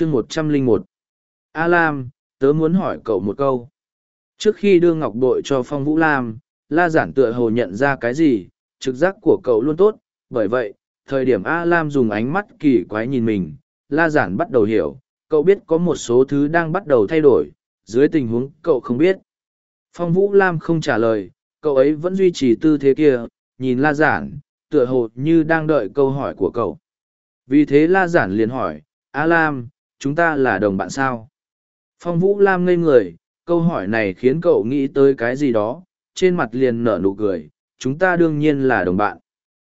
chương một trăm linh một. A lam tớ muốn hỏi cậu một câu. Trước khi đưa ngọc bội cho phong vũ lam, la giản tựa hồ nhận ra cái gì, trực giác của cậu luôn tốt. Bởi vậy, thời điểm a lam dùng ánh mắt kỳ quái nhìn mình, la giản bắt đầu hiểu, cậu biết có một số thứ đang bắt đầu thay đổi, dưới tình huống cậu không biết. Phong vũ lam không trả lời, cậu ấy vẫn duy trì tư thế kia, nhìn la giản, tựa hồ như đang đợi câu hỏi của cậu. Vì thế la giản liền hỏi a lam chúng ta là đồng bạn sao? Phong vũ lam ngây người, câu hỏi này khiến cậu nghĩ tới cái gì đó, trên mặt liền nở nụ cười, chúng ta đương nhiên là đồng bạn.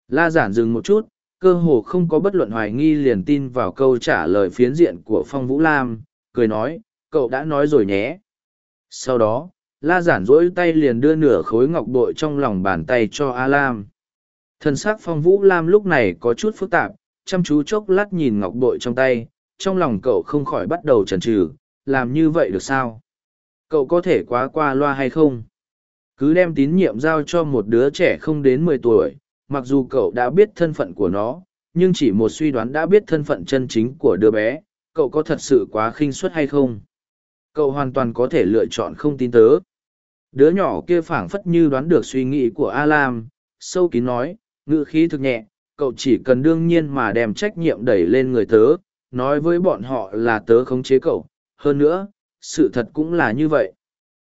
La giản dừng một chút, cơ hồ không có bất luận hoài nghi liền tin vào câu trả lời phiến diện của phong vũ lam, cười nói, cậu đã nói rồi nhé. Sau đó, la giản rỗi tay liền đưa nửa khối ngọc bội trong lòng bàn tay cho a lam. Thân xác phong vũ lam lúc này có chút phức tạp, chăm chú chốc lát nhìn ngọc bội trong tay trong lòng cậu không khỏi bắt đầu chần chừ, làm như vậy được sao? Cậu có thể quá qua loa hay không? Cứ đem tín nhiệm giao cho một đứa trẻ không đến mười tuổi, mặc dù cậu đã biết thân phận của nó, nhưng chỉ một suy đoán đã biết thân phận chân chính của đứa bé, cậu có thật sự quá khinh suất hay không? Cậu hoàn toàn có thể lựa chọn không tin tớ. Đứa nhỏ kia phảng phất như đoán được suy nghĩ của a lam sâu kín nói, ngữ khí thực nhẹ, cậu chỉ cần đương nhiên mà đem trách nhiệm đẩy lên người tớ nói với bọn họ là tớ khống chế cậu, hơn nữa, sự thật cũng là như vậy.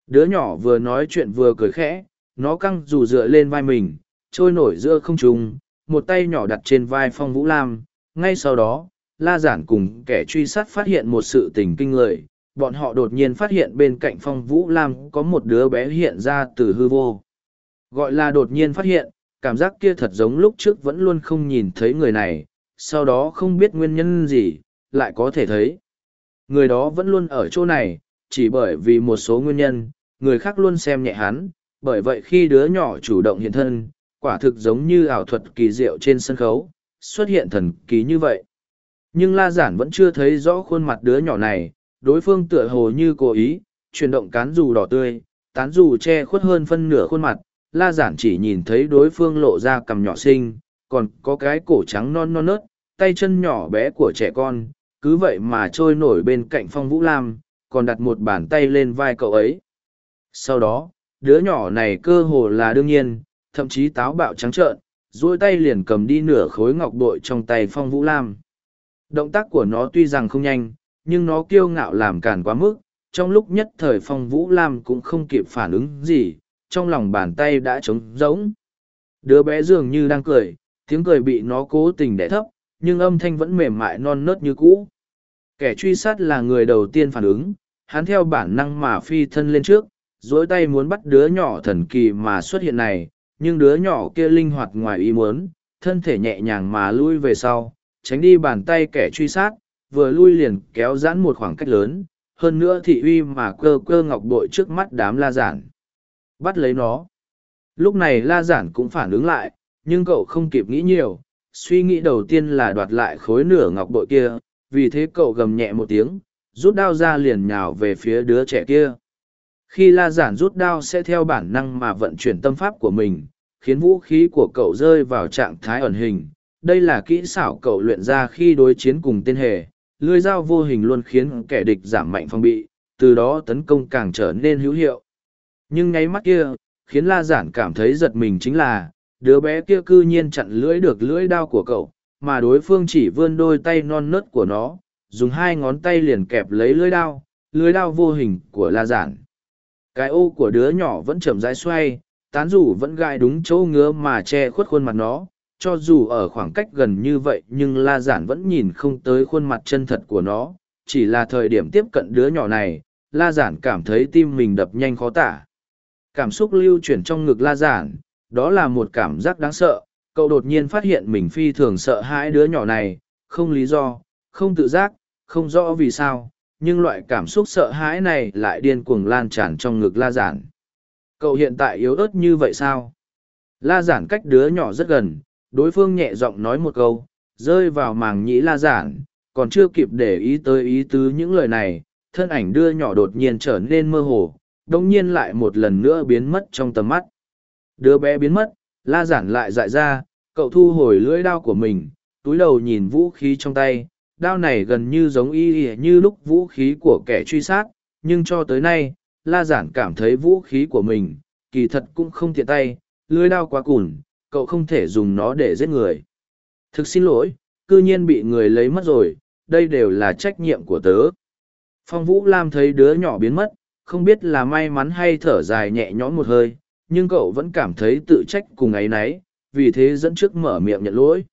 Đứa nhỏ vừa nói chuyện vừa cười khẽ, nó căng dù dựa lên vai mình, trôi nổi giữa không trung, một tay nhỏ đặt trên vai phong vũ lam. Ngay sau đó, la giản cùng kẻ truy sát phát hiện một sự tình kinh người. Bọn họ đột nhiên phát hiện bên cạnh phong vũ lam có một đứa bé hiện ra từ hư vô. Gọi là đột nhiên phát hiện, cảm giác kia thật giống lúc trước vẫn luôn không nhìn thấy người này sau đó không biết nguyên nhân gì, lại có thể thấy. Người đó vẫn luôn ở chỗ này, chỉ bởi vì một số nguyên nhân, người khác luôn xem nhẹ hắn, bởi vậy khi đứa nhỏ chủ động hiện thân, quả thực giống như ảo thuật kỳ diệu trên sân khấu, xuất hiện thần kỳ như vậy. Nhưng la giản vẫn chưa thấy rõ khuôn mặt đứa nhỏ này, đối phương tựa hồ như cố ý, chuyển động cán dù đỏ tươi, tán dù che khuất hơn phân nửa khuôn mặt. La giản chỉ nhìn thấy đối phương lộ ra cằm nhỏ xinh, còn có cái cổ trắng non non nớt tay chân nhỏ bé của trẻ con, cứ vậy mà trôi nổi bên cạnh phong vũ lam, còn đặt một bàn tay lên vai cậu ấy. Sau đó, đứa nhỏ này cơ hồ là đương nhiên, thậm chí táo bạo trắng trợn, duỗi tay liền cầm đi nửa khối ngọc bội trong tay phong vũ lam. Động tác của nó tuy rằng không nhanh, nhưng nó kiêu ngạo làm càn quá mức, trong lúc nhất thời phong vũ lam cũng không kịp phản ứng gì, trong lòng bàn tay đã trống rỗng. Đứa bé dường như đang cười, tiếng cười bị nó cố tình đẻ thấp nhưng âm thanh vẫn mềm mại non nớt như cũ. Kẻ truy sát là người đầu tiên phản ứng, hắn theo bản năng mà phi thân lên trước, dối tay muốn bắt đứa nhỏ thần kỳ mà xuất hiện này, nhưng đứa nhỏ kia linh hoạt ngoài ý muốn, thân thể nhẹ nhàng mà lui về sau, tránh đi bàn tay kẻ truy sát, vừa lui liền kéo giãn một khoảng cách lớn, hơn nữa thị uy mà cơ cơ ngọc bội trước mắt đám la giản. Bắt lấy nó. Lúc này la giản cũng phản ứng lại, nhưng cậu không kịp nghĩ nhiều suy nghĩ đầu tiên là đoạt lại khối nửa ngọc bội kia, vì thế cậu gầm nhẹ một tiếng, rút đao ra liền nhào về phía đứa trẻ kia. Khi la giản rút đao sẽ theo bản năng mà vận chuyển tâm pháp của mình, khiến vũ khí của cậu rơi vào trạng thái ẩn hình. Đây là kỹ xảo cậu luyện ra khi đối chiến cùng tên hề. Lưỡi dao vô hình luôn khiến kẻ địch giảm mạnh phong bị, từ đó tấn công càng trở nên hữu hiệu. Nhưng ngay mắt kia, khiến la giản cảm thấy giật mình chính là đứa bé kia cư nhiên chặn lưỡi được lưỡi đao của cậu, mà đối phương chỉ vươn đôi tay non nớt của nó, dùng hai ngón tay liền kẹp lấy lưỡi đao lưỡi đao vô hình của la giản. Cái ô của đứa nhỏ vẫn chậm rãi xoay, tán rủ vẫn gai đúng chỗ ngứa mà che khuất khuôn mặt nó, cho dù ở khoảng cách gần như vậy nhưng la giản vẫn nhìn không tới khuôn mặt chân thật của nó. Chỉ là thời điểm tiếp cận đứa nhỏ này, la giản cảm thấy tim mình đập nhanh khó tả. Cảm xúc lưu chuyển trong ngực la giản đó là một cảm giác đáng sợ, cậu đột nhiên phát hiện mình phi thường sợ hãi đứa nhỏ này, không lý do, không tự giác, không rõ vì sao, nhưng loại cảm xúc sợ hãi này lại điên cuồng lan tràn trong ngực la giản. Cậu hiện tại yếu ớt như vậy sao? La giản cách đứa nhỏ rất gần, đối phương nhẹ giọng nói một câu, rơi vào màng nhĩ la giản, còn chưa kịp để ý tới ý tứ những lời này, thân ảnh đưa nhỏ đột nhiên trở nên mơ hồ đông nhiên lại một lần nữa biến mất trong tầm mắt đứa bé biến mất la giản lại dại ra cậu thu hồi lưỡi đao của mình túi đầu nhìn vũ khí trong tay đao này gần như giống y như lúc vũ khí của kẻ truy sát, nhưng cho tới nay, La Giản cảm thấy vũ khí của mình, kỳ thật cũng không tiện tay, lưỡi đao quá cùn, cậu không thể dùng nó để giết người. Thực xin lỗi, cư nhiên bị người lấy mất rồi, đây đều là trách nhiệm của tớ. Phong Vũ Lam thấy đứa nhỏ biến mất, không biết là may mắn hay thở dài nhẹ nhõm một hơi, nhưng cậu vẫn cảm thấy tự trách cùng ấy nấy, vì thế dẫn trước mở miệng nhận lỗi.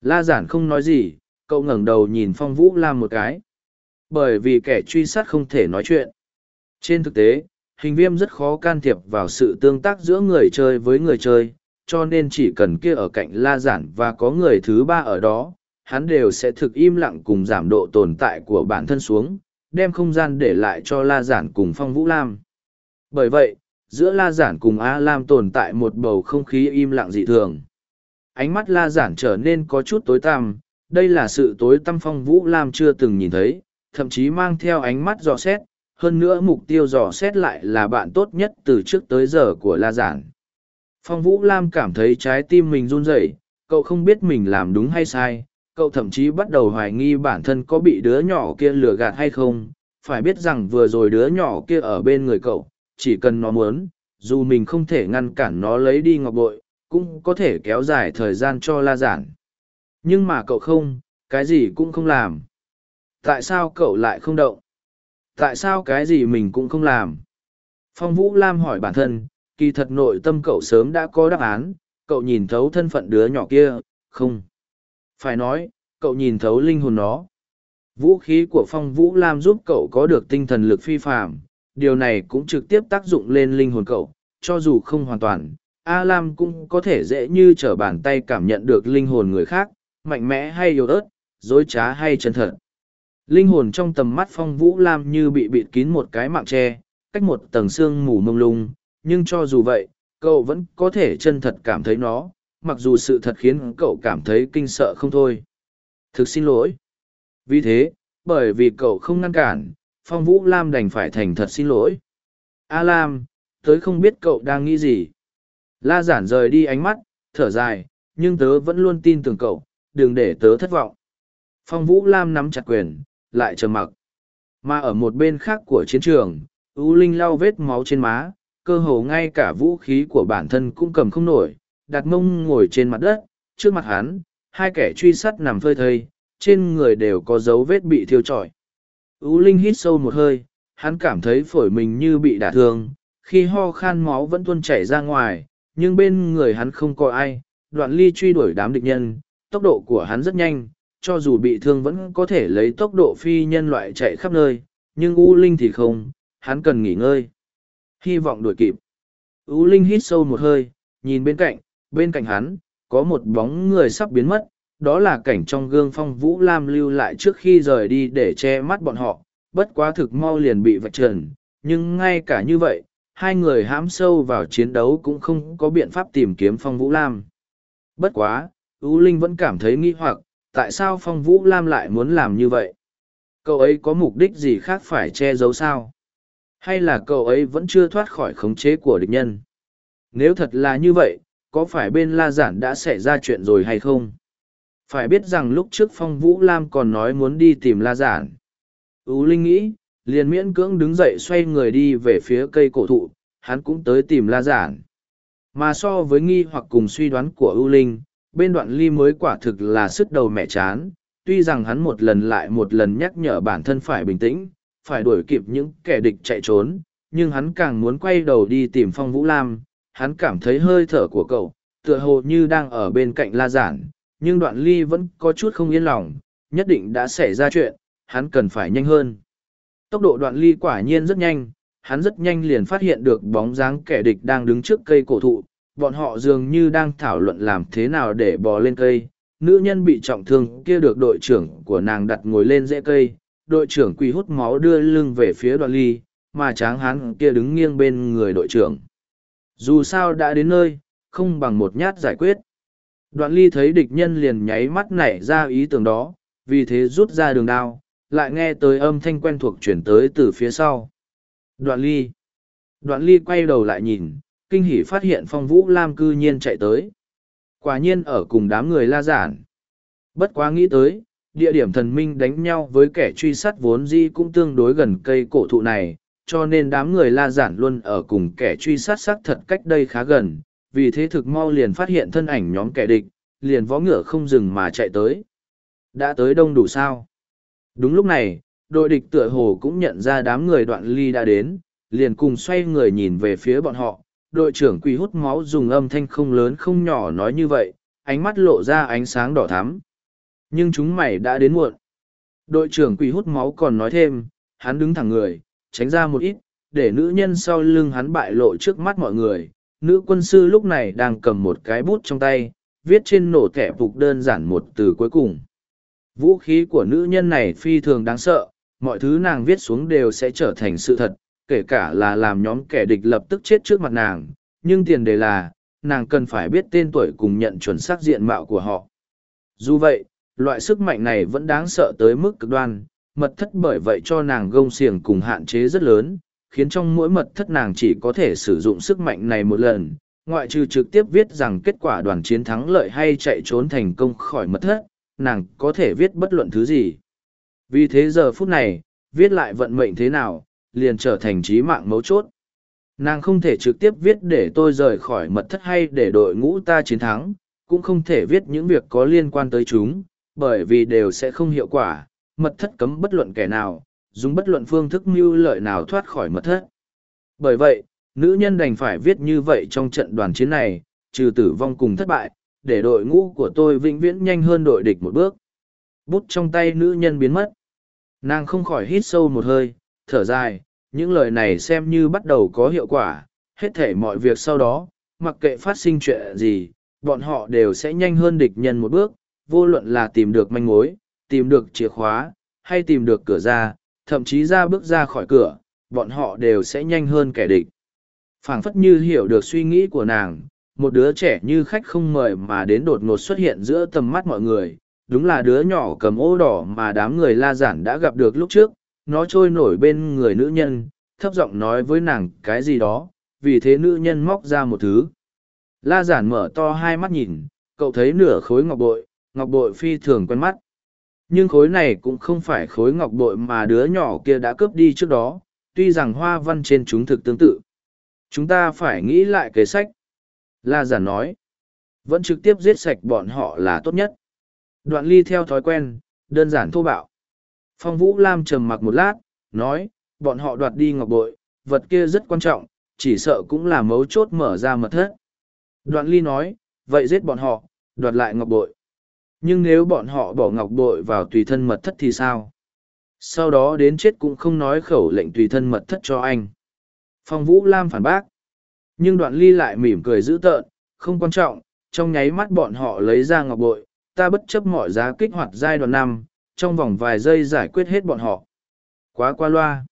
La giản không nói gì, cậu ngẩng đầu nhìn Phong Vũ Lam một cái. Bởi vì kẻ truy sát không thể nói chuyện. Trên thực tế, hình viêm rất khó can thiệp vào sự tương tác giữa người chơi với người chơi, cho nên chỉ cần kia ở cạnh la giản và có người thứ ba ở đó, hắn đều sẽ thực im lặng cùng giảm độ tồn tại của bản thân xuống, đem không gian để lại cho La Giản cùng Phong Vũ Lam. Bởi vậy, giữa La Giản cùng A Lam tồn tại một bầu không khí im lặng dị thường. Ánh mắt La Giản trở nên có chút tối tăm, đây là sự tối tăm Phong Vũ Lam chưa từng nhìn thấy, thậm chí mang theo ánh mắt dò xét, hơn nữa mục tiêu dò xét lại là bạn tốt nhất từ trước tới giờ của La Giản. Phong Vũ Lam cảm thấy trái tim mình run rẩy, cậu không biết mình làm đúng hay sai, cậu thậm chí bắt đầu hoài nghi bản thân có bị đứa nhỏ kia lừa gạt hay không phải biết rằng vừa rồi đứa nhỏ kia ở bên người cậu chỉ cần nó muốn dù mình không thể ngăn cản nó lấy đi ngọc bội cũng có thể kéo dài thời gian cho la giản. Nhưng mà cậu không cái gì cũng không làm. Tại sao cậu lại không động? Tại sao cái gì mình cũng không làm? Phong vũ lam hỏi bản thân kỳ thật nội tâm cậu sớm đã có đáp án cậu nhìn thấu thân phận đứa nhỏ kia không. Phải nói, cậu nhìn thấu linh hồn nó. Vũ khí của phong vũ lam giúp cậu có được tinh thần lực phi phạm, điều này cũng trực tiếp tác dụng lên linh hồn cậu, cho dù không hoàn toàn. A Lam cũng có thể dễ như trở bàn tay cảm nhận được linh hồn người khác, mạnh mẽ hay yếu ớt, dối trá hay chân thật. Linh hồn trong tầm mắt phong vũ lam như bị bịt kín một cái mạng tre, cách một tầng xương mù mông lung, nhưng cho dù vậy, cậu vẫn có thể chân thật cảm thấy nó, mặc dù sự thật khiến cậu cảm thấy kinh sợ không thôi thực xin lỗi vì thế bởi vì cậu không ngăn cản phong vũ lam đành phải thành thật xin lỗi. A lam tớ không biết cậu đang nghĩ gì. La giản rời đi ánh mắt thở dài nhưng tớ vẫn luôn tin tưởng cậu đừng để tớ thất vọng. Phong vũ lam nắm chặt quyền lại trầm mặc. Mà ở một bên khác của chiến trường u linh lau vết máu trên má cơ hồ ngay cả vũ khí của bản thân cũng cầm không nổi đặt mông ngồi trên mặt đất, trước mặt hắn, hai kẻ truy sát nằm phơi thây, trên người đều có dấu vết bị thiêu trọi. Ú Linh hít sâu một hơi, hắn cảm thấy phổi mình như bị đả thương, khi ho khan máu vẫn tuôn chảy ra ngoài, nhưng bên người hắn không có ai, đoạn ly truy đuổi đám địch nhân, tốc độ của hắn rất nhanh, cho dù bị thương vẫn có thể lấy tốc độ phi nhân loại chạy khắp nơi, nhưng U Linh thì không, hắn cần nghỉ ngơi. Hy vọng đuổi kịp. U Linh hít sâu một hơi, nhìn bên cạnh, bên cạnh hắn, có một bóng người sắp biến mất, đó là cảnh trong gương phong vũ lam lưu lại trước khi rời đi để che mắt bọn họ, bất quá thực mau liền bị vạch trần, nhưng ngay cả như vậy, hai người hãm sâu vào chiến đấu cũng không có biện pháp tìm kiếm phong vũ lam. Bất quá, U Linh vẫn cảm thấy nghi hoặc, tại sao phong vũ lam lại muốn làm như vậy? Cậu ấy có mục đích gì khác phải che giấu sao? Hay là cậu ấy vẫn chưa thoát khỏi khống chế của địch nhân? Nếu thật là như vậy, có phải bên la giản đã xảy ra chuyện rồi hay không? Phải biết rằng lúc trước Phong Vũ Lam còn nói muốn đi tìm la giản. Ú Linh nghĩ, liền miễn cưỡng đứng dậy xoay người đi về phía cây cổ thụ, hắn cũng tới tìm la giản. Mà so với nghi hoặc cùng suy đoán của ưu linh, bên đoạn ly mới quả thực là sức đầu mẹ chán, tuy rằng hắn một lần lại một lần nhắc nhở bản thân phải bình tĩnh, phải đuổi kịp những kẻ địch chạy trốn, nhưng hắn càng muốn quay đầu đi tìm phong vũ lam, hắn cảm thấy hơi thở của cậu, tựa hồ như đang ở bên cạnh la giản, nhưng đoạn ly vẫn có chút không yên lòng, nhất định đã xảy ra chuyện, hắn cần phải nhanh hơn. Tốc độ đoạn ly quả nhiên rất nhanh, hắn rất nhanh liền phát hiện được bóng dáng kẻ địch đang đứng trước cây cổ thụ, bọn họ dường như đang thảo luận làm thế nào để bò lên cây. Nữ nhân bị trọng thương kia được đội trưởng của nàng đặt ngồi lên rễ cây, đội trưởng quỳ hút máu đưa lưng về phía đoạn ly, mà tráng hắn kia đứng nghiêng bên người đội trưởng. Dù sao đã đến nơi, không bằng một nhát giải quyết. Đoạn ly thấy địch nhân liền nháy mắt nảy ra ý tưởng đó, vì thế rút ra đường đao, lại nghe tới âm thanh quen thuộc chuyển tới từ phía sau. Đoạn ly. Đoạn ly quay đầu lại nhìn, kinh hỉ phát hiện phong vũ lam cư nhiên chạy tới. Quả nhiên ở cùng đám người la giản. Bất quá nghĩ tới, địa điểm thần minh đánh nhau với kẻ truy sát vốn di cũng tương đối gần cây cổ thụ này, cho nên đám người la giản luôn ở cùng kẻ truy sát xác thật cách đây khá gần, vì thế thực mau liền phát hiện thân ảnh nhóm kẻ địch, liền vó ngựa không dừng mà chạy tới. Đã tới đông đủ sao? Đúng lúc này, đội địch tựa hồ cũng nhận ra đám người đoạn ly đã đến, liền cùng xoay người nhìn về phía bọn họ. Đội trưởng quỳ hút máu dùng âm thanh không lớn không nhỏ nói như vậy, ánh mắt lộ ra ánh sáng đỏ thắm. Nhưng chúng mày đã đến muộn. Đội trưởng quỳ hút máu còn nói thêm, hắn đứng thẳng người, tránh ra một ít, để nữ nhân sau lưng hắn bại lộ trước mắt mọi người. Nữ quân sư lúc này đang cầm một cái bút trong tay, viết trên nổ thẻ phục đơn giản một từ cuối cùng. Vũ khí của nữ nhân này phi thường đáng sợ, mọi thứ nàng viết xuống đều sẽ trở thành sự thật, kể cả là làm nhóm kẻ địch lập tức chết trước mặt nàng, nhưng tiền đề là, nàng cần phải biết tên tuổi cùng nhận chuẩn xác diện mạo của họ. Dù vậy, loại sức mạnh này vẫn đáng sợ tới mức cực đoan, mật thất bởi vậy cho nàng gông xiềng cùng hạn chế rất lớn, khiến trong mỗi mật thất nàng chỉ có thể sử dụng sức mạnh này một lần, ngoại trừ trực tiếp viết rằng kết quả đoàn chiến thắng lợi hay chạy trốn thành công khỏi mật thất, nàng có thể viết bất luận thứ gì. Vì thế giờ phút này, viết lại vận mệnh thế nào, liền trở thành trí mạng mấu chốt. Nàng không thể trực tiếp viết để tôi rời khỏi mật thất hay để đội ngũ ta chiến thắng, cũng không thể viết những việc có liên quan tới chúng, bởi vì đều sẽ không hiệu quả, mật thất cấm bất luận kẻ nào, dùng bất luận phương thức mưu lợi nào thoát khỏi mật thất. Bởi vậy, nữ nhân đành phải viết như vậy trong trận đoàn chiến này, trừ tử vong cùng thất bại, để đội ngũ của tôi vĩnh viễn nhanh hơn đội địch một bước. Bút trong tay nữ nhân biến mất. Nàng không khỏi hít sâu một hơi, thở dài, những lời này xem như bắt đầu có hiệu quả, hết thể mọi việc sau đó, mặc kệ phát sinh chuyện gì, bọn họ đều sẽ nhanh hơn địch nhân một bước, vô luận là tìm được manh mối, tìm được chìa khóa, hay tìm được cửa ra, thậm chí ra bước ra khỏi cửa, bọn họ đều sẽ nhanh hơn kẻ địch. phảng phất như hiểu được suy nghĩ của nàng, một đứa trẻ như khách không mời mà đến đột ngột xuất hiện giữa tầm mắt mọi người, đúng là đứa nhỏ cầm ô đỏ mà đám người la giản đã gặp được lúc trước, nó trôi nổi bên người nữ nhân, thấp giọng nói với nàng cái gì đó, vì thế nữ nhân móc ra một thứ. La giản mở to hai mắt nhìn, cậu thấy nửa khối ngọc bội, ngọc bội phi thường quen mắt. Nhưng khối này cũng không phải khối ngọc bội mà đứa nhỏ kia đã cướp đi trước đó, tuy rằng hoa văn trên chúng thực tương tự. Chúng ta phải nghĩ lại kế sách. La giản nói, vẫn trực tiếp giết sạch bọn họ là tốt nhất. Đoạn ly theo thói quen, đơn giản thô bạo. Phong Vũ Lam trầm mặc một lát, nói, bọn họ đoạt đi ngọc bội, vật kia rất quan trọng, chỉ sợ cũng là mấu chốt mở ra mật thất. Đoạn ly nói, vậy giết bọn họ, đoạt lại ngọc bội. Nhưng nếu bọn họ bỏ ngọc bội vào tùy thân mật thất thì sao? Sau đó đến chết cũng không nói khẩu lệnh tùy thân mật thất cho anh. Phong Vũ Lam phản bác. Nhưng đoạn ly lại mỉm cười dữ tợn, không quan trọng, trong nháy mắt bọn họ lấy ra ngọc bội, ta bất chấp mọi giá kích hoạt giai đoạn năm, trong vòng vài giây giải quyết hết bọn họ. Quá qua loa.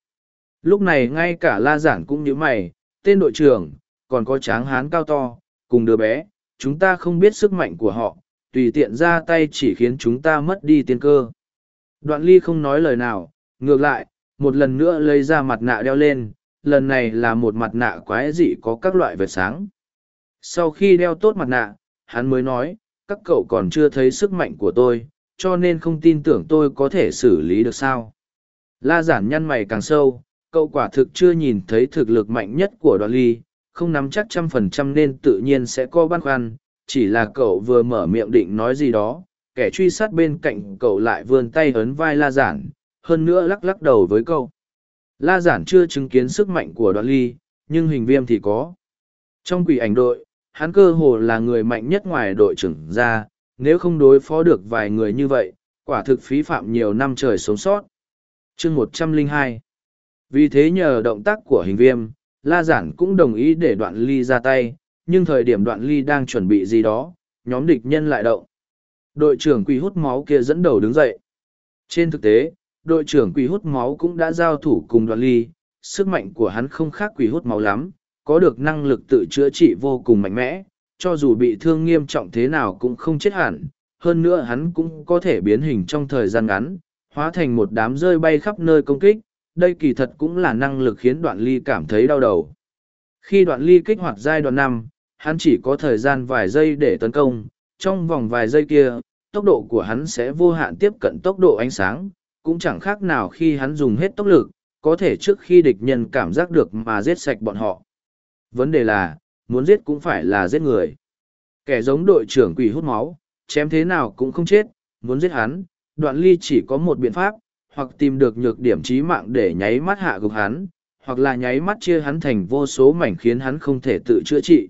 Lúc này ngay cả la giản cũng nhíu mày, tên đội trưởng, còn có tráng hán cao to, cùng đứa bé, chúng ta không biết sức mạnh của họ, tùy tiện ra tay chỉ khiến chúng ta mất đi tiên cơ. Đoạn ly không nói lời nào, ngược lại, một lần nữa lấy ra mặt nạ đeo lên, lần này là một mặt nạ quái dị có các loại vệt sáng. Sau khi đeo tốt mặt nạ, hắn mới nói, các cậu còn chưa thấy sức mạnh của tôi, cho nên không tin tưởng tôi có thể xử lý được sao. La giản nhăn mày càng sâu, cậu quả thực chưa nhìn thấy thực lực mạnh nhất của đoạn ly, không nắm chắc trăm phần trăm nên tự nhiên sẽ có băn khoăn, chỉ là cậu vừa mở miệng định nói gì đó, kẻ truy sát bên cạnh cậu lại vươn tay ấn vai la giản, hơn nữa lắc lắc đầu với cậu. La giản chưa chứng kiến sức mạnh của đoạn ly, nhưng hình viêm thì có. Trong quỷ ảnh đội, hắn cơ hồ là người mạnh nhất ngoài đội trưởng ra, nếu không đối phó được vài người như vậy, quả thực phí phạm nhiều năm trời sống sót. chương một trăm linh hai Vì thế nhờ động tác của hình viêm, La Giản cũng đồng ý để đoạn ly ra tay, nhưng thời điểm đoạn ly đang chuẩn bị gì đó, nhóm địch nhân lại động. Đội trưởng quỷ hút máu kia dẫn đầu đứng dậy. Trên thực tế, đội trưởng quỷ hút máu cũng đã giao thủ cùng đoạn ly, sức mạnh của hắn không khác quỷ hút máu lắm, có được năng lực tự chữa trị vô cùng mạnh mẽ, cho dù bị thương nghiêm trọng thế nào cũng không chết hẳn, hơn nữa hắn cũng có thể biến hình trong thời gian ngắn, hóa thành một đám rơi bay khắp nơi công kích, đây kỳ thật cũng là năng lực khiến đoạn ly cảm thấy đau đầu. Khi đoạn ly kích hoạt giai đoạn năm, hắn chỉ có thời gian vài giây để tấn công, trong vòng vài giây kia, tốc độ của hắn sẽ vô hạn tiếp cận tốc độ ánh sáng, cũng chẳng khác nào khi hắn dùng hết tốc lực, có thể trước khi địch nhân cảm giác được mà giết sạch bọn họ. Vấn đề là, muốn giết cũng phải là giết người. Kẻ giống đội trưởng quỷ hút máu, chém thế nào cũng không chết, muốn giết hắn, đoạn ly chỉ có một biện pháp, hoặc tìm được nhược điểm trí mạng để nháy mắt hạ gục hắn, hoặc là nháy mắt chia hắn thành vô số mảnh khiến hắn không thể tự chữa trị.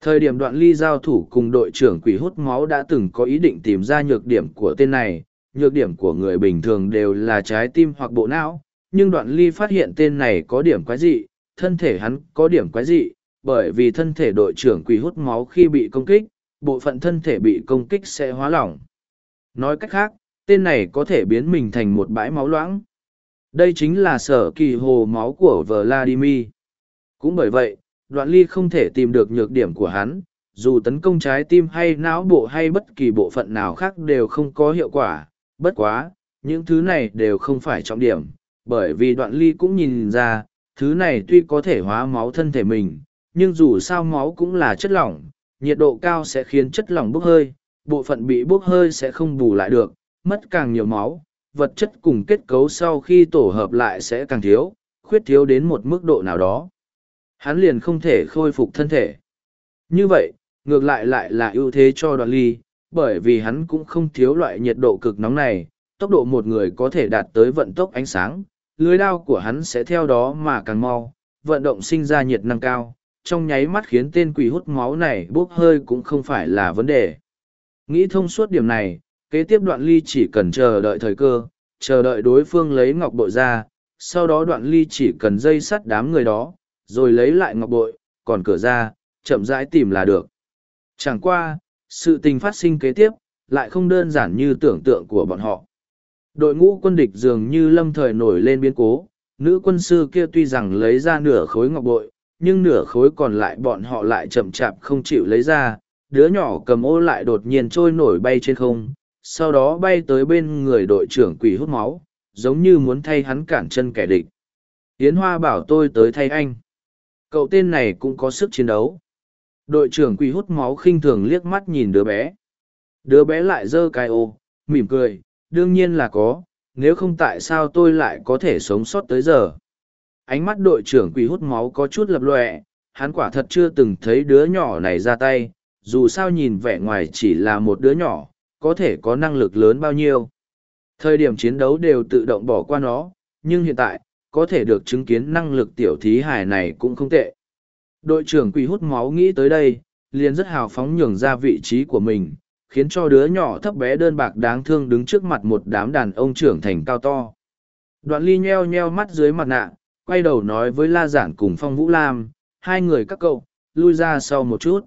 Thời điểm đoạn ly giao thủ cùng đội trưởng quỷ hút máu đã từng có ý định tìm ra nhược điểm của tên này, nhược điểm của người bình thường đều là trái tim hoặc bộ não, nhưng đoạn ly phát hiện tên này có điểm quái dị, thân thể hắn có điểm quái dị, bởi vì thân thể đội trưởng quỷ hút máu khi bị công kích, bộ phận thân thể bị công kích sẽ hóa lỏng. Nói cách khác, tên này có thể biến mình thành một bãi máu loãng. Đây chính là sở kỳ hồ máu của Vladimir. Cũng bởi vậy, đoạn ly không thể tìm được nhược điểm của hắn, dù tấn công trái tim hay não bộ hay bất kỳ bộ phận nào khác đều không có hiệu quả. Bất quá, những thứ này đều không phải trọng điểm, bởi vì đoạn ly cũng nhìn ra, thứ này tuy có thể hóa máu thân thể mình, nhưng dù sao máu cũng là chất lỏng, nhiệt độ cao sẽ khiến chất lỏng bốc hơi, bộ phận bị bốc hơi sẽ không bù lại được, mất càng nhiều máu, vật chất cùng kết cấu sau khi tổ hợp lại sẽ càng thiếu, khuyết thiếu đến một mức độ nào đó. Hắn liền không thể khôi phục thân thể. Như vậy, ngược lại lại là ưu thế cho đoạn ly, bởi vì hắn cũng không thiếu loại nhiệt độ cực nóng này, tốc độ một người có thể đạt tới vận tốc ánh sáng, lưới đao của hắn sẽ theo đó mà càng mau, vận động sinh ra nhiệt năng cao, trong nháy mắt khiến tên quỷ hút máu này bốc hơi cũng không phải là vấn đề. Nghĩ thông suốt điểm này, kế tiếp đoạn ly chỉ cần chờ đợi thời cơ, chờ đợi đối phương lấy ngọc bội ra, sau đó đoạn ly chỉ cần dây sắt đám người đó, rồi lấy lại ngọc bội, còn cửa ra, chậm rãi tìm là được. Chẳng qua, sự tình phát sinh kế tiếp, lại không đơn giản như tưởng tượng của bọn họ. Đội ngũ quân địch dường như lâm thời nổi lên biến cố, nữ quân sư kia tuy rằng lấy ra nửa khối ngọc bội, nhưng nửa khối còn lại bọn họ lại chậm chạp không chịu lấy ra, đứa nhỏ cầm ô lại đột nhiên trôi nổi bay trên không, sau đó bay tới bên người đội trưởng quỷ hút máu, giống như muốn thay hắn cản chân kẻ địch. Yến Hoa bảo tôi tới thay anh. Cậu tên này cũng có sức chiến đấu. Đội trưởng quỳ hút máu khinh thường liếc mắt nhìn đứa bé. Đứa bé lại giơ cái ô, mỉm cười, đương nhiên là có, nếu không tại sao tôi lại có thể sống sót tới giờ. Ánh mắt đội trưởng quỳ hút máu có chút lập lòe, hắn quả thật chưa từng thấy đứa nhỏ này ra tay, dù sao nhìn vẻ ngoài chỉ là một đứa nhỏ, có thể có năng lực lớn bao nhiêu. Thời điểm chiến đấu đều tự động bỏ qua nó, nhưng hiện tại, có thể được chứng kiến năng lực tiểu thí hải này cũng không tệ. Đội trưởng quỷ hút máu nghĩ tới đây, liền rất hào phóng nhường ra vị trí của mình, khiến cho đứa nhỏ thấp bé đơn bạc đáng thương đứng trước mặt một đám đàn ông trưởng thành cao to. Đoạn ly nheo nheo mắt dưới mặt nạ, quay đầu nói với La Giản cùng Phong Vũ Lam, hai người các cậu, lui ra sau một chút.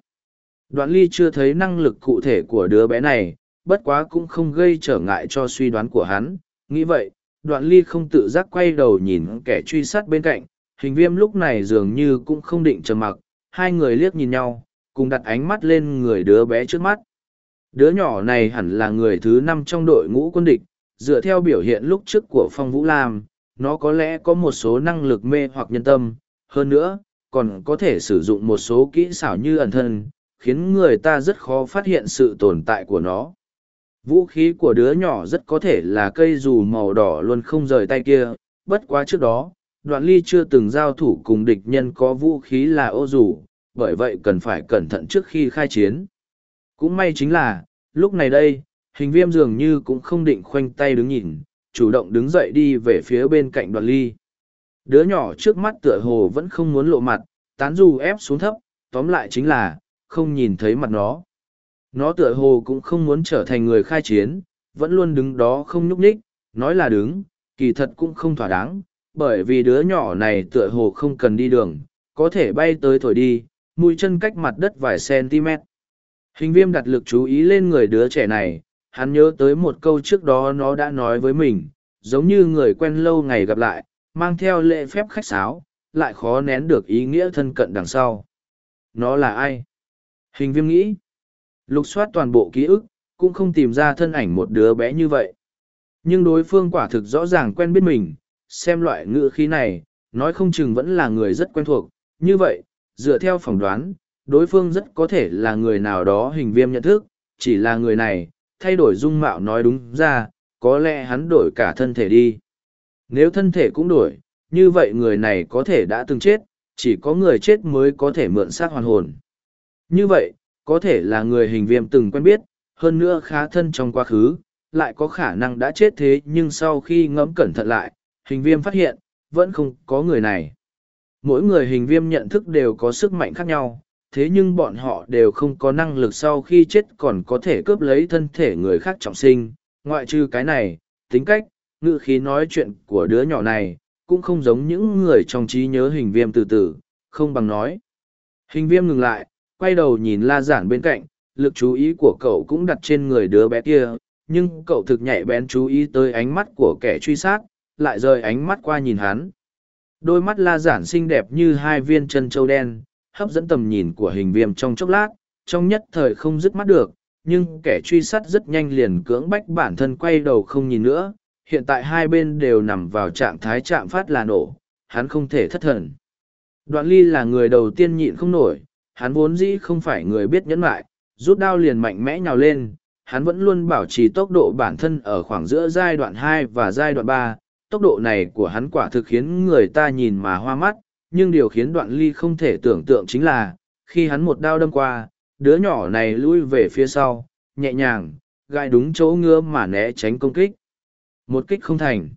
Đoạn ly chưa thấy năng lực cụ thể của đứa bé này, bất quá cũng không gây trở ngại cho suy đoán của hắn. Nghĩ vậy, đoạn ly không tự giác quay đầu nhìn kẻ truy sát bên cạnh, hình viêm lúc này dường như cũng không định trầm mặc, hai người liếc nhìn nhau, cùng đặt ánh mắt lên người đứa bé trước mắt. Đứa nhỏ này hẳn là người thứ năm trong đội ngũ quân địch, dựa theo biểu hiện lúc trước của Phong Vũ Lam, nó có lẽ có một số năng lực mê hoặc nhân tâm, hơn nữa, còn có thể sử dụng một số kỹ xảo như ẩn thân, khiến người ta rất khó phát hiện sự tồn tại của nó. Vũ khí của đứa nhỏ rất có thể là cây dù màu đỏ luôn không rời tay kia, bất quá trước đó, đoạn ly chưa từng giao thủ cùng địch nhân có vũ khí là ô dù, bởi vậy cần phải cẩn thận trước khi khai chiến. Cũng may chính là, lúc này đây, hình viêm dường như cũng không định khoanh tay đứng nhìn, chủ động đứng dậy đi về phía bên cạnh đoạn ly. Đứa nhỏ trước mắt tựa hồ vẫn không muốn lộ mặt, tán dù ép xuống thấp, tóm lại chính là, không nhìn thấy mặt nó. Nó tựa hồ cũng không muốn trở thành người khai chiến, vẫn luôn đứng đó không nhúc nhích, nói là đứng, kỳ thật cũng không thỏa đáng, bởi vì đứa nhỏ này tựa hồ không cần đi đường, có thể bay tới thổi đi, mũi chân cách mặt đất vài cm. Hình viêm đặt lực chú ý lên người đứa trẻ này, hắn nhớ tới một câu trước đó nó đã nói với mình, giống như người quen lâu ngày gặp lại, mang theo lệ phép khách sáo, lại khó nén được ý nghĩa thân cận đằng sau. Nó là ai? Hình viêm nghĩ. Lục soát toàn bộ ký ức, cũng không tìm ra thân ảnh một đứa bé như vậy. Nhưng đối phương quả thực rõ ràng quen biết mình, xem loại ngữ khí này, nói không chừng vẫn là người rất quen thuộc. Như vậy, dựa theo phỏng đoán, đối phương rất có thể là người nào đó hình viêm nhận thức, chỉ là người này, thay đổi dung mạo nói đúng ra, có lẽ hắn đổi cả thân thể đi. Nếu thân thể cũng đổi, như vậy người này có thể đã từng chết, chỉ có người chết mới có thể mượn xác hoàn hồn. Như vậy, có thể là người hình viêm từng quen biết, hơn nữa khá thân trong quá khứ, lại có khả năng đã chết thế nhưng sau khi ngẫm cẩn thận lại, hình viêm phát hiện, vẫn không có người này. Mỗi người hình viêm nhận thức đều có sức mạnh khác nhau, thế nhưng bọn họ đều không có năng lực sau khi chết còn có thể cướp lấy thân thể người khác trọng sinh, ngoại trừ cái này, tính cách, ngữ khí nói chuyện của đứa nhỏ này, cũng không giống những người trong trí nhớ hình viêm từ từ, không bằng nói. Hình viêm ngừng lại, quay đầu nhìn la giản bên cạnh, lực chú ý của cậu cũng đặt trên người đứa bé kia, nhưng cậu thực nhạy bén chú ý tới ánh mắt của kẻ truy sát, lại rời ánh mắt qua nhìn hắn. Đôi mắt la giản xinh đẹp như hai viên chân châu đen, hấp dẫn tầm nhìn của hình viêm trong chốc lát, trong nhất thời không dứt mắt được, nhưng kẻ truy sát rất nhanh liền cưỡng bách bản thân quay đầu không nhìn nữa. Hiện tại hai bên đều nằm vào trạng thái chạm phát là nổ, hắn không thể thất thần. Đoạn ly là người đầu tiên nhịn không nổi, hắn vốn dĩ không phải người biết nhẫn lại, rút đao liền mạnh mẽ nhào lên, hắn vẫn luôn bảo trì tốc độ bản thân ở khoảng giữa giai đoạn hai và giai đoạn ba. tốc độ này của hắn quả thực khiến người ta nhìn mà hoa mắt, nhưng điều khiến đoạn ly không thể tưởng tượng chính là, khi hắn một đao đâm qua, đứa nhỏ này lui về phía sau, nhẹ nhàng, gai đúng chỗ ngứa mà né tránh công kích. Một kích không thành.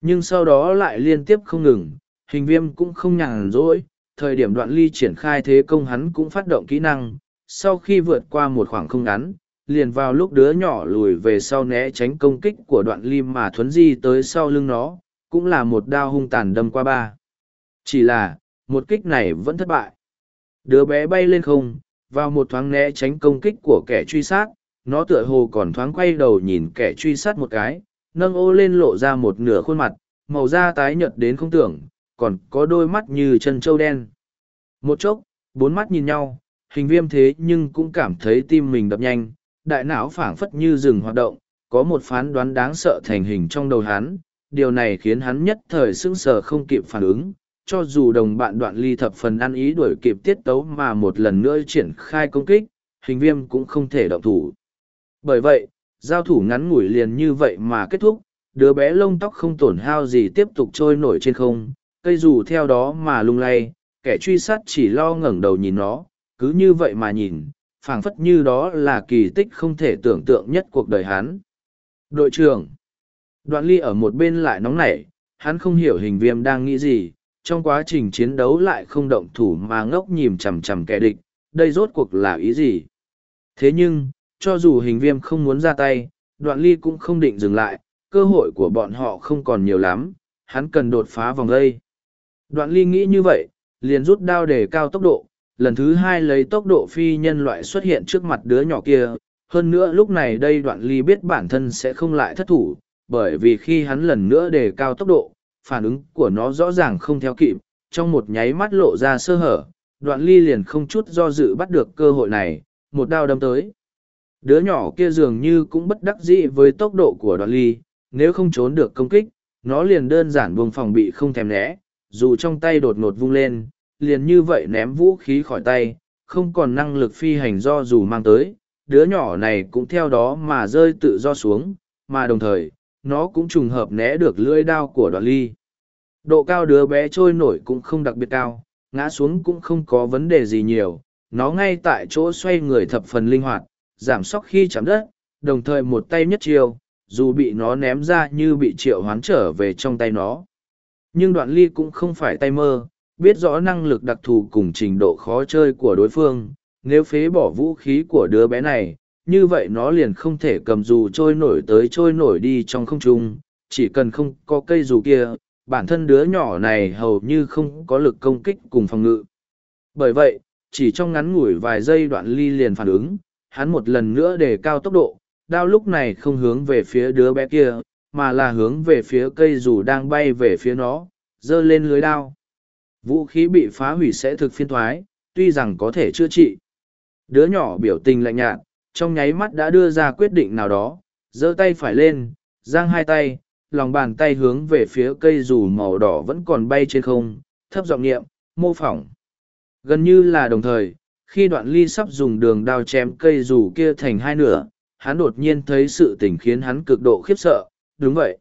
Nhưng sau đó lại liên tiếp không ngừng, hình viêm cũng không nhàn rỗi, thời điểm đoạn ly triển khai thế công hắn cũng phát động kỹ năng, sau khi vượt qua một khoảng không ngắn, liền vào lúc đứa nhỏ lùi về sau né tránh công kích của đoạn ly mà thuấn di tới sau lưng nó, cũng là một đao hung tàn đâm qua ba. Chỉ là, một kích này vẫn thất bại. Đứa bé bay lên không, vào một thoáng né tránh công kích của kẻ truy sát, nó tựa hồ còn thoáng quay đầu nhìn kẻ truy sát một cái, nâng ô lên lộ ra một nửa khuôn mặt, màu da tái nhợt đến không tưởng, còn có đôi mắt như chân trâu đen. Một chốc, bốn mắt nhìn nhau, hình viêm thế nhưng cũng cảm thấy tim mình đập nhanh, đại não phảng phất như dừng hoạt động, có một phán đoán đáng sợ thành hình trong đầu hắn, điều này khiến hắn nhất thời sững sờ không kịp phản ứng, cho dù đồng bạn đoạn ly thập phần ăn ý đuổi kịp tiết tấu mà một lần nữa triển khai công kích, hình viêm cũng không thể động thủ. Bởi vậy, giao thủ ngắn ngủi liền như vậy mà kết thúc, đứa bé lông tóc không tổn hao gì tiếp tục trôi nổi trên không, cây dù theo đó mà lung lay, kẻ truy sát chỉ lo ngẩng đầu nhìn nó, cứ như vậy mà nhìn, phảng phất như đó là kỳ tích không thể tưởng tượng nhất cuộc đời hắn. Đội trưởng Đoạn ly ở một bên lại nóng nảy, hắn không hiểu hình viêm đang nghĩ gì, trong quá trình chiến đấu lại không động thủ mà ngốc nhìm chằm chằm kẻ địch, đây rốt cuộc là ý gì? Thế nhưng, cho dù hình viêm không muốn ra tay, đoạn ly cũng không định dừng lại, cơ hội của bọn họ không còn nhiều lắm, hắn cần đột phá vòng đây. Đoạn ly nghĩ như vậy, liền rút đao để cao tốc độ, lần thứ hai lấy tốc độ phi nhân loại xuất hiện trước mặt đứa nhỏ kia. Hơn nữa lúc này đây đoạn ly biết bản thân sẽ không lại thất thủ, bởi vì khi hắn lần nữa đề cao tốc độ, phản ứng của nó rõ ràng không theo kịp, trong một nháy mắt lộ ra sơ hở, đoạn ly liền không chút do dự bắt được cơ hội này, một đao đâm tới. Đứa nhỏ kia dường như cũng bất đắc dĩ với tốc độ của đoạn ly, nếu không trốn được công kích, nó liền đơn giản buông phòng bị không thèm né, dù trong tay đột ngột vung lên, liền như vậy ném vũ khí khỏi tay, không còn năng lực phi hành do dù mang tới, đứa nhỏ này cũng theo đó mà rơi tự do xuống, mà đồng thời, nó cũng trùng hợp né được lưỡi đao của đoạn ly. Độ cao đứa bé trôi nổi cũng không đặc biệt cao, ngã xuống cũng không có vấn đề gì nhiều, nó ngay tại chỗ xoay người thập phần linh hoạt, giảm sóc khi chạm đất, đồng thời một tay nhất chiều, dù bị nó ném ra như bị triệu hoán trở về trong tay nó. Nhưng đoạn ly cũng không phải tay mơ, biết rõ năng lực đặc thù cùng trình độ khó chơi của đối phương, nếu phế bỏ vũ khí của đứa bé này, như vậy nó liền không thể cầm dù trôi nổi tới trôi nổi đi trong không trung, chỉ cần không có cây dù kia, bản thân đứa nhỏ này hầu như không có lực công kích cùng phòng ngự. Bởi vậy, chỉ trong ngắn ngủi vài giây đoạn ly liền phản ứng, hắn một lần nữa đề cao tốc độ, đao lúc này không hướng về phía đứa bé kia, mà là hướng về phía cây dù đang bay về phía nó, dơ lên lưới đao. Vũ khí bị phá hủy sẽ thực phiên thoái, tuy rằng có thể chữa trị. Đứa nhỏ biểu tình lạnh nhạt, trong nháy mắt đã đưa ra quyết định nào đó, giơ tay phải lên, giang hai tay, lòng bàn tay hướng về phía cây dù màu đỏ vẫn còn bay trên không, thấp giọng niệm, mô phỏng. Gần như là đồng thời, khi đoạn ly sắp dùng đường đao chém cây dù kia thành hai nửa, hắn đột nhiên thấy sự tình khiến hắn cực độ khiếp sợ, đúng vậy.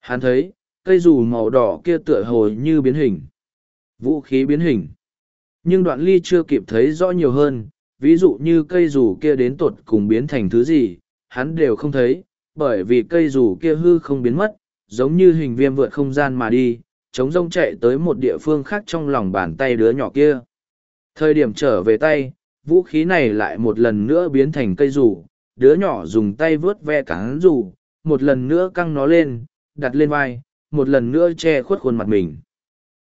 Hắn thấy, cây dù màu đỏ kia tựa hồ như biến hình. Vũ khí biến hình. Nhưng đoạn ly chưa kịp thấy rõ nhiều hơn, ví dụ như cây dù kia đến tột cùng biến thành thứ gì, hắn đều không thấy, bởi vì cây dù kia hư không biến mất, giống như hình viêm vượt không gian mà đi, chống rông chạy tới một địa phương khác trong lòng bàn tay đứa nhỏ kia. Thời điểm trở về tay, vũ khí này lại một lần nữa biến thành cây dù, đứa nhỏ dùng tay vớt ve cán dù, một lần nữa căng nó lên, đặt lên vai, một lần nữa che khuất khuôn mặt mình.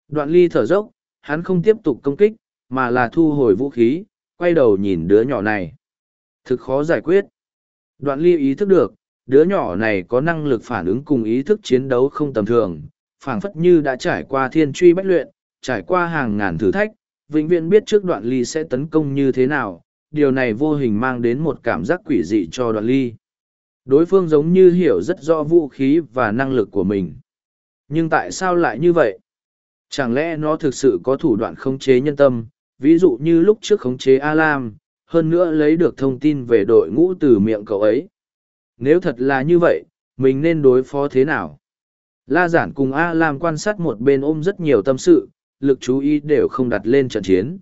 Đoạn ly thở dốc, hắn không tiếp tục công kích, mà là thu hồi vũ khí, quay đầu nhìn đứa nhỏ này. Thực khó giải quyết. Đoạn ly ý thức được, đứa nhỏ này có năng lực phản ứng cùng ý thức chiến đấu không tầm thường, phảng phất như đã trải qua thiên truy bách luyện, trải qua hàng ngàn thử thách, vĩnh viễn biết trước đoạn ly sẽ tấn công như thế nào, điều này vô hình mang đến một cảm giác quỷ dị cho đoạn ly. Đối phương giống như hiểu rất rõ vũ khí và năng lực của mình. Nhưng tại sao lại như vậy? Chẳng lẽ nó thực sự có thủ đoạn khống chế nhân tâm, ví dụ như lúc trước khống chế A-Lam, hơn nữa lấy được thông tin về đội ngũ từ miệng cậu ấy. Nếu thật là như vậy, mình nên đối phó thế nào? La giản cùng A-Lam quan sát một bên ôm rất nhiều tâm sự, lực chú ý đều không đặt lên trận chiến.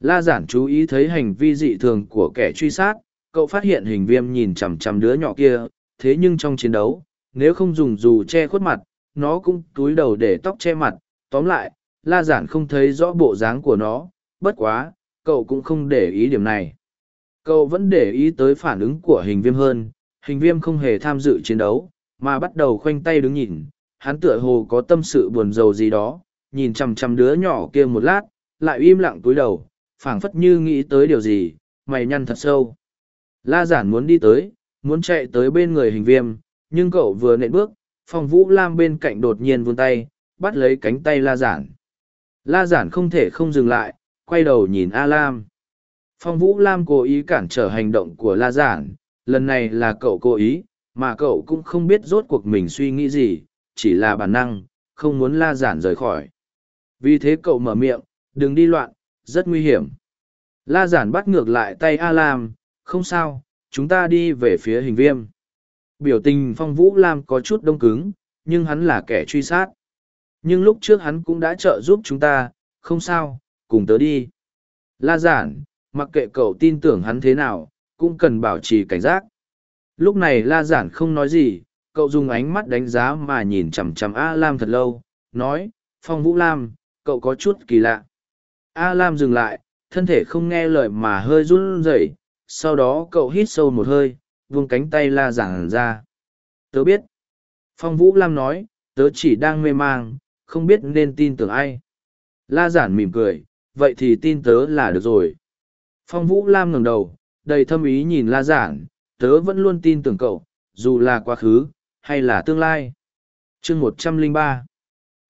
La giản chú ý thấy hành vi dị thường của kẻ truy sát, cậu phát hiện hình viêm nhìn chằm chằm đứa nhỏ kia, thế nhưng trong chiến đấu, nếu không dùng dù che khuất mặt, nó cũng túi đầu để tóc che mặt, tóm lại, la giản không thấy rõ bộ dáng của nó, bất quá, cậu cũng không để ý điểm này. Cậu vẫn để ý tới phản ứng của hình viêm hơn, hình viêm không hề tham dự chiến đấu, mà bắt đầu khoanh tay đứng nhìn, hắn tựa hồ có tâm sự buồn rầu gì đó, nhìn chằm chằm đứa nhỏ kia một lát, lại im lặng túi đầu, phảng phất như nghĩ tới điều gì, mày nhăn thật sâu. La giản muốn đi tới, muốn chạy tới bên người hình viêm, nhưng cậu vừa nện bước, phong vũ lam bên cạnh đột nhiên vươn tay, bắt lấy cánh tay la giản. La giản không thể không dừng lại, quay đầu nhìn A Lam. Phong Vũ Lam cố ý cản trở hành động của La Giản, lần này là cậu cố ý, mà cậu cũng không biết rốt cuộc mình suy nghĩ gì, chỉ là bản năng, không muốn La Giản rời khỏi. Vì thế cậu mở miệng, đừng đi loạn, rất nguy hiểm. La Giản bắt ngược lại tay A Lam, không sao, chúng ta đi về phía hình viêm. Biểu tình Phong Vũ Lam có chút đông cứng, nhưng hắn là kẻ truy sát. Nhưng lúc trước hắn cũng đã trợ giúp chúng ta, không sao, cùng tớ đi. La giản, mặc kệ cậu tin tưởng hắn thế nào, cũng cần bảo trì cảnh giác. Lúc này la giản không nói gì, cậu dùng ánh mắt đánh giá mà nhìn chằm chằm A Lam thật lâu, nói, Phong Vũ Lam, cậu có chút kỳ lạ. A Lam dừng lại, thân thể không nghe lời mà hơi run rẩy sau đó cậu hít sâu một hơi, vung cánh tay la giảng ra. Tớ biết. Phong Vũ Lam nói, tớ chỉ đang mê mang, không biết nên tin tưởng ai. La giản mỉm cười, vậy thì tin tớ là được rồi. Phong Vũ Lam ngẩng đầu, đầy thâm ý nhìn La Giản, tớ vẫn luôn tin tưởng cậu, dù là quá khứ, hay là tương lai. chương một trăm linh ba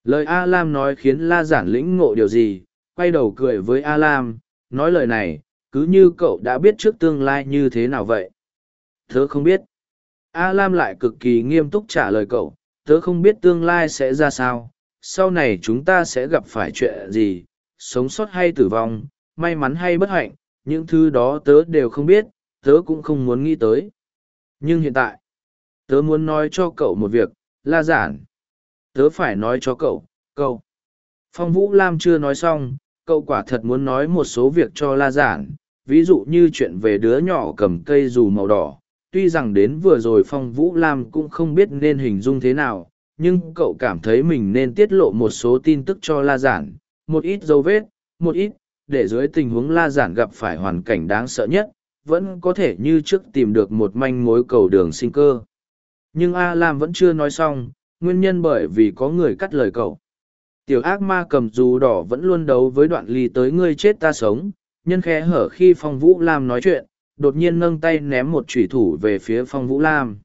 Lời A Lam nói khiến La Giản lĩnh ngộ điều gì, quay đầu cười với A Lam, nói lời này, cứ như cậu đã biết trước tương lai như thế nào vậy. Tớ không biết. A Lam lại cực kỳ nghiêm túc trả lời cậu, tớ không biết tương lai sẽ ra sao, sau này chúng ta sẽ gặp phải chuyện gì, sống sót hay tử vong, may mắn hay bất hạnh, những thứ đó tớ đều không biết, tớ cũng không muốn nghĩ tới. Nhưng hiện tại, tớ muốn nói cho cậu một việc, la giản. Tớ phải nói cho cậu, cậu. Phong Vũ Lam chưa nói xong, cậu quả thật muốn nói một số việc cho la giản, ví dụ như chuyện về đứa nhỏ cầm cây dù màu đỏ. Tuy rằng đến vừa rồi Phong Vũ Lam cũng không biết nên hình dung thế nào, nhưng cậu cảm thấy mình nên tiết lộ một số tin tức cho la giản, một ít dấu vết, một ít, để dưới tình huống la giản gặp phải hoàn cảnh đáng sợ nhất, vẫn có thể như trước tìm được một manh mối cầu đường sinh cơ. Nhưng A Lam vẫn chưa nói xong, nguyên nhân bởi vì có người cắt lời cậu. Tiểu ác ma cầm dù đỏ vẫn luôn đấu với đoạn ly tới ngươi chết ta sống, nhân khe hở khi phong vũ lam nói chuyện, đột nhiên nâng tay ném một chủy thủ về phía phong vũ lam.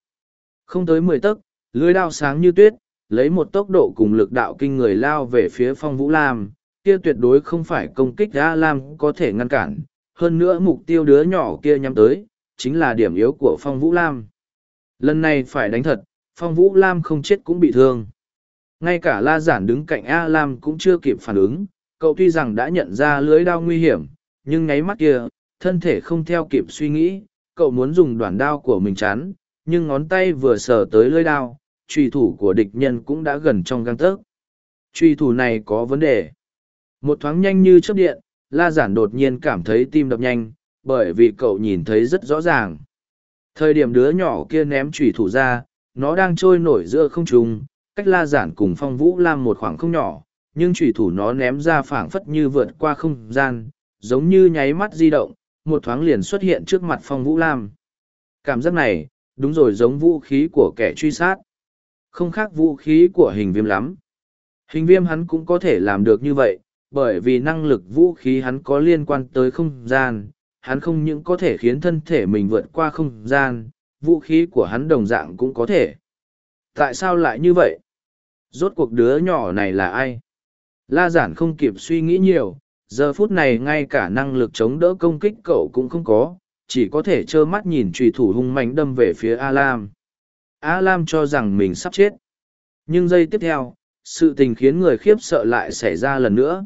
Không tới mười tấc, lưới đao sáng như tuyết, lấy một tốc độ cùng lực đạo kinh người lao về phía phong vũ lam, kia tuyệt đối không phải công kích A Lam có thể ngăn cản, hơn nữa mục tiêu đứa nhỏ kia nhắm tới, chính là điểm yếu của Phong Vũ Lam. Lần này phải đánh thật, Phong Vũ Lam không chết cũng bị thương. Ngay cả La Giản đứng cạnh A Lam cũng chưa kịp phản ứng, cậu tuy rằng đã nhận ra lưới đao nguy hiểm, nhưng ngáy mắt kia, thân thể không theo kịp suy nghĩ, cậu muốn dùng đoạn đao của mình chắn, nhưng ngón tay vừa sờ tới lưỡi đao, trùy thủ của địch nhân cũng đã gần trong găng tấc. trùy thủ này có vấn đề. Một thoáng nhanh như chớp điện, La Giản đột nhiên cảm thấy tim đập nhanh, bởi vì cậu nhìn thấy rất rõ ràng. Thời điểm đứa nhỏ kia ném trùy thủ ra, nó đang trôi nổi giữa không trung, cách La Giản cùng Phong Vũ Lam một khoảng không nhỏ, nhưng trùy thủ nó ném ra phảng phất như vượt qua không gian, giống như nháy mắt di động, một thoáng liền xuất hiện trước mặt Phong Vũ Lam. Cảm giác này, đúng rồi giống vũ khí của kẻ truy sát. Không khác vũ khí của hình viêm lắm. Hình viêm hắn cũng có thể làm được như vậy, bởi vì năng lực vũ khí hắn có liên quan tới không gian, hắn không những có thể khiến thân thể mình vượt qua không gian, vũ khí của hắn đồng dạng cũng có thể. Tại sao lại như vậy? Rốt cuộc đứa nhỏ này là ai? La giản không kịp suy nghĩ nhiều, giờ phút này ngay cả năng lực chống đỡ công kích cậu cũng không có, chỉ có thể trơ mắt nhìn trùy thủ hung mạnh đâm về phía A Lam. A Lam cho rằng mình sắp chết. Nhưng giây tiếp theo, sự tình khiến người khiếp sợ lại xảy ra lần nữa.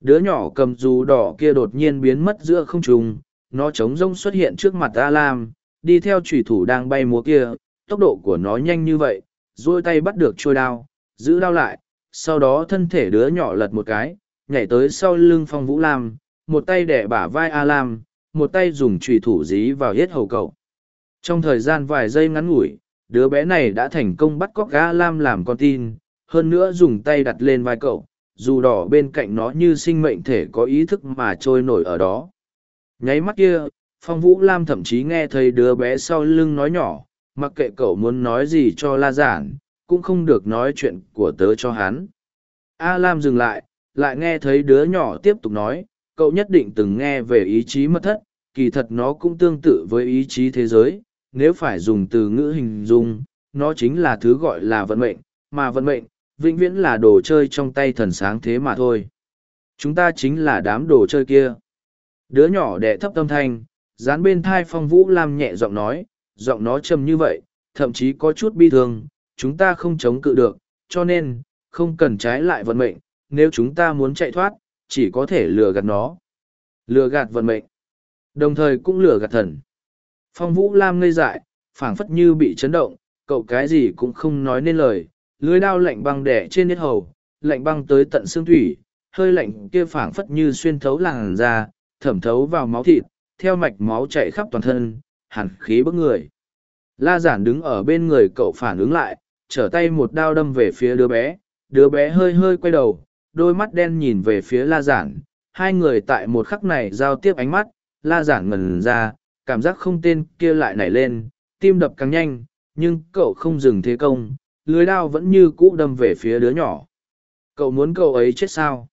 Đứa nhỏ cầm dù đỏ kia đột nhiên biến mất giữa không trung, nó trống rông xuất hiện trước mặt A Lam, đi theo trùy thủ đang bay múa kia, tốc độ của nó nhanh như vậy, dôi tay bắt được trôi đao, giữ đao lại, sau đó thân thể đứa nhỏ lật một cái, nhảy tới sau lưng phong vũ lam, một tay đẻ bả vai A Lam, một tay dùng trùy thủ dí vào hết hầu cậu. Trong thời gian vài giây ngắn ngủi, đứa bé này đã thành công bắt cóc A Lam làm con tin, hơn nữa dùng tay đặt lên vai cậu, dù đỏ bên cạnh nó như sinh mệnh thể có ý thức mà trôi nổi ở đó. Nháy mắt kia, Phong Vũ Lam thậm chí nghe thấy đứa bé sau lưng nói nhỏ, mặc kệ cậu muốn nói gì cho La Giản, cũng không được nói chuyện của tớ cho hắn. A Lam dừng lại, lại nghe thấy đứa nhỏ tiếp tục nói, cậu nhất định từng nghe về ý chí mất thất, kỳ thật nó cũng tương tự với ý chí thế giới, nếu phải dùng từ ngữ hình dung, nó chính là thứ gọi là vận mệnh, mà vận mệnh, vĩnh viễn là đồ chơi trong tay thần sáng thế mà thôi. Chúng ta chính là đám đồ chơi kia. Đứa nhỏ đẻ thấp tâm thanh, dán bên thai phong vũ lam nhẹ giọng nói, giọng nó trầm như vậy, thậm chí có chút bi thương, chúng ta không chống cự được, cho nên, không cần trái lại vận mệnh, nếu chúng ta muốn chạy thoát, chỉ có thể lừa gạt nó. Lừa gạt vận mệnh. Đồng thời cũng lừa gạt thần. Phong Vũ Lam ngây dại, phảng phất như bị chấn động, cậu cái gì cũng không nói nên lời, lưới đao lạnh băng đẻ trên nết hầu, lạnh băng tới tận xương thủy, hơi lạnh kia phảng phất như xuyên thấu làn da, thẩm thấu vào máu thịt, theo mạch máu chạy khắp toàn thân, hàn khí bức người. La giản đứng ở bên người cậu phản ứng lại, trở tay một đao đâm về phía đứa bé, đứa bé hơi hơi quay đầu, đôi mắt đen nhìn về phía la giản, hai người tại một khắc này giao tiếp ánh mắt, la giản ngần ra, cảm giác không tên kia lại nảy lên, tim đập càng nhanh, nhưng cậu không dừng thế công, lưới đao vẫn như cũ đâm về phía đứa nhỏ. Cậu muốn cậu ấy chết sao?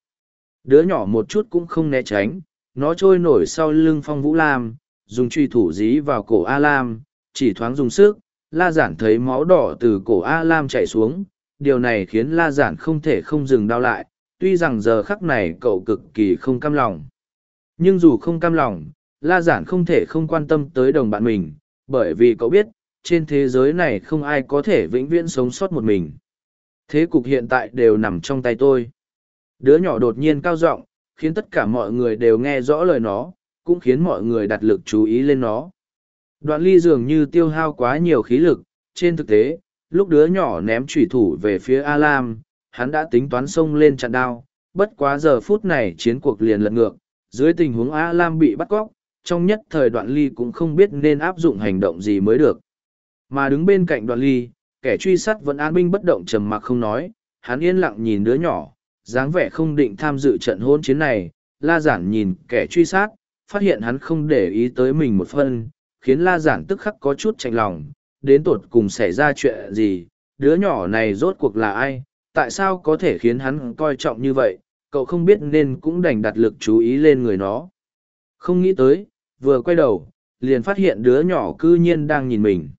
Đứa nhỏ một chút cũng không né tránh, nó trôi nổi sau lưng phong vũ lam, dùng truy thủ dí vào cổ A Lam, chỉ thoáng dùng sức, la giản thấy máu đỏ từ cổ A Lam chảy xuống, điều này khiến la giản không thể không dừng đau lại, tuy rằng giờ khắc này cậu cực kỳ không cam lòng. Nhưng dù không cam lòng, la giản không thể không quan tâm tới đồng bạn mình, bởi vì cậu biết, trên thế giới này không ai có thể vĩnh viễn sống sót một mình. Thế cục hiện tại đều nằm trong tay tôi. Đứa nhỏ đột nhiên cao giọng, khiến tất cả mọi người đều nghe rõ lời nó, cũng khiến mọi người đặt lực chú ý lên nó. Đoạn ly dường như tiêu hao quá nhiều khí lực, trên thực tế, lúc đứa nhỏ ném trùy thủ về phía A Lam, hắn đã tính toán xông lên chặn đao, bất quá giờ phút này chiến cuộc liền lật ngược, dưới tình huống A Lam bị bắt cóc, trong nhất thời đoạn ly cũng không biết nên áp dụng hành động gì mới được. Mà đứng bên cạnh đoạn ly, kẻ truy sát vẫn an binh bất động trầm mặc không nói, hắn yên lặng nhìn đứa nhỏ, dáng vẻ không định tham dự trận hôn chiến này, la giản nhìn kẻ truy sát, phát hiện hắn không để ý tới mình một phân, khiến la giản tức khắc có chút chạnh lòng, đến tột cùng xảy ra chuyện gì, đứa nhỏ này rốt cuộc là ai, tại sao có thể khiến hắn coi trọng như vậy, cậu không biết nên cũng đành đặt lực chú ý lên người nó. Không nghĩ tới, vừa quay đầu, liền phát hiện đứa nhỏ cư nhiên đang nhìn mình.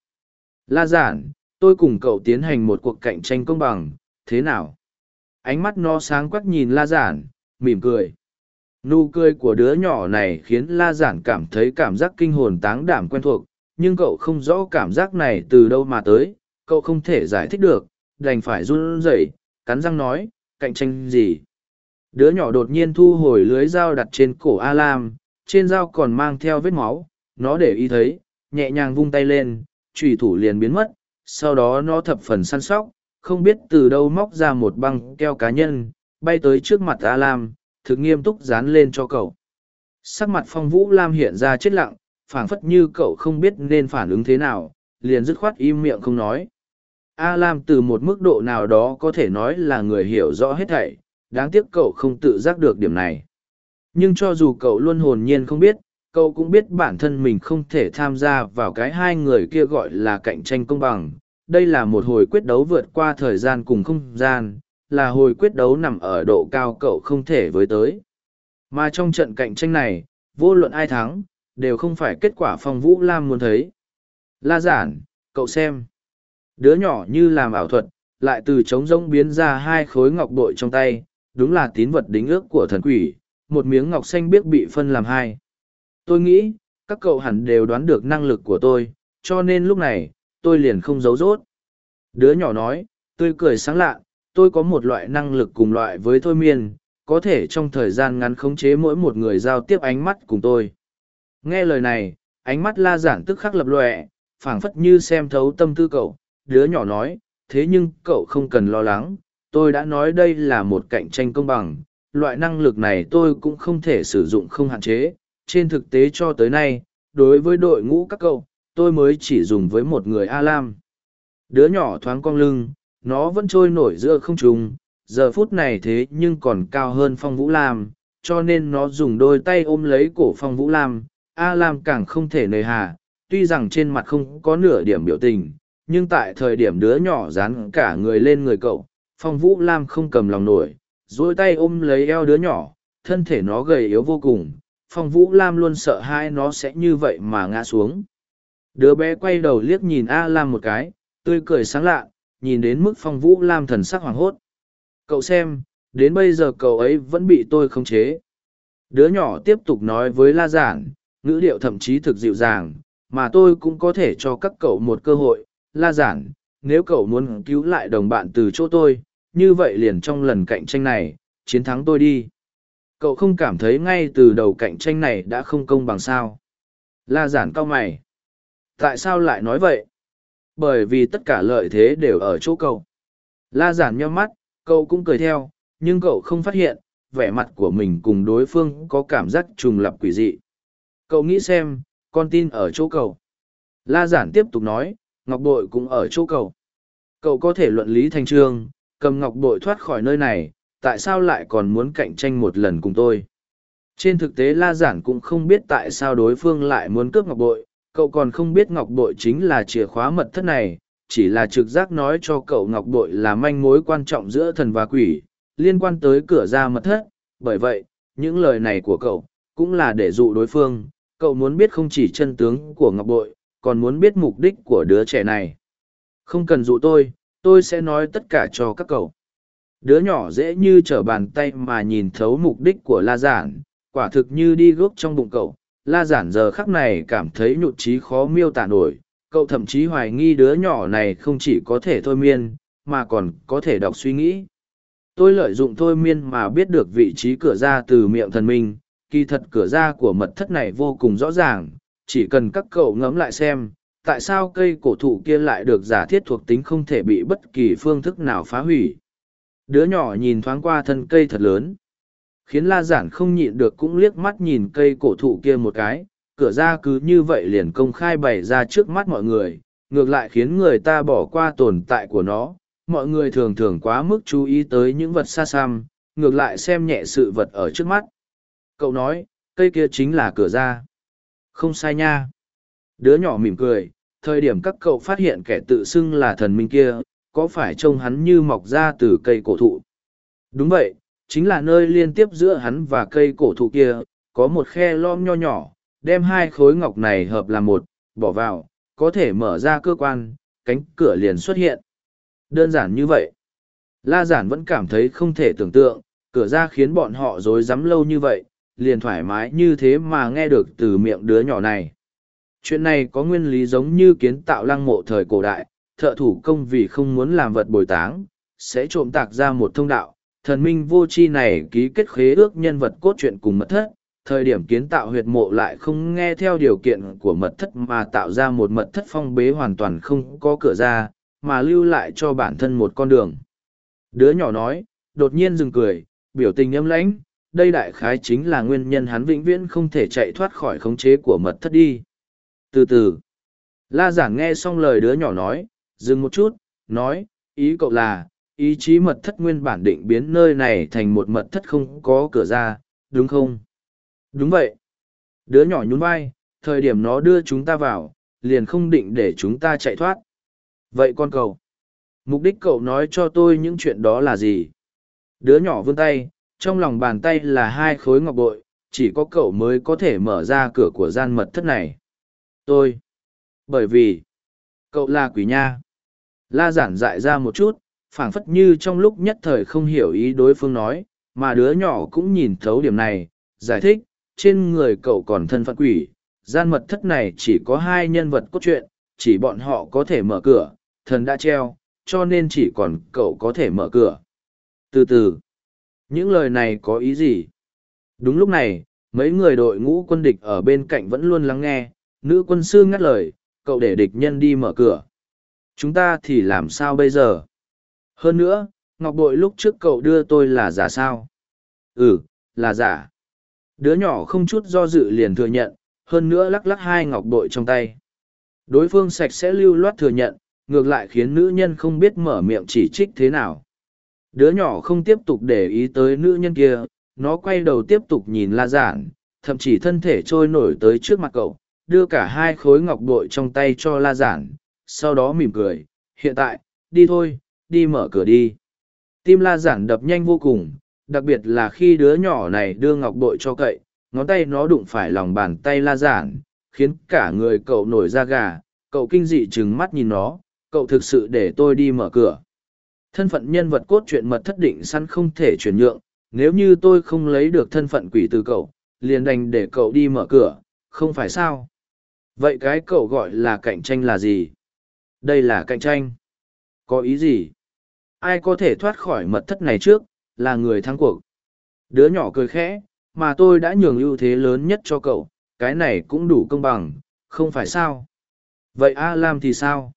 La giản, tôi cùng cậu tiến hành một cuộc cạnh tranh công bằng, thế nào? Ánh mắt nó sáng quắc nhìn la giản, mỉm cười. Nụ cười của đứa nhỏ này khiến la giản cảm thấy cảm giác kinh hồn táng đảm quen thuộc, nhưng cậu không rõ cảm giác này từ đâu mà tới, cậu không thể giải thích được, đành phải run rẩy, cắn răng nói, cạnh tranh gì. Đứa nhỏ đột nhiên thu hồi lưới dao đặt trên cổ A Lam, trên dao còn mang theo vết máu, nó để ý thấy, nhẹ nhàng vung tay lên, trùy thủ liền biến mất, sau đó nó thập phần săn sóc, không biết từ đâu móc ra một băng keo cá nhân, bay tới trước mặt A Lam, thực nghiêm túc dán lên cho cậu. Sắc mặt phong vũ Lam hiện ra chết lặng, phảng phất như cậu không biết nên phản ứng thế nào, liền dứt khoát im miệng không nói. A Lam từ một mức độ nào đó có thể nói là người hiểu rõ hết thảy, đáng tiếc cậu không tự giác được điểm này. Nhưng cho dù cậu luôn hồn nhiên không biết, cậu cũng biết bản thân mình không thể tham gia vào cái hai người kia gọi là cạnh tranh công bằng. Đây là một hồi quyết đấu vượt qua thời gian cùng không gian, là hồi quyết đấu nằm ở độ cao cậu không thể với tới. Mà trong trận cạnh tranh này, vô luận ai thắng, đều không phải kết quả phong vũ lam muốn thấy. La giản, cậu xem. Đứa nhỏ như làm ảo thuật, lại từ trống rỗng biến ra hai khối ngọc bội trong tay, đúng là tín vật đính ước của thần quỷ, một miếng ngọc xanh biết bị phân làm hai. Tôi nghĩ, các cậu hẳn đều đoán được năng lực của tôi, cho nên lúc này, tôi liền không giấu rốt. Đứa nhỏ nói, tôi cười sáng lạ, tôi có một loại năng lực cùng loại với thôi miên, có thể trong thời gian ngắn khống chế mỗi một người giao tiếp ánh mắt cùng tôi. Nghe lời này, ánh mắt la giản tức khắc lập lòe, phảng phất như xem thấu tâm tư cậu, đứa nhỏ nói, thế nhưng cậu không cần lo lắng, tôi đã nói đây là một cạnh tranh công bằng, loại năng lực này tôi cũng không thể sử dụng không hạn chế, trên thực tế cho tới nay, đối với đội ngũ các cậu, tôi mới chỉ dùng với một người A-Lam. Đứa nhỏ thoáng cong lưng, nó vẫn trôi nổi giữa không trung, giờ phút này thế nhưng còn cao hơn Phong Vũ Lam, cho nên nó dùng đôi tay ôm lấy cổ Phong Vũ Lam. A-Lam càng không thể nề hà, tuy rằng trên mặt không có nửa điểm biểu tình, nhưng tại thời điểm đứa nhỏ dán cả người lên người cậu, Phong Vũ Lam không cầm lòng nổi, dối tay ôm lấy eo đứa nhỏ, thân thể nó gầy yếu vô cùng, Phong Vũ Lam luôn sợ hai nó sẽ như vậy mà ngã xuống. Đứa bé quay đầu liếc nhìn A Lam một cái, tươi cười sáng lạ, nhìn đến mức Phong Vũ Lam thần sắc hoàng hốt. Cậu xem, đến bây giờ cậu ấy vẫn bị tôi khống chế. Đứa nhỏ tiếp tục nói với La Giản, ngữ điệu thậm chí thực dịu dàng, mà tôi cũng có thể cho các cậu một cơ hội. La Giản, nếu cậu muốn cứu lại đồng bạn từ chỗ tôi, như vậy liền trong lần cạnh tranh này, chiến thắng tôi đi. Cậu không cảm thấy ngay từ đầu cạnh tranh này đã không công bằng sao. La giản cao mày. Tại sao lại nói vậy? Bởi vì tất cả lợi thế đều ở chỗ cậu. La giản nheo mắt, cậu cũng cười theo, nhưng cậu không phát hiện, vẻ mặt của mình cùng đối phương có cảm giác trùng lập quỷ dị. Cậu nghĩ xem, con tin ở chỗ cậu. La giản tiếp tục nói, ngọc bội cũng ở chỗ cậu. Cậu có thể luận lý thành trương, cầm ngọc bội thoát khỏi nơi này, tại sao lại còn muốn cạnh tranh một lần cùng tôi? Trên thực tế La Giản cũng không biết tại sao đối phương lại muốn cướp ngọc bội, cậu còn không biết ngọc bội chính là chìa khóa mật thất này, chỉ là trực giác nói cho cậu ngọc bội là manh mối quan trọng giữa thần và quỷ, liên quan tới cửa ra mật thất, bởi vậy, những lời này của cậu, cũng là để dụ đối phương, cậu muốn biết không chỉ chân tướng của ngọc bội, còn muốn biết mục đích của đứa trẻ này. Không cần dụ tôi, tôi sẽ nói tất cả cho các cậu. Đứa nhỏ dễ như trở bàn tay mà nhìn thấu mục đích của la giản quả thực như đi gốc trong bụng cậu. La giản giờ khắc này cảm thấy nhụt chí khó miêu tả nổi cậu thậm chí hoài nghi đứa nhỏ này không chỉ có thể thôi miên mà còn có thể đọc suy nghĩ. Tôi lợi dụng thôi miên mà biết được vị trí cửa ra từ miệng thần minh kỳ thật cửa ra của mật thất này vô cùng rõ ràng chỉ cần các cậu ngẫm lại xem tại sao cây cổ thụ kia lại được giả thiết thuộc tính không thể bị bất kỳ phương thức nào phá hủy Đứa nhỏ nhìn thoáng qua thân cây thật lớn. Khiến la giản không nhịn được cũng liếc mắt nhìn cây cổ thụ kia một cái, cửa ra cứ như vậy liền công khai bày ra trước mắt mọi người, ngược lại khiến người ta bỏ qua tồn tại của nó. Mọi người thường thường quá mức chú ý tới những vật xa xăm, ngược lại xem nhẹ sự vật ở trước mắt. Cậu nói, cây kia chính là cửa ra. Không sai nha. Đứa nhỏ mỉm cười, thời điểm các cậu phát hiện kẻ tự xưng là thần minh kia, có phải trông hắn như mọc ra từ cây cổ thụ? Đúng vậy, chính là nơi liên tiếp giữa hắn và cây cổ thụ kia, có một khe lom nho nhỏ, đem hai khối ngọc này hợp làm một, bỏ vào, có thể mở ra cơ quan, cánh cửa liền xuất hiện. Đơn giản như vậy. La giản vẫn cảm thấy không thể tưởng tượng, cửa ra khiến bọn họ rối rắm lâu như vậy, liền thoải mái như thế mà nghe được từ miệng đứa nhỏ này. Chuyện này có nguyên lý giống như kiến tạo lăng mộ thời cổ đại, thợ thủ công vì không muốn làm vật bồi táng, sẽ trộm tạc ra một thông đạo. Thần minh vô chi này ký kết khế ước nhân vật cốt truyện cùng mật thất, thời điểm kiến tạo huyệt mộ lại không nghe theo điều kiện của mật thất mà tạo ra một mật thất phong bế hoàn toàn không có cửa ra, mà lưu lại cho bản thân một con đường. Đứa nhỏ nói, đột nhiên dừng cười, biểu tình âm lãnh, đây đại khái chính là nguyên nhân hắn vĩnh viễn không thể chạy thoát khỏi khống chế của mật thất đi. Từ từ, la giản nghe xong lời đứa nhỏ nói, dừng một chút, nói, ý cậu là, ý chí mật thất nguyên bản định biến nơi này thành một mật thất không có cửa ra, đúng không? Đúng vậy. Đứa nhỏ nhún vai, thời điểm nó đưa chúng ta vào, liền không định để chúng ta chạy thoát. Vậy con cậu, mục đích cậu nói cho tôi những chuyện đó là gì? Đứa nhỏ vươn tay, trong lòng bàn tay là hai khối ngọc bội, chỉ có cậu mới có thể mở ra cửa của gian mật thất này. Tôi. Bởi vì, cậu là quỷ nha. La giản dại ra một chút, phảng phất như trong lúc nhất thời không hiểu ý đối phương nói, mà đứa nhỏ cũng nhìn thấu điểm này, giải thích, trên người cậu còn thân phận quỷ, gian mật thất này chỉ có hai nhân vật cốt truyện, chỉ bọn họ có thể mở cửa, thần đã treo, cho nên chỉ còn cậu có thể mở cửa. Từ từ, những lời này có ý gì? Đúng lúc này, mấy người đội ngũ quân địch ở bên cạnh vẫn luôn lắng nghe, nữ quân sư ngắt lời, cậu để địch nhân đi mở cửa. Chúng ta thì làm sao bây giờ? Hơn nữa, ngọc bội lúc trước cậu đưa tôi là giả sao? Ừ, là giả. Đứa nhỏ không chút do dự liền thừa nhận, hơn nữa lắc lắc hai ngọc bội trong tay. Đối phương sạch sẽ lưu loát thừa nhận, ngược lại khiến nữ nhân không biết mở miệng chỉ trích thế nào. Đứa nhỏ không tiếp tục để ý tới nữ nhân kia, nó quay đầu tiếp tục nhìn la giản, thậm chí thân thể trôi nổi tới trước mặt cậu, đưa cả hai khối ngọc bội trong tay cho la giản, sau đó mỉm cười, hiện tại, đi thôi, đi mở cửa đi. Tim la giản đập nhanh vô cùng, đặc biệt là khi đứa nhỏ này đưa ngọc bội cho cậy, ngón tay nó đụng phải lòng bàn tay la giản, khiến cả người cậu nổi da gà, cậu kinh dị trừng mắt nhìn nó, cậu thực sự để tôi đi mở cửa. Thân phận nhân vật cốt truyện mật thất định săn không thể chuyển nhượng, nếu như tôi không lấy được thân phận quỷ từ cậu, liền đành để cậu đi mở cửa, không phải sao? Vậy cái cậu gọi là cạnh tranh là gì? Đây là cạnh tranh. Có ý gì? Ai có thể thoát khỏi mật thất này trước, là người thắng cuộc. Đứa nhỏ cười khẽ, mà tôi đã nhường ưu thế lớn nhất cho cậu, cái này cũng đủ công bằng, không phải sao? Vậy A Lam thì sao?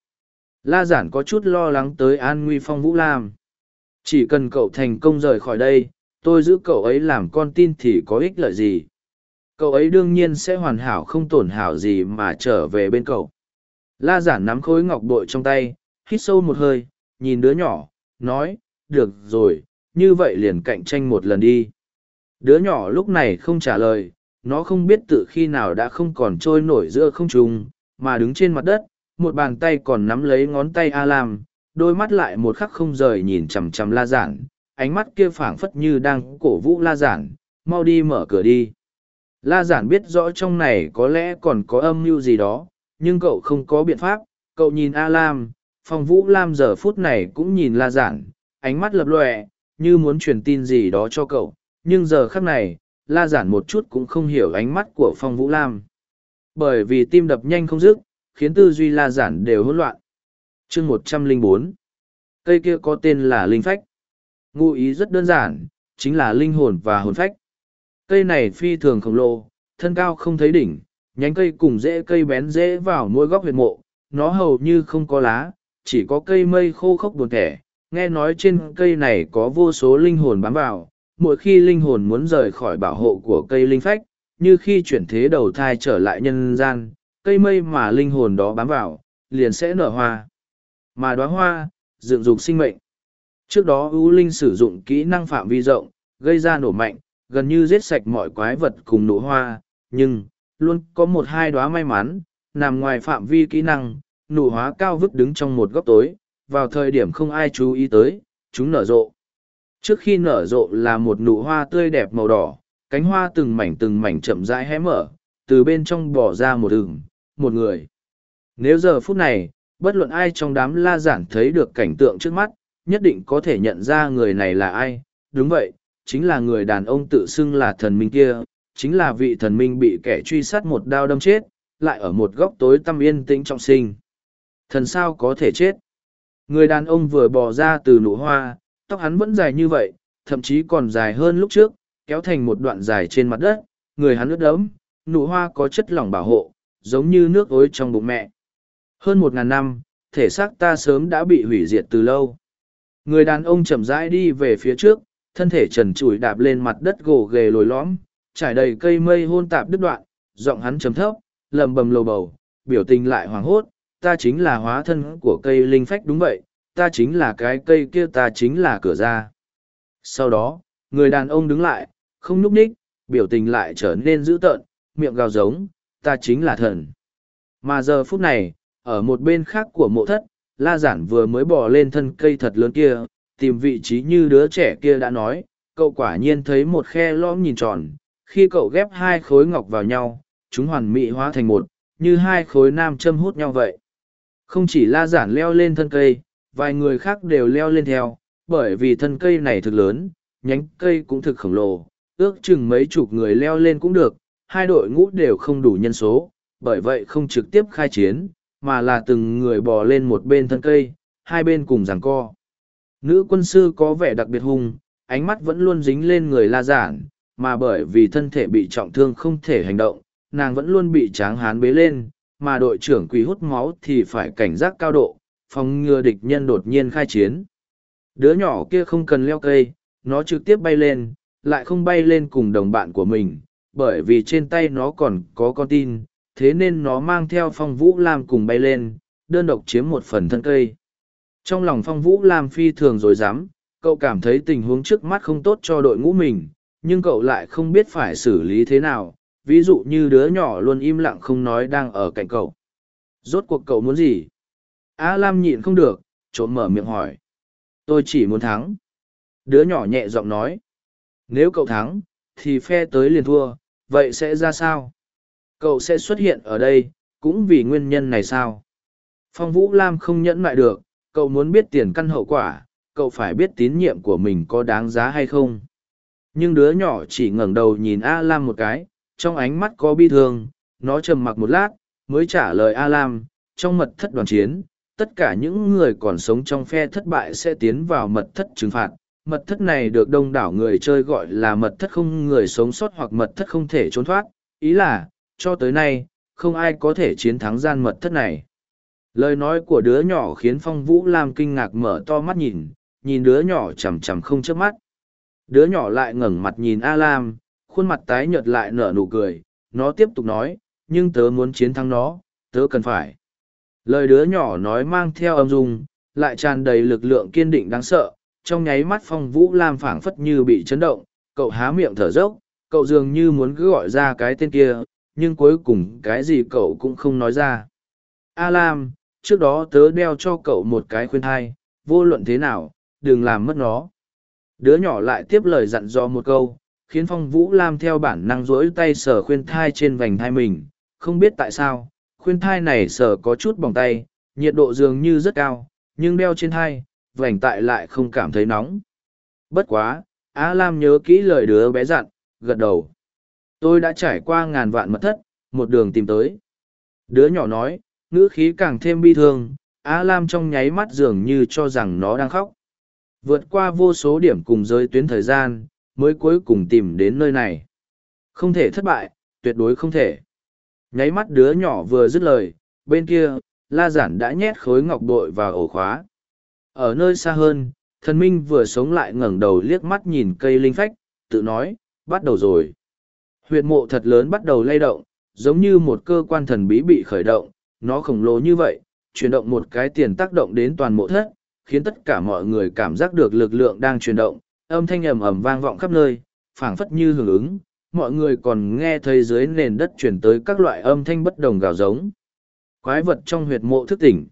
La giản có chút lo lắng tới an nguy phong Vũ Lam. Chỉ cần cậu thành công rời khỏi đây, tôi giữ cậu ấy làm con tin thì có ích lợi gì? Cậu ấy đương nhiên sẽ hoàn hảo không tổn hảo gì mà trở về bên cậu. La giản nắm khối ngọc bội trong tay, hít sâu một hơi, nhìn đứa nhỏ, nói, được rồi, như vậy liền cạnh tranh một lần đi. Đứa nhỏ lúc này không trả lời, nó không biết tự khi nào đã không còn trôi nổi giữa không trung, mà đứng trên mặt đất, một bàn tay còn nắm lấy ngón tay A Lam, đôi mắt lại một khắc không rời nhìn chằm chằm La Giản, ánh mắt kia phảng phất như đang cổ vũ La Giản, mau đi mở cửa đi. La Giản biết rõ trong này có lẽ còn có âm mưu gì đó, nhưng cậu không có biện pháp, cậu nhìn A Lam, Phong Vũ Lam giờ phút này cũng nhìn La Giản, ánh mắt lập lòe, như muốn truyền tin gì đó cho cậu, nhưng giờ khắc này, La Giản một chút cũng không hiểu ánh mắt của Phong Vũ Lam. Bởi vì tim đập nhanh không dứt, khiến tư duy La Giản đều hỗn loạn. chương một trăm linh bốn Cây kia có tên là Linh Phách. Ngụ ý rất đơn giản, chính là linh hồn và hồn phách. Cây này phi thường khổng lồ, thân cao không thấy đỉnh, nhánh cây cùng rễ cây bén rễ vào mỗi góc huyệt mộ, nó hầu như không có lá, chỉ có cây mây khô khốc buồn thẻ. Nghe nói trên cây này có vô số linh hồn bám vào, mỗi khi linh hồn muốn rời khỏi bảo hộ của cây linh phách, như khi chuyển thế đầu thai trở lại nhân gian, cây mây mà linh hồn đó bám vào, liền sẽ nở hoa. Mà đóa hoa, dựng dục sinh mệnh. Trước đó ưu linh sử dụng kỹ năng phạm vi rộng, gây ra nổ mạnh, gần như giết sạch mọi quái vật cùng nổ hoa, nhưng, luôn có một hai đóa may mắn, nằm ngoài phạm vi kỹ năng, nụ hóa cao vứt đứng trong một góc tối, vào thời điểm không ai chú ý tới, chúng nở rộ. Trước khi nở rộ là một nụ hoa tươi đẹp màu đỏ, cánh hoa từng mảnh từng mảnh chậm rãi hé mở, từ bên trong bỏ ra một ửng, một người. Nếu giờ phút này, bất luận ai trong đám la giản thấy được cảnh tượng trước mắt, nhất định có thể nhận ra người này là ai. Đúng vậy, chính là người đàn ông tự xưng là thần minh kia, chính là vị thần minh bị kẻ truy sát một đao đâm chết, lại ở một góc tối tăm yên tĩnh trọng sinh. Thần sao có thể chết? Người đàn ông vừa bò ra từ nụ hoa, tóc hắn vẫn dài như vậy, thậm chí còn dài hơn lúc trước, kéo thành một đoạn dài trên mặt đất, người hắn ướt đẫm, nụ hoa có chất lỏng bảo hộ, giống như nước ối trong bụng mẹ. Hơn một ngàn năm, thể xác ta sớm đã bị hủy diệt từ lâu. Người đàn ông chậm rãi đi về phía trước, thân thể trần trụi đạp lên mặt đất gồ ghề lồi lõm, trải đầy cây mây hôn tạp đứt đoạn, giọng hắn trầm thấp, lầm bầm lầu bầu, biểu tình lại hoảng hốt, ta chính là hóa thân của cây linh phách đúng vậy, ta chính là cái cây kia ta chính là cửa ra. Sau đó, người đàn ông đứng lại, không núp ních, biểu tình lại trở nên dữ tợn, miệng gào giống, ta chính là thần. Mà giờ phút này, ở một bên khác của mộ thất, la giản vừa mới bò lên thân cây thật lớn kia, tìm vị trí như đứa trẻ kia đã nói, cậu quả nhiên thấy một khe lõm nhìn tròn, khi cậu ghép hai khối ngọc vào nhau, chúng hoàn mỹ hóa thành một, như hai khối nam châm hút nhau vậy. Không chỉ la giản leo lên thân cây, vài người khác đều leo lên theo, bởi vì thân cây này thực lớn, nhánh cây cũng thực khổng lồ, ước chừng mấy chục người leo lên cũng được, hai đội ngũ đều không đủ nhân số, bởi vậy không trực tiếp khai chiến, mà là từng người bò lên một bên thân cây, hai bên cùng giằng co. Nữ quân sư có vẻ đặc biệt hung, ánh mắt vẫn luôn dính lên người la giản, mà bởi vì thân thể bị trọng thương không thể hành động, nàng vẫn luôn bị tráng hán bế lên, mà đội trưởng quỷ hút máu thì phải cảnh giác cao độ, phòng ngừa địch nhân đột nhiên khai chiến. Đứa nhỏ kia không cần leo cây, nó trực tiếp bay lên, lại không bay lên cùng đồng bạn của mình, bởi vì trên tay nó còn có con tin, thế nên nó mang theo phong vũ lam cùng bay lên, đơn độc chiếm một phần thân cây. Trong lòng phong vũ lam phi thường rồi dám, cậu cảm thấy tình huống trước mắt không tốt cho đội ngũ mình, nhưng cậu lại không biết phải xử lý thế nào, ví dụ như đứa nhỏ luôn im lặng không nói đang ở cạnh cậu. Rốt cuộc cậu muốn gì? A Lam nhịn không được, trộm mở miệng hỏi. Tôi chỉ muốn thắng. Đứa nhỏ nhẹ giọng nói. Nếu cậu thắng, thì phe tới liền thua, vậy sẽ ra sao? Cậu sẽ xuất hiện ở đây, cũng vì nguyên nhân này sao? Phong Vũ Lam không nhẫn lại được, cậu muốn biết tiền căn hậu quả, cậu phải biết tín nhiệm của mình có đáng giá hay không. Nhưng đứa nhỏ chỉ ngẩng đầu nhìn A Lam một cái, trong ánh mắt có bi thương, nó trầm mặc một lát, mới trả lời A Lam, trong mật thất đoàn chiến, tất cả những người còn sống trong phe thất bại sẽ tiến vào mật thất trừng phạt. Mật thất này được đông đảo người chơi gọi là mật thất không người sống sót hoặc mật thất không thể trốn thoát. Ý là, cho tới nay, không ai có thể chiến thắng gian mật thất này. Lời nói của đứa nhỏ khiến Phong Vũ Lam kinh ngạc mở to mắt nhìn, nhìn đứa nhỏ chằm chằm không chớp mắt. Đứa nhỏ lại ngẩng mặt nhìn A Lam, khuôn mặt tái nhợt lại nở nụ cười, nó tiếp tục nói, nhưng tớ muốn chiến thắng nó, tớ cần phải. Lời đứa nhỏ nói mang theo âm dung, lại tràn đầy lực lượng kiên định đáng sợ, trong nháy mắt phong vũ lam phảng phất như bị chấn động, cậu há miệng thở dốc, cậu dường như muốn cứ gọi ra cái tên kia, nhưng cuối cùng cái gì cậu cũng không nói ra. A Lam, trước đó tớ đeo cho cậu một cái khuyên thai, vô luận thế nào, đừng làm mất nó. Đứa nhỏ lại tiếp lời dặn dò một câu, khiến phong vũ lam theo bản năng rỗi tay sờ khuyên thai trên vành thai mình không biết tại sao khuyên thai này sờ có chút bỏng tay nhiệt độ dường như rất cao nhưng đeo trên thai vành tại lại không cảm thấy nóng bất quá á lam nhớ kỹ lời đứa bé dặn gật đầu tôi đã trải qua ngàn vạn mật thất một đường tìm tới đứa nhỏ nói ngữ khí càng thêm bi thương á lam trong nháy mắt dường như cho rằng nó đang khóc vượt qua vô số điểm cùng giới tuyến thời gian mới cuối cùng tìm đến nơi này. Không thể thất bại, tuyệt đối không thể. Nháy mắt đứa nhỏ vừa dứt lời, bên kia, la giản đã nhét khối ngọc bội vào ổ khóa. Ở nơi xa hơn, thần minh vừa sống lại ngẩng đầu liếc mắt nhìn cây linh phách, tự nói, bắt đầu rồi. Huyệt mộ thật lớn bắt đầu lay động, giống như một cơ quan thần bí bị khởi động, nó khổng lồ như vậy, chuyển động một cái tiền tác động đến toàn mộ thất, khiến tất cả mọi người cảm giác được lực lượng đang chuyển động, âm thanh ầm ầm vang vọng khắp nơi, phảng phất như hưởng ứng, mọi người còn nghe thấy dưới nền đất chuyển tới các loại âm thanh bất đồng gào giống. Quái vật trong huyệt mộ thức tỉnh.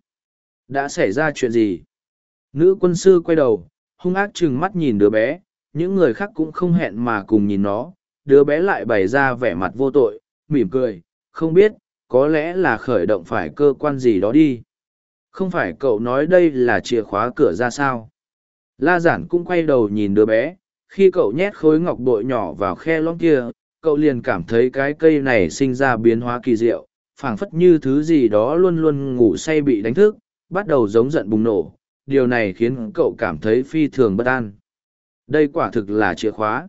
Đã xảy ra chuyện gì? Nữ quân sư quay đầu, hung ác trừng mắt nhìn đứa bé, những người khác cũng không hẹn mà cùng nhìn nó, đứa bé lại bày ra vẻ mặt vô tội, mỉm cười, không biết, có lẽ là khởi động phải cơ quan gì đó đi. Không phải cậu nói đây là chìa khóa cửa ra sao? La giản cũng quay đầu nhìn đứa bé, khi cậu nhét khối ngọc bội nhỏ vào khe lõm kia, cậu liền cảm thấy cái cây này sinh ra biến hóa kỳ diệu, phảng phất như thứ gì đó luôn luôn ngủ say bị đánh thức, bắt đầu giống giận bùng nổ. Điều này khiến cậu cảm thấy phi thường bất an. Đây quả thực là chìa khóa.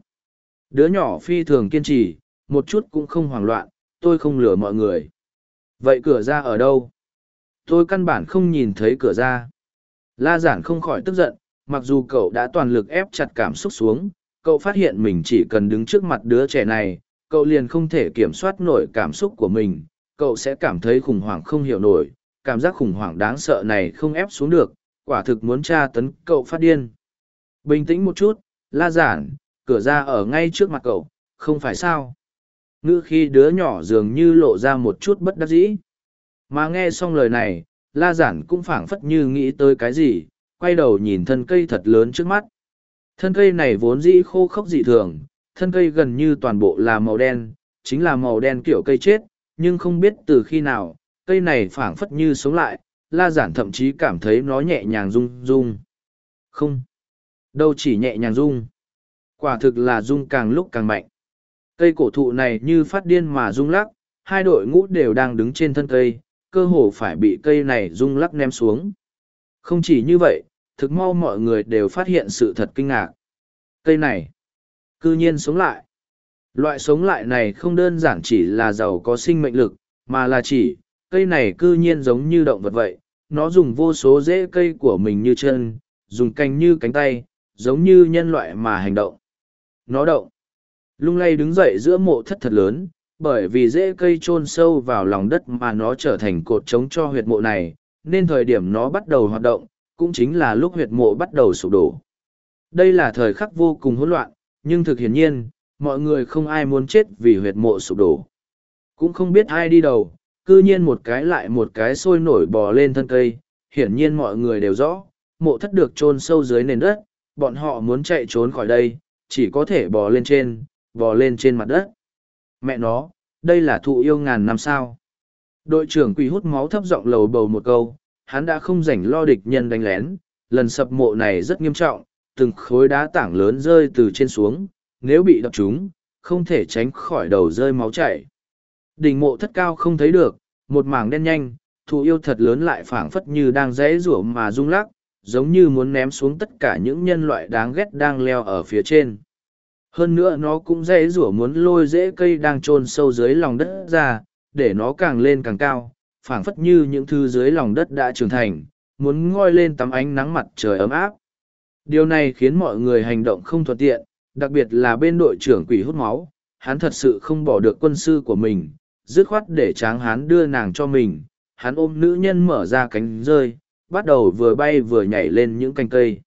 Đứa nhỏ phi thường kiên trì, một chút cũng không hoảng loạn, tôi không lừa mọi người. Vậy cửa ra ở đâu? Tôi căn bản không nhìn thấy cửa ra. La giản không khỏi tức giận, mặc dù cậu đã toàn lực ép chặt cảm xúc xuống, cậu phát hiện mình chỉ cần đứng trước mặt đứa trẻ này, cậu liền không thể kiểm soát nổi cảm xúc của mình, cậu sẽ cảm thấy khủng hoảng không hiểu nổi, cảm giác khủng hoảng đáng sợ này không ép xuống được, quả thực muốn tra tấn cậu phát điên. Bình tĩnh một chút, la giản, cửa ra ở ngay trước mặt cậu, không phải sao. Ngữ khi đứa nhỏ dường như lộ ra một chút bất đắc dĩ. Mà nghe xong lời này, la giản cũng phảng phất như nghĩ tới cái gì, quay đầu nhìn thân cây thật lớn trước mắt. Thân cây này vốn dĩ khô khốc dị thường, thân cây gần như toàn bộ là màu đen, chính là màu đen kiểu cây chết, nhưng không biết từ khi nào, cây này phảng phất như sống lại, la giản thậm chí cảm thấy nó nhẹ nhàng rung rung. Không, đâu chỉ nhẹ nhàng rung. Quả thực là rung càng lúc càng mạnh. Cây cổ thụ này như phát điên mà rung lắc, hai đội ngũ đều đang đứng trên thân cây, cơ hồ phải bị cây này rung lắc ném xuống. Không chỉ như vậy, thực mau mọi người đều phát hiện sự thật kinh ngạc. Cây này, cư nhiên sống lại. Loại sống lại này không đơn giản chỉ là giàu có sinh mệnh lực, mà là chỉ, cây này cư nhiên giống như động vật vậy. Nó dùng vô số rễ cây của mình như chân, dùng cành như cánh tay, giống như nhân loại mà hành động. Nó động. Lung lay đứng dậy giữa mộ thất thật lớn, bởi vì rễ cây chôn sâu vào lòng đất mà nó trở thành cột trống cho huyệt mộ này, nên thời điểm nó bắt đầu hoạt động, cũng chính là lúc huyệt mộ bắt đầu sụp đổ. Đây là thời khắc vô cùng hỗn loạn, nhưng thực hiển nhiên, mọi người không ai muốn chết vì huyệt mộ sụp đổ. Cũng không biết ai đi đầu, cư nhiên một cái lại một cái sôi nổi bò lên thân cây, hiển nhiên mọi người đều rõ, mộ thất được chôn sâu dưới nền đất, bọn họ muốn chạy trốn khỏi đây, chỉ có thể bò lên trên, bò lên trên mặt đất. Mẹ nó, đây là thụ yêu ngàn năm sao. Đội trưởng quỷ hút máu thấp giọng lầu bầu một câu, hắn đã không rảnh lo địch nhân đánh lén, lần sập mộ này rất nghiêm trọng, từng khối đá tảng lớn rơi từ trên xuống, nếu bị đập chúng, không thể tránh khỏi đầu rơi máu chảy. Đỉnh mộ thất cao không thấy được, một mảng đen nhanh, thù yêu thật lớn lại phảng phất như đang rẽ rủa mà rung lắc, giống như muốn ném xuống tất cả những nhân loại đáng ghét đang leo ở phía trên. Hơn nữa nó cũng rẽ rủa muốn lôi rễ cây đang chôn sâu dưới lòng đất ra, để nó càng lên càng cao, phảng phất như những thứ dưới lòng đất đã trưởng thành, muốn ngoi lên tắm ánh nắng mặt trời ấm áp. Điều này khiến mọi người hành động không thuận tiện, đặc biệt là bên đội trưởng quỷ hút máu, hắn thật sự không bỏ được quân sư của mình, dứt khoát để tráng hắn đưa nàng cho mình, hắn ôm nữ nhân mở ra cánh rơi, bắt đầu vừa bay vừa nhảy lên những cành cây.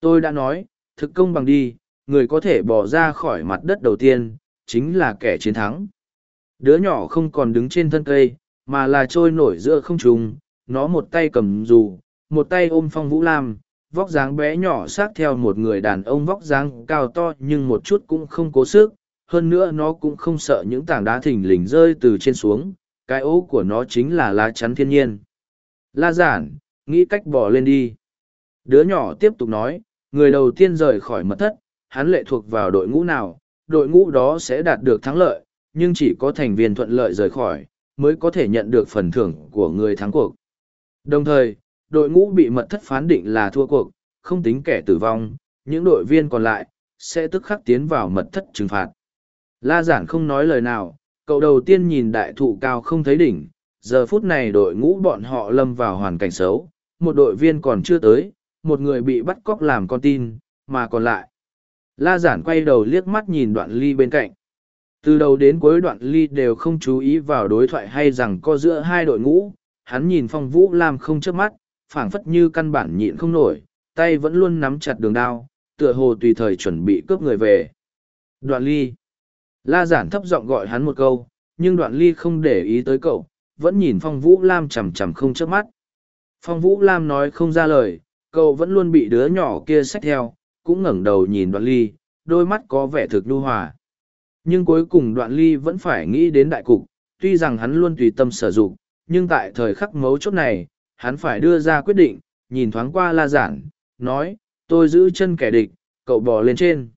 Tôi đã nói, thực công bằng đi, người có thể bỏ ra khỏi mặt đất đầu tiên, chính là kẻ chiến thắng. Đứa nhỏ không còn đứng trên thân cây, mà là trôi nổi giữa không trung, nó một tay cầm dù, một tay ôm phong vũ lam, vóc dáng bé nhỏ sát theo một người đàn ông vóc dáng cao to nhưng một chút cũng không cố sức, hơn nữa nó cũng không sợ những tảng đá thình lình rơi từ trên xuống, cái ố của nó chính là lá chắn thiên nhiên. La giản, nghĩ cách bỏ lên đi. Đứa nhỏ tiếp tục nói, người đầu tiên rời khỏi mật thất, hắn lệ thuộc vào đội ngũ nào, đội ngũ đó sẽ đạt được thắng lợi, nhưng chỉ có thành viên thuận lợi rời khỏi, mới có thể nhận được phần thưởng của người thắng cuộc. Đồng thời, đội ngũ bị mật thất phán định là thua cuộc, không tính kẻ tử vong, những đội viên còn lại, sẽ tức khắc tiến vào mật thất trừng phạt. La giản không nói lời nào, cậu đầu tiên nhìn đại thụ cao không thấy đỉnh, giờ phút này đội ngũ bọn họ lâm vào hoàn cảnh xấu, một đội viên còn chưa tới, một người bị bắt cóc làm con tin, mà còn lại. La giản quay đầu liếc mắt nhìn đoạn ly bên cạnh. Từ đầu đến cuối đoạn ly đều không chú ý vào đối thoại hay rằng có giữa hai đội ngũ, hắn nhìn phong vũ làm không chớp mắt, phảng phất như căn bản nhịn không nổi, tay vẫn luôn nắm chặt đường đao, tựa hồ tùy thời chuẩn bị cướp người về. Đoạn ly. La giản thấp giọng gọi hắn một câu, nhưng đoạn ly không để ý tới cậu, vẫn nhìn phong vũ lam chằm chằm không chớp mắt. Phong vũ lam nói không ra lời, cậu vẫn luôn bị đứa nhỏ kia xách theo, cũng ngẩng đầu nhìn đoạn ly, đôi mắt có vẻ thực nhu hòa. Nhưng cuối cùng đoạn ly vẫn phải nghĩ đến đại cục, tuy rằng hắn luôn tùy tâm sử dụng, nhưng tại thời khắc mấu chốt này, hắn phải đưa ra quyết định, nhìn thoáng qua la giản, nói, tôi giữ chân kẻ địch, cậu bò lên trên.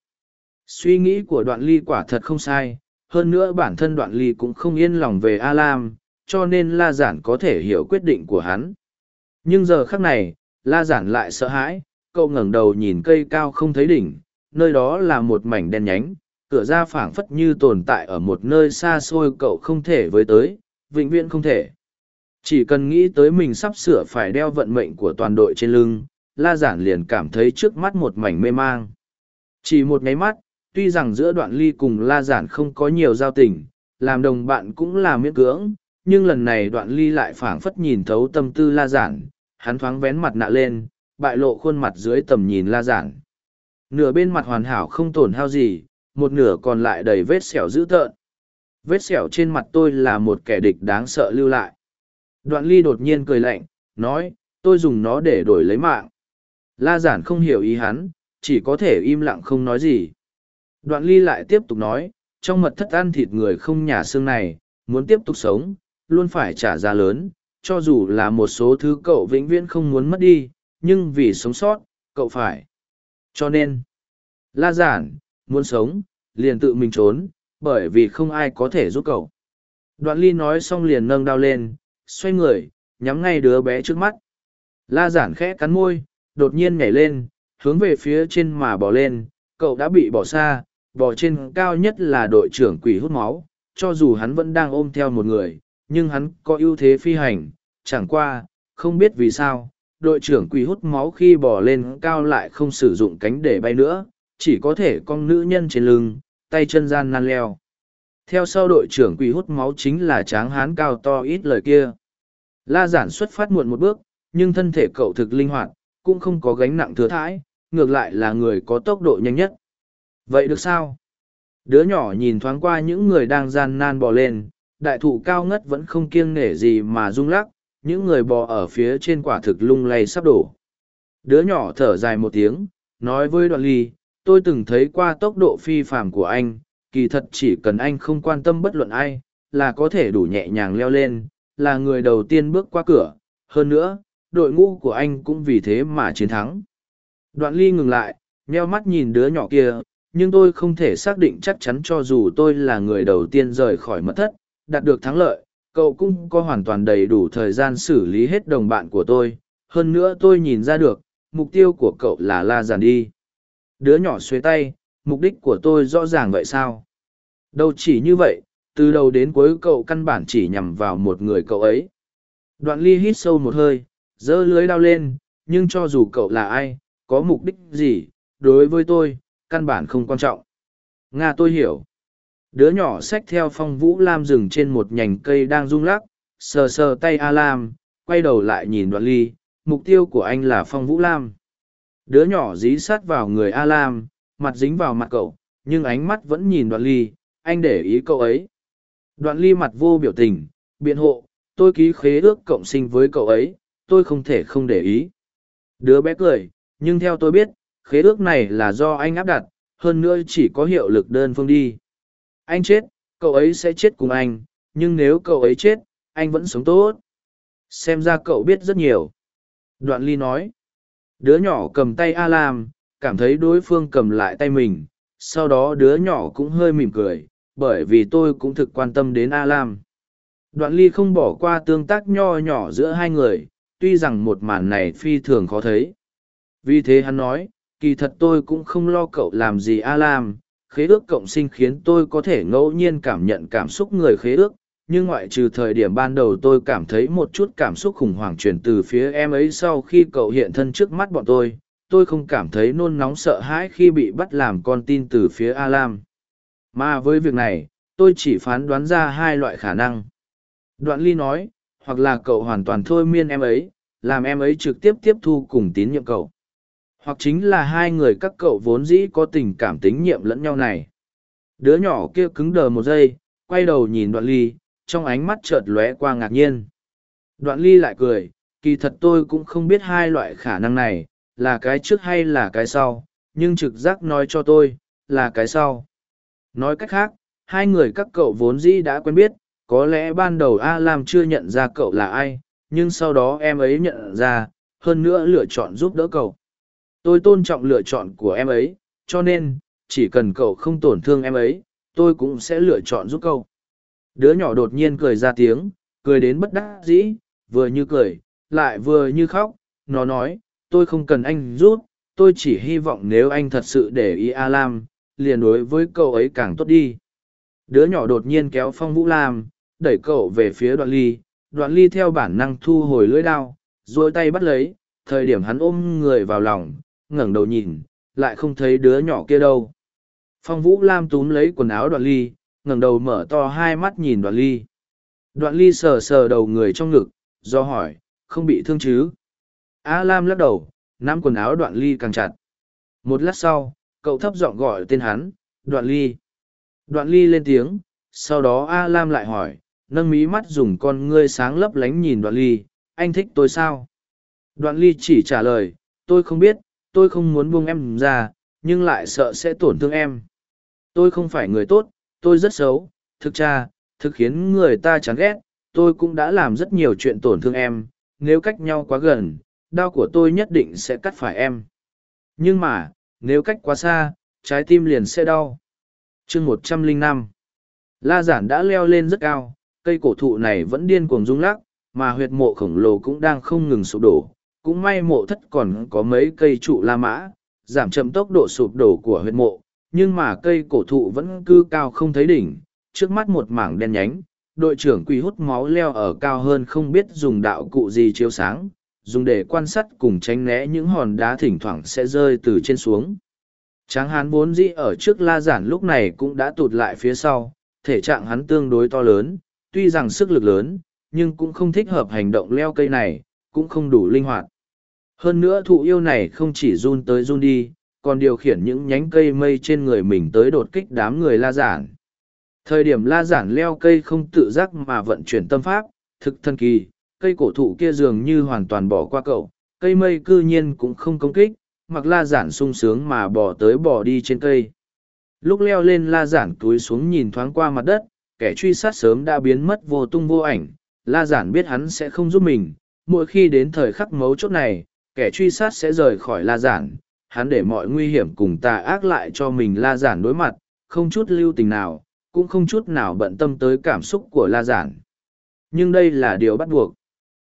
Suy nghĩ của đoạn ly quả thật không sai, hơn nữa bản thân đoạn ly cũng không yên lòng về A-Lam, cho nên la giản có thể hiểu quyết định của hắn. Nhưng giờ khắc này, la giản lại sợ hãi, cậu ngẩng đầu nhìn cây cao không thấy đỉnh, nơi đó là một mảnh đen nhánh, cửa ra phảng phất như tồn tại ở một nơi xa xôi cậu không thể với tới, vĩnh viễn không thể. Chỉ cần nghĩ tới mình sắp sửa phải đeo vận mệnh của toàn đội trên lưng, La Giản liền cảm thấy trước mắt một mảnh mê mang. Chỉ một nháy mắt, tuy rằng giữa đoạn ly cùng La Giản không có nhiều giao tình, làm đồng bạn cũng là miễn cưỡng, nhưng lần này đoạn ly lại phảng phất nhìn thấu tâm tư La Giản, hắn thoáng vén mặt nạ lên, bại lộ khuôn mặt dưới tầm nhìn La Giản. Nửa bên mặt hoàn hảo không tổn hao gì, một nửa còn lại đầy vết sẹo dữ tợn. Vết sẹo trên mặt tôi là một kẻ địch đáng sợ lưu lại. Đoạn ly đột nhiên cười lạnh, nói, tôi dùng nó để đổi lấy mạng. La giản không hiểu ý hắn, chỉ có thể im lặng không nói gì. Đoạn ly lại tiếp tục nói, trong mật thất ăn thịt người không nhả xương này, muốn tiếp tục sống, luôn phải trả giá lớn, cho dù là một số thứ cậu vĩnh viễn không muốn mất đi, nhưng vì sống sót, cậu phải. Cho nên, la giản, muốn sống, liền tự mình trốn, bởi vì không ai có thể giúp cậu. Đoạn ly nói xong liền nâng đao lên, xoay người, nhắm ngay đứa bé trước mắt. La giản khẽ cắn môi, đột nhiên nhảy lên, hướng về phía trên mà bỏ lên, cậu đã bị bỏ xa, bò trên cao nhất là đội trưởng quỷ hút máu, cho dù hắn vẫn đang ôm theo một người, nhưng hắn có ưu thế phi hành, chẳng qua, không biết vì sao, đội trưởng quỷ hút máu khi bò lên cao lại không sử dụng cánh để bay nữa, chỉ có thể con nữ nhân trên lưng, tay chân gian nan leo. Theo sau đội trưởng quỷ hút máu chính là tráng hán cao to ít lời kia. La giản xuất phát muộn một bước, nhưng thân thể cậu thực linh hoạt, cũng không có gánh nặng thừa thãi, ngược lại là người có tốc độ nhanh nhất. Vậy được sao? Đứa nhỏ nhìn thoáng qua những người đang gian nan bò lên, đại thụ cao ngất vẫn không kiêng nể gì mà rung lắc, những người bò ở phía trên quả thực lung lay sắp đổ. Đứa nhỏ thở dài một tiếng, nói với đoạn ly, tôi từng thấy qua tốc độ phi phàm của anh, kỳ thật chỉ cần anh không quan tâm bất luận ai, là có thể đủ nhẹ nhàng leo lên, là người đầu tiên bước qua cửa. Hơn nữa, đội ngũ của anh cũng vì thế mà chiến thắng. Đoạn ly ngừng lại, nheo mắt nhìn đứa nhỏ kia, nhưng tôi không thể xác định chắc chắn cho dù tôi là người đầu tiên rời khỏi mật thất, đạt được thắng lợi, cậu cũng có hoàn toàn đầy đủ thời gian xử lý hết đồng bạn của tôi. Hơn nữa tôi nhìn ra được, mục tiêu của cậu là la giàn đi. Đứa nhỏ xuế tay, mục đích của tôi rõ ràng vậy sao? Đâu chỉ như vậy, từ đầu đến cuối cậu căn bản chỉ nhằm vào một người cậu ấy. Đoạn ly hít sâu một hơi, giơ lưới đao lên, nhưng cho dù cậu là ai, có mục đích gì, đối với tôi, căn bản không quan trọng. Nga tôi hiểu. Đứa nhỏ xách theo phong vũ lam rừng trên một nhành cây đang rung lắc, sờ sờ tay A Lam, quay đầu lại nhìn đoạn ly, mục tiêu của anh là phong vũ lam. Đứa nhỏ dí sát vào người A Lam, mặt dính vào mặt cậu, nhưng ánh mắt vẫn nhìn đoạn ly, anh để ý cậu ấy. Đoạn ly mặt vô biểu tình, biện hộ, tôi ký khế ước cộng sinh với cậu ấy, tôi không thể không để ý. Đứa bé cười, nhưng theo tôi biết, khế ước này là do anh áp đặt, hơn nữa chỉ có hiệu lực đơn phương đi. Anh chết, cậu ấy sẽ chết cùng anh, nhưng nếu cậu ấy chết, anh vẫn sống tốt. Xem ra cậu biết rất nhiều. Đoạn ly nói. Đứa nhỏ cầm tay A Lam, cảm thấy đối phương cầm lại tay mình, sau đó đứa nhỏ cũng hơi mỉm cười, bởi vì tôi cũng thực quan tâm đến A Lam. Đoạn ly không bỏ qua tương tác nho nhỏ giữa hai người, tuy rằng một màn này phi thường khó thấy. Vì thế hắn nói, kỳ thật tôi cũng không lo cậu làm gì A Lam, khế ước cộng sinh khiến tôi có thể ngẫu nhiên cảm nhận cảm xúc người khế ước, nhưng ngoại trừ thời điểm ban đầu tôi cảm thấy một chút cảm xúc khủng hoảng truyền từ phía em ấy sau khi cậu hiện thân trước mắt bọn tôi tôi không cảm thấy nôn nóng sợ hãi khi bị bắt làm con tin từ phía a lam. Mà với việc này tôi chỉ phán đoán ra hai loại khả năng. Đoạn ly nói hoặc là cậu hoàn toàn thôi miên em ấy làm em ấy trực tiếp tiếp thu cùng tín nhiệm cậu hoặc chính là hai người các cậu vốn dĩ có tình cảm tín nhiệm lẫn nhau này đứa nhỏ kia cứng đờ một giây quay đầu nhìn đoạn ly trong ánh mắt chợt lóe qua ngạc nhiên. Đoạn ly lại cười, kỳ thật tôi cũng không biết hai loại khả năng này, là cái trước hay là cái sau, nhưng trực giác nói cho tôi, là cái sau. Nói cách khác, hai người các cậu vốn dĩ đã quen biết, có lẽ ban đầu A Lam chưa nhận ra cậu là ai, nhưng sau đó em ấy nhận ra, hơn nữa lựa chọn giúp đỡ cậu. Tôi tôn trọng lựa chọn của em ấy, cho nên, chỉ cần cậu không tổn thương em ấy, tôi cũng sẽ lựa chọn giúp cậu. Đứa nhỏ đột nhiên cười ra tiếng, cười đến bất đắc dĩ, vừa như cười, lại vừa như khóc. Nó nói, tôi không cần anh giúp, tôi chỉ hy vọng nếu anh thật sự để ý A Lam, liền đối với cậu ấy càng tốt đi. Đứa nhỏ đột nhiên kéo Phong Vũ Lam, đẩy cậu về phía đoạn ly, đoạn ly theo bản năng thu hồi lưỡi đao, duỗi tay bắt lấy, thời điểm hắn ôm người vào lòng, ngẩng đầu nhìn, lại không thấy đứa nhỏ kia đâu. Phong Vũ Lam túm lấy quần áo đoạn ly, ngẩng đầu mở to hai mắt nhìn đoạn ly. Đoạn ly sờ sờ đầu người trong ngực, do hỏi, không bị thương chứ? A Lam lắc đầu, nắm quần áo đoạn ly càng chặt. Một lát sau, cậu thấp giọng gọi tên hắn, đoạn ly. Đoạn ly lên tiếng, sau đó A Lam lại hỏi, nâng mí mắt dùng con ngươi sáng lấp lánh nhìn đoạn ly, anh thích tôi sao? Đoạn ly chỉ trả lời, tôi không biết, tôi không muốn buông em ra, nhưng lại sợ sẽ tổn thương em. Tôi không phải người tốt, tôi rất xấu, thực ra, thực khiến người ta chán ghét, tôi cũng đã làm rất nhiều chuyện tổn thương em, nếu cách nhau quá gần, đau của tôi nhất định sẽ cắt phải em. Nhưng mà, nếu cách quá xa, trái tim liền sẽ đau. chương một trăm lẻ năm La giản đã leo lên rất cao, cây cổ thụ này vẫn điên cuồng rung lắc, mà huyệt mộ khổng lồ cũng đang không ngừng sụp đổ. Cũng may mộ thất còn có mấy cây trụ la mã, giảm chậm tốc độ sụp đổ của huyệt mộ, nhưng mà cây cổ thụ vẫn cứ cao không thấy đỉnh, trước mắt một mảng đen nhánh, đội trưởng quỳ hút máu leo ở cao hơn không biết dùng đạo cụ gì chiếu sáng, dùng để quan sát cùng tránh né những hòn đá thỉnh thoảng sẽ rơi từ trên xuống. Tráng hán vốn dĩ ở trước la giản lúc này cũng đã tụt lại phía sau, thể trạng hắn tương đối to lớn, tuy rằng sức lực lớn, nhưng cũng không thích hợp hành động leo cây này, cũng không đủ linh hoạt. Hơn nữa thụ yêu này không chỉ run tới run đi, còn điều khiển những nhánh cây mây trên người mình tới đột kích đám người la giản. Thời điểm la giản leo cây không tự giác mà vận chuyển tâm pháp, thực thân kỳ, cây cổ thụ kia dường như hoàn toàn bỏ qua cậu, cây mây cư nhiên cũng không công kích, mặc la giản sung sướng mà bỏ tới bỏ đi trên cây. Lúc leo lên la giản túi xuống nhìn thoáng qua mặt đất, kẻ truy sát sớm đã biến mất vô tung vô ảnh, la giản biết hắn sẽ không giúp mình, mỗi khi đến thời khắc mấu chốt này, kẻ truy sát sẽ rời khỏi la giản, hắn để mọi nguy hiểm cùng tà ác lại cho mình la giản đối mặt, không chút lưu tình nào, cũng không chút nào bận tâm tới cảm xúc của la giản. Nhưng đây là điều bắt buộc.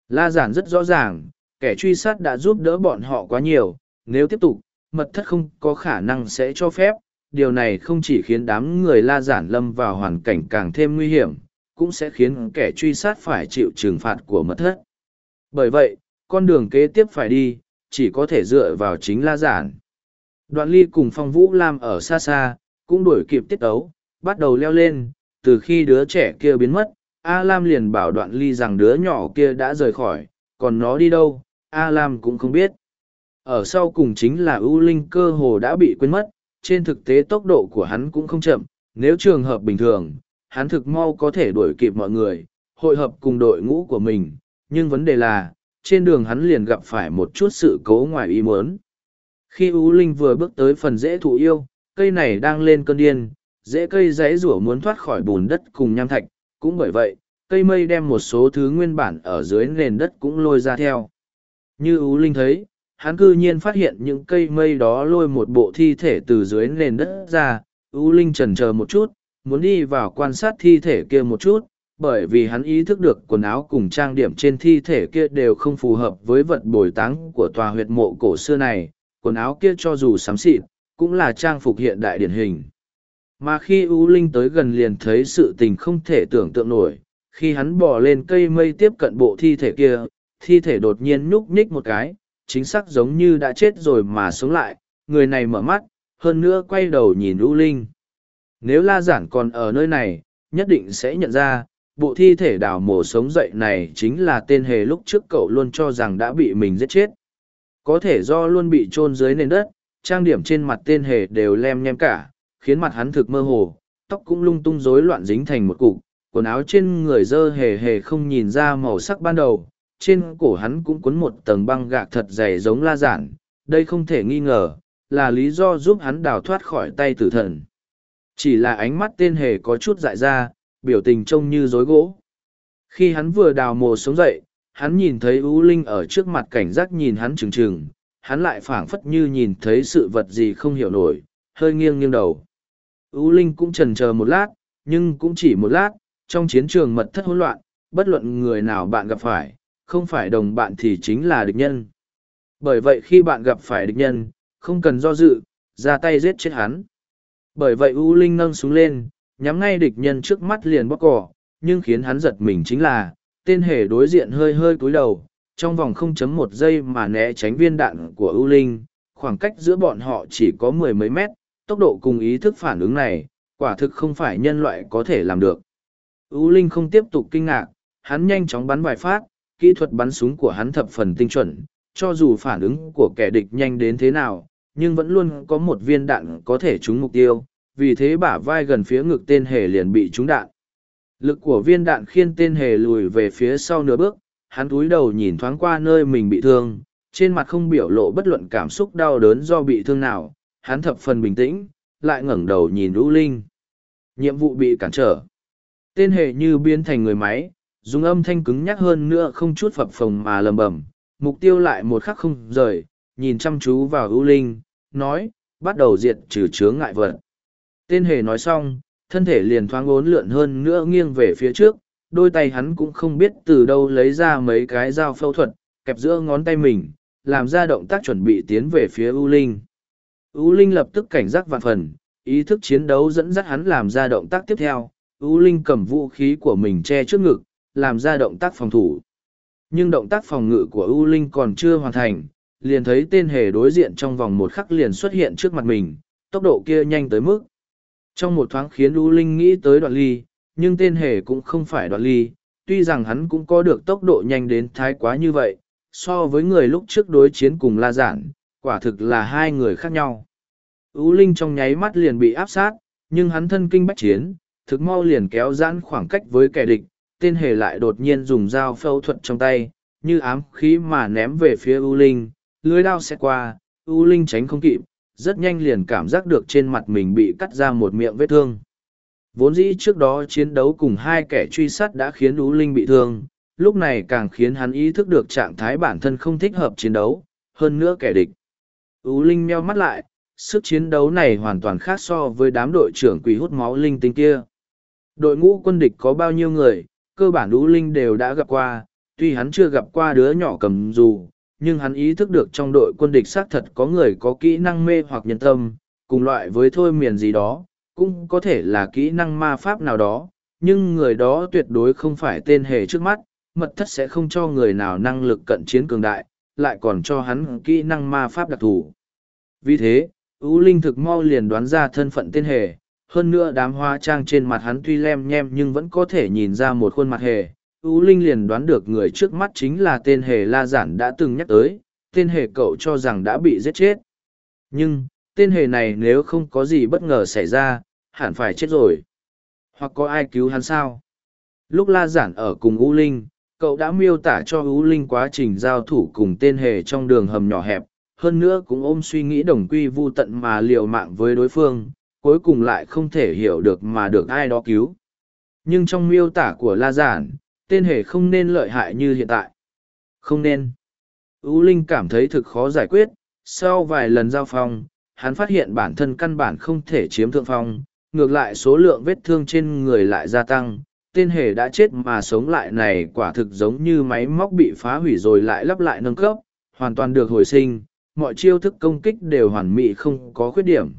La giản rất rõ ràng, kẻ truy sát đã giúp đỡ bọn họ quá nhiều, nếu tiếp tục, mật thất không có khả năng sẽ cho phép. Điều này không chỉ khiến đám người la giản lâm vào hoàn cảnh càng thêm nguy hiểm, cũng sẽ khiến kẻ truy sát phải chịu trừng phạt của mật thất. Bởi vậy, con đường kế tiếp phải đi, chỉ có thể dựa vào chính la giản. Đoạn ly cùng phong vũ lam ở xa xa, cũng đuổi kịp tiết ấu, bắt đầu leo lên, từ khi đứa trẻ kia biến mất, A Lam liền bảo đoạn ly rằng đứa nhỏ kia đã rời khỏi, còn nó đi đâu, A Lam cũng không biết. Ở sau cùng chính là ưu linh cơ hồ đã bị quên mất, trên thực tế tốc độ của hắn cũng không chậm, nếu trường hợp bình thường, hắn thực mau có thể đuổi kịp mọi người, hội hợp cùng đội ngũ của mình, nhưng vấn đề là, trên đường hắn liền gặp phải một chút sự cố ngoài ý muốn. Khi ú linh vừa bước tới phần rễ thụ yêu, cây này đang lên cơn điên, rễ cây dãy rủa muốn thoát khỏi bùn đất cùng nham thạch, cũng bởi vậy, cây mây đem một số thứ nguyên bản ở dưới nền đất cũng lôi ra theo. Như Ú Linh thấy, hắn cư nhiên phát hiện những cây mây đó lôi một bộ thi thể từ dưới nền đất ra, Ú Linh chần chờ một chút, muốn đi vào quan sát thi thể kia một chút, bởi vì hắn ý thức được quần áo cùng trang điểm trên thi thể kia đều không phù hợp với vật bồi táng của tòa huyệt mộ cổ xưa này, quần áo kia cho dù xám xịt, cũng là trang phục hiện đại điển hình. Mà khi U Linh tới gần liền thấy sự tình không thể tưởng tượng nổi, khi hắn bỏ lên cây mây tiếp cận bộ thi thể kia, thi thể đột nhiên nhúc nhích một cái, chính xác giống như đã chết rồi mà sống lại, người này mở mắt, hơn nữa quay đầu nhìn U Linh. Nếu La Giản còn ở nơi này, nhất định sẽ nhận ra, bộ thi thể đào mổ sống dậy này chính là tên hề lúc trước cậu luôn cho rằng đã bị mình giết chết. Có thể do luôn bị chôn dưới nền đất, trang điểm trên mặt tên hề đều lem nhem cả, khiến mặt hắn thực mơ hồ, tóc cũng lung tung rối loạn dính thành một cục, quần áo trên người dơ hề hề không nhìn ra màu sắc ban đầu, trên cổ hắn cũng cuốn một tầng băng gạc thật dày giống la giản, đây không thể nghi ngờ, là lý do giúp hắn đào thoát khỏi tay tử thần. Chỉ là ánh mắt tên hề có chút dại ra, biểu tình trông như rối gỗ. Khi hắn vừa đào mồ sống dậy, hắn nhìn thấy U Linh ở trước mặt cảnh giác nhìn hắn trừng trừng, hắn lại phảng phất như nhìn thấy sự vật gì không hiểu nổi, hơi nghiêng nghiêng đầu. U Linh cũng trần chờ một lát, nhưng cũng chỉ một lát, trong chiến trường mật thất hỗn loạn, bất luận người nào bạn gặp phải, không phải đồng bạn thì chính là địch nhân. Bởi vậy khi bạn gặp phải địch nhân, không cần do dự, ra tay giết chết hắn. Bởi vậy U Linh nâng súng lên, nhắm ngay địch nhân trước mắt liền bóc cỏ, nhưng khiến hắn giật mình chính là, tên hề đối diện hơi hơi cúi đầu, trong vòng 0.1 giây mà né tránh viên đạn của ưu Linh, khoảng cách giữa bọn họ chỉ có mười mấy mét, tốc độ cùng ý thức phản ứng này, quả thực không phải nhân loại có thể làm được. ưu Linh không tiếp tục kinh ngạc, hắn nhanh chóng bắn vài phát, kỹ thuật bắn súng của hắn thập phần tinh chuẩn, cho dù phản ứng của kẻ địch nhanh đến thế nào, nhưng vẫn luôn có một viên đạn có thể trúng mục tiêu, vì thế bả vai gần phía ngực tên hề liền bị trúng đạn. Lực của viên đạn khiên tên hề lùi về phía sau nửa bước, hắn cúi đầu nhìn thoáng qua nơi mình bị thương, trên mặt không biểu lộ bất luận cảm xúc đau đớn do bị thương nào, hắn thập phần bình tĩnh, lại ngẩng đầu nhìn Lũ Linh. Nhiệm vụ bị cản trở. Tên hề như biến thành người máy, dùng âm thanh cứng nhắc hơn nữa không chút phập phồng mà lầm bầm, mục tiêu lại một khắc không rời, nhìn chăm chú vào u linh, nói, bắt đầu diệt trừ chướng ngại vật. Tên hề nói xong, thân thể liền thoáng ốn lượn hơn nữa nghiêng về phía trước, đôi tay hắn cũng không biết từ đâu lấy ra mấy cái dao phẫu thuật, kẹp giữa ngón tay mình, làm ra động tác chuẩn bị tiến về phía U linh. U linh lập tức cảnh giác vạn phần, ý thức chiến đấu dẫn dắt hắn làm ra động tác tiếp theo, U linh cầm vũ khí của mình che trước ngực, làm ra động tác phòng thủ. Nhưng động tác phòng ngự của U linh còn chưa hoàn thành, liền thấy tên hề đối diện trong vòng một khắc liền xuất hiện trước mặt mình, tốc độ kia nhanh tới mức. Trong một thoáng khiến U linh nghĩ tới đoạn ly, nhưng tên hề cũng không phải đoạn ly, tuy rằng hắn cũng có được tốc độ nhanh đến thái quá như vậy, so với người lúc trước đối chiến cùng la giản, quả thực là hai người khác nhau. U Linh trong nháy mắt liền bị áp sát, nhưng hắn thân kinh bách chiến, thực mau liền kéo giãn khoảng cách với kẻ địch, tên hề lại đột nhiên dùng dao phẫu thuật trong tay, như ám khí mà ném về phía U Linh, lưới đao sẽ qua, U Linh tránh không kịp, rất nhanh liền cảm giác được trên mặt mình bị cắt ra một miệng vết thương. Vốn dĩ trước đó chiến đấu cùng hai kẻ truy sát đã khiến Ú Linh bị thương, lúc này càng khiến hắn ý thức được trạng thái bản thân không thích hợp chiến đấu, hơn nữa kẻ địch. Ú Linh meo mắt lại, sức chiến đấu này hoàn toàn khác so với đám đội trưởng quỷ hút máu linh tinh kia. Đội ngũ quân địch có bao nhiêu người, cơ bản Ú Linh đều đã gặp qua, tuy hắn chưa gặp qua đứa nhỏ cầm dù, nhưng hắn ý thức được trong đội quân địch xác thật có người có kỹ năng mê hoặc nhân tâm, cùng loại với thôi miền gì đó, cũng có thể là kỹ năng ma pháp nào đó, nhưng người đó tuyệt đối không phải tên hề trước mắt, mật thất sẽ không cho người nào năng lực cận chiến cường đại, lại còn cho hắn kỹ năng ma pháp đặc thù. Vì thế, U Linh thực mau liền đoán ra thân phận tên hề, hơn nữa đám hoa trang trên mặt hắn tuy lem nhem nhưng vẫn có thể nhìn ra một khuôn mặt hề. U Linh liền đoán được người trước mắt chính là tên hề La Giản đã từng nhắc tới, tên hề cậu cho rằng đã bị giết chết. Nhưng, tên hề này nếu không có gì bất ngờ xảy ra, hẳn phải chết rồi. Hoặc có ai cứu hắn sao? Lúc La Giản ở cùng U Linh, cậu đã miêu tả cho U Linh quá trình giao thủ cùng tên hề trong đường hầm nhỏ hẹp, hơn nữa cũng ôm suy nghĩ đồng quy vu tận mà liều mạng với đối phương, cuối cùng lại không thể hiểu được mà được ai đó cứu. Nhưng trong miêu tả của La Giản, tên hề không nên lợi hại như hiện tại. Không nên. U Linh cảm thấy thực khó giải quyết, sau vài lần giao phong, hắn phát hiện bản thân căn bản không thể chiếm thượng phong, ngược lại số lượng vết thương trên người lại gia tăng. Tên hề đã chết mà sống lại này quả thực giống như máy móc bị phá hủy rồi lại lắp lại nâng cấp, hoàn toàn được hồi sinh, mọi chiêu thức công kích đều hoàn mỹ không có khuyết điểm.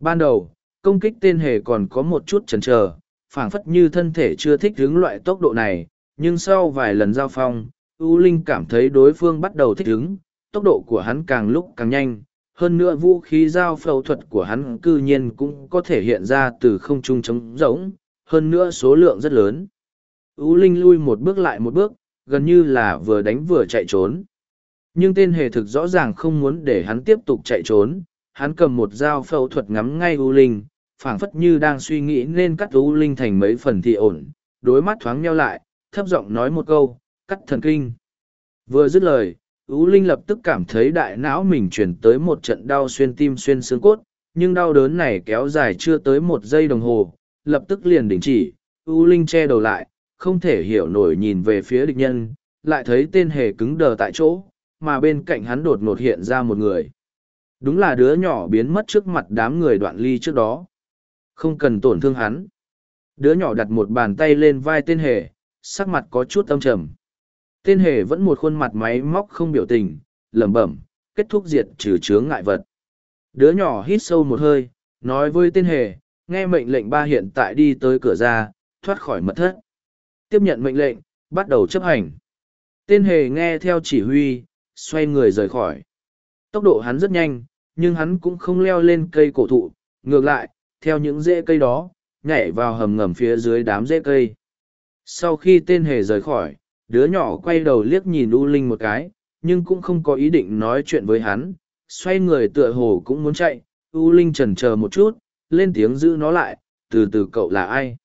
Ban đầu, công kích tên hề còn có một chút chần chờ, phảng phất như thân thể chưa thích ứng loại tốc độ này, nhưng sau vài lần giao phong, U Linh cảm thấy đối phương bắt đầu thích ứng, tốc độ của hắn càng lúc càng nhanh, hơn nữa vũ khí giao phẫu thuật của hắn cư nhiên cũng có thể hiện ra từ không trung trống rỗng, hơn nữa số lượng rất lớn. U Linh lui một bước lại một bước, gần như là vừa đánh vừa chạy trốn. Nhưng tên hề thực rõ ràng không muốn để hắn tiếp tục chạy trốn, hắn cầm một dao phẫu thuật ngắm ngay U Linh, phảng phất như đang suy nghĩ nên cắt U Linh thành mấy phần thì ổn, đối mắt thoáng nheo lại, thấp giọng nói một câu, cắt thần kinh. Vừa dứt lời, U Linh lập tức cảm thấy đại não mình chuyển tới một trận đau xuyên tim xuyên xương cốt, nhưng đau đớn này kéo dài chưa tới một giây đồng hồ, lập tức liền đình chỉ, U Linh che đầu lại, không thể hiểu nổi nhìn về phía địch nhân, lại thấy tên hề cứng đờ tại chỗ, mà bên cạnh hắn đột ngột hiện ra một người. Đúng là đứa nhỏ biến mất trước mặt đám người đoạn ly trước đó. Không cần tổn thương hắn. Đứa nhỏ đặt một bàn tay lên vai tên hề, sắc mặt có chút âm trầm. Tên hề vẫn một khuôn mặt máy móc không biểu tình, lẩm bẩm, kết thúc diệt trừ chướng ngại vật. Đứa nhỏ hít sâu một hơi, nói với tên hề, nghe mệnh lệnh ba hiện tại đi tới cửa ra, thoát khỏi mật thất. Tiếp nhận mệnh lệnh, bắt đầu chấp hành. Tên hề nghe theo chỉ huy, xoay người rời khỏi. Tốc độ hắn rất nhanh, nhưng hắn cũng không leo lên cây cổ thụ, ngược lại, theo những rễ cây đó, nhảy vào hầm ngầm phía dưới đám rễ cây. Sau khi tên hề rời khỏi, đứa nhỏ quay đầu liếc nhìn U Linh một cái, nhưng cũng không có ý định nói chuyện với hắn, xoay người tựa hồ cũng muốn chạy, U Linh chần ờ một chút, lên tiếng giữ nó lại, từ từ cậu là ai?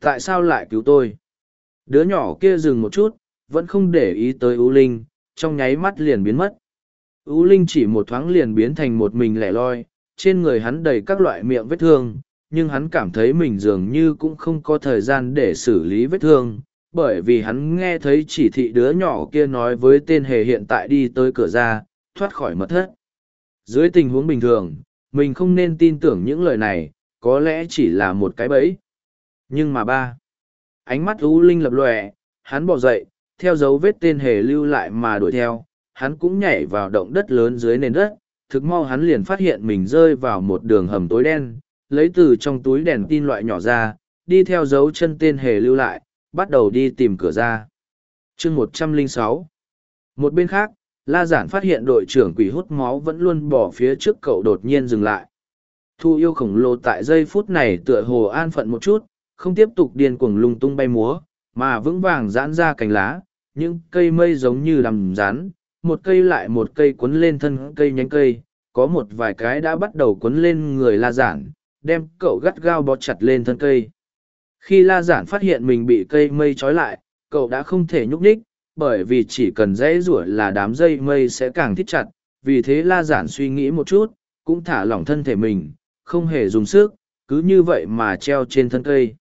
Tại sao lại cứu tôi? Đứa nhỏ kia dừng một chút, vẫn không để ý tới U Linh, trong nháy mắt liền biến mất. U Linh chỉ một thoáng liền biến thành một mình lẻ loi, trên người hắn đầy các loại miệng vết thương, nhưng hắn cảm thấy mình dường như cũng không có thời gian để xử lý vết thương, bởi vì hắn nghe thấy chỉ thị đứa nhỏ kia nói với tên hề hiện tại đi tới cửa ra, thoát khỏi mật thất. Dưới tình huống bình thường, mình không nên tin tưởng những lời này, có lẽ chỉ là một cái bẫy. Nhưng mà ba, ánh mắt U Linh lập lòe, hắn bỏ dậy, theo dấu vết tên hề lưu lại mà đuổi theo, hắn cũng nhảy vào động đất lớn dưới nền đất, thực mau hắn liền phát hiện mình rơi vào một đường hầm tối đen, lấy từ trong túi đèn tin loại nhỏ ra, đi theo dấu chân tên hề lưu lại, bắt đầu đi tìm cửa ra. chương một trăm lẻ sáu Một bên khác, La Giản phát hiện đội trưởng quỷ hút máu vẫn luôn bỏ phía trước cậu đột nhiên dừng lại. Thu yêu khổng lồ tại giây phút này tựa hồ an phận một chút, không tiếp tục điên cuồng lung tung bay múa, mà vững vàng giãn ra cành lá, những cây mây giống như làm rán, một cây lại một cây quấn lên thân cây nhánh cây, có một vài cái đã bắt đầu quấn lên người La Giản, đem cậu gắt gao bó chặt lên thân cây. Khi La Giản phát hiện mình bị cây mây trói lại, cậu đã không thể nhúc nhích, bởi vì chỉ cần dãy rủa là đám dây mây sẽ càng thích chặt, vì thế La Giản suy nghĩ một chút, cũng thả lỏng thân thể mình, không hề dùng sức, cứ như vậy mà treo trên thân cây.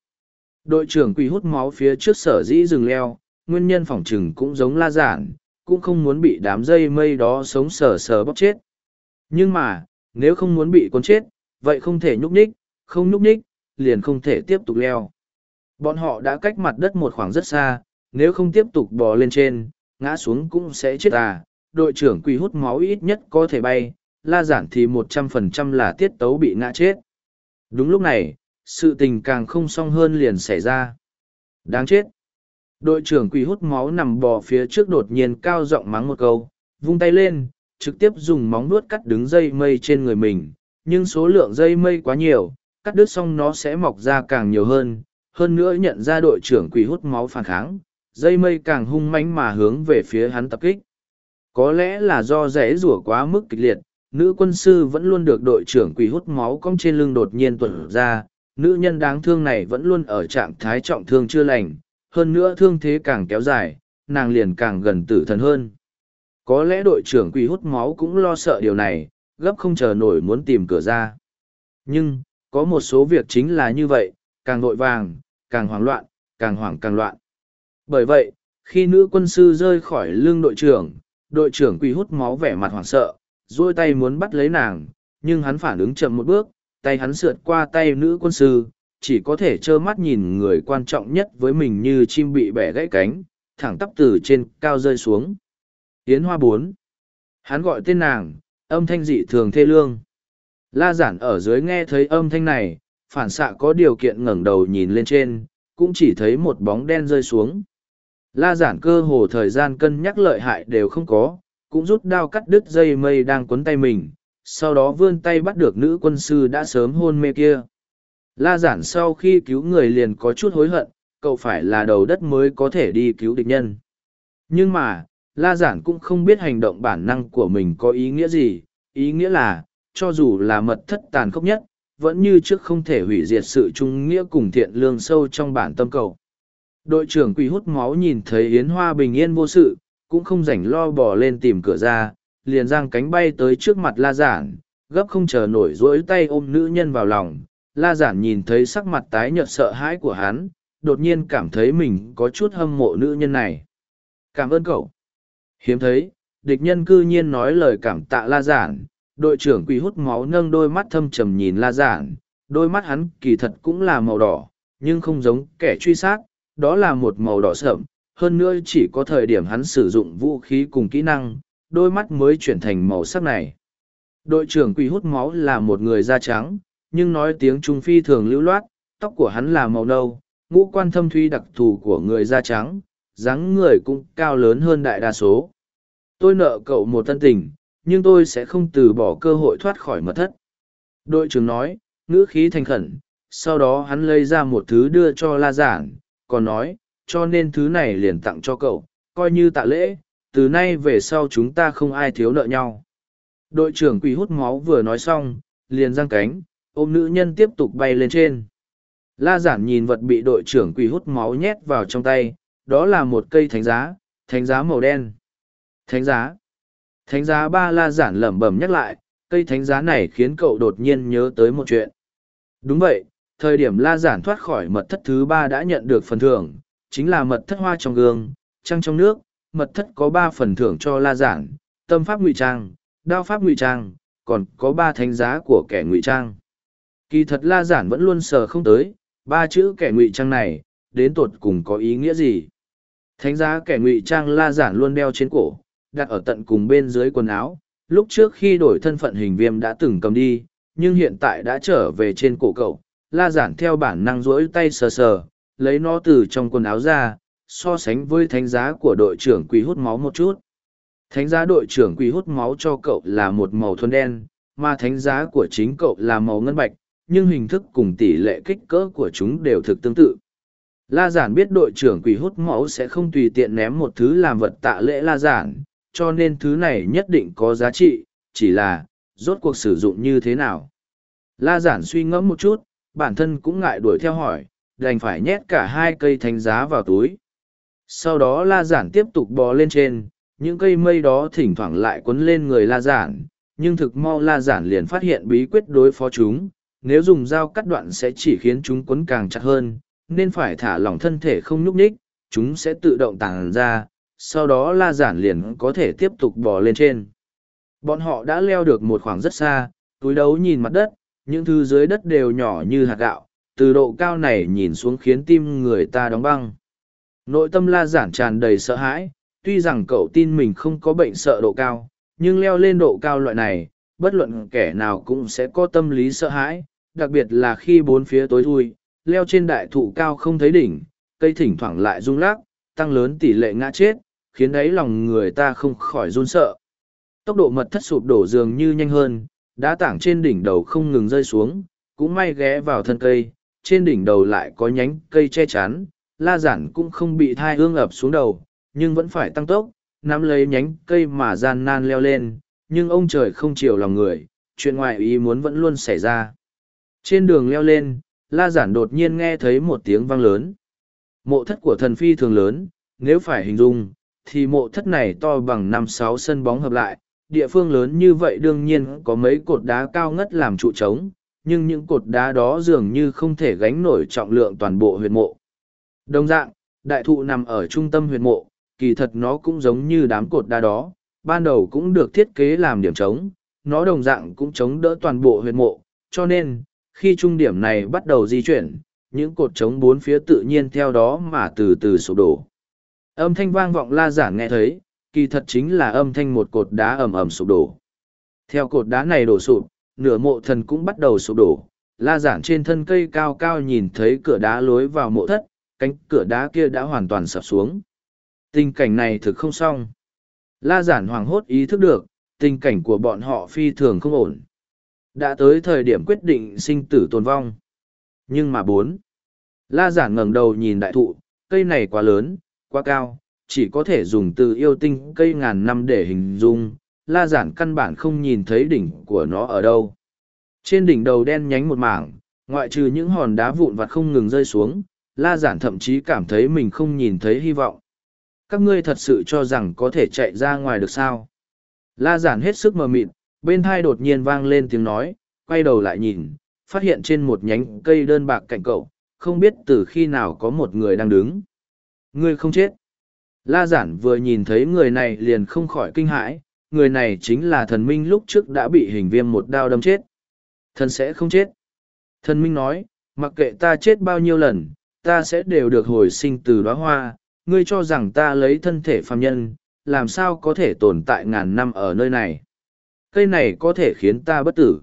Đội trưởng quỷ hút máu phía trước sở dĩ rừng leo, nguyên nhân phỏng trừng cũng giống La Giản, cũng không muốn bị đám dây mây đó sống sờ sờ bóc chết. Nhưng mà, nếu không muốn bị cuốn chết, vậy không thể nhúc nhích, không nhúc nhích, liền không thể tiếp tục leo. Bọn họ đã cách mặt đất một khoảng rất xa, nếu không tiếp tục bò lên trên, ngã xuống cũng sẽ chết à. Đội trưởng quỳ hút máu ít nhất có thể bay, la giản thì một trăm phần trăm là tiết tấu bị ngã chết. Đúng lúc này, sự tình càng không xong hơn liền xảy ra. Đáng chết. Đội trưởng quỳ hút máu nằm bò phía trước đột nhiên cao giọng mắng một câu, vung tay lên, trực tiếp dùng móng nuốt cắt đứng dây mây trên người mình, nhưng số lượng dây mây quá nhiều, cắt đứt xong nó sẽ mọc ra càng nhiều hơn, hơn nữa nhận ra đội trưởng quỷ hút máu phản kháng, dây mây càng hung mãnh mà hướng về phía hắn tập kích. Có lẽ là do rẽ rủa quá mức kịch liệt, nữ quân sư vẫn luôn được đội trưởng quỷ hút máu cong trên lưng đột nhiên tuần ra, nữ nhân đáng thương này vẫn luôn ở trạng thái trọng thương chưa lành, hơn nữa thương thế càng kéo dài, nàng liền càng gần tử thần hơn. Có lẽ đội trưởng quỷ hút máu cũng lo sợ điều này, gấp không chờ nổi muốn tìm cửa ra. Nhưng, có một số việc chính là như vậy, càng nội vàng, càng hoảng loạn, càng hoảng càng loạn. Bởi vậy, khi nữ quân sư rơi khỏi lưng đội trưởng, đội trưởng quỳ hút máu vẻ mặt hoảng sợ, duỗi tay muốn bắt lấy nàng, nhưng hắn phản ứng chậm một bước, tay hắn sượt qua tay nữ quân sư, chỉ có thể trơ mắt nhìn người quan trọng nhất với mình như chim bị bẻ gãy cánh, thẳng tắp từ trên cao rơi xuống. Yến Hoa bốn. Hắn gọi tên nàng, âm thanh dị thường thê lương. La giản ở dưới nghe thấy âm thanh này, phản xạ có điều kiện ngẩng đầu nhìn lên trên, cũng chỉ thấy một bóng đen rơi xuống. La giản cơ hồ thời gian cân nhắc lợi hại đều không có, cũng rút đao cắt đứt dây mây đang cuốn tay mình, sau đó vươn tay bắt được nữ quân sư đã sớm hôn mê kia. La giản sau khi cứu người liền có chút hối hận, cậu phải là đầu đất mới có thể đi cứu địch nhân. Nhưng mà, La giản cũng không biết hành động bản năng của mình có ý nghĩa gì, ý nghĩa là, cho dù là mật thất tàn khốc nhất, vẫn như trước không thể hủy diệt sự trung nghĩa cùng thiện lương sâu trong bản tâm cầu. Đội trưởng quỷ hút máu nhìn thấy Yến Hoa bình yên vô sự, cũng không rảnh lo bỏ lên tìm cửa ra, liền giang cánh bay tới trước mặt La Giản, gấp không chờ nổi duỗi tay ôm nữ nhân vào lòng. La Giản nhìn thấy sắc mặt tái nhợt sợ hãi của hắn, đột nhiên cảm thấy mình có chút hâm mộ nữ nhân này. Cảm ơn cậu. Hiếm thấy, địch nhân cư nhiên nói lời cảm tạ La Giản, đội trưởng quỷ hút máu nâng đôi mắt thâm trầm nhìn La Giản, đôi mắt hắn kỳ thật cũng là màu đỏ, nhưng không giống kẻ truy sát, đó là một màu đỏ sậm, hơn nữa chỉ có thời điểm hắn sử dụng vũ khí cùng kỹ năng, đôi mắt mới chuyển thành màu sắc này. Đội trưởng quỷ hút máu là một người da trắng, nhưng nói tiếng Trung phi thường lưu loát, tóc của hắn là màu nâu, ngũ quan thâm thuy đặc thù của người da trắng, dáng người cũng cao lớn hơn đại đa số. Tôi nợ cậu một thân tình, nhưng tôi sẽ không từ bỏ cơ hội thoát khỏi mật thất. Đội trưởng nói, ngữ khí thành khẩn, sau đó hắn lấy ra một thứ đưa cho la giản, còn nói, cho nên thứ này liền tặng cho cậu, coi như tạ lễ, từ nay về sau chúng ta không ai thiếu nợ nhau. Đội trưởng quỷ hút máu vừa nói xong, liền giang cánh, ôm nữ nhân tiếp tục bay lên trên. La giản nhìn vật bị đội trưởng quỷ hút máu nhét vào trong tay, đó là một cây thánh giá, thánh giá màu đen. Thánh giá. Thánh giá ba la giản lẩm bẩm nhắc lại, cây thánh giá này khiến cậu đột nhiên nhớ tới một chuyện. Đúng vậy, thời điểm la giản thoát khỏi mật thất thứ ba đã nhận được phần thưởng, chính là mật thất hoa trong gương, trăng trong nước, mật thất có ba phần thưởng cho la giản, tâm pháp ngụy trang, đao pháp ngụy trang, còn có ba thánh giá của kẻ ngụy trang. Kỳ thật la giản vẫn luôn sờ không tới, ba chữ kẻ ngụy trang này, đến tột cùng có ý nghĩa gì? Thánh giá kẻ ngụy trang la giản luôn đeo trên cổ, đặt ở tận cùng bên dưới quần áo. Lúc trước khi đổi thân phận hình viêm đã từng cầm đi, nhưng hiện tại đã trở về trên cổ cậu. La giản theo bản năng rỗi tay sờ sờ, lấy nó từ trong quần áo ra, so sánh với thánh giá của đội trưởng quỷ hút máu một chút. Thánh giá đội trưởng quỷ hút máu cho cậu là một màu thuần đen, mà thánh giá của chính cậu là màu ngân bạch, nhưng hình thức cùng tỷ lệ kích cỡ của chúng đều thực tương tự. La giản biết đội trưởng quỷ hút máu sẽ không tùy tiện ném một thứ làm vật tạ lễ la giản, cho nên thứ này nhất định có giá trị, chỉ là, rốt cuộc sử dụng như thế nào. La giản suy ngẫm một chút, bản thân cũng ngại đuổi theo hỏi, đành phải nhét cả hai cây thánh giá vào túi. Sau đó la giản tiếp tục bò lên trên, những cây mây đó thỉnh thoảng lại quấn lên người la giản, nhưng thực mau la giản liền phát hiện bí quyết đối phó chúng, nếu dùng dao cắt đoạn sẽ chỉ khiến chúng quấn càng chặt hơn, nên phải thả lỏng thân thể không nhúc nhích, chúng sẽ tự động tàng ra, sau đó la giản liền có thể tiếp tục bò lên trên. Bọn họ đã leo được một khoảng rất xa, túi đấu nhìn mặt đất, những thứ dưới đất đều nhỏ như hạt gạo, từ độ cao này nhìn xuống khiến tim người ta đóng băng. Nội tâm la giản tràn đầy sợ hãi, tuy rằng cậu tin mình không có bệnh sợ độ cao, nhưng leo lên độ cao loại này, bất luận kẻ nào cũng sẽ có tâm lý sợ hãi, đặc biệt là khi bốn phía tối thui, leo trên đại thụ cao không thấy đỉnh, cây thỉnh thoảng lại rung lắc, tăng lớn tỷ lệ ngã chết, khiến đáy lòng người ta không khỏi run sợ. Tốc độ mật thất sụp đổ dường như nhanh hơn, đá tảng trên đỉnh đầu không ngừng rơi xuống, cũng may ghé vào thân cây, trên đỉnh đầu lại có nhánh cây che chắn, la giản cũng không bị thai hương ập xuống đầu, nhưng vẫn phải tăng tốc, nắm lấy nhánh cây mà gian nan leo lên, nhưng ông trời không chiều lòng người, chuyện ngoài ý muốn vẫn luôn xảy ra. Trên đường leo lên, la giản đột nhiên nghe thấy một tiếng vang lớn. Mộ thất của thần phi thường lớn, nếu phải hình dung, thì mộ thất này to bằng năm sáu sân bóng hợp lại, địa phương lớn như vậy đương nhiên có mấy cột đá cao ngất làm trụ trống, nhưng những cột đá đó dường như không thể gánh nổi trọng lượng toàn bộ huyệt mộ. Đồng dạng, đại thụ nằm ở trung tâm huyệt mộ, kỳ thật nó cũng giống như đám cột đá đó, ban đầu cũng được thiết kế làm điểm trống, nó đồng dạng cũng chống đỡ toàn bộ huyệt mộ, cho nên, khi trung điểm này bắt đầu di chuyển, những cột trống bốn phía tự nhiên theo đó mà từ từ sụp đổ. Âm thanh vang vọng la giản nghe thấy, kỳ thật chính là âm thanh một cột đá ầm ầm sụp đổ. Theo cột đá này đổ sụp, nửa mộ thần cũng bắt đầu sụp đổ. La giản trên thân cây cao cao nhìn thấy cửa đá lối vào mộ thất, cánh cửa đá kia đã hoàn toàn sập xuống. Tình cảnh này thực không xong. La giản hoàng hốt ý thức được, tình cảnh của bọn họ phi thường không ổn. Đã tới thời điểm quyết định sinh tử tồn vong. Nhưng mà bốn. La giản ngẩng đầu nhìn đại thụ, cây này quá lớn, quá cao, chỉ có thể dùng từ yêu tinh cây ngàn năm để hình dung, la giản căn bản không nhìn thấy đỉnh của nó ở đâu. Trên đỉnh đầu đen nhánh một mảng, ngoại trừ những hòn đá vụn vặt không ngừng rơi xuống, la giản thậm chí cảm thấy mình không nhìn thấy hy vọng. Các ngươi thật sự cho rằng có thể chạy ra ngoài được sao? La giản hết sức mờ mịt, bên thai đột nhiên vang lên tiếng nói, quay đầu lại nhìn, phát hiện trên một nhánh cây đơn bạc cạnh cậu, không biết từ khi nào có một người đang đứng. Ngươi không chết. La giản vừa nhìn thấy người này liền không khỏi kinh hãi, người này chính là thần minh lúc trước đã bị hình viêm một đao đâm chết. Thần sẽ không chết. Thần minh nói, mặc kệ ta chết bao nhiêu lần, ta sẽ đều được hồi sinh từ đóa hoa, ngươi cho rằng ta lấy thân thể phàm nhân, làm sao có thể tồn tại ngàn năm ở nơi này. Cây này có thể khiến ta bất tử.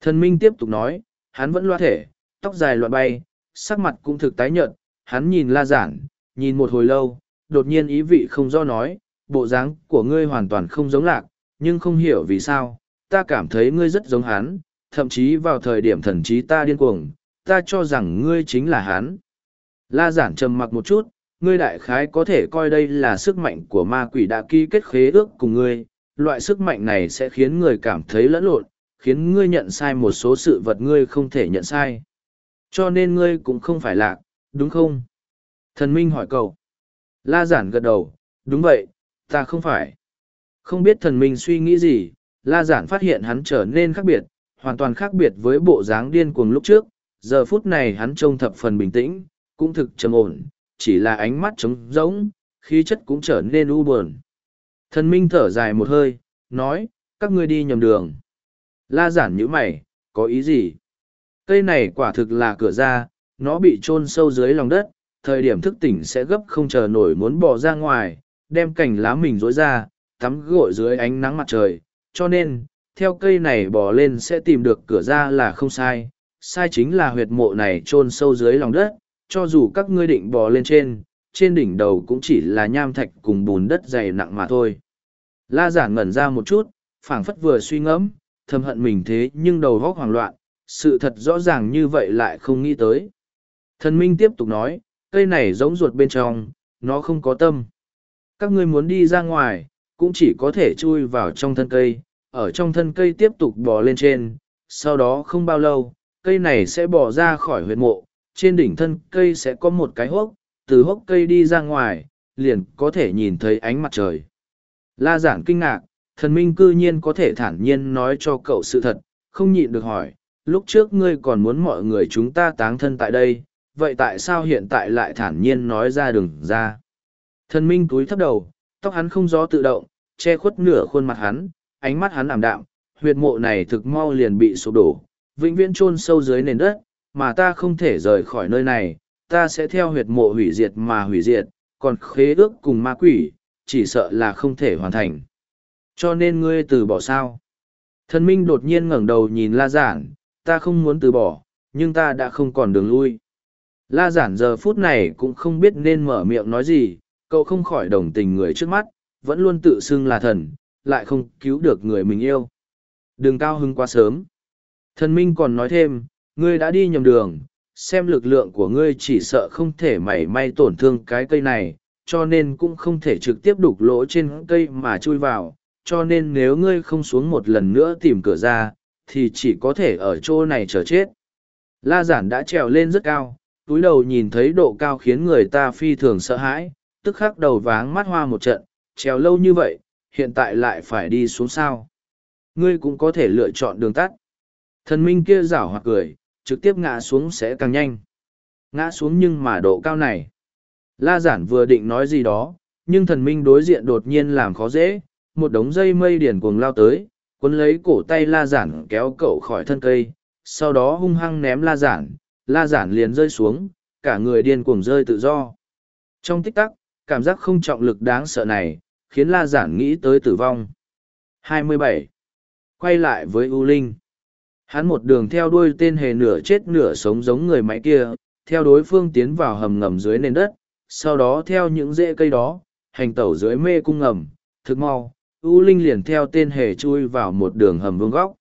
Thần minh tiếp tục nói, hắn vẫn loa thể, tóc dài loạn bay, sắc mặt cũng thực tái nhợt, hắn nhìn la giản, nhìn một hồi lâu, đột nhiên ý vị không do nói, bộ dáng của ngươi hoàn toàn không giống lạc, nhưng không hiểu vì sao, ta cảm thấy ngươi rất giống hắn, thậm chí vào thời điểm thần trí ta điên cuồng, ta cho rằng ngươi chính là hắn. La giản trầm mặc một chút, ngươi đại khái có thể coi đây là sức mạnh của ma quỷ đã ký kết khế ước cùng ngươi, loại sức mạnh này sẽ khiến người cảm thấy lẫn lộn, khiến ngươi nhận sai một số sự vật ngươi không thể nhận sai. Cho nên ngươi cũng không phải lạc, đúng không? Thần Minh hỏi cậu. La giản gật đầu, đúng vậy, ta không phải. Không biết thần Minh suy nghĩ gì, La giản phát hiện hắn trở nên khác biệt, hoàn toàn khác biệt với bộ dáng điên cuồng lúc trước. Giờ phút này hắn trông thập phần bình tĩnh, cũng thực trầm ổn, chỉ là ánh mắt trống rỗng, khí chất cũng trở nên u buồn. Thần Minh thở dài một hơi, nói, các ngươi đi nhầm đường. La giản như mày, có ý gì? Cây này quả thực là cửa ra, nó bị chôn sâu dưới lòng đất, thời điểm thức tỉnh sẽ gấp không chờ nổi muốn bỏ ra ngoài, đem cành lá mình rối ra, tắm gội dưới ánh nắng mặt trời. Cho nên, theo cây này bỏ lên sẽ tìm được cửa ra là không sai. Sai chính là huyệt mộ này chôn sâu dưới lòng đất, cho dù các ngươi định bò lên trên, trên đỉnh đầu cũng chỉ là nham thạch cùng bùn đất dày nặng mà thôi. La giản ngẩn ra một chút, phảng phất vừa suy ngẫm, thầm hận mình thế nhưng đầu góc hoảng loạn, sự thật rõ ràng như vậy lại không nghĩ tới. Thần Minh tiếp tục nói, cây này giống ruột bên trong, nó không có tâm. Các ngươi muốn đi ra ngoài, cũng chỉ có thể chui vào trong thân cây, ở trong thân cây tiếp tục bò lên trên, sau đó không bao lâu, cây này sẽ bò ra khỏi huyệt mộ, trên đỉnh thân cây sẽ có một cái hốc, từ hốc cây đi ra ngoài, liền có thể nhìn thấy ánh mặt trời. La giản kinh ngạc, thần minh cư nhiên có thể thản nhiên nói cho cậu sự thật, không nhịn được hỏi, lúc trước ngươi còn muốn mọi người chúng ta táng thân tại đây, vậy tại sao hiện tại lại thản nhiên nói ra đừng ra? Thần minh túi thấp đầu, tóc hắn không gió tự động, che khuất nửa khuôn mặt hắn, ánh mắt hắn ảm đạm, huyệt mộ này thực mau liền bị sụp đổ, vĩnh viễn chôn sâu dưới nền đất, mà ta không thể rời khỏi nơi này, ta sẽ theo huyệt mộ hủy diệt mà hủy diệt, còn khế ước cùng ma quỷ, chỉ sợ là không thể hoàn thành. Cho nên ngươi từ bỏ sao? Thần minh đột nhiên ngẩng đầu nhìn la giản, ta không muốn từ bỏ, nhưng ta đã không còn đường lui. La giản giờ phút này cũng không biết nên mở miệng nói gì, cậu không khỏi đồng tình người trước mắt, vẫn luôn tự xưng là thần, lại không cứu được người mình yêu. Đừng cao hứng quá sớm. Thần minh còn nói thêm, ngươi đã đi nhầm đường, xem lực lượng của ngươi chỉ sợ không thể mảy may tổn thương cái cây này, cho nên cũng không thể trực tiếp đục lỗ trên cây mà chui vào, cho nên nếu ngươi không xuống một lần nữa tìm cửa ra, thì chỉ có thể ở chỗ này chờ chết. La giản đã trèo lên rất cao, túi đầu nhìn thấy độ cao khiến người ta phi thường sợ hãi, tức khắc đầu váng mắt hoa một trận, trèo lâu như vậy, hiện tại lại phải đi xuống sao. Ngươi cũng có thể lựa chọn đường tắt. Thần minh kia rảo hoặc cười, trực tiếp ngã xuống sẽ càng nhanh. Ngã xuống nhưng mà độ cao này. La giản vừa định nói gì đó, nhưng thần minh đối diện đột nhiên làm khó dễ, một đống dây mây điển cuồng lao tới, cuốn lấy cổ tay la giản kéo cậu khỏi thân cây, sau đó hung hăng ném la giản, la giản liền rơi xuống, cả người điên cuồng rơi tự do. Trong tích tắc, cảm giác không trọng lực đáng sợ này, khiến la giản nghĩ tới tử vong. 27. Quay lại với U Linh. Hắn một đường theo đuôi tên hề nửa chết nửa sống giống người máy kia, theo đối phương tiến vào hầm ngầm dưới nền đất, sau đó theo những rễ cây đó, hành tẩu dưới mê cung ngầm, thực mau, U Linh liền theo tên hề chui vào một đường hầm vương góc.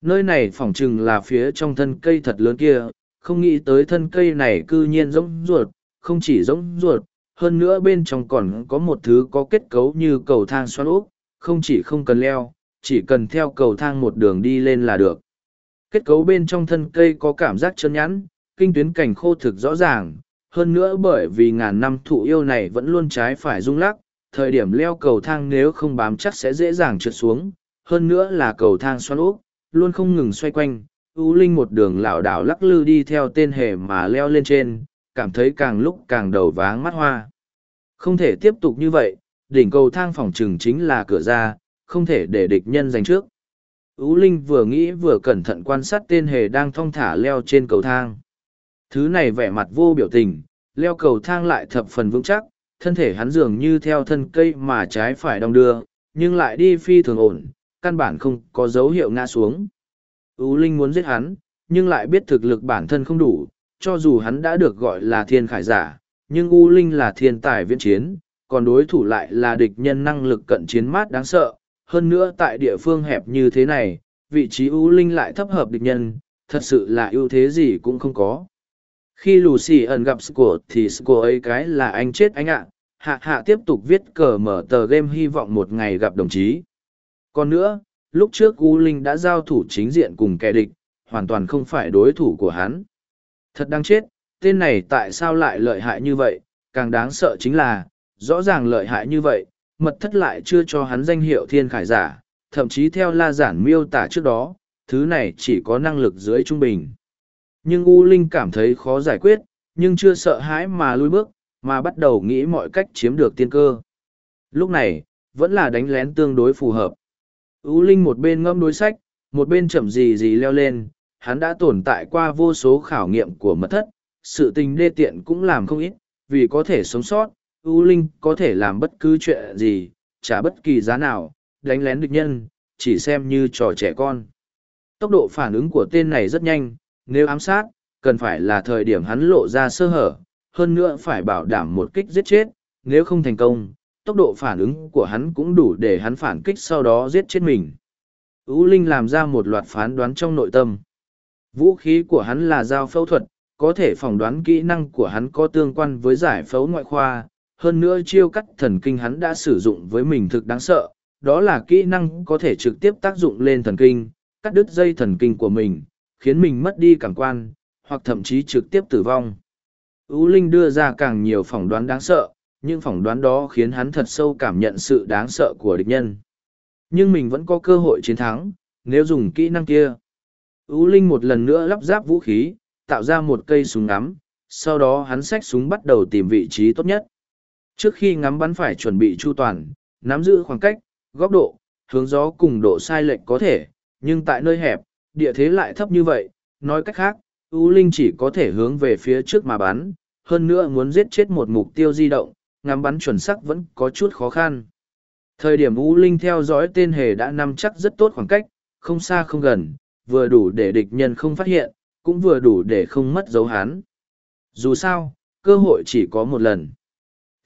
Nơi này phỏng chừng là phía trong thân cây thật lớn kia, không nghĩ tới thân cây này cư nhiên giống ruột, không chỉ giống ruột, hơn nữa bên trong còn có một thứ có kết cấu như cầu thang xoắn úp, không chỉ không cần leo, chỉ cần theo cầu thang một đường đi lên là được. Kết cấu bên trong thân cây có cảm giác chân nhẵn, kinh tuyến cảnh khô thực rõ ràng, hơn nữa bởi vì ngàn năm thụ yêu này vẫn luôn trái phải rung lắc, thời điểm leo cầu thang nếu không bám chắc sẽ dễ dàng trượt xuống, hơn nữa là cầu thang xoắn úp, luôn không ngừng xoay quanh. U Linh một đường lảo đảo lắc lư đi theo tên hề mà leo lên trên, cảm thấy càng lúc càng đầu váng mắt hoa. Không thể tiếp tục như vậy, đỉnh cầu thang phòng trừng chính là cửa ra, không thể để địch nhân giành trước. Ú Linh vừa nghĩ vừa cẩn thận quan sát tên hề đang thong thả leo trên cầu thang. Thứ này vẻ mặt vô biểu tình, leo cầu thang lại thập phần vững chắc, thân thể hắn dường như theo thân cây mà trái phải đong đưa, nhưng lại đi phi thường ổn, căn bản không có dấu hiệu ngã xuống. Ú Linh muốn giết hắn, nhưng lại biết thực lực bản thân không đủ, cho dù hắn đã được gọi là thiên khải giả, nhưng U Linh là thiên tài viễn chiến, còn đối thủ lại là địch nhân năng lực cận chiến mát đáng sợ. Hơn nữa tại địa phương hẹp như thế này, vị trí ưu Linh lại thấp hợp địch nhân, thật sự là ưu thế gì cũng không có. Khi Lucy ẩn gặp scott thì scott ấy cái là anh chết anh ạ, hạ hạ tiếp tục viết cờ mở tờ game hy vọng một ngày gặp đồng chí. Còn nữa, lúc trước U Linh đã giao thủ chính diện cùng kẻ địch, hoàn toàn không phải đối thủ của hắn. Thật đáng chết, tên này tại sao lại lợi hại như vậy, càng đáng sợ chính là, rõ ràng lợi hại như vậy, mật thất lại chưa cho hắn danh hiệu thiên khải giả, thậm chí theo la giản miêu tả trước đó, thứ này chỉ có năng lực dưới trung bình. Nhưng U Linh cảm thấy khó giải quyết, nhưng chưa sợ hãi mà lui bước, mà bắt đầu nghĩ mọi cách chiếm được tiên cơ. Lúc này, vẫn là đánh lén tương đối phù hợp. U Linh một bên ngâm đối sách, một bên chậm gì gì leo lên, hắn đã tồn tại qua vô số khảo nghiệm của mật thất, sự tình đê tiện cũng làm không ít, vì có thể sống sót, U Linh có thể làm bất cứ chuyện gì, trả bất kỳ giá nào, đánh lén địch nhân, chỉ xem như trò trẻ con. Tốc độ phản ứng của tên này rất nhanh, nếu ám sát, cần phải là thời điểm hắn lộ ra sơ hở, hơn nữa phải bảo đảm một kích giết chết, nếu không thành công, tốc độ phản ứng của hắn cũng đủ để hắn phản kích sau đó giết chết mình. U Linh làm ra một loạt phán đoán trong nội tâm. Vũ khí của hắn là dao phẫu thuật, có thể phỏng đoán kỹ năng của hắn có tương quan với giải phẫu ngoại khoa, hơn nữa chiêu cắt thần kinh hắn đã sử dụng với mình thực đáng sợ, đó là kỹ năng có thể trực tiếp tác dụng lên thần kinh, cắt đứt dây thần kinh của mình, khiến mình mất đi cảm quan, hoặc thậm chí trực tiếp tử vong. U Linh đưa ra càng nhiều phỏng đoán đáng sợ, nhưng phỏng đoán đó khiến hắn thật sâu cảm nhận sự đáng sợ của địch nhân. Nhưng mình vẫn có cơ hội chiến thắng, nếu dùng kỹ năng kia. U Linh một lần nữa lắp ráp vũ khí, tạo ra một cây súng ngắm, sau đó hắn xách súng bắt đầu tìm vị trí tốt nhất. Trước khi ngắm bắn phải chuẩn bị chu toàn, nắm giữ khoảng cách, góc độ, hướng gió cùng độ sai lệch có thể, nhưng tại nơi hẹp, địa thế lại thấp như vậy, nói cách khác, U Linh chỉ có thể hướng về phía trước mà bắn, hơn nữa muốn giết chết một mục tiêu di động, ngắm bắn chuẩn xác vẫn có chút khó khăn. Thời điểm U Linh theo dõi tên hề đã nắm chắc rất tốt khoảng cách, không xa không gần, vừa đủ để địch nhân không phát hiện, cũng vừa đủ để không mất dấu hắn. Dù sao, cơ hội chỉ có một lần.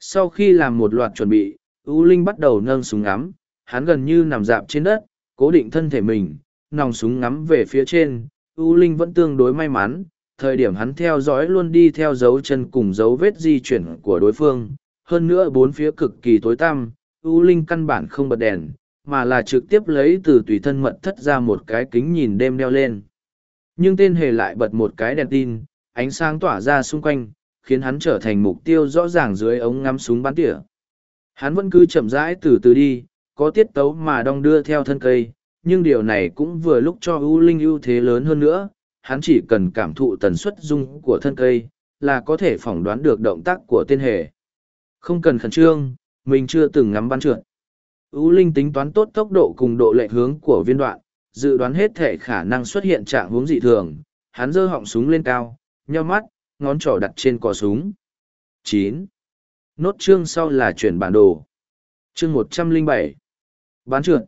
Sau khi làm một loạt chuẩn bị, U Linh bắt đầu nâng súng ngắm, hắn gần như nằm dạp trên đất, cố định thân thể mình, nòng súng ngắm về phía trên. U Linh vẫn tương đối may mắn, thời điểm hắn theo dõi luôn đi theo dấu chân cùng dấu vết di chuyển của đối phương. Hơn nữa bốn phía cực kỳ tối tăm, U Linh căn bản không bật đèn, mà là trực tiếp lấy từ tùy thân mật thất ra một cái kính nhìn đêm đeo lên. Nhưng tên hề lại bật một cái đèn tin, ánh sáng tỏa ra xung quanh, khiến hắn trở thành mục tiêu rõ ràng dưới ống ngắm súng bắn tỉa. Hắn vẫn cứ chậm rãi từ từ đi, có tiết tấu mà đong đưa theo thân cây, nhưng điều này cũng vừa lúc cho U linh ưu thế lớn hơn nữa, hắn chỉ cần cảm thụ tần suất rung của thân cây, là có thể phỏng đoán được động tác của tên hề. Không cần khẩn trương, mình chưa từng ngắm bắn trượt. U linh tính toán tốt tốc độ cùng độ lệ hướng của viên đoạn, dự đoán hết thể khả năng xuất hiện trạng hướng dị thường, hắn giơ họng súng lên cao, nheo mắt, ngón trỏ đặt trên cò súng. chín Nốt chương sau là chuyển bản đồ. Chương một trăm linh bảy Bán trượt.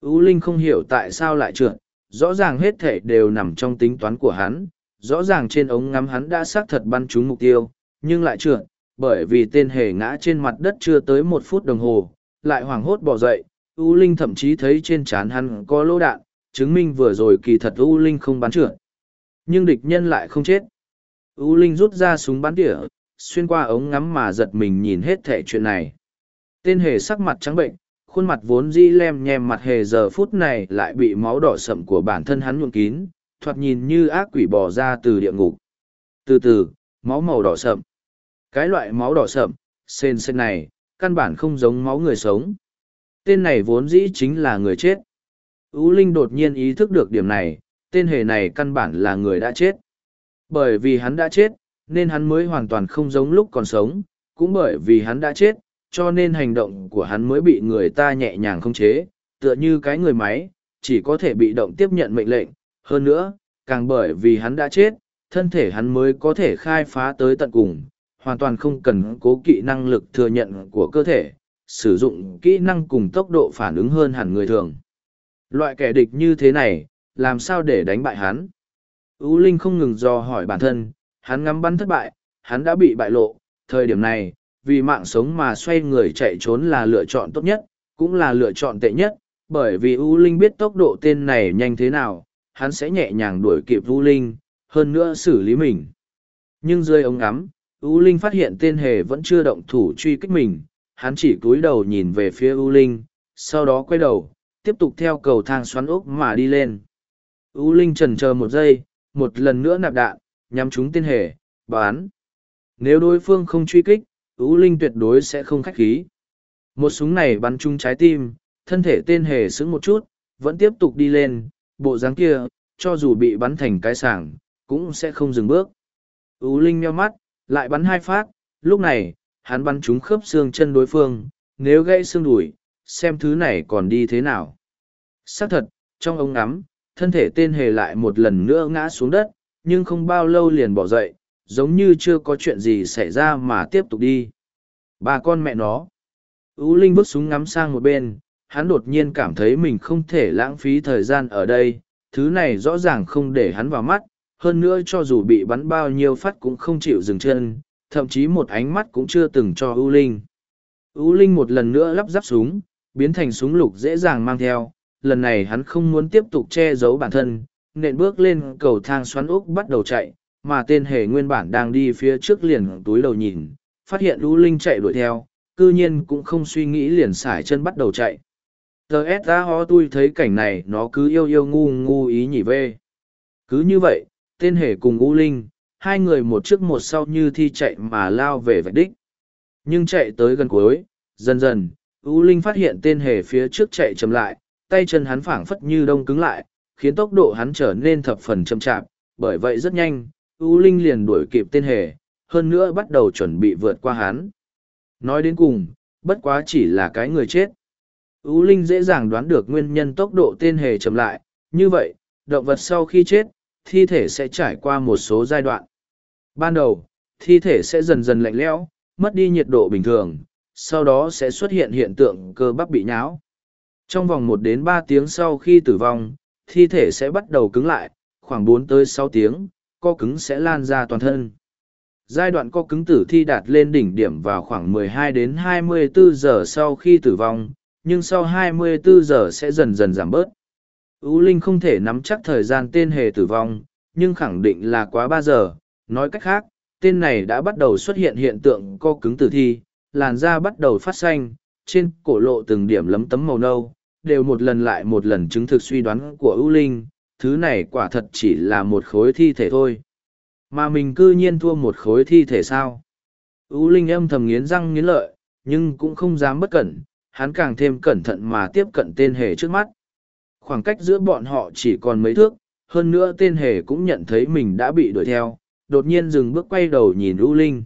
Ú Linh không hiểu tại sao lại trượt, rõ ràng hết thể đều nằm trong tính toán của hắn, rõ ràng trên ống ngắm hắn đã xác thật bắn trúng mục tiêu, nhưng lại trượt, bởi vì tên hề ngã trên mặt đất chưa tới một phút đồng hồ, lại hoảng hốt bỏ dậy, U Linh thậm chí thấy trên trán hắn có lỗ đạn, chứng minh vừa rồi kỳ thật U Linh không bắn trượt. Nhưng địch nhân lại không chết. U Linh rút ra súng bắn tỉa, xuyên qua ống ngắm mà giật mình nhìn hết thể chuyện này. Tên hề sắc mặt trắng bệnh, khuôn mặt vốn di lem nhem mặt hề giờ phút này lại bị máu đỏ sậm của bản thân hắn nhuộm kín, thoạt nhìn như ác quỷ bò ra từ địa ngục. Từ từ, máu màu đỏ sậm. Cái loại máu đỏ sậm, sên sên này, căn bản không giống máu người sống. Tên này vốn dĩ chính là người chết. U Linh đột nhiên ý thức được điểm này, tên hề này căn bản là người đã chết. Bởi vì hắn đã chết, nên hắn mới hoàn toàn không giống lúc còn sống, cũng bởi vì hắn đã chết, cho nên hành động của hắn mới bị người ta nhẹ nhàng khống chế, tựa như cái người máy, chỉ có thể bị động tiếp nhận mệnh lệnh. Hơn nữa, càng bởi vì hắn đã chết, thân thể hắn mới có thể khai phá tới tận cùng, hoàn toàn không cần cố kỵ năng lực thừa nhận của cơ thể, sử dụng kỹ năng cùng tốc độ phản ứng hơn hẳn người thường. Loại kẻ địch như thế này, làm sao để đánh bại hắn? U Linh không ngừng do hỏi bản thân, hắn ngắm bắn thất bại, hắn đã bị bại lộ, thời điểm này, vì mạng sống mà xoay người chạy trốn là lựa chọn tốt nhất, cũng là lựa chọn tệ nhất, bởi vì U Linh biết tốc độ tên này nhanh thế nào, hắn sẽ nhẹ nhàng đuổi kịp U Linh, hơn nữa xử lý mình. Nhưng dưới ống ngắm, U Linh phát hiện tên hề vẫn chưa động thủ truy kích mình, hắn chỉ cúi đầu nhìn về phía U Linh, sau đó quay đầu, tiếp tục theo cầu thang xoắn ốc mà đi lên. U Linh trần chờ một giây, một lần nữa nạp đạn, nhắm chúng tên hề, bán. Nếu đối phương không truy kích, U Linh tuyệt đối sẽ không khách khí. Một súng này bắn trúng trái tim, thân thể tên hề sững một chút, vẫn tiếp tục đi lên, bộ dáng kia, cho dù bị bắn thành cái sảng, cũng sẽ không dừng bước. U Linh meo mắt, lại bắn hai phát, lúc này, hắn bắn trúng khớp xương chân đối phương, nếu gãy xương đùi, xem thứ này còn đi thế nào. Xác thật, trong ống ngắm, thân thể tên hề lại một lần nữa ngã xuống đất, nhưng không bao lâu liền bỏ dậy, giống như chưa có chuyện gì xảy ra mà tiếp tục đi. ba con mẹ nó. ú Linh bước súng ngắm sang một bên, hắn đột nhiên cảm thấy mình không thể lãng phí thời gian ở đây, thứ này rõ ràng không để hắn vào mắt, hơn nữa cho dù bị bắn bao nhiêu phát cũng không chịu dừng chân, thậm chí một ánh mắt cũng chưa từng cho ưu Linh. ưu Linh một lần nữa lắp ráp súng, biến thành súng lục dễ dàng mang theo, lần này hắn không muốn tiếp tục che giấu bản thân, nện bước lên cầu thang xoắn úc bắt đầu chạy, mà tên hề nguyên bản đang đi phía trước liền túi đầu nhìn, phát hiện U Linh chạy đuổi theo, cư nhiên cũng không suy nghĩ liền xải chân bắt đầu chạy. Tờ S ra ho tui thấy cảnh này nó cứ yêu yêu ngu ngu ý nhỉ về. Cứ như vậy, tên hề cùng U Linh, hai người một trước một sau như thi chạy mà lao về vạch đích. Nhưng chạy tới gần cuối, dần dần, U Linh phát hiện tên hề phía trước chạy chậm lại, tay chân hắn phảng phất như đông cứng lại, khiến tốc độ hắn trở nên thập phần chậm chạp, bởi vậy rất nhanh, U Linh liền đuổi kịp tên hề, hơn nữa bắt đầu chuẩn bị vượt qua hắn. Nói đến cùng, bất quá chỉ là cái người chết. U Linh dễ dàng đoán được nguyên nhân tốc độ tên hề chậm lại, như vậy, động vật sau khi chết, thi thể sẽ trải qua một số giai đoạn. Ban đầu, thi thể sẽ dần dần lạnh lẽo, mất đi nhiệt độ bình thường, sau đó sẽ xuất hiện hiện tượng cơ bắp bị nháo. Trong vòng một đến ba tiếng sau khi tử vong, thi thể sẽ bắt đầu cứng lại, khoảng bốn tới sáu tiếng, co cứng sẽ lan ra toàn thân. Giai đoạn co cứng tử thi đạt lên đỉnh điểm vào khoảng 12 đến 24 giờ sau khi tử vong, nhưng sau 24 giờ sẽ dần dần giảm bớt. Ú Linh không thể nắm chắc thời gian tên hề tử vong, nhưng khẳng định là quá ba giờ. Nói cách khác, tên này đã bắt đầu xuất hiện hiện tượng co cứng tử thi, làn da bắt đầu phát xanh, trên cổ lộ từng điểm lấm tấm màu nâu, đều một lần lại một lần chứng thực suy đoán của ưu linh, thứ này quả thật chỉ là một khối thi thể thôi. Mà mình cư nhiên thua một khối thi thể sao? ưu linh âm thầm nghiến răng nghiến lợi, nhưng cũng không dám bất cẩn, hắn càng thêm cẩn thận mà tiếp cận tên hề trước mắt. Khoảng cách giữa bọn họ chỉ còn mấy thước, hơn nữa tên hề cũng nhận thấy mình đã bị đuổi theo, đột nhiên dừng bước quay đầu nhìn ưu linh.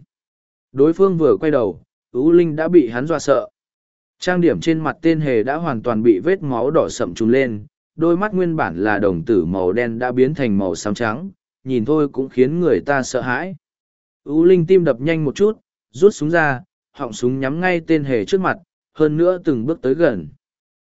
Đối phương vừa quay đầu, ưu linh đã bị hắn dọa sợ. Trang điểm trên mặt tên hề đã hoàn toàn bị vết máu đỏ sậm trùng lên, đôi mắt nguyên bản là đồng tử màu đen đã biến thành màu xám trắng, nhìn thôi cũng khiến người ta sợ hãi. U Linh tim đập nhanh một chút, rút súng ra, họng súng nhắm ngay tên hề trước mặt, hơn nữa từng bước tới gần.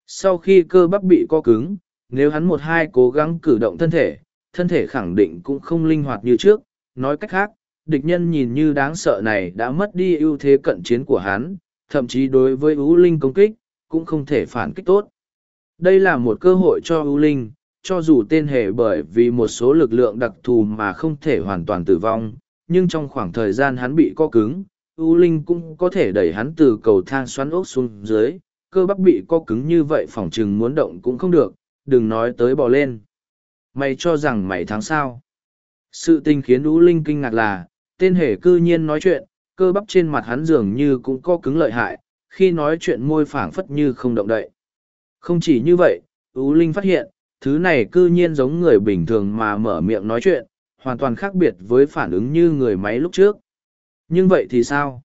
Sau khi cơ bắp bị co cứng, nếu hắn một hai cố gắng cử động thân thể, thân thể khẳng định cũng không linh hoạt như trước. Nói cách khác, địch nhân nhìn như đáng sợ này đã mất đi ưu thế cận chiến của hắn, thậm chí đối với ưu linh công kích, cũng không thể phản kích tốt. Đây là một cơ hội cho ưu linh, cho dù tên hề bởi vì một số lực lượng đặc thù mà không thể hoàn toàn tử vong, nhưng trong khoảng thời gian hắn bị co cứng, ưu linh cũng có thể đẩy hắn từ cầu thang xoắn ốc xuống dưới, cơ bắp bị co cứng như vậy phỏng chừng muốn động cũng không được, đừng nói tới bò lên. Mày cho rằng mày thắng sao? Sự tình khiến ưu linh kinh ngạc là, tên hề cư nhiên nói chuyện, cơ bắp trên mặt hắn dường như cũng co cứng lợi hại, khi nói chuyện môi phảng phất như không động đậy. Không chỉ như vậy, Ú Linh phát hiện, thứ này cư nhiên giống người bình thường mà mở miệng nói chuyện, hoàn toàn khác biệt với phản ứng như người máy lúc trước. Nhưng vậy thì sao?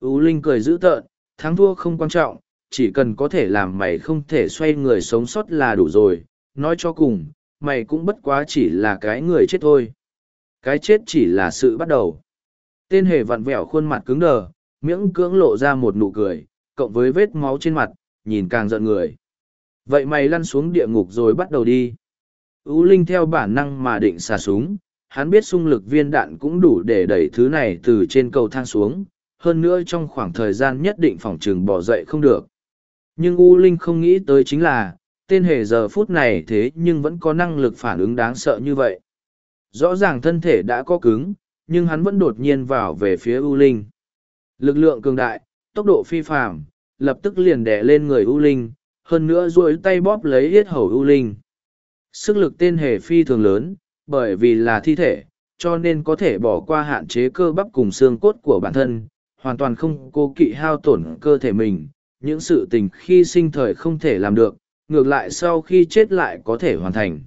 Ú Linh cười dữ tợn, thắng thua không quan trọng, chỉ cần có thể làm mày không thể xoay người sống sót là đủ rồi. Nói cho cùng, mày cũng bất quá chỉ là cái người chết thôi. Cái chết chỉ là sự bắt đầu. Tên hề vặn vẹo khuôn mặt cứng đờ, miệng cưỡng lộ ra một nụ cười, cộng với vết máu trên mặt, nhìn càng giận người. Vậy mày lăn xuống địa ngục rồi bắt đầu đi. U Linh theo bản năng mà định xả súng, hắn biết xung lực viên đạn cũng đủ để đẩy thứ này từ trên cầu thang xuống, hơn nữa trong khoảng thời gian nhất định phòng trường bỏ dậy không được. Nhưng U Linh không nghĩ tới chính là, tên hề giờ phút này thế nhưng vẫn có năng lực phản ứng đáng sợ như vậy. Rõ ràng thân thể đã có cứng, nhưng hắn vẫn đột nhiên vào về phía U Linh. Lực lượng cường đại, tốc độ phi phàm, lập tức liền đè lên người U Linh, hơn nữa duỗi tay bóp lấy yết hầu U Linh. Sức lực tên hề phi thường lớn, bởi vì là thi thể, cho nên có thể bỏ qua hạn chế cơ bắp cùng xương cốt của bản thân, hoàn toàn không cố kỵ hao tổn cơ thể mình. Những sự tình khi sinh thời không thể làm được, ngược lại sau khi chết lại có thể hoàn thành.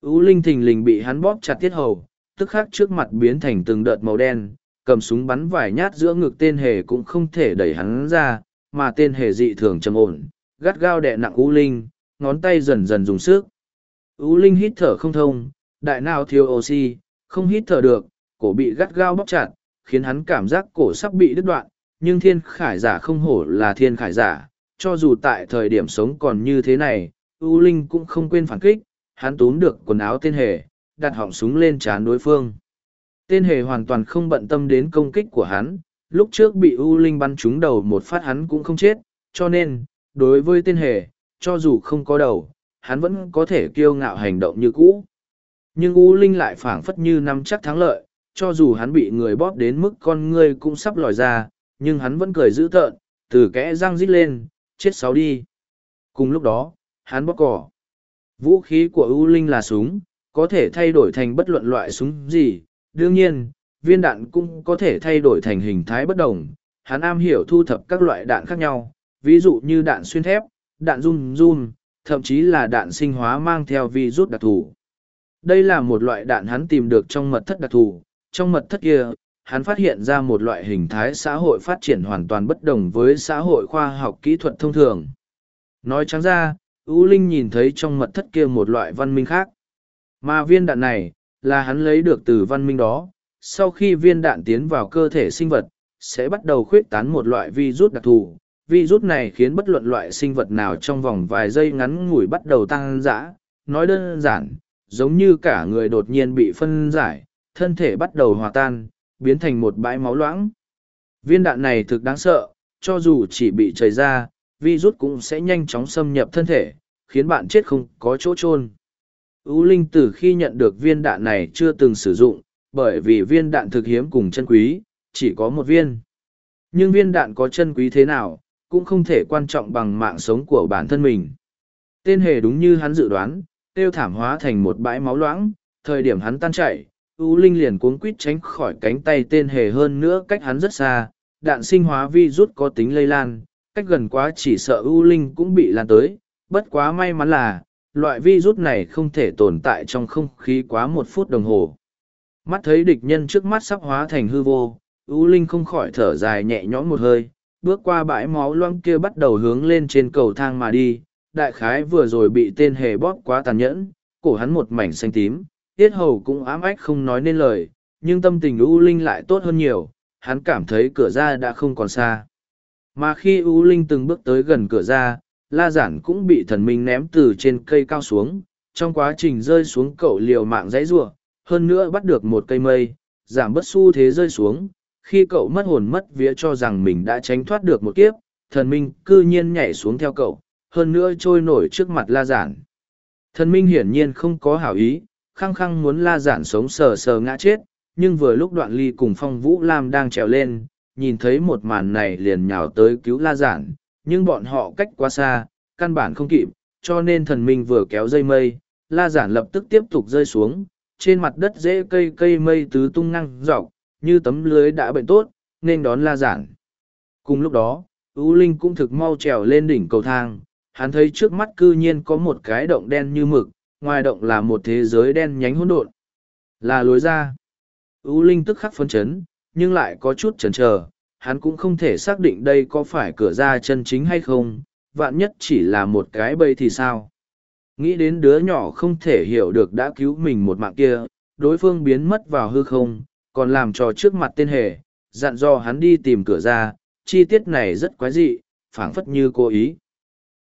U Linh thình lình bị hắn bóp chặt tiết hầu, tức khắc trước mặt biến thành từng đợt màu đen, cầm súng bắn vài nhát giữa ngực tên hề cũng không thể đẩy hắn ra, mà tên hề dị thường trầm ổn, gắt gao đè nặng U Linh, ngón tay dần dần dùng sức. U Linh hít thở không thông, đại nào thiếu oxy, không hít thở được, cổ bị gắt gao bóp chặt, khiến hắn cảm giác cổ sắp bị đứt đoạn, nhưng thiên khải giả không hổ là thiên khải giả, cho dù tại thời điểm sống còn như thế này, U Linh cũng không quên phản kích, hắn túm được quần áo tên hề, đặt họng súng lên trán đối phương. Tên hề hoàn toàn không bận tâm đến công kích của hắn, lúc trước bị U Linh bắn trúng đầu một phát hắn cũng không chết, cho nên, đối với tên hề, cho dù không có đầu, hắn vẫn có thể kiêu ngạo hành động như cũ. Nhưng U Linh lại phảng phất như nắm chắc thắng lợi, cho dù hắn bị người bóp đến mức con ngươi cũng sắp lòi ra, nhưng hắn vẫn cười dữ tợn, từ kẽ răng rít lên, chết sáu đi. Cùng lúc đó, hắn bóp cỏ. Vũ khí của U Linh là súng, có thể thay đổi thành bất luận loại súng gì. Đương nhiên, viên đạn cũng có thể thay đổi thành hình thái bất đồng. Hắn am hiểu thu thập các loại đạn khác nhau, ví dụ như đạn xuyên thép, đạn run run, thậm chí là đạn sinh hóa mang theo virus đặc thù. Đây là một loại đạn hắn tìm được trong mật thất đặc thù. Trong mật thất kia, hắn phát hiện ra một loại hình thái xã hội phát triển hoàn toàn bất đồng với xã hội khoa học kỹ thuật thông thường. Nói trắng ra, U Linh nhìn thấy trong mật thất kia một loại văn minh khác. Mà viên đạn này, là hắn lấy được từ văn minh đó. Sau khi viên đạn tiến vào cơ thể sinh vật, sẽ bắt đầu khuyết tán một loại virus đặc thù. Virus này khiến bất luận loại sinh vật nào trong vòng vài giây ngắn ngủi bắt đầu tăng dã. Nói đơn giản, giống như cả người đột nhiên bị phân giải, thân thể bắt đầu hòa tan, biến thành một bãi máu loãng. Viên đạn này thực đáng sợ, cho dù chỉ bị chảy ra, virus cũng sẽ nhanh chóng xâm nhập thân thể, khiến bạn chết không có chỗ chôn. U Linh từ khi nhận được viên đạn này chưa từng sử dụng, bởi vì viên đạn thực hiếm cùng chân quý, chỉ có một viên. Nhưng viên đạn có chân quý thế nào, cũng không thể quan trọng bằng mạng sống của bản thân mình. Tên hề đúng như hắn dự đoán, tiêu thảm hóa thành một bãi máu loãng, thời điểm hắn tan chảy, U Linh liền cuốn quýt tránh khỏi cánh tay tên hề hơn nữa cách hắn rất xa, đạn sinh hóa vi rút có tính lây lan, cách gần quá chỉ sợ U Linh cũng bị lan tới, bất quá may mắn là, loại virus này không thể tồn tại trong không khí quá một phút đồng hồ. Mắt thấy địch nhân trước mắt sắp hóa thành hư vô, U Linh không khỏi thở dài nhẹ nhõm một hơi, bước qua bãi máu loang kia bắt đầu hướng lên trên cầu thang mà đi. Đại khái vừa rồi bị tên hề bóp quá tàn nhẫn, cổ hắn một mảnh xanh tím, tiết hầu cũng ám ách không nói nên lời, nhưng tâm tình U Linh lại tốt hơn nhiều, hắn cảm thấy cửa ra đã không còn xa. Mà khi U Linh từng bước tới gần cửa ra, La Giản cũng bị thần minh ném từ trên cây cao xuống, trong quá trình rơi xuống cậu liều mạng dãy rua, hơn nữa bắt được một cây mây, giảm bất xu thế rơi xuống. Khi cậu mất hồn mất vía cho rằng mình đã tránh thoát được một kiếp, thần minh cư nhiên nhảy xuống theo cậu, hơn nữa trôi nổi trước mặt La Giản. Thần minh hiển nhiên không có hảo ý, khăng khăng muốn La Giản sống sờ sờ ngã chết, nhưng vừa lúc đoạn ly cùng phong vũ lam đang trèo lên nhìn thấy một màn này liền nhào tới cứu la giản nhưng bọn họ cách quá xa, căn bản không kịp, cho nên thần minh vừa kéo dây mây, la giản lập tức tiếp tục rơi xuống, trên mặt đất dễ cây cây mây tứ tung năng dọc, như tấm lưới đã bệnh tốt, nên đón la giản. Cùng lúc đó U linh cũng thực mau trèo lên đỉnh cầu thang, hắn thấy trước mắt cư nhiên có một cái động đen như mực, ngoài động là một thế giới đen nhánh hỗn độn. Là lối ra. U linh tức khắc phân chấn, nhưng lại có chút chần chờ hắn cũng không thể xác định đây có phải cửa ra chân chính hay không vạn nhất chỉ là một cái bầy thì sao? Nghĩ đến đứa nhỏ không thể hiểu được đã cứu mình một mạng kia đối phương biến mất vào hư không còn làm trò trước mặt tên hề dặn dò hắn đi tìm cửa ra chi tiết này rất quái dị phảng phất như cố ý.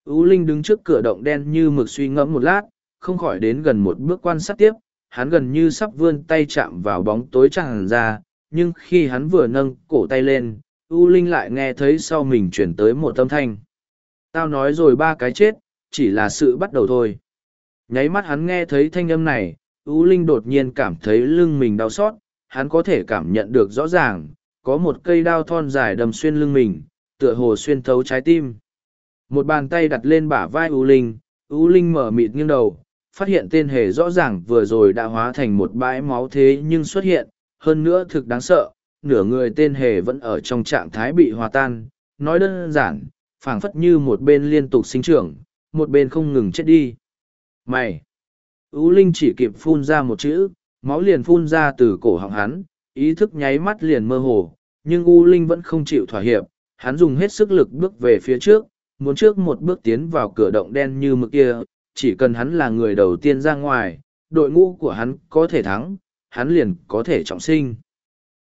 Ưu linh đứng trước cửa động đen như mực suy ngẫm một lát không khỏi đến gần một bước quan sát tiếp, hắn gần như sắp vươn tay chạm vào bóng tối tràn ra, nhưng khi hắn vừa nâng cổ tay lên, U Linh lại nghe thấy sau mình chuyển tới một âm thanh. Tao nói rồi ba cái chết, chỉ là sự bắt đầu thôi. Nháy mắt hắn nghe thấy thanh âm này, U Linh đột nhiên cảm thấy lưng mình đau xót, hắn có thể cảm nhận được rõ ràng, có một cây đao thon dài đầm xuyên lưng mình, tựa hồ xuyên thấu trái tim. Một bàn tay đặt lên bả vai U Linh, U Linh mở mịt nghiêng đầu, phát hiện tên hề rõ ràng vừa rồi đã hóa thành một bãi máu thế nhưng xuất hiện, hơn nữa thực đáng sợ, nửa người tên hề vẫn ở trong trạng thái bị hòa tan, nói đơn giản, phảng phất như một bên liên tục sinh trưởng, một bên không ngừng chết đi. Mày! U Linh chỉ kịp phun ra một chữ, máu liền phun ra từ cổ họng hắn, ý thức nháy mắt liền mơ hồ, nhưng U Linh vẫn không chịu thỏa hiệp, hắn dùng hết sức lực bước về phía trước, muốn trước một bước tiến vào cửa động đen như mực kia, chỉ cần hắn là người đầu tiên ra ngoài, đội ngũ của hắn có thể thắng, hắn liền có thể trọng sinh.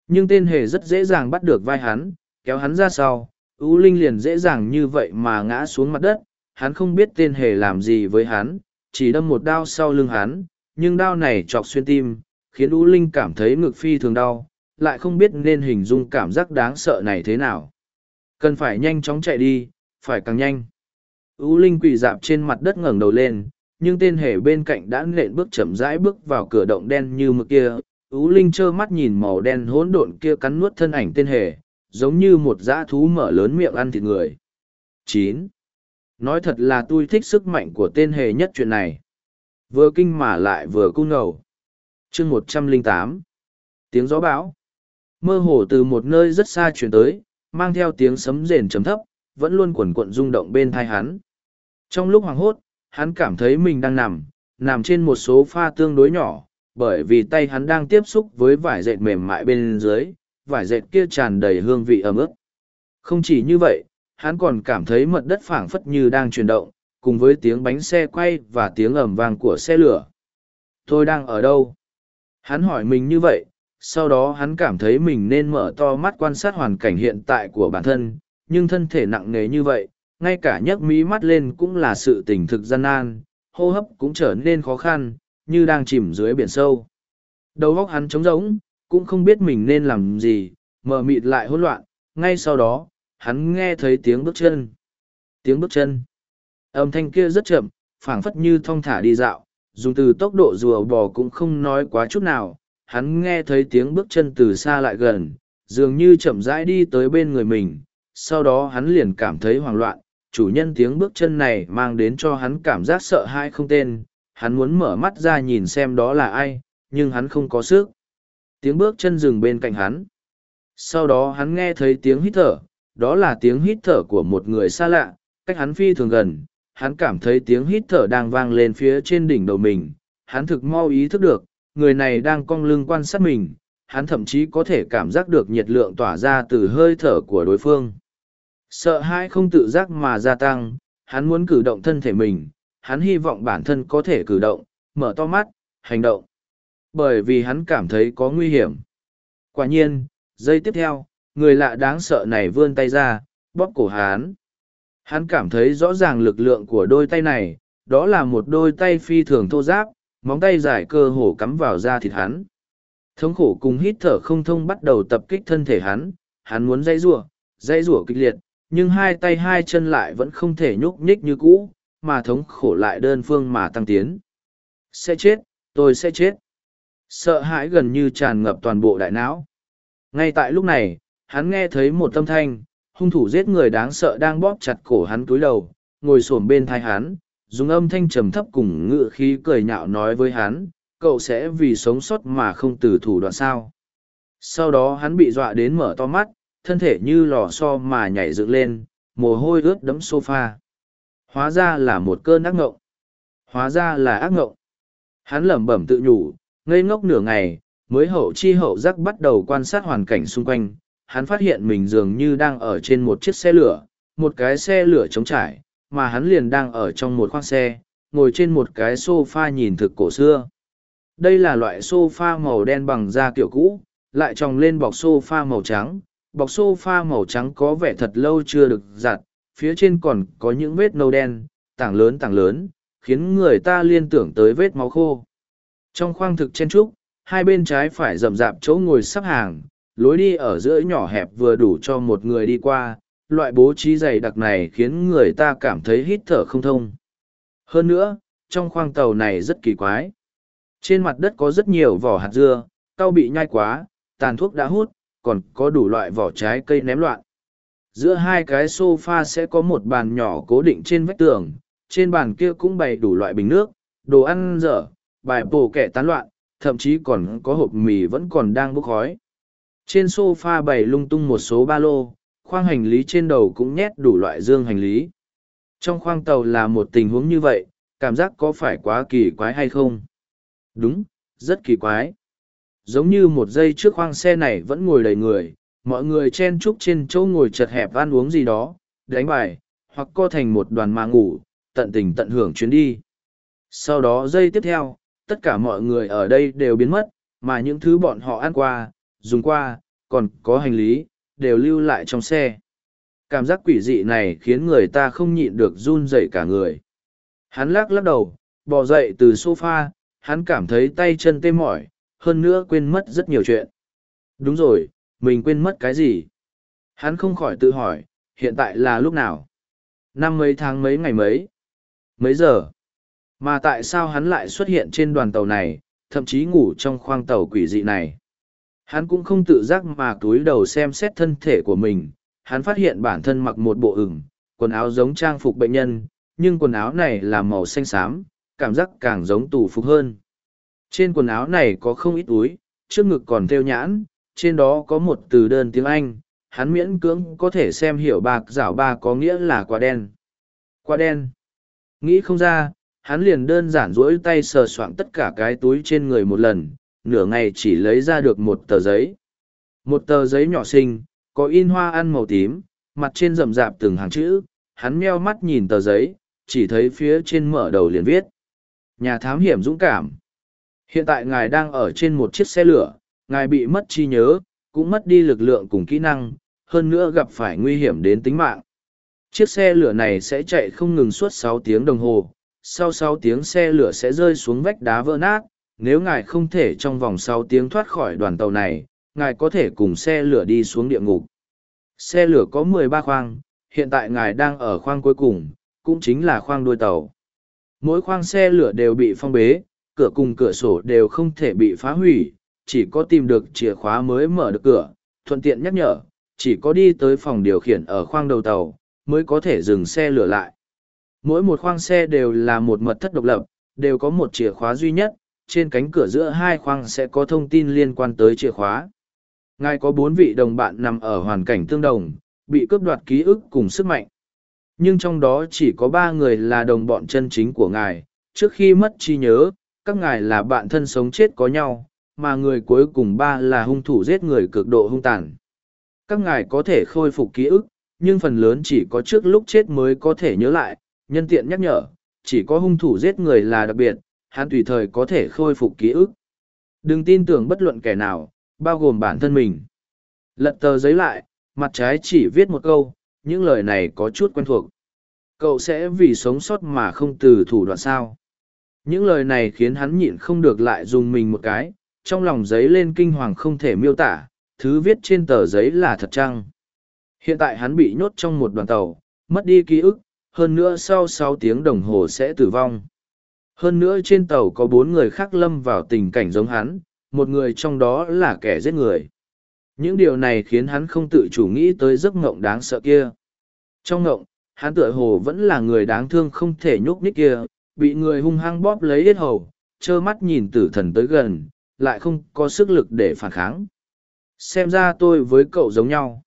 Nhưng tên hề rất dễ dàng bắt được vai hắn, kéo hắn ra sau, U Linh liền dễ dàng như vậy mà ngã xuống mặt đất, hắn không biết tên hề làm gì với hắn, chỉ đâm một đao sau lưng hắn, nhưng đao này chọc xuyên tim, khiến U Linh cảm thấy ngực phi thường đau, lại không biết nên hình dung cảm giác đáng sợ này thế nào. Cần phải nhanh chóng chạy đi, phải càng nhanh. U Linh quỳ dạp trên mặt đất ngẩng đầu lên, nhưng tên hề bên cạnh đã nện bước chậm rãi bước vào cửa động đen như mực kia. U Linh trơ mắt nhìn màu đen hỗn độn kia cắn nuốt thân ảnh tên hề, giống như một dã thú mở lớn miệng ăn thịt người. Chín. Nói thật là tôi thích sức mạnh của tên hề nhất chuyện này. Vừa kinh mà lại vừa cung ngầu. chương một trăm linh tám Tiếng gió bão. Mơ hồ từ một nơi rất xa chuyển tới, mang theo tiếng sấm rền chấm thấp, vẫn luôn quẩn cuộn rung động bên thai hắn. Trong lúc hoàng hốt, hắn cảm thấy mình đang nằm, nằm trên một số pha tương đối nhỏ, bởi vì tay hắn đang tiếp xúc với vải dệt mềm mại bên dưới, vải dệt kia tràn đầy hương vị ấm ức. Không chỉ như vậy, hắn còn cảm thấy mật đất phảng phất như đang chuyển động, cùng với tiếng bánh xe quay và tiếng ầm vang của xe lửa. Tôi đang ở đâu? Hắn hỏi mình như vậy, sau đó hắn cảm thấy mình nên mở to mắt quan sát hoàn cảnh hiện tại của bản thân, nhưng thân thể nặng nề như vậy, ngay cả nhấc mí mắt lên cũng là sự tỉnh thực gian nan, hô hấp cũng trở nên khó khăn, như đang chìm dưới biển sâu. Đầu óc hắn trống rỗng, cũng không biết mình nên làm gì, mờ mịt lại hỗn loạn, ngay sau đó, hắn nghe thấy tiếng bước chân. Tiếng bước chân. Âm thanh kia rất chậm, phảng phất như thong thả đi dạo, dùng từ tốc độ rùa bò cũng không nói quá chút nào. Hắn nghe thấy tiếng bước chân từ xa lại gần, dường như chậm rãi đi tới bên người mình, sau đó hắn liền cảm thấy hoảng loạn, chủ nhân tiếng bước chân này mang đến cho hắn cảm giác sợ hãi không tên, hắn muốn mở mắt ra nhìn xem đó là ai, nhưng hắn không có sức. Tiếng bước chân dừng bên cạnh hắn. Sau đó hắn nghe thấy tiếng hít thở, đó là tiếng hít thở của một người xa lạ, cách hắn phi thường gần, hắn cảm thấy tiếng hít thở đang vang lên phía trên đỉnh đầu mình, hắn thực mau ý thức được, người này đang cong lưng quan sát mình, hắn thậm chí có thể cảm giác được nhiệt lượng tỏa ra từ hơi thở của đối phương. Sợ hãi không tự giác mà gia tăng, hắn muốn cử động thân thể mình, hắn hy vọng bản thân có thể cử động, mở to mắt, hành động. Bởi vì hắn cảm thấy có nguy hiểm. Quả nhiên, giây tiếp theo, người lạ đáng sợ này vươn tay ra, bóp cổ hắn. Hắn cảm thấy rõ ràng lực lượng của đôi tay này, đó là một đôi tay phi thường thô giáp, móng tay dài cơ hồ cắm vào da thịt hắn. Thống khổ cùng hít thở không thông bắt đầu tập kích thân thể hắn, hắn muốn dây rủa, dây rủa kịch liệt, nhưng hai tay hai chân lại vẫn không thể nhúc nhích như cũ, mà thống khổ lại đơn phương mà tăng tiến. Sẽ chết, tôi sẽ chết. Sợ hãi gần như tràn ngập toàn bộ đại não. Ngay tại lúc này, hắn nghe thấy một âm thanh, hung thủ giết người đáng sợ đang bóp chặt cổ hắn túi đầu, ngồi xổm bên thai hắn, dùng âm thanh trầm thấp cùng ngự khí cười nhạo nói với hắn, cậu sẽ vì sống sót mà không từ thủ đoạn sao. Sau đó hắn bị dọa đến mở to mắt, thân thể như lò xo mà nhảy dựng lên, mồ hôi ướt đẫm sofa. Hóa ra là một cơn ác ngộng. Hóa ra là ác ngộng. Hắn lẩm bẩm tự nhủ, ngây ngốc nửa ngày, mới hậu chi hậu giác bắt đầu quan sát hoàn cảnh xung quanh. Hắn phát hiện mình dường như đang ở trên một chiếc xe lửa, một cái xe lửa trống trải, mà hắn liền đang ở trong một khoang xe, ngồi trên một cái sofa nhìn thực cổ xưa. Đây là loại sofa màu đen bằng da kiểu cũ, lại tròng lên bọc sofa màu trắng, bọc sofa màu trắng có vẻ thật lâu chưa được giặt, phía trên còn có những vết nâu đen, tảng lớn tảng lớn, khiến người ta liên tưởng tới vết máu khô. Trong khoang thực chen trúc, hai bên trái phải rậm rạp chỗ ngồi sắp hàng, lối đi ở giữa nhỏ hẹp vừa đủ cho một người đi qua, loại bố trí dày đặc này khiến người ta cảm thấy hít thở không thông. Hơn nữa, trong khoang tàu này rất kỳ quái. Trên mặt đất có rất nhiều vỏ hạt dưa, cao bị nhai quá, tàn thuốc đã hút, còn có đủ loại vỏ trái cây ném loạn. Giữa hai cái sofa sẽ có một bàn nhỏ cố định trên vách tường, trên bàn kia cũng bày đủ loại bình nước, đồ ăn dở, bài bổ kẻ tán loạn, thậm chí còn có hộp mì vẫn còn đang bốc khói. Trên sofa bày lung tung một số ba lô, khoang hành lý trên đầu cũng nhét đủ loại dương hành lý. Trong khoang tàu là một tình huống như vậy, cảm giác có phải quá kỳ quái hay không? Đúng, rất kỳ quái. Giống như một giây trước khoang xe này vẫn ngồi đầy người, mọi người chen chúc trên chỗ ngồi chật hẹp ăn uống gì đó, đánh bài, hoặc co thành một đoàn mà ngủ, tận tình tận hưởng chuyến đi. Sau đó giây tiếp theo, tất cả mọi người ở đây đều biến mất, mà những thứ bọn họ ăn qua, dùng qua, còn có hành lý, đều lưu lại trong xe. Cảm giác quỷ dị này khiến người ta không nhịn được run rẩy cả người. Hắn lắc lắc đầu, bò dậy từ sofa, hắn cảm thấy tay chân tê mỏi, hơn nữa quên mất rất nhiều chuyện. Đúng rồi, mình quên mất cái gì? Hắn không khỏi tự hỏi, hiện tại là lúc nào? Năm mấy tháng mấy ngày mấy? Mấy giờ? Mà tại sao hắn lại xuất hiện trên đoàn tàu này, thậm chí ngủ trong khoang tàu quỷ dị này? Hắn cũng không tự giác mà túi đầu xem xét thân thể của mình, hắn phát hiện bản thân mặc một bộ ửng, quần áo giống trang phục bệnh nhân, nhưng quần áo này là màu xanh xám, cảm giác càng giống tù phục hơn. Trên quần áo này có không ít túi, trước ngực còn theo nhãn, trên đó có một từ đơn tiếng Anh, hắn miễn cưỡng có thể xem hiểu bạc rảo ba có nghĩa là quả đen. Quả đen. Nghĩ không ra, hắn liền đơn giản rỗi tay sờ soạng tất cả cái túi trên người một lần, nửa ngày chỉ lấy ra được một tờ giấy. Một tờ giấy nhỏ xinh, có in hoa ăn màu tím, mặt trên rậm rạp từng hàng chữ, hắn meo mắt nhìn tờ giấy, chỉ thấy phía trên mở đầu liền viết. Nhà thám hiểm dũng cảm. Hiện tại ngài đang ở trên một chiếc xe lửa, ngài bị mất trí nhớ, cũng mất đi lực lượng cùng kỹ năng, hơn nữa gặp phải nguy hiểm đến tính mạng. Chiếc xe lửa này sẽ chạy không ngừng suốt sáu tiếng đồng hồ, sau sáu tiếng xe lửa sẽ rơi xuống vách đá vỡ nát, nếu ngài không thể trong vòng sáu tiếng thoát khỏi đoàn tàu này, ngài có thể cùng xe lửa đi xuống địa ngục. Xe lửa có mười ba khoang, hiện tại ngài đang ở khoang cuối cùng, cũng chính là khoang đuôi tàu. Mỗi khoang xe lửa đều bị phong bế, cửa cùng cửa sổ đều không thể bị phá hủy, chỉ có tìm được chìa khóa mới mở được cửa, thuận tiện nhắc nhở, chỉ có đi tới phòng điều khiển ở khoang đầu tàu, mới có thể dừng xe lửa lại. Mỗi một khoang xe đều là một mật thất độc lập, đều có một chìa khóa duy nhất, trên cánh cửa giữa hai khoang sẽ có thông tin liên quan tới chìa khóa. Ngài có bốn vị đồng bạn nằm ở hoàn cảnh tương đồng, bị cướp đoạt ký ức cùng sức mạnh. Nhưng trong đó chỉ có ba người là đồng bọn chân chính của ngài, trước khi mất trí nhớ, các ngài là bạn thân sống chết có nhau, mà người cuối cùng ba là hung thủ giết người cực độ hung tàn. Các ngài có thể khôi phục ký ức, nhưng phần lớn chỉ có trước lúc chết mới có thể nhớ lại, nhân tiện nhắc nhở, chỉ có hung thủ giết người là đặc biệt, hắn tùy thời có thể khôi phục ký ức. Đừng tin tưởng bất luận kẻ nào, bao gồm bản thân mình. Lật tờ giấy lại, mặt trái chỉ viết một câu, những lời này có chút quen thuộc. Cậu sẽ vì sống sót mà không từ thủ đoạn sao. Những lời này khiến hắn nhịn không được lại dùng mình một cái, trong lòng giấy lên kinh hoàng không thể miêu tả, thứ viết trên tờ giấy là thật chăng. Hiện tại hắn bị nhốt trong một đoàn tàu, mất đi ký ức, hơn nữa sau sáu tiếng đồng hồ sẽ tử vong. Hơn nữa trên tàu có bốn người khác lâm vào tình cảnh giống hắn, một người trong đó là kẻ giết người. Những điều này khiến hắn không tự chủ nghĩ tới giấc ngộng đáng sợ kia. Trong ngộng, hắn tựa hồ vẫn là người đáng thương không thể nhúc nhích kia, bị người hung hăng bóp lấy hết hầu, trơ mắt nhìn tử thần tới gần, lại không có sức lực để phản kháng. Xem ra tôi với cậu giống nhau.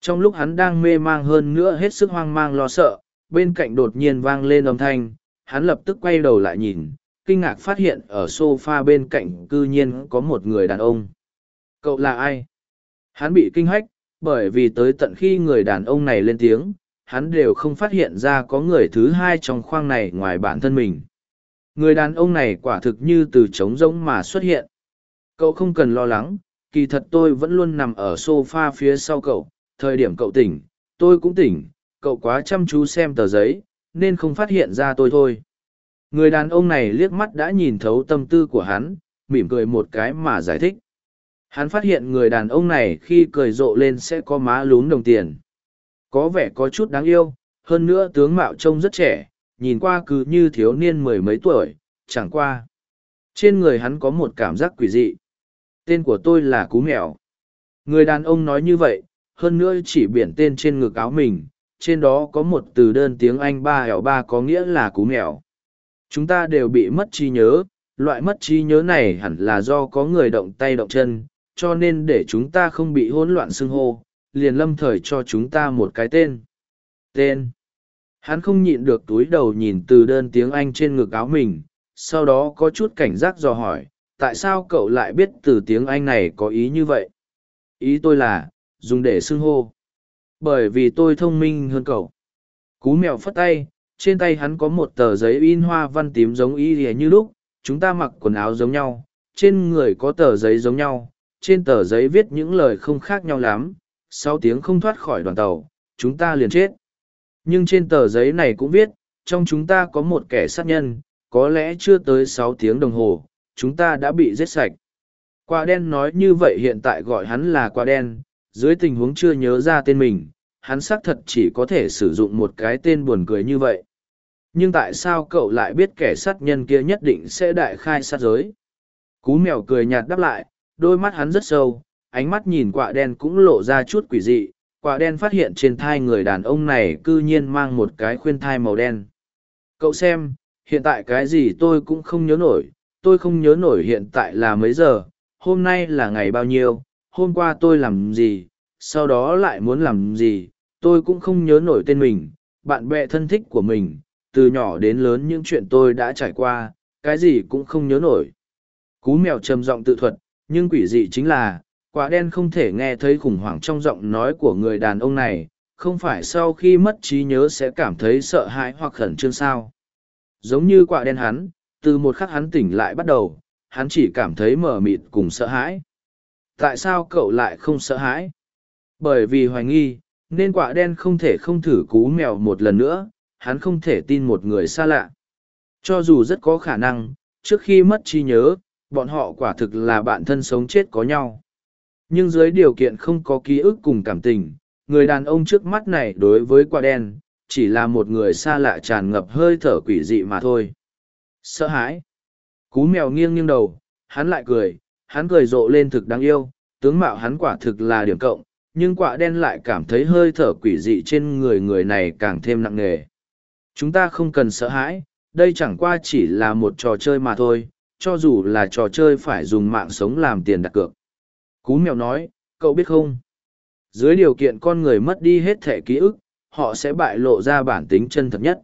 Trong lúc hắn đang mê mang hơn nữa hết sức hoang mang lo sợ, bên cạnh đột nhiên vang lên âm thanh, hắn lập tức quay đầu lại nhìn, kinh ngạc phát hiện ở sofa bên cạnh cư nhiên có một người đàn ông. Cậu là ai? Hắn bị kinh hách, bởi vì tới tận khi người đàn ông này lên tiếng, hắn đều không phát hiện ra có người thứ hai trong khoang này ngoài bản thân mình. Người đàn ông này quả thực như từ trống rỗng mà xuất hiện. Cậu không cần lo lắng, kỳ thật tôi vẫn luôn nằm ở sofa phía sau cậu, thời điểm cậu tỉnh, tôi cũng tỉnh, cậu quá chăm chú xem tờ giấy, nên không phát hiện ra tôi thôi. Người đàn ông này liếc mắt đã nhìn thấu tâm tư của hắn, mỉm cười một cái mà giải thích. Hắn phát hiện người đàn ông này khi cười rộ lên sẽ có má lún đồng tiền. Có vẻ có chút đáng yêu, hơn nữa tướng mạo trông rất trẻ, nhìn qua cứ như thiếu niên mười mấy tuổi, chẳng qua. Trên người hắn có một cảm giác quỷ dị. Tên của tôi là Cú Mèo. Người đàn ông nói như vậy, hơn nữa chỉ biển tên trên ngực áo mình, trên đó có một từ đơn tiếng Anh ba hẻo ba có nghĩa là Cú Mèo. Chúng ta đều bị mất trí nhớ, loại mất trí nhớ này hẳn là do có người động tay động chân, cho nên để chúng ta không bị hỗn loạn xưng hô, liền lâm thời cho chúng ta một cái tên. Tên. Hắn không nhịn được túi đầu nhìn từ đơn tiếng Anh trên ngực áo mình, sau đó có chút cảnh giác dò hỏi, tại sao cậu lại biết từ tiếng Anh này có ý như vậy? Ý tôi là, dùng để xưng hô. Bởi vì tôi thông minh hơn cậu. Cú mèo phất tay, trên tay hắn có một tờ giấy in hoa văn tím giống y như lúc, chúng ta mặc quần áo giống nhau, trên người có tờ giấy giống nhau, trên tờ giấy viết những lời không khác nhau lắm, sau tiếng không thoát khỏi đoàn tàu, chúng ta liền chết. Nhưng trên tờ giấy này cũng viết, trong chúng ta có một kẻ sát nhân, có lẽ chưa tới sáu tiếng đồng hồ, chúng ta đã bị giết sạch. Quả đen nói như vậy hiện tại gọi hắn là quả đen, dưới tình huống chưa nhớ ra tên mình, hắn xác thật chỉ có thể sử dụng một cái tên buồn cười như vậy. Nhưng tại sao cậu lại biết kẻ sát nhân kia nhất định sẽ đại khai sát giới? Cú mèo cười nhạt đáp lại, đôi mắt hắn rất sâu, ánh mắt nhìn quả đen cũng lộ ra chút quỷ dị, quả đen phát hiện trên thai người đàn ông này cư nhiên mang một cái khuyên thai màu đen. Cậu xem, hiện tại cái gì tôi cũng không nhớ nổi, tôi không nhớ nổi hiện tại là mấy giờ, hôm nay là ngày bao nhiêu, hôm qua tôi làm gì, sau đó lại muốn làm gì, tôi cũng không nhớ nổi tên mình, bạn bè thân thích của mình, từ nhỏ đến lớn những chuyện tôi đã trải qua, cái gì cũng không nhớ nổi. Cú mèo trầm giọng tự thuật, nhưng quỷ dị chính là, quả đen không thể nghe thấy khủng hoảng trong giọng nói của người đàn ông này, không phải sau khi mất trí nhớ sẽ cảm thấy sợ hãi hoặc khẩn trương sao. Giống như quả đen hắn, từ một khắc hắn tỉnh lại bắt đầu, hắn chỉ cảm thấy mờ mịt cùng sợ hãi. Tại sao cậu lại không sợ hãi? Bởi vì hoài nghi, nên quả đen không thể không thử cú mèo một lần nữa, hắn không thể tin một người xa lạ. Cho dù rất có khả năng, trước khi mất trí nhớ, bọn họ quả thực là bạn thân sống chết có nhau. Nhưng dưới điều kiện không có ký ức cùng cảm tình, người đàn ông trước mắt này đối với quả đen, chỉ là một người xa lạ tràn ngập hơi thở quỷ dị mà thôi. Sợ hãi. Cú mèo nghiêng nghiêng đầu, hắn lại cười, hắn cười rộ lên thực đáng yêu, tướng mạo hắn quả thực là điểm cộng, nhưng quả đen lại cảm thấy hơi thở quỷ dị trên người người này càng thêm nặng nề. Chúng ta không cần sợ hãi, đây chẳng qua chỉ là một trò chơi mà thôi, cho dù là trò chơi phải dùng mạng sống làm tiền đặt cược. Cú mèo nói, cậu biết không? Dưới điều kiện con người mất đi hết thể ký ức, họ sẽ bại lộ ra bản tính chân thật nhất.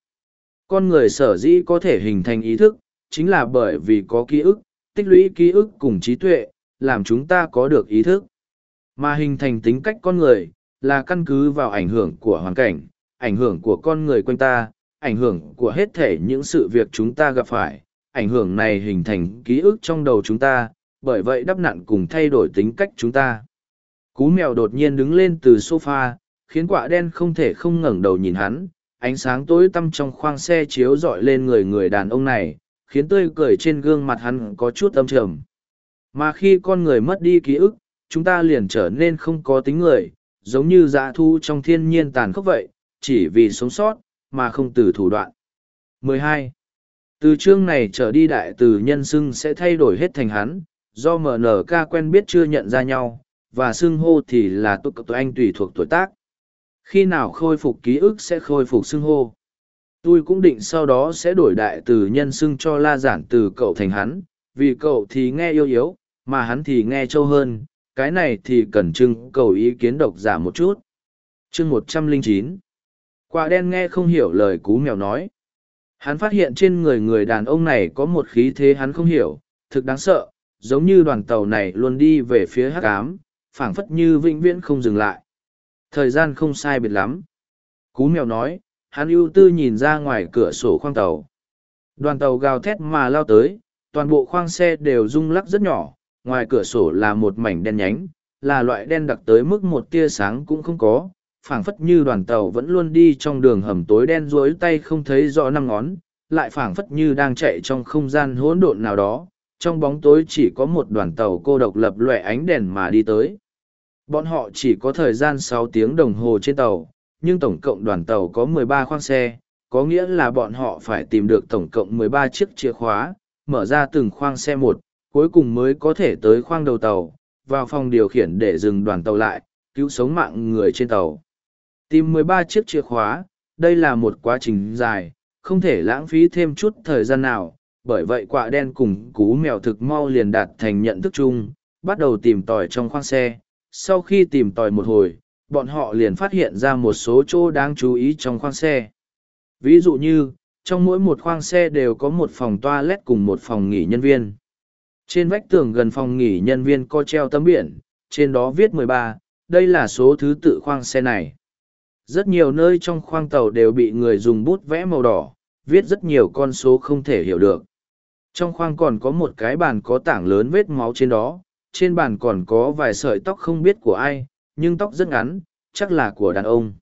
Con người sở dĩ có thể hình thành ý thức, chính là bởi vì có ký ức, tích lũy ký ức cùng trí tuệ, làm chúng ta có được ý thức. Mà hình thành tính cách con người, là căn cứ vào ảnh hưởng của hoàn cảnh, ảnh hưởng của con người quanh ta, ảnh hưởng của hết thể những sự việc chúng ta gặp phải, ảnh hưởng này hình thành ký ức trong đầu chúng ta, bởi vậy đắp nặn cùng thay đổi tính cách chúng ta. Cú mèo đột nhiên đứng lên từ sofa, khiến quả đen không thể không ngẩng đầu nhìn hắn, ánh sáng tối tăm trong khoang xe chiếu rọi lên người người đàn ông này, khiến tươi cười trên gương mặt hắn có chút âm trầm. Mà khi con người mất đi ký ức, chúng ta liền trở nên không có tính người, giống như dã thu trong thiên nhiên tàn khốc vậy, chỉ vì sống sót, mà không từ thủ đoạn. 12. Từ chương này trở đi đại từ nhân xưng sẽ thay đổi hết thành hắn, do MNK quen biết chưa nhận ra nhau, và xưng hô thì là tụi tụi anh tùy thuộc tuổi tác. Khi nào khôi phục ký ức sẽ khôi phục xưng hô. Tôi cũng định sau đó sẽ đổi đại từ nhân xưng cho la giản từ cậu thành hắn, vì cậu thì nghe yêu yếu, mà hắn thì nghe trâu hơn, cái này thì cần trưng cầu ý kiến độc giả một chút. chương một trăm linh chín Quả đen nghe không hiểu lời cú mèo nói. Hắn phát hiện trên người người đàn ông này có một khí thế hắn không hiểu, thực đáng sợ, giống như đoàn tàu này luôn đi về phía hắc ám, phảng phất như vĩnh viễn không dừng lại. Thời gian không sai biệt lắm. Cú mèo nói, hắn ưu tư nhìn ra ngoài cửa sổ khoang tàu. Đoàn tàu gào thét mà lao tới, toàn bộ khoang xe đều rung lắc rất nhỏ, ngoài cửa sổ là một mảnh đen nhánh, là loại đen đặc tới mức một tia sáng cũng không có, phảng phất như đoàn tàu vẫn luôn đi trong đường hầm tối đen rối tay không thấy rõ năm ngón, lại phảng phất như đang chạy trong không gian hỗn độn nào đó, trong bóng tối chỉ có một đoàn tàu cô độc lập lòe ánh đèn mà đi tới. Bọn họ chỉ có thời gian sáu tiếng đồng hồ trên tàu, nhưng tổng cộng đoàn tàu có mười ba khoang xe, có nghĩa là bọn họ phải tìm được tổng cộng mười ba chiếc chìa khóa, mở ra từng khoang xe một, cuối cùng mới có thể tới khoang đầu tàu, vào phòng điều khiển để dừng đoàn tàu lại, cứu sống mạng người trên tàu. Tìm mười ba chiếc chìa khóa, đây là một quá trình dài, không thể lãng phí thêm chút thời gian nào, bởi vậy quạ đen cùng cú mèo thực mau liền đạt thành nhận thức chung, bắt đầu tìm tòi trong khoang xe. Sau khi tìm tòi một hồi, bọn họ liền phát hiện ra một số chỗ đáng chú ý trong khoang xe. Ví dụ như, trong mỗi một khoang xe đều có một phòng toa lét cùng một phòng nghỉ nhân viên. Trên vách tường gần phòng nghỉ nhân viên có treo tấm biển, trên đó viết 13, đây là số thứ tự khoang xe này. Rất nhiều nơi trong khoang tàu đều bị người dùng bút vẽ màu đỏ, viết rất nhiều con số không thể hiểu được. Trong khoang còn có một cái bàn có tảng lớn vết máu trên đó, trên bàn còn có vài sợi tóc không biết của ai, nhưng tóc rất ngắn, chắc là của đàn ông.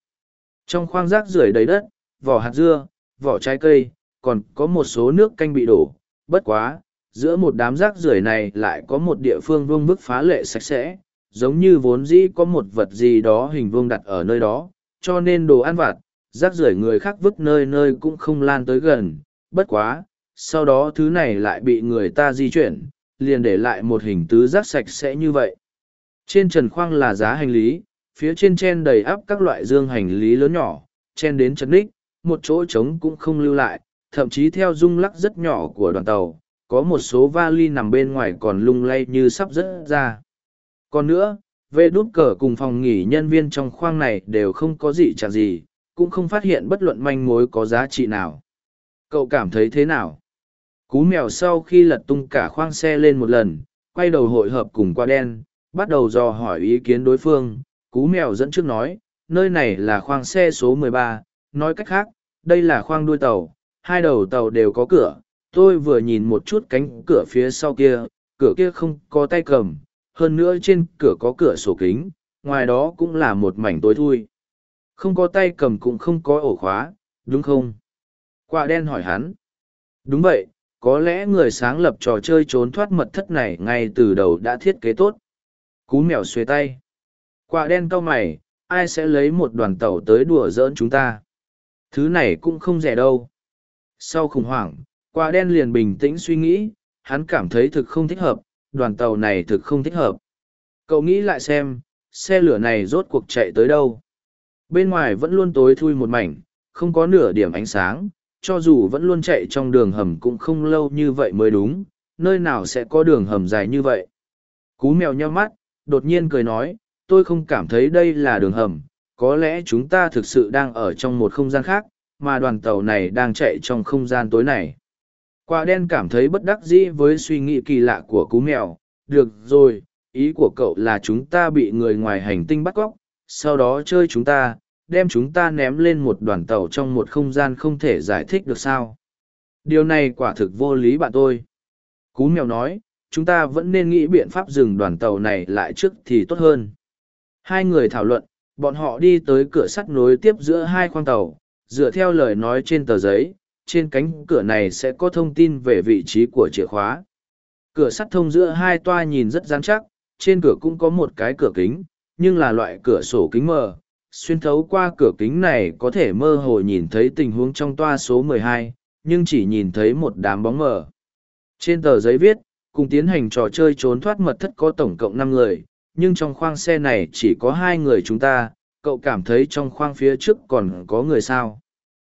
Trong khoang rác rưởi đầy đất, vỏ hạt dưa, vỏ trái cây, còn có một số nước canh bị đổ, bất quá, giữa một đám rác rưởi này lại có một địa phương vương bức phá lệ sạch sẽ, giống như vốn dĩ có một vật gì đó hình vuông đặt ở nơi đó, cho nên đồ ăn vặt, rác rưởi người khác vứt nơi nơi cũng không lan tới gần, bất quá, sau đó thứ này lại bị người ta di chuyển, liền để lại một hình tứ giác sạch sẽ như vậy. Trên trần khoang là giá hành lý, phía trên chen đầy ắp các loại dương hành lý lớn nhỏ, chen đến chấn ních, một chỗ trống cũng không lưu lại, thậm chí theo rung lắc rất nhỏ của đoàn tàu, có một số vali nằm bên ngoài còn lung lay như sắp rớt ra. Còn nữa, về đút cờ cùng phòng nghỉ nhân viên trong khoang này đều không có gì chẳng gì, cũng không phát hiện bất luận manh mối có giá trị nào. Cậu cảm thấy thế nào? Cú mèo sau khi lật tung cả khoang xe lên một lần, quay đầu hội hợp cùng qua đen, bắt đầu dò hỏi ý kiến đối phương. Cú mèo dẫn trước nói, nơi này là khoang xe số 13, nói cách khác, đây là khoang đuôi tàu, hai đầu tàu đều có cửa. Tôi vừa nhìn một chút cánh cửa phía sau kia, cửa kia không có tay cầm, hơn nữa trên cửa có cửa sổ kính, ngoài đó cũng là một mảnh tối thui. Không có tay cầm cũng không có ổ khóa, đúng không? Quả đen hỏi hắn. Đúng vậy, có lẽ người sáng lập trò chơi trốn thoát mật thất này ngay từ đầu đã thiết kế tốt. Cú mèo xuề tay. Quả đen cau mày, ai sẽ lấy một đoàn tàu tới đùa giỡn chúng ta? Thứ này cũng không rẻ đâu. Sau khủng hoảng, quả đen liền bình tĩnh suy nghĩ, hắn cảm thấy thực không thích hợp, đoàn tàu này thực không thích hợp. Cậu nghĩ lại xem, xe lửa này rốt cuộc chạy tới đâu? Bên ngoài vẫn luôn tối thui một mảnh, không có nửa điểm ánh sáng, cho dù vẫn luôn chạy trong đường hầm cũng không lâu như vậy mới đúng, nơi nào sẽ có đường hầm dài như vậy. Cú mèo nheo mắt, đột nhiên cười nói, tôi không cảm thấy đây là đường hầm, có lẽ chúng ta thực sự đang ở trong một không gian khác, mà đoàn tàu này đang chạy trong không gian tối này. Quả đen cảm thấy bất đắc dĩ với suy nghĩ kỳ lạ của cú mèo. Được rồi, ý của cậu là chúng ta bị người ngoài hành tinh bắt cóc, sau đó chơi chúng ta, đem chúng ta ném lên một đoàn tàu trong một không gian không thể giải thích được sao. Điều này quả thực vô lý bạn tôi. Cú mèo nói, chúng ta vẫn nên nghĩ biện pháp dừng đoàn tàu này lại trước thì tốt hơn. Hai người thảo luận, bọn họ đi tới cửa sắt nối tiếp giữa hai khoang tàu, dựa theo lời nói trên tờ giấy, trên cánh cửa này sẽ có thông tin về vị trí của chìa khóa. Cửa sắt thông giữa hai toa nhìn rất rắn chắc, trên cửa cũng có một cái cửa kính, nhưng là loại cửa sổ kính mờ. Xuyên thấu qua cửa kính này có thể mơ hồ nhìn thấy tình huống trong toa số 12, nhưng chỉ nhìn thấy một đám bóng mờ. Trên tờ giấy viết, cùng tiến hành trò chơi trốn thoát mật thất có tổng cộng năm người, nhưng trong khoang xe này chỉ có hai người chúng ta, cậu cảm thấy trong khoang phía trước còn có người sao.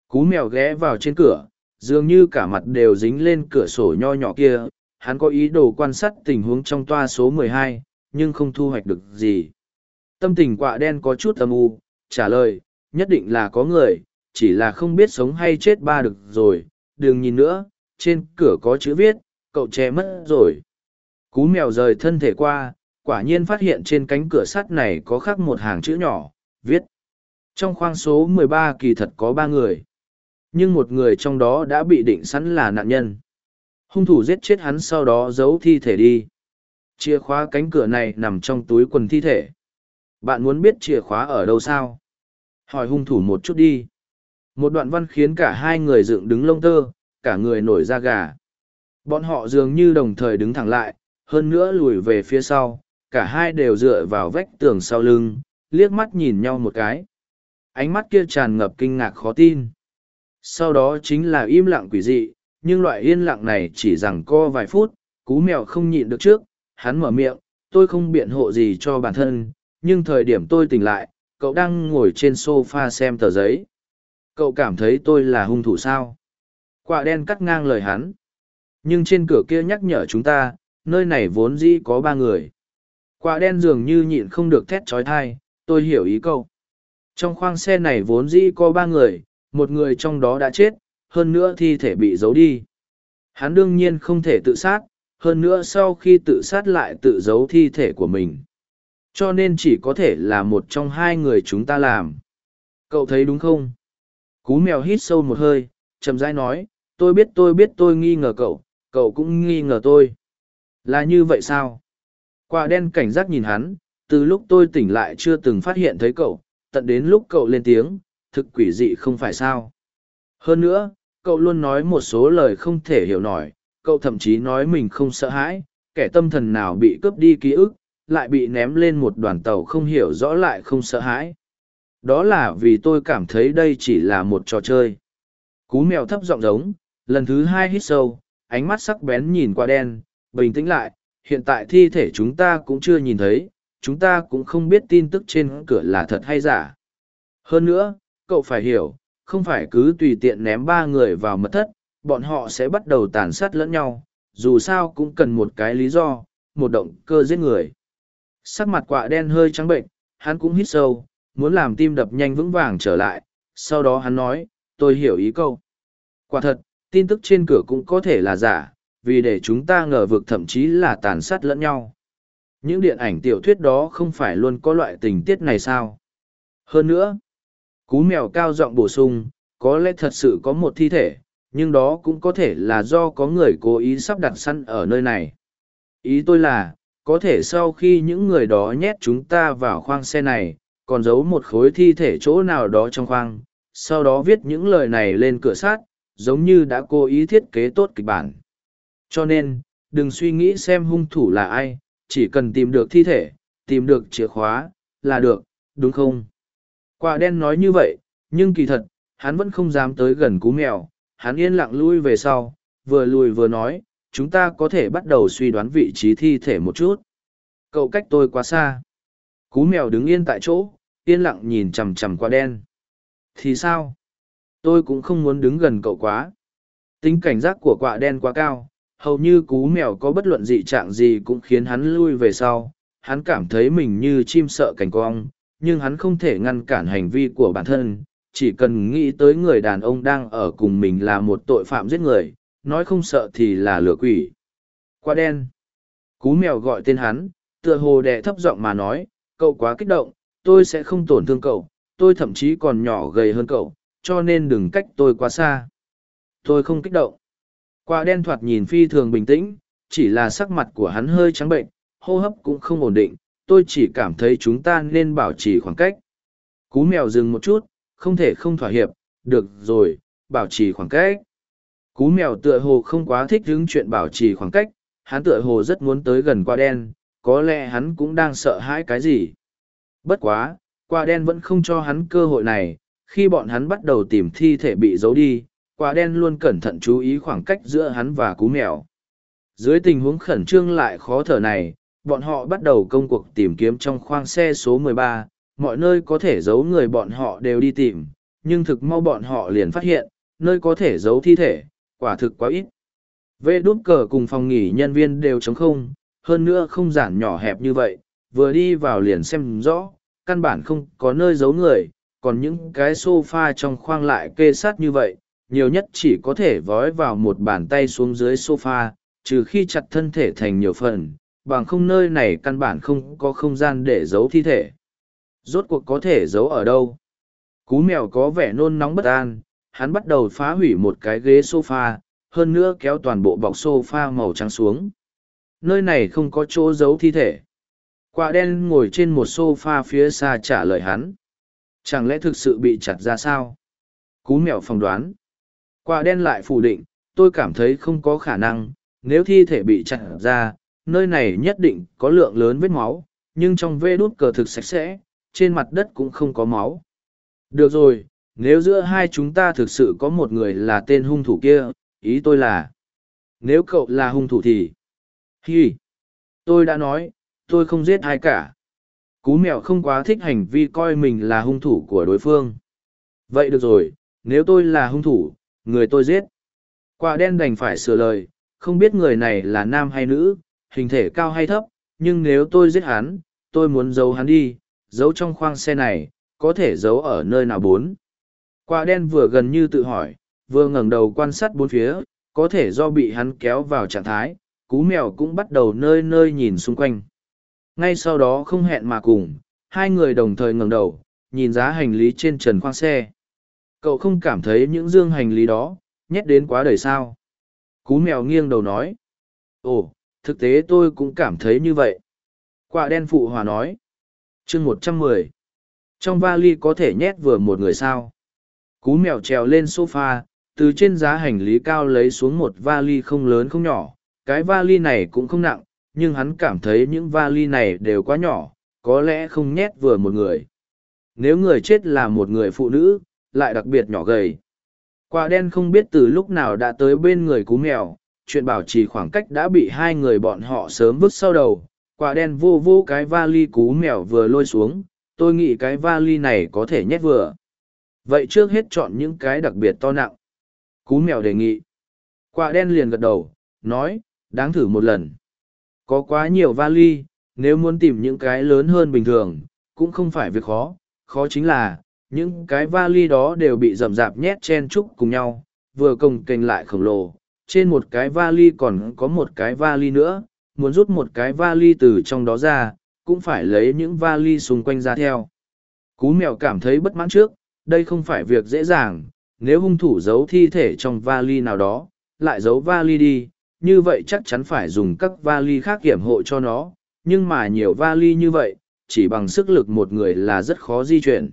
Cú mèo ghé vào trên cửa, dường như cả mặt đều dính lên cửa sổ nho nhỏ kia, hắn có ý đồ quan sát tình huống trong toa số 12, nhưng không thu hoạch được gì. Tâm tình quạ đen có chút âm u, trả lời, nhất định là có người, chỉ là không biết sống hay chết ba được rồi, đừng nhìn nữa, trên cửa có chữ viết, cậu che mất rồi. Cú mèo rời thân thể qua, quả nhiên phát hiện trên cánh cửa sắt này có khắc một hàng chữ nhỏ, viết. Trong khoang số 13 kỳ thật có ba người nhưng một người trong đó đã bị định sẵn là nạn nhân hung thủ giết chết hắn sau đó giấu thi thể đi chìa khóa cánh cửa này nằm trong túi quần thi thể bạn muốn biết chìa khóa ở đâu sao hỏi hung thủ một chút đi một đoạn văn khiến cả hai người dựng đứng lông tơ cả người nổi da gà. Bọn họ dường như đồng thời đứng thẳng lại, hơn nữa lùi về phía sau, cả hai đều dựa vào vách tường sau lưng, liếc mắt nhìn nhau một cái. Ánh mắt kia tràn ngập kinh ngạc khó tin. Sau đó chính là im lặng quỷ dị, nhưng loại yên lặng này chỉ rằng co vài phút, cú mèo không nhịn được trước, hắn mở miệng, tôi không biện hộ gì cho bản thân, nhưng thời điểm tôi tỉnh lại, cậu đang ngồi trên sofa xem tờ giấy. Cậu cảm thấy tôi là hung thủ sao? Quả đen cắt ngang lời hắn. Nhưng trên cửa kia nhắc nhở chúng ta, nơi này vốn dĩ có ba người. Quả đen dường như nhịn không được thét trói thai, tôi hiểu ý cậu. Trong khoang xe này vốn dĩ có ba người, một người trong đó đã chết, hơn nữa thi thể bị giấu đi. Hắn đương nhiên không thể tự sát, hơn nữa sau khi tự sát lại tự giấu thi thể của mình. Cho nên chỉ có thể là một trong hai người chúng ta làm. Cậu thấy đúng không? Cú mèo hít sâu một hơi, chậm rãi nói, tôi biết tôi biết tôi nghi ngờ cậu, cậu cũng nghi ngờ tôi. Là như vậy sao? Quả đen cảnh giác nhìn hắn, từ lúc tôi tỉnh lại chưa từng phát hiện thấy cậu, tận đến lúc cậu lên tiếng, thực quỷ dị không phải sao. Hơn nữa, cậu luôn nói một số lời không thể hiểu nổi, cậu thậm chí nói mình không sợ hãi, kẻ tâm thần nào bị cướp đi ký ức, lại bị ném lên một đoàn tàu không hiểu rõ lại không sợ hãi. Đó là vì tôi cảm thấy đây chỉ là một trò chơi. Cú mèo thấp giọng giống, lần thứ hai hít sâu, ánh mắt sắc bén nhìn qua đen, bình tĩnh lại, hiện tại thi thể chúng ta cũng chưa nhìn thấy, chúng ta cũng không biết tin tức trên cửa là thật hay giả. Hơn nữa, cậu phải hiểu, không phải cứ tùy tiện ném ba người vào mật thất, bọn họ sẽ bắt đầu tàn sát lẫn nhau, dù sao cũng cần một cái lý do, một động cơ giết người. Sắc mặt quạ đen hơi trắng bệnh, hắn cũng hít sâu, muốn làm tim đập nhanh vững vàng trở lại, sau đó hắn nói, tôi hiểu ý câu. Quả thật, tin tức trên cửa cũng có thể là giả, vì để chúng ta ngờ vực thậm chí là tàn sát lẫn nhau. Những điện ảnh tiểu thuyết đó không phải luôn có loại tình tiết này sao? Hơn nữa, cú mèo cao giọng bổ sung, có lẽ thật sự có một thi thể, nhưng đó cũng có thể là do có người cố ý sắp đặt săn ở nơi này. Ý tôi là, có thể sau khi những người đó nhét chúng ta vào khoang xe này, còn giấu một khối thi thể chỗ nào đó trong khoang, sau đó viết những lời này lên cửa sát, giống như đã cố ý thiết kế tốt kịch bản. Cho nên, đừng suy nghĩ xem hung thủ là ai, chỉ cần tìm được thi thể, tìm được chìa khóa, là được, đúng không? Quả đen nói như vậy, nhưng kỳ thật, hắn vẫn không dám tới gần cú mèo, hắn yên lặng lui về sau, vừa lùi vừa nói, chúng ta có thể bắt đầu suy đoán vị trí thi thể một chút. Cậu cách tôi quá xa. Cú mèo đứng yên tại chỗ, yên lặng nhìn chằm chằm qua đen. Thì sao? Tôi cũng không muốn đứng gần cậu quá. Tính cảnh giác của quạ đen quá cao, hầu như cú mèo có bất luận dị trạng gì cũng khiến hắn lui về sau. Hắn cảm thấy mình như chim sợ cảnh cong, nhưng hắn không thể ngăn cản hành vi của bản thân. Chỉ cần nghĩ tới người đàn ông đang ở cùng mình là một tội phạm giết người, nói không sợ thì là lửa quỷ. Qua đen. Cú mèo gọi tên hắn, tựa hồ đẻ thấp giọng mà nói, cậu quá kích động, tôi sẽ không tổn thương cậu, tôi thậm chí còn nhỏ gầy hơn cậu, cho nên đừng cách tôi quá xa. Tôi không kích động. Quả đen thoạt nhìn phi thường bình tĩnh, chỉ là sắc mặt của hắn hơi trắng bệnh, hô hấp cũng không ổn định, tôi chỉ cảm thấy chúng ta nên bảo trì khoảng cách. Cú mèo dừng một chút, không thể không thỏa hiệp, được rồi, bảo trì khoảng cách. Cú mèo tựa hồ không quá thích hứng chuyện bảo trì khoảng cách, hắn tựa hồ rất muốn tới gần qua đen, có lẽ hắn cũng đang sợ hãi cái gì. Bất quá, quả đen vẫn không cho hắn cơ hội này, khi bọn hắn bắt đầu tìm thi thể bị giấu đi, quả đen luôn cẩn thận chú ý khoảng cách giữa hắn và cú mèo. Dưới tình huống khẩn trương lại khó thở này, bọn họ bắt đầu công cuộc tìm kiếm trong khoang xe số 13, mọi nơi có thể giấu người bọn họ đều đi tìm, nhưng thực mau bọn họ liền phát hiện, nơi có thể giấu thi thể, quả thực quá ít. Vệ đút cờ cùng phòng nghỉ nhân viên đều trống không, hơn nữa không giản nhỏ hẹp như vậy, vừa đi vào liền xem rõ, căn bản không có nơi giấu người, còn những cái sofa trong khoang lại kê sát như vậy, nhiều nhất chỉ có thể vói vào một bàn tay xuống dưới sofa, trừ khi chặt thân thể thành nhiều phần, bằng không nơi này căn bản không có không gian để giấu thi thể. Rốt cuộc có thể giấu ở đâu? Cú mèo có vẻ nôn nóng bất an, hắn bắt đầu phá hủy một cái ghế sofa, hơn nữa kéo toàn bộ bọc sofa màu trắng xuống. Nơi này không có chỗ giấu thi thể. Quả đen ngồi trên một sofa phía xa trả lời hắn. Chẳng lẽ thực sự bị chặt ra sao? Cú mèo phỏng đoán. Quả đen lại phủ định, tôi cảm thấy không có khả năng, nếu thi thể bị chặt ra, nơi này nhất định có lượng lớn vết máu, nhưng trong vê đút cờ thực sạch sẽ, trên mặt đất cũng không có máu. Được rồi, nếu giữa hai chúng ta thực sự có một người là tên hung thủ kia, ý tôi là, nếu cậu là hung thủ thì, hi, tôi đã nói, tôi không giết ai cả. Cú mèo không quá thích hành vi coi mình là hung thủ của đối phương. Vậy được rồi, nếu tôi là hung thủ, người tôi giết. Quả đen đành phải sửa lời, không biết người này là nam hay nữ, hình thể cao hay thấp, nhưng nếu tôi giết hắn, tôi muốn giấu hắn đi, giấu trong khoang xe này, có thể giấu ở nơi nào bốn. Quả đen vừa gần như tự hỏi, vừa ngẩng đầu quan sát bốn phía, có thể do bị hắn kéo vào trạng thái, cú mèo cũng bắt đầu nơi nơi nhìn xung quanh. Ngay sau đó không hẹn mà cùng, hai người đồng thời ngẩng đầu, nhìn giá hành lý trên trần khoang xe. Cậu không cảm thấy những dương hành lý đó, nhét đến quá đầy sao. Cú mèo nghiêng đầu nói. Ồ, thực tế tôi cũng cảm thấy như vậy. Quả đen phụ hòa nói. chương một trăm mười Trong vali có thể nhét vừa một người sao. Cú mèo trèo lên sofa, từ trên giá hành lý cao lấy xuống một vali không lớn không nhỏ. Cái vali này cũng không nặng, nhưng hắn cảm thấy những vali này đều quá nhỏ, có lẽ không nhét vừa một người. Nếu người chết là một người phụ nữ, lại đặc biệt nhỏ gầy. Quả đen không biết từ lúc nào đã tới bên người cú mèo, chuyện bảo trì khoảng cách đã bị hai người bọn họ sớm vứt sau đầu. Quả đen vô vô cái vali cú mèo vừa lôi xuống, tôi nghĩ cái vali này có thể nhét vừa. Vậy trước hết chọn những cái đặc biệt to nặng. Cú mèo đề nghị. Quả đen liền gật đầu, nói, đáng thử một lần. Có quá nhiều vali, nếu muốn tìm những cái lớn hơn bình thường, cũng không phải việc khó, khó chính là, những cái vali đó đều bị rậm rạp nhét chen chúc cùng nhau, vừa cồng kềnh lại khổng lồ. Trên một cái vali còn có một cái vali nữa, muốn rút một cái vali từ trong đó ra, cũng phải lấy những vali xung quanh ra theo. Cú mèo cảm thấy bất mãn trước, đây không phải việc dễ dàng, nếu hung thủ giấu thi thể trong vali nào đó, lại giấu vali đi, như vậy chắc chắn phải dùng các vali khác kiểm hộ cho nó, nhưng mà nhiều vali như vậy, chỉ bằng sức lực một người là rất khó di chuyển.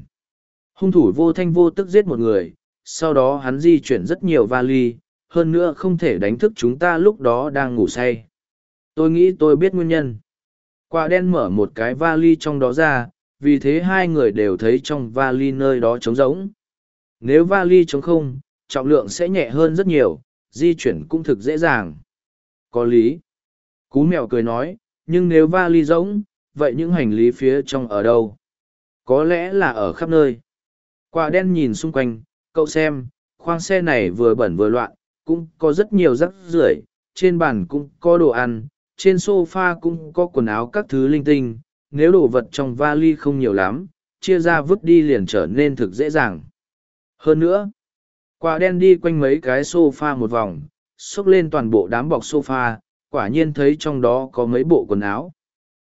Hung thủ vô thanh vô tức giết một người, sau đó hắn di chuyển rất nhiều vali, hơn nữa không thể đánh thức chúng ta lúc đó đang ngủ say. Tôi nghĩ tôi biết nguyên nhân. Quả đen mở một cái vali trong đó ra, vì thế hai người đều thấy trong vali nơi đó trống rỗng. Nếu vali trống không, trọng lượng sẽ nhẹ hơn rất nhiều, di chuyển cũng thực dễ dàng. Có lý. Cú mèo cười nói, nhưng nếu vali rỗng, vậy những hành lý phía trong ở đâu? Có lẽ là ở khắp nơi. Quả đen nhìn xung quanh, cậu xem, khoang xe này vừa bẩn vừa loạn, cũng có rất nhiều rắc rưởi, trên bàn cũng có đồ ăn, trên sofa cũng có quần áo các thứ linh tinh, nếu đồ vật trong vali không nhiều lắm, chia ra vứt đi liền trở nên thực dễ dàng. Hơn nữa, quả đen đi quanh mấy cái sofa một vòng, xốc lên toàn bộ đám bọc sofa, quả nhiên thấy trong đó có mấy bộ quần áo.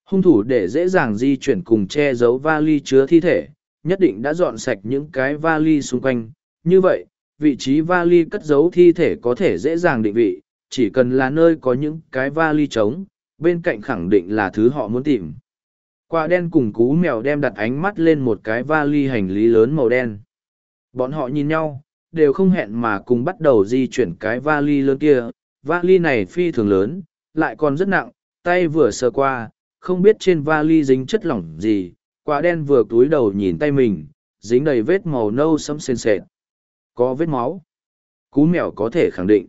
Hung thủ để dễ dàng di chuyển cùng che giấu vali chứa thi thể, nhất định đã dọn sạch những cái vali xung quanh. Như vậy, vị trí vali cất giấu thi thể có thể dễ dàng định vị, chỉ cần là nơi có những cái vali trống, bên cạnh khẳng định là thứ họ muốn tìm. Quả đen cùng cú mèo đem đặt ánh mắt lên một cái vali hành lý lớn màu đen. Bọn họ nhìn nhau, đều không hẹn mà cùng bắt đầu di chuyển cái vali lớn kia. Vali này phi thường lớn, lại còn rất nặng, tay vừa sờ qua, không biết trên vali dính chất lỏng gì, quả đen vừa túi đầu nhìn tay mình, dính đầy vết màu nâu sẫm sền sệt. Có vết máu. Cú mèo có thể khẳng định.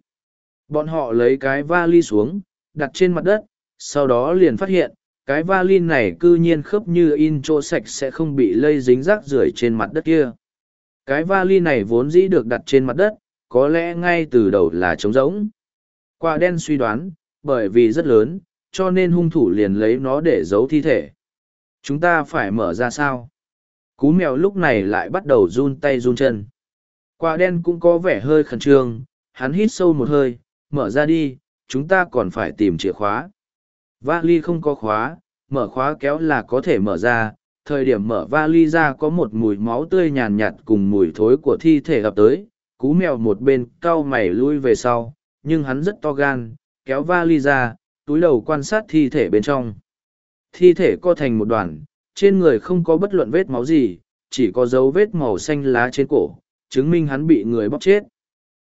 Bọn họ lấy cái vali xuống, đặt trên mặt đất, sau đó liền phát hiện, cái vali này cư nhiên khớp như in chỗ sạch sẽ không bị lây dính rác rưởi trên mặt đất kia. Cái vali này vốn dĩ được đặt trên mặt đất, có lẽ ngay từ đầu là trống rỗng. Quả đen suy đoán, bởi vì rất lớn, cho nên hung thủ liền lấy nó để giấu thi thể. Chúng ta phải mở ra sao? Cú mèo lúc này lại bắt đầu run tay run chân. Quả đen cũng có vẻ hơi khẩn trương, hắn hít sâu một hơi, mở ra đi, chúng ta còn phải tìm chìa khóa. Vali không có khóa, mở khóa kéo là có thể mở ra, thời điểm mở vali ra có một mùi máu tươi nhàn nhạt cùng mùi thối của thi thể ập tới, cú mèo một bên cau mày lui về sau, nhưng hắn rất to gan, kéo vali ra, túi đầu quan sát thi thể bên trong. Thi thể co thành một đoàn, trên người không có bất luận vết máu gì, chỉ có dấu vết màu xanh lá trên cổ, chứng minh hắn bị người bóc chết.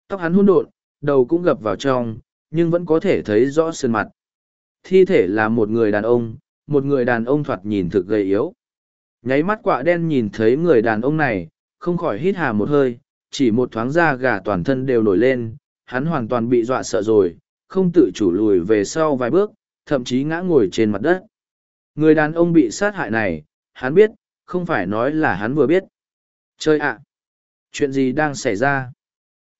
Tóc hắn hôn độn, đầu cũng gập vào trong, nhưng vẫn có thể thấy rõ sườn mặt. Thi thể là một người đàn ông, một người đàn ông thoạt nhìn thực gầy yếu. Nháy mắt quạ đen nhìn thấy người đàn ông này, không khỏi hít hà một hơi, chỉ một thoáng da gà toàn thân đều nổi lên, hắn hoàn toàn bị dọa sợ rồi, không tự chủ lùi về sau vài bước, thậm chí ngã ngồi trên mặt đất. Người đàn ông bị sát hại này, hắn biết, không phải nói là hắn vừa biết. Chơi ạ! chuyện gì đang xảy ra?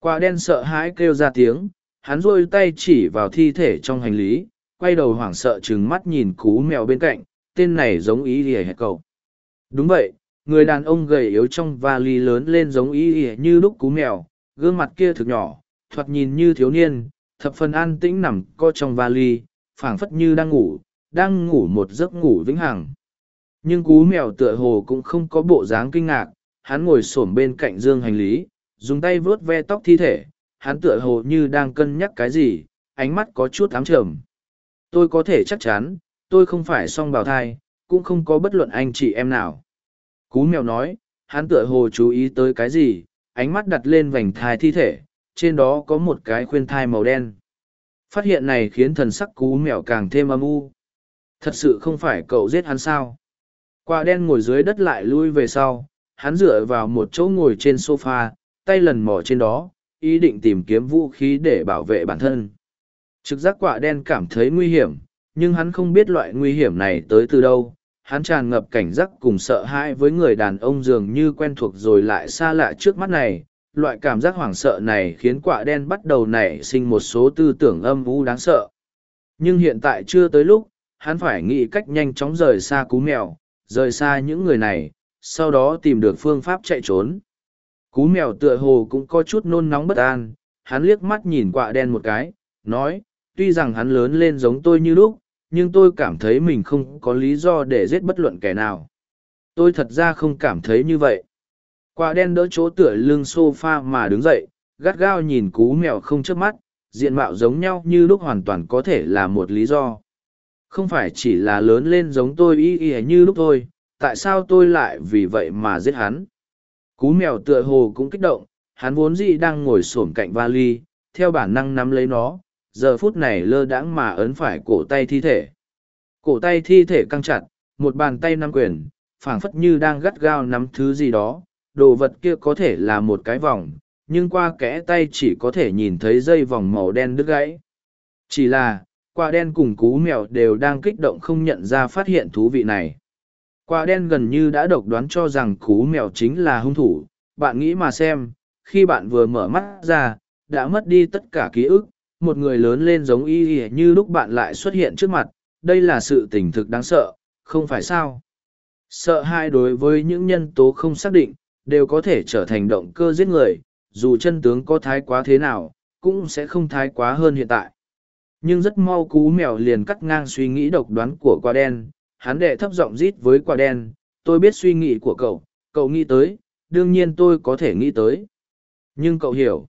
Quả đen sợ hãi kêu ra tiếng, hắn rôi tay chỉ vào thi thể trong hành lý, quay đầu hoảng sợ trừng mắt nhìn cú mèo bên cạnh, tên này giống ý ỉa hẹn cậu. Đúng vậy, người đàn ông gầy yếu trong vali lớn lên giống ý ỉa như lúc cú mèo, gương mặt kia thực nhỏ, thoạt nhìn như thiếu niên, thập phần an tĩnh nằm co trong vali, phảng phất như đang ngủ, đang ngủ một giấc ngủ vĩnh hằng. Nhưng cú mèo tựa hồ cũng không có bộ dáng kinh ngạc, hắn ngồi xổm bên cạnh dương hành lý, dùng tay vớt ve tóc thi thể, hắn tựa hồ như đang cân nhắc cái gì, ánh mắt có chút ám trầm. Tôi có thể chắc chắn, tôi không phải song bào thai, cũng không có bất luận anh chị em nào. Cú mèo nói, hắn tựa hồ chú ý tới cái gì, ánh mắt đặt lên vành thai thi thể, trên đó có một cái khuyên thai màu đen. Phát hiện này khiến thần sắc cú mèo càng thêm âm u. Thật sự không phải cậu giết hắn sao? Quả đen ngồi dưới đất lại lui về sau, hắn dựa vào một chỗ ngồi trên sofa, tay lần mò trên đó, ý định tìm kiếm vũ khí để bảo vệ bản thân. Trực giác quả đen cảm thấy nguy hiểm, nhưng hắn không biết loại nguy hiểm này tới từ đâu. Hắn tràn ngập cảnh giác cùng sợ hãi với người đàn ông dường như quen thuộc rồi lại xa lạ trước mắt này. Loại cảm giác hoảng sợ này khiến quả đen bắt đầu nảy sinh một số tư tưởng âm u đáng sợ. Nhưng hiện tại chưa tới lúc, hắn phải nghĩ cách nhanh chóng rời xa cú mèo, rời xa những người này, sau đó tìm được phương pháp chạy trốn. Cú mèo tựa hồ cũng có chút nôn nóng bất an, hắn liếc mắt nhìn quạ đen một cái, nói, tuy rằng hắn lớn lên giống tôi như lúc, nhưng tôi cảm thấy mình không có lý do để giết bất luận kẻ nào. Tôi thật ra không cảm thấy như vậy. Quạ đen đỡ chỗ tựa lưng sofa mà đứng dậy, gắt gao nhìn cú mèo không chớp mắt, diện mạo giống nhau như lúc hoàn toàn có thể là một lý do. Không phải chỉ là lớn lên giống tôi y y như lúc thôi, tại sao tôi lại vì vậy mà giết hắn? Cú mèo tựa hồ cũng kích động, hắn vốn dĩ đang ngồi xổm cạnh vali, theo bản năng nắm lấy nó, giờ phút này lơ đãng mà ấn phải cổ tay thi thể. Cổ tay thi thể căng chặt, một bàn tay nắm quyền, phảng phất như đang gắt gao nắm thứ gì đó, đồ vật kia có thể là một cái vòng, nhưng qua kẽ tay chỉ có thể nhìn thấy dây vòng màu đen đứt gãy. Chỉ là, quả đen cùng cú mèo đều đang kích động không nhận ra phát hiện thú vị này. Quả đen gần như đã độc đoán cho rằng cú mèo chính là hung thủ, bạn nghĩ mà xem, khi bạn vừa mở mắt ra, đã mất đi tất cả ký ức, một người lớn lên giống y y như lúc bạn lại xuất hiện trước mặt, đây là sự tình thực đáng sợ, không phải sao? Sợ hai đối với những nhân tố không xác định, đều có thể trở thành động cơ giết người, dù chân tướng có thái quá thế nào, cũng sẽ không thái quá hơn hiện tại. Nhưng rất mau cú mèo liền cắt ngang suy nghĩ độc đoán của quả đen, hắn đệ thấp giọng rít với quả đen, tôi biết suy nghĩ của cậu, cậu nghĩ tới, đương nhiên tôi có thể nghĩ tới. Nhưng cậu hiểu,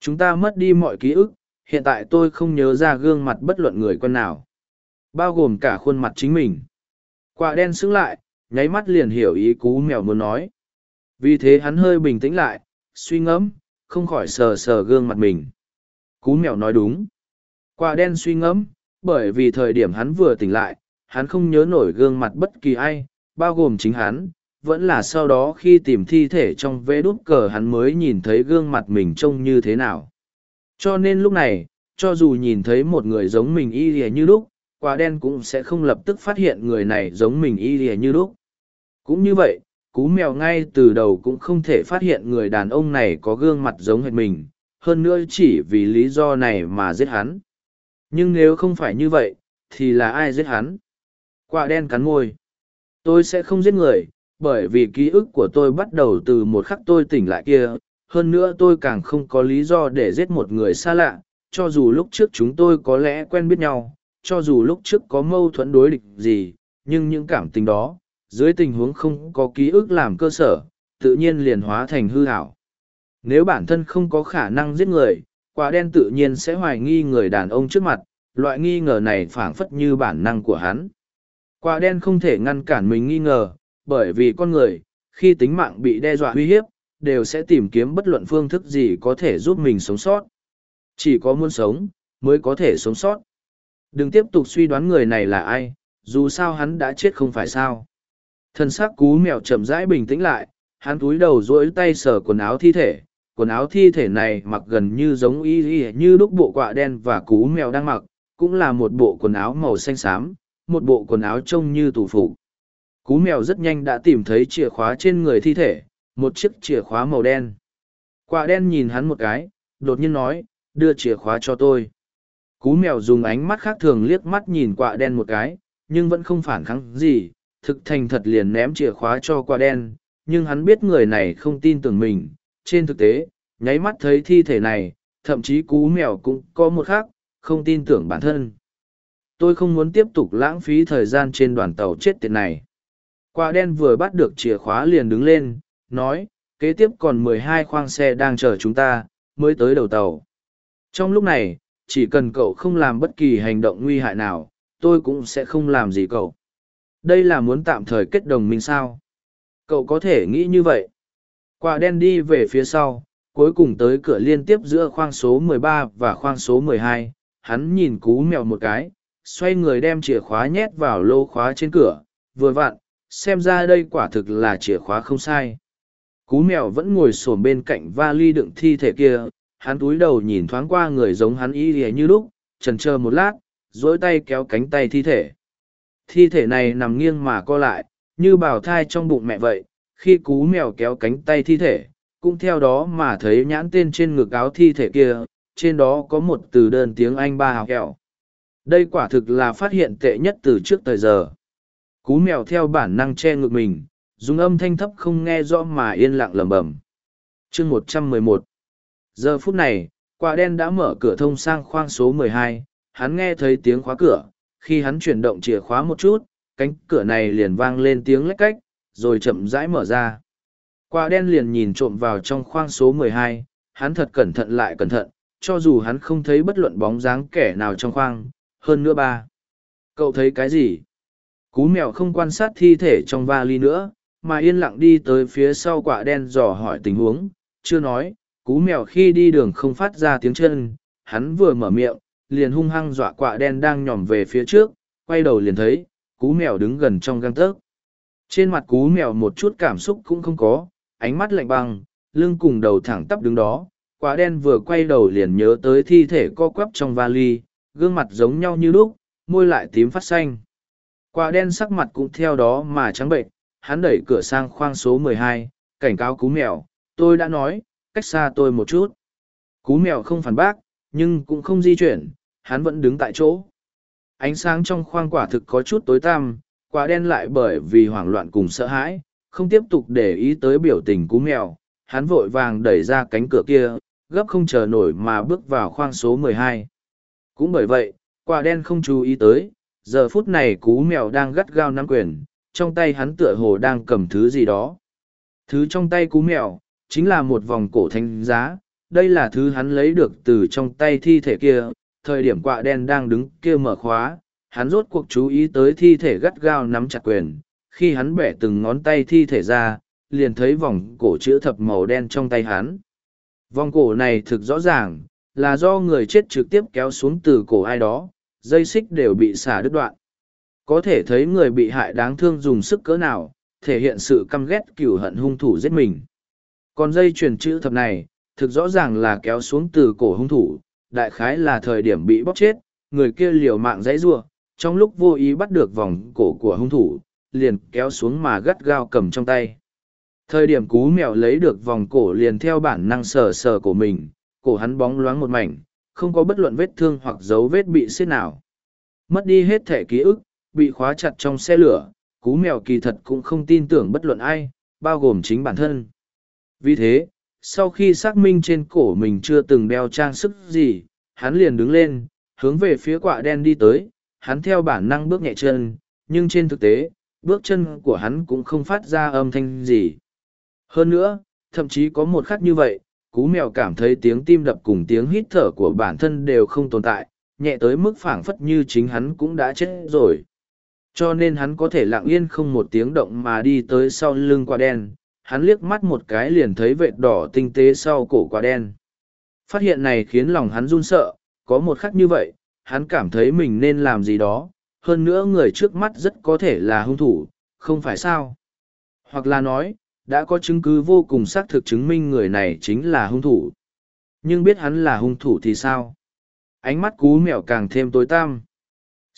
chúng ta mất đi mọi ký ức, hiện tại tôi không nhớ ra gương mặt bất luận người quen nào. Bao gồm cả khuôn mặt chính mình. Quả đen xứng lại, nháy mắt liền hiểu ý cú mèo muốn nói. Vì thế hắn hơi bình tĩnh lại, suy ngẫm, không khỏi sờ sờ gương mặt mình. Cú mèo nói đúng. Quả đen suy ngẫm, bởi vì thời điểm hắn vừa tỉnh lại, hắn không nhớ nổi gương mặt bất kỳ ai, bao gồm chính hắn, vẫn là sau đó khi tìm thi thể trong vế đút cờ hắn mới nhìn thấy gương mặt mình trông như thế nào. Cho nên lúc này, cho dù nhìn thấy một người giống mình y lìa như lúc, quả đen cũng sẽ không lập tức phát hiện người này giống mình y lìa như lúc. Cũng như vậy, cú mèo ngay từ đầu cũng không thể phát hiện người đàn ông này có gương mặt giống hệt mình, hơn nữa chỉ vì lý do này mà giết hắn. Nhưng nếu không phải như vậy, thì là ai giết hắn? Quả đen cắn môi. Tôi sẽ không giết người, bởi vì ký ức của tôi bắt đầu từ một khắc tôi tỉnh lại kia. Hơn nữa tôi càng không có lý do để giết một người xa lạ, cho dù lúc trước chúng tôi có lẽ quen biết nhau, cho dù lúc trước có mâu thuẫn đối địch gì, nhưng những cảm tình đó, dưới tình huống không có ký ức làm cơ sở, tự nhiên liền hóa thành hư hảo. Nếu bản thân không có khả năng giết người, quả đen tự nhiên sẽ hoài nghi người đàn ông trước mặt, loại nghi ngờ này phảng phất như bản năng của hắn. Quả đen không thể ngăn cản mình nghi ngờ, bởi vì con người, khi tính mạng bị đe dọa uy hiếp, đều sẽ tìm kiếm bất luận phương thức gì có thể giúp mình sống sót. Chỉ có muốn sống, mới có thể sống sót. Đừng tiếp tục suy đoán người này là ai, dù sao hắn đã chết không phải sao. Thân xác cú mèo chậm rãi bình tĩnh lại, hắn túi đầu duỗi tay sờ quần áo thi thể. Quần áo thi thể này mặc gần như giống y y như lúc bộ quạ đen và cú mèo đang mặc, cũng là một bộ quần áo màu xanh xám, một bộ quần áo trông như tù phục. Cú mèo rất nhanh đã tìm thấy chìa khóa trên người thi thể, một chiếc chìa khóa màu đen. Quạ đen nhìn hắn một cái, đột nhiên nói, đưa chìa khóa cho tôi. Cú mèo dùng ánh mắt khác thường liếc mắt nhìn quạ đen một cái, nhưng vẫn không phản kháng gì, thực thành thật liền ném chìa khóa cho quạ đen, nhưng hắn biết người này không tin tưởng mình. Trên thực tế, nháy mắt thấy thi thể này, thậm chí cú mèo cũng có một khác, không tin tưởng bản thân. Tôi không muốn tiếp tục lãng phí thời gian trên đoàn tàu chết tiệt này. Quả đen vừa bắt được chìa khóa liền đứng lên, nói, kế tiếp còn mười hai khoang xe đang chờ chúng ta, mới tới đầu tàu. Trong lúc này, chỉ cần cậu không làm bất kỳ hành động nguy hại nào, tôi cũng sẽ không làm gì cậu. Đây là muốn tạm thời kết đồng minh sao? Cậu có thể nghĩ như vậy. Quả đen đi về phía sau, cuối cùng tới cửa liên tiếp giữa khoang số 13 và khoang số 12, hắn nhìn cú mèo một cái, xoay người đem chìa khóa nhét vào lô khóa trên cửa, vừa vặn, xem ra đây quả thực là chìa khóa không sai. Cú mèo vẫn ngồi xổm bên cạnh vali đựng thi thể kia, hắn túi đầu nhìn thoáng qua người giống hắn y ỉa như lúc, trần chờ một lát, dỗi tay kéo cánh tay thi thể. Thi thể này nằm nghiêng mà co lại, như bào thai trong bụng mẹ vậy, khi cú mèo kéo cánh tay thi thể, cũng theo đó mà thấy nhãn tên trên ngực áo thi thể kia, trên đó có một từ đơn tiếng Anh ba hào kẹo. Đây quả thực là phát hiện tệ nhất từ trước thời giờ. Cú mèo theo bản năng che ngực mình, dùng âm thanh thấp không nghe rõ mà yên lặng lẩm bẩm. Chương một trăm mười một Giờ phút này, quả đen đã mở cửa thông sang khoang số mười hai. hắn nghe thấy tiếng khóa cửa, khi hắn chuyển động chìa khóa một chút, cánh cửa này liền vang lên tiếng lách cách, rồi chậm rãi mở ra. Quả đen liền nhìn trộm vào trong khoang số mười hai, hắn thật cẩn thận lại cẩn thận, cho dù hắn không thấy bất luận bóng dáng kẻ nào trong khoang, hơn nữa ba. Cậu thấy cái gì? Cú mèo không quan sát thi thể trong vali nữa, mà yên lặng đi tới phía sau quả đen dò hỏi tình huống, chưa nói, cú mèo khi đi đường không phát ra tiếng chân, hắn vừa mở miệng, liền hung hăng dọa quả đen đang nhòm về phía trước, quay đầu liền thấy, cú mèo đứng gần trong găng tớc. Trên mặt cú mèo một chút cảm xúc cũng không có, ánh mắt lạnh băng, lưng cùng đầu thẳng tắp đứng đó, quả đen vừa quay đầu liền nhớ tới thi thể co quắp trong vali, gương mặt giống nhau như lúc, môi lại tím phát xanh. Quả đen sắc mặt cũng theo đó mà trắng bệnh, hắn đẩy cửa sang khoang số 12, cảnh cáo cú mèo, tôi đã nói, cách xa tôi một chút. Cú mèo không phản bác, nhưng cũng không di chuyển, hắn vẫn đứng tại chỗ. Ánh sáng trong khoang quả thực có chút tối tăm, quả đen lại bởi vì hoảng loạn cùng sợ hãi, không tiếp tục để ý tới biểu tình cú mèo, hắn vội vàng đẩy ra cánh cửa kia, gấp không chờ nổi mà bước vào khoang số 12. Cũng bởi vậy, quả đen không chú ý tới, giờ phút này cú mèo đang gắt gao nắm quyền, trong tay hắn tựa hồ đang cầm thứ gì đó. Thứ trong tay cú mèo, chính là một vòng cổ thánh giá, đây là thứ hắn lấy được từ trong tay thi thể kia, thời điểm quạ đen đang đứng kia mở khóa, hắn rốt cuộc chú ý tới thi thể gắt gao nắm chặt quyền, khi hắn bẻ từng ngón tay thi thể ra, liền thấy vòng cổ chữ thập màu đen trong tay hắn. Vòng cổ này thực rõ ràng, là do người chết trực tiếp kéo xuống từ cổ ai đó, dây xích đều bị xả đứt đoạn. Có thể thấy người bị hại đáng thương dùng sức cỡ nào, thể hiện sự căm ghét cửu hận hung thủ giết mình. Còn dây truyền chữ thập này, thực rõ ràng là kéo xuống từ cổ hung thủ, đại khái là thời điểm bị bóc chết, người kia liều mạng dãy rua, trong lúc vô ý bắt được vòng cổ của hung thủ, liền kéo xuống mà gắt gao cầm trong tay. Thời điểm cú mèo lấy được vòng cổ liền theo bản năng sờ sờ của mình, cổ hắn bóng loáng một mảnh, không có bất luận vết thương hoặc dấu vết bị xiết nào. Mất đi hết thể ký ức, bị khóa chặt trong xe lửa, cú mèo kỳ thật cũng không tin tưởng bất luận ai, bao gồm chính bản thân. Vì thế, sau khi xác minh trên cổ mình chưa từng đeo trang sức gì, hắn liền đứng lên, hướng về phía quạ đen đi tới, hắn theo bản năng bước nhẹ chân, nhưng trên thực tế, bước chân của hắn cũng không phát ra âm thanh gì. Hơn nữa, thậm chí có một khắc như vậy, cú mèo cảm thấy tiếng tim đập cùng tiếng hít thở của bản thân đều không tồn tại, nhẹ tới mức phảng phất như chính hắn cũng đã chết rồi. Cho nên hắn có thể lặng yên không một tiếng động mà đi tới sau lưng quả đen, hắn liếc mắt một cái liền thấy vệt đỏ tinh tế sau cổ quả đen. Phát hiện này khiến lòng hắn run sợ, có một khắc như vậy, hắn cảm thấy mình nên làm gì đó, hơn nữa người trước mắt rất có thể là hung thủ, không phải sao. Hoặc là nói, đã có chứng cứ vô cùng xác thực chứng minh người này chính là hung thủ. Nhưng biết hắn là hung thủ thì sao? Ánh mắt cú mèo càng thêm tối tăm.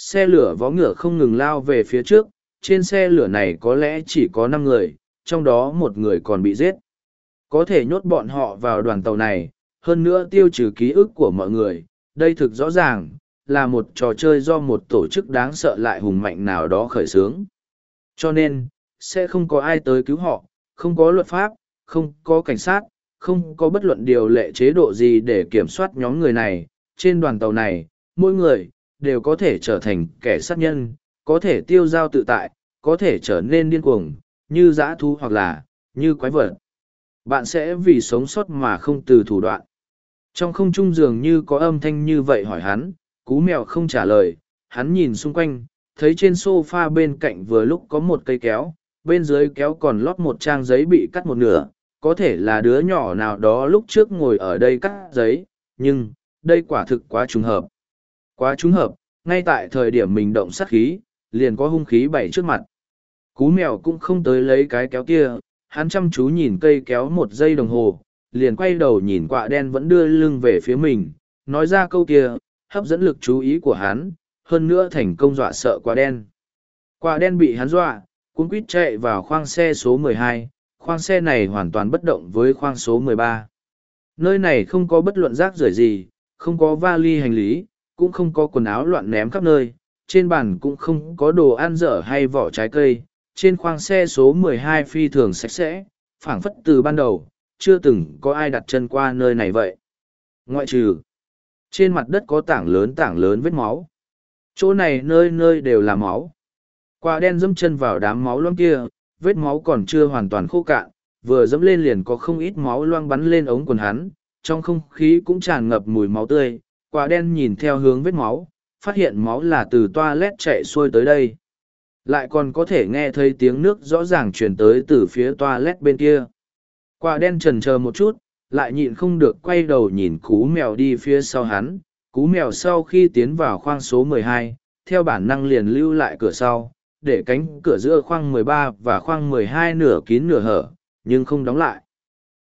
Xe lửa vó ngựa không ngừng lao về phía trước, trên xe lửa này có lẽ chỉ có năm người, trong đó một người còn bị giết. Có thể nhốt bọn họ vào đoàn tàu này, hơn nữa tiêu trừ ký ức của mọi người, đây thực rõ ràng, là một trò chơi do một tổ chức đáng sợ lại hùng mạnh nào đó khởi xướng. Cho nên, sẽ không có ai tới cứu họ, không có luật pháp, không có cảnh sát, không có bất luận điều lệ chế độ gì để kiểm soát nhóm người này. Trên đoàn tàu này, mỗi người, đều có thể trở thành kẻ sát nhân, có thể tiêu giao tự tại, có thể trở nên điên cuồng, như dã thú hoặc là, như quái vật. Bạn sẽ vì sống sót mà không từ thủ đoạn. Trong không trung dường như có âm thanh như vậy hỏi hắn, cú mèo không trả lời, hắn nhìn xung quanh, thấy trên sofa bên cạnh vừa lúc có một cây kéo, bên dưới kéo còn lót một trang giấy bị cắt một nửa, có thể là đứa nhỏ nào đó lúc trước ngồi ở đây cắt giấy, nhưng, đây quả thực quá trùng hợp. Quá trúng hợp, ngay tại thời điểm mình động sát khí, liền có hung khí bày trước mặt. Cú mèo cũng không tới lấy cái kéo kia, hắn chăm chú nhìn cây kéo một giây đồng hồ, liền quay đầu nhìn quạ đen vẫn đưa lưng về phía mình, nói ra câu kia, hấp dẫn lực chú ý của hắn, hơn nữa thành công dọa sợ quạ đen. Quạ đen bị hắn dọa, cuốn quýt chạy vào khoang xe số 12, khoang xe này hoàn toàn bất động với khoang số 13. Nơi này không có bất luận rác rưởi gì, không có vali hành lý, cũng không có quần áo loạn ném khắp nơi, trên bàn cũng không có đồ ăn dở hay vỏ trái cây, trên khoang xe số 12 phi thường sạch sẽ, phảng phất từ ban đầu, chưa từng có ai đặt chân qua nơi này vậy. Ngoại trừ, trên mặt đất có tảng lớn tảng lớn vết máu. Chỗ này nơi nơi đều là máu. Quả đen dẫm chân vào đám máu loang kia, vết máu còn chưa hoàn toàn khô cạn, vừa dẫm lên liền có không ít máu loang bắn lên ống quần hắn, trong không khí cũng tràn ngập mùi máu tươi. Quả đen nhìn theo hướng vết máu, phát hiện máu là từ toilet chạy xuôi tới đây. Lại còn có thể nghe thấy tiếng nước rõ ràng truyền tới từ phía toilet bên kia. Quả đen trần chờ một chút, lại nhịn không được quay đầu nhìn cú mèo đi phía sau hắn. Cú mèo sau khi tiến vào khoang số 12, theo bản năng liền lưu lại cửa sau, để cánh cửa giữa khoang 13 và khoang 12 nửa kín nửa hở, nhưng không đóng lại.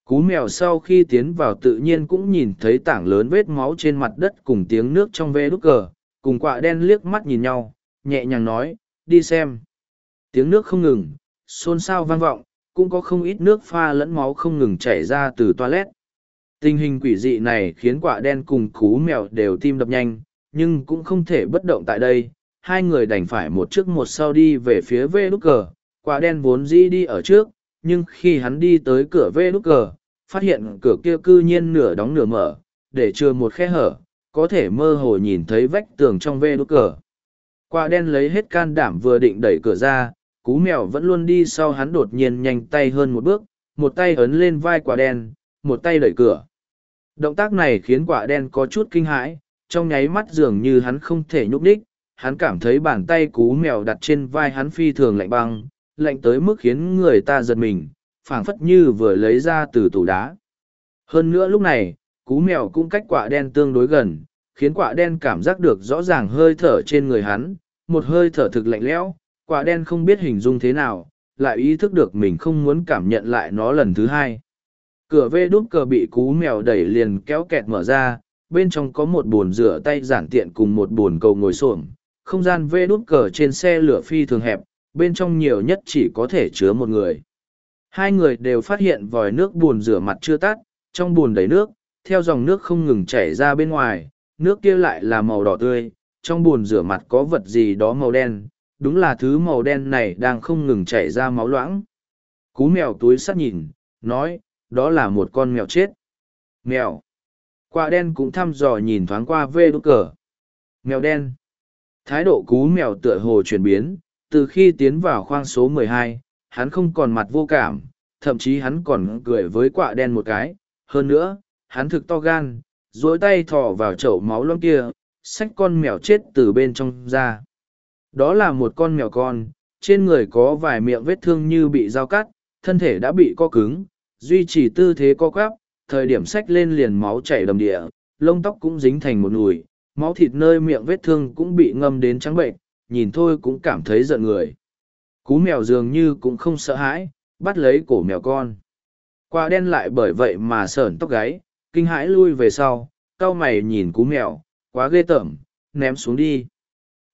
Cú mèo sau khi tiến vào tự nhiên cũng nhìn thấy tảng lớn vết máu trên mặt đất cùng tiếng nước trong vê đúc cờ, cùng quạ đen liếc mắt nhìn nhau, nhẹ nhàng nói, đi xem. Tiếng nước không ngừng, xôn xao vang vọng, cũng có không ít nước pha lẫn máu không ngừng chảy ra từ toilet. Tình hình quỷ dị này khiến quạ đen cùng cú mèo đều tim đập nhanh, nhưng cũng không thể bất động tại đây. Hai người đành phải một trước một sau đi về phía vê đúc cờ, quả đen vốn dĩ đi ở trước, nhưng khi hắn đi tới cửa vê nút cờ, phát hiện cửa kia cư nhiên nửa đóng nửa mở, để chừa một khe hở, có thể mơ hồ nhìn thấy vách tường trong vê nút cờ. Quả đen lấy hết can đảm vừa định đẩy cửa ra, cú mèo vẫn luôn đi sau hắn đột nhiên nhanh tay hơn một bước, một tay ấn lên vai quả đen, một tay đẩy cửa. Động tác này khiến quả đen có chút kinh hãi, trong nháy mắt dường như hắn không thể nhúc ních hắn cảm thấy bàn tay cú mèo đặt trên vai hắn phi thường lạnh băng, lạnh tới mức khiến người ta giật mình, phảng phất như vừa lấy ra từ tủ đá. Hơn nữa lúc này, cú mèo cũng cách quả đen tương đối gần, khiến quả đen cảm giác được rõ ràng hơi thở trên người hắn, một hơi thở thực lạnh lẽo, quả đen không biết hình dung thế nào, lại ý thức được mình không muốn cảm nhận lại nó lần thứ hai. Cửa vê đút cờ bị cú mèo đẩy liền kéo kẹt mở ra, bên trong có một bồn rửa tay giản tiện cùng một bồn cầu ngồi xổm không gian vê đút cờ trên xe lửa phi thường hẹp, bên trong nhiều nhất chỉ có thể chứa một người. Hai người đều phát hiện vòi nước buồn rửa mặt chưa tắt, trong bồn đầy nước, theo dòng nước không ngừng chảy ra bên ngoài, nước kia lại là màu đỏ tươi, trong bồn rửa mặt có vật gì đó màu đen, đúng là thứ màu đen này đang không ngừng chảy ra máu loãng. Cú mèo túi sắt nhìn, nói, đó là một con mèo chết. Mèo. Quả đen cũng thăm dò nhìn thoáng qua vê đốt cờ. Mèo đen. Thái độ cú mèo tựa hồ chuyển biến, từ khi tiến vào khoang số 12, hắn không còn mặt vô cảm, thậm chí hắn còn cười với quạ đen một cái. Hơn nữa, hắn thực to gan, duỗi tay thò vào chậu máu loang kia, xách con mèo chết từ bên trong ra. Đó là một con mèo con, trên người có vài miệng vết thương như bị dao cắt, thân thể đã bị co cứng, duy trì tư thế co quắp, thời điểm xách lên liền máu chảy đầm địa, lông tóc cũng dính thành một nùi, máu thịt nơi miệng vết thương cũng bị ngâm đến trắng bệnh, nhìn thôi cũng cảm thấy giận người. Cú mèo dường như cũng không sợ hãi, bắt lấy cổ mèo con. Quả đen lại bởi vậy mà sởn tóc gáy, kinh hãi lui về sau, cau mày nhìn cú mèo, quá ghê tởm, ném xuống đi.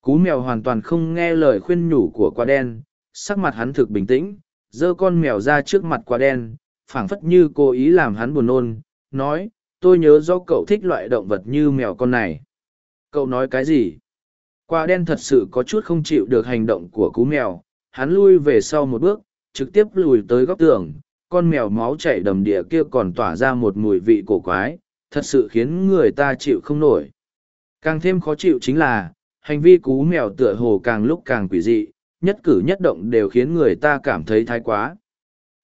Cú mèo hoàn toàn không nghe lời khuyên nhủ của quả đen, sắc mặt hắn thực bình tĩnh, giơ con mèo ra trước mặt quả đen, phảng phất như cố ý làm hắn buồn nôn, nói, tôi nhớ do cậu thích loại động vật như mèo con này. Cậu nói cái gì? Quả đen thật sự có chút không chịu được hành động của cú mèo, hắn lui về sau một bước, trực tiếp lùi tới góc tường, con mèo máu chảy đầm địa kia còn tỏa ra một mùi vị cổ quái, thật sự khiến người ta chịu không nổi. Càng thêm khó chịu chính là, hành vi cú mèo tựa hồ càng lúc càng quỷ dị, nhất cử nhất động đều khiến người ta cảm thấy thái quá.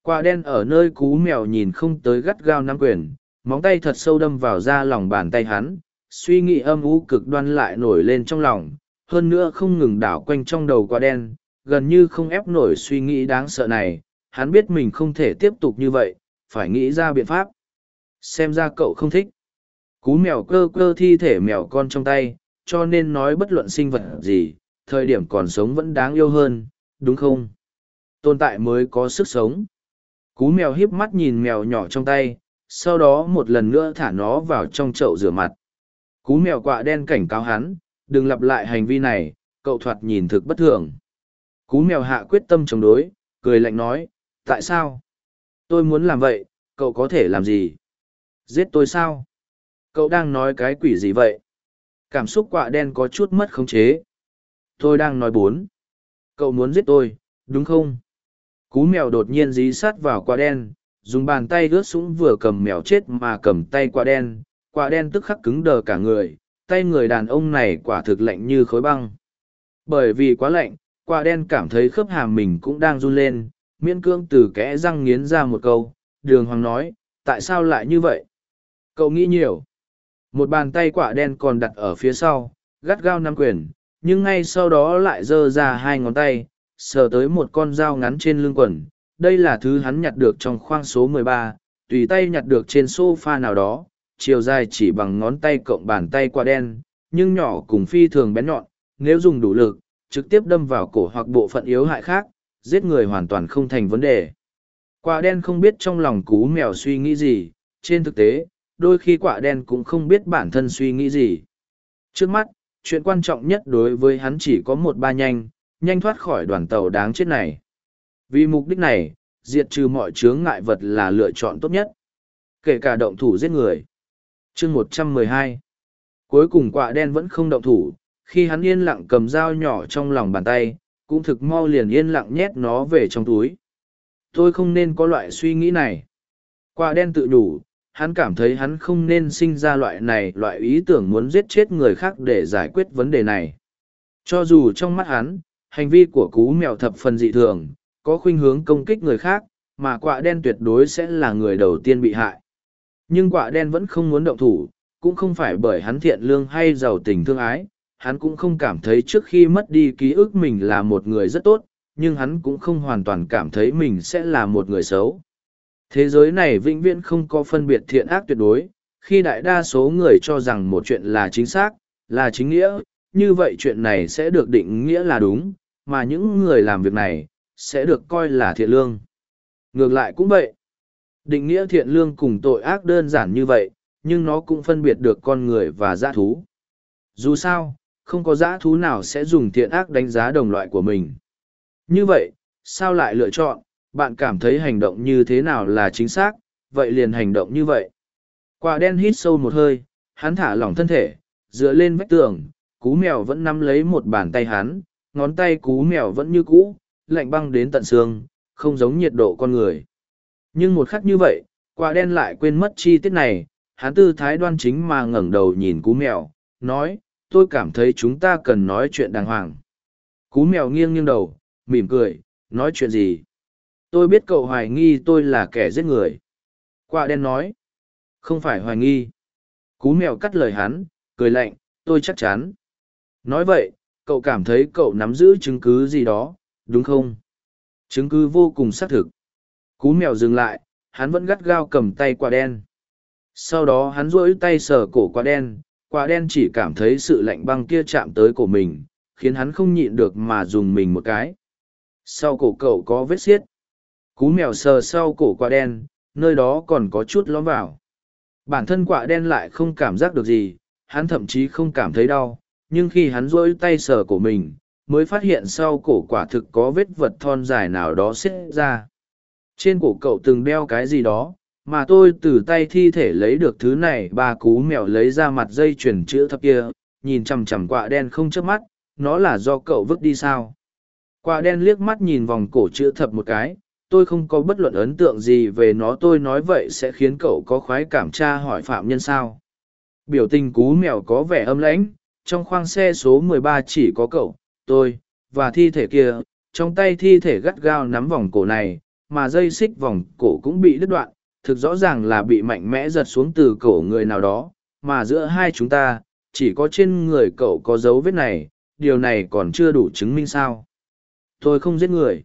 Quả đen ở nơi cú mèo nhìn không tới gắt gao nắm quyền, móng tay thật sâu đâm vào da lòng bàn tay hắn, suy nghĩ âm u cực đoan lại nổi lên trong lòng, hơn nữa không ngừng đảo quanh trong đầu quả đen, gần như không ép nổi suy nghĩ đáng sợ này, hắn biết mình không thể tiếp tục như vậy, phải nghĩ ra biện pháp. Xem ra cậu không thích. Cú mèo cơ cơ thi thể mèo con trong tay, cho nên nói bất luận sinh vật gì, thời điểm còn sống vẫn đáng yêu hơn, đúng không? Tồn tại mới có sức sống. Cú mèo híp mắt nhìn mèo nhỏ trong tay, sau đó một lần nữa thả nó vào trong chậu rửa mặt. Cú mèo quạ đen cảnh cáo hắn, đừng lặp lại hành vi này, cậu thoạt nhìn thực bất thường. Cú mèo hạ quyết tâm chống đối, cười lạnh nói, tại sao? Tôi muốn làm vậy, cậu có thể làm gì? Giết tôi sao? Cậu đang nói cái quỷ gì vậy? Cảm xúc quạ đen có chút mất khống chế. Tôi đang nói bốn. Cậu muốn giết tôi, đúng không? Cú mèo đột nhiên dí sát vào quạ đen, dùng bàn tay ướt sũng vừa cầm mèo chết mà cầm tay quạ đen. Quạ đen tức khắc cứng đờ cả người, tay người đàn ông này quả thực lạnh như khối băng. Bởi vì quá lạnh, quả đen cảm thấy khớp hàm mình cũng đang run lên, miễn cương từ kẽ răng nghiến ra một câu, đường hoàng nói, tại sao lại như vậy? Cậu nghĩ nhiều. Một bàn tay quả đen còn đặt ở phía sau, gắt gao nắm quyền, nhưng ngay sau đó lại giơ ra hai ngón tay, sờ tới một con dao ngắn trên lưng quần. Đây là thứ hắn nhặt được trong khoang số 13, tùy tay nhặt được trên sofa nào đó, chiều dài chỉ bằng ngón tay cộng bàn tay qua đen, nhưng nhỏ cùng phi thường bén nhọn, nếu dùng đủ lực, trực tiếp đâm vào cổ hoặc bộ phận yếu hại khác, giết người hoàn toàn không thành vấn đề. Quả đen không biết trong lòng cú mèo suy nghĩ gì, trên thực tế, đôi khi quả đen cũng không biết bản thân suy nghĩ gì. Trước mắt, chuyện quan trọng nhất đối với hắn chỉ có một ba nhanh, nhanh thoát khỏi đoàn tàu đáng chết này. Vì mục đích này, diệt trừ mọi chướng ngại vật là lựa chọn tốt nhất. Kể cả động thủ giết người chương một trăm mười hai. Cuối cùng quả đen vẫn không động thủ, khi hắn yên lặng cầm dao nhỏ trong lòng bàn tay cũng thực mau liền yên lặng nhét nó về trong túi. Tôi không nên có loại suy nghĩ này. Quả đen tự đủ hắn cảm thấy hắn không nên sinh ra loại này loại ý tưởng muốn giết chết người khác để giải quyết vấn đề này. Cho dù trong mắt hắn hành vi của cú mèo thập phần dị thường có khuynh hướng công kích người khác mà quả đen tuyệt đối sẽ là người đầu tiên bị hại nhưng quả đen vẫn không muốn động thủ cũng không phải bởi hắn thiện lương hay giàu tình thương ái hắn cũng không cảm thấy trước khi mất đi ký ức mình là một người rất tốt, nhưng hắn cũng không hoàn toàn cảm thấy mình sẽ là một người xấu. Thế giới này vĩnh viễn không có phân biệt thiện ác tuyệt đối, khi đại đa số người cho rằng một chuyện là chính xác, là chính nghĩa, như vậy chuyện này sẽ được định nghĩa là đúng, mà những người làm việc này, sẽ được coi là thiện lương. Ngược lại cũng vậy. Định nghĩa thiện lương cùng tội ác đơn giản như vậy, nhưng nó cũng phân biệt được con người và giã thú. Dù sao, không có dã thú nào sẽ dùng thiện ác đánh giá đồng loại của mình. Như vậy, sao lại lựa chọn, bạn cảm thấy hành động như thế nào là chính xác, vậy liền hành động như vậy. Quả đen hít sâu một hơi, hắn thả lỏng thân thể, dựa lên vách tường, cú mèo vẫn nắm lấy một bàn tay hắn, ngón tay cú mèo vẫn như cũ, lạnh băng đến tận xương, không giống nhiệt độ con người. Nhưng một khắc như vậy, quả đen lại quên mất chi tiết này, hắn tư thái đoan chính mà ngẩng đầu nhìn cú mèo, nói, tôi cảm thấy chúng ta cần nói chuyện đàng hoàng. Cú mèo nghiêng nghiêng đầu, mỉm cười, nói chuyện gì? Tôi biết cậu hoài nghi tôi là kẻ giết người. Quả đen nói, không phải hoài nghi. Cú mèo cắt lời hắn, cười lạnh, tôi chắc chắn. Nói vậy, cậu cảm thấy cậu nắm giữ chứng cứ gì đó, đúng không? Chứng cứ vô cùng xác thực. Cú mèo dừng lại, hắn vẫn gắt gao cầm tay quả đen. sau đó hắn rỗi tay sờ cổ quả đen quả đen chỉ cảm thấy sự lạnh băng kia chạm tới cổ mình khiến hắn không nhịn được mà dùng mình một cái. Sau cổ cậu có vết xiết. Cú mèo sờ sau cổ quả đen nơi đó còn có chút lõm vào. Bản thân quả đen lại không cảm giác được gì hắn thậm chí không cảm thấy đau nhưng khi hắn rỗi tay sờ cổ mình mới phát hiện sau cổ quả thực có vết vật thon dài nào đó xếp ra trên cổ cậu từng đeo cái gì đó, mà tôi từ tay thi thể lấy được thứ này ba cú mèo lấy ra mặt dây chuyền chữ thập kia, nhìn chằm chằm quạ đen không chớp mắt, nó là do cậu vứt đi sao? Quạ đen liếc mắt nhìn vòng cổ chữ thập một cái, tôi không có bất luận ấn tượng gì về nó, tôi nói vậy sẽ khiến cậu có khoái cảm tra hỏi phạm nhân sao? Biểu tình cú mèo có vẻ âm lãnh, trong khoang xe số 13 chỉ có cậu, tôi, và thi thể kia, trong tay thi thể gắt gao nắm vòng cổ này mà dây xích vòng cổ cũng bị đứt đoạn, thực rõ ràng là bị mạnh mẽ giật xuống từ cổ người nào đó, mà giữa hai chúng ta, chỉ có trên người cậu có dấu vết này, điều này còn chưa đủ chứng minh sao. Tôi không giết người.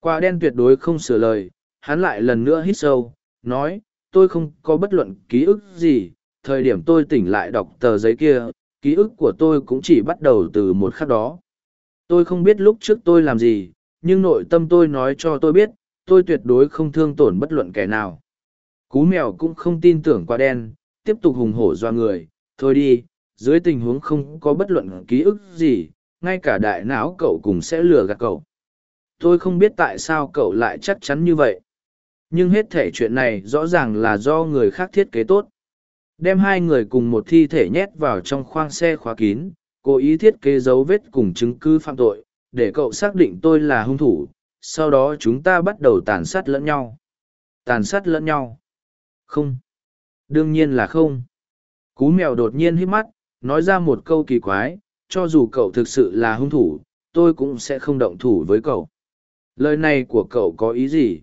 Quả đen tuyệt đối không sửa lời, hắn lại lần nữa hít sâu, nói, tôi không có bất luận ký ức gì, thời điểm tôi tỉnh lại đọc tờ giấy kia, ký ức của tôi cũng chỉ bắt đầu từ một khắc đó. Tôi không biết lúc trước tôi làm gì, nhưng nội tâm tôi nói cho tôi biết tôi tuyệt đối không thương tổn bất luận kẻ nào. Cú mèo cũng không tin tưởng qua đen, tiếp tục hùng hổ do người, thôi đi, dưới tình huống không có bất luận ký ức gì, ngay cả đại não cậu cũng sẽ lừa gạt cậu. Tôi không biết tại sao cậu lại chắc chắn như vậy. Nhưng hết thể chuyện này rõ ràng là do người khác thiết kế tốt. Đem hai người cùng một thi thể nhét vào trong khoang xe khóa kín, cố ý thiết kế dấu vết cùng chứng cứ phạm tội, để cậu xác định tôi là hung thủ sau đó chúng ta bắt đầu tàn sát lẫn nhau. Tàn sát lẫn nhau? Không. Đương nhiên là không. Cú mèo đột nhiên hít mắt, nói ra một câu kỳ quái, cho dù cậu thực sự là hung thủ, tôi cũng sẽ không động thủ với cậu. Lời này của cậu có ý gì?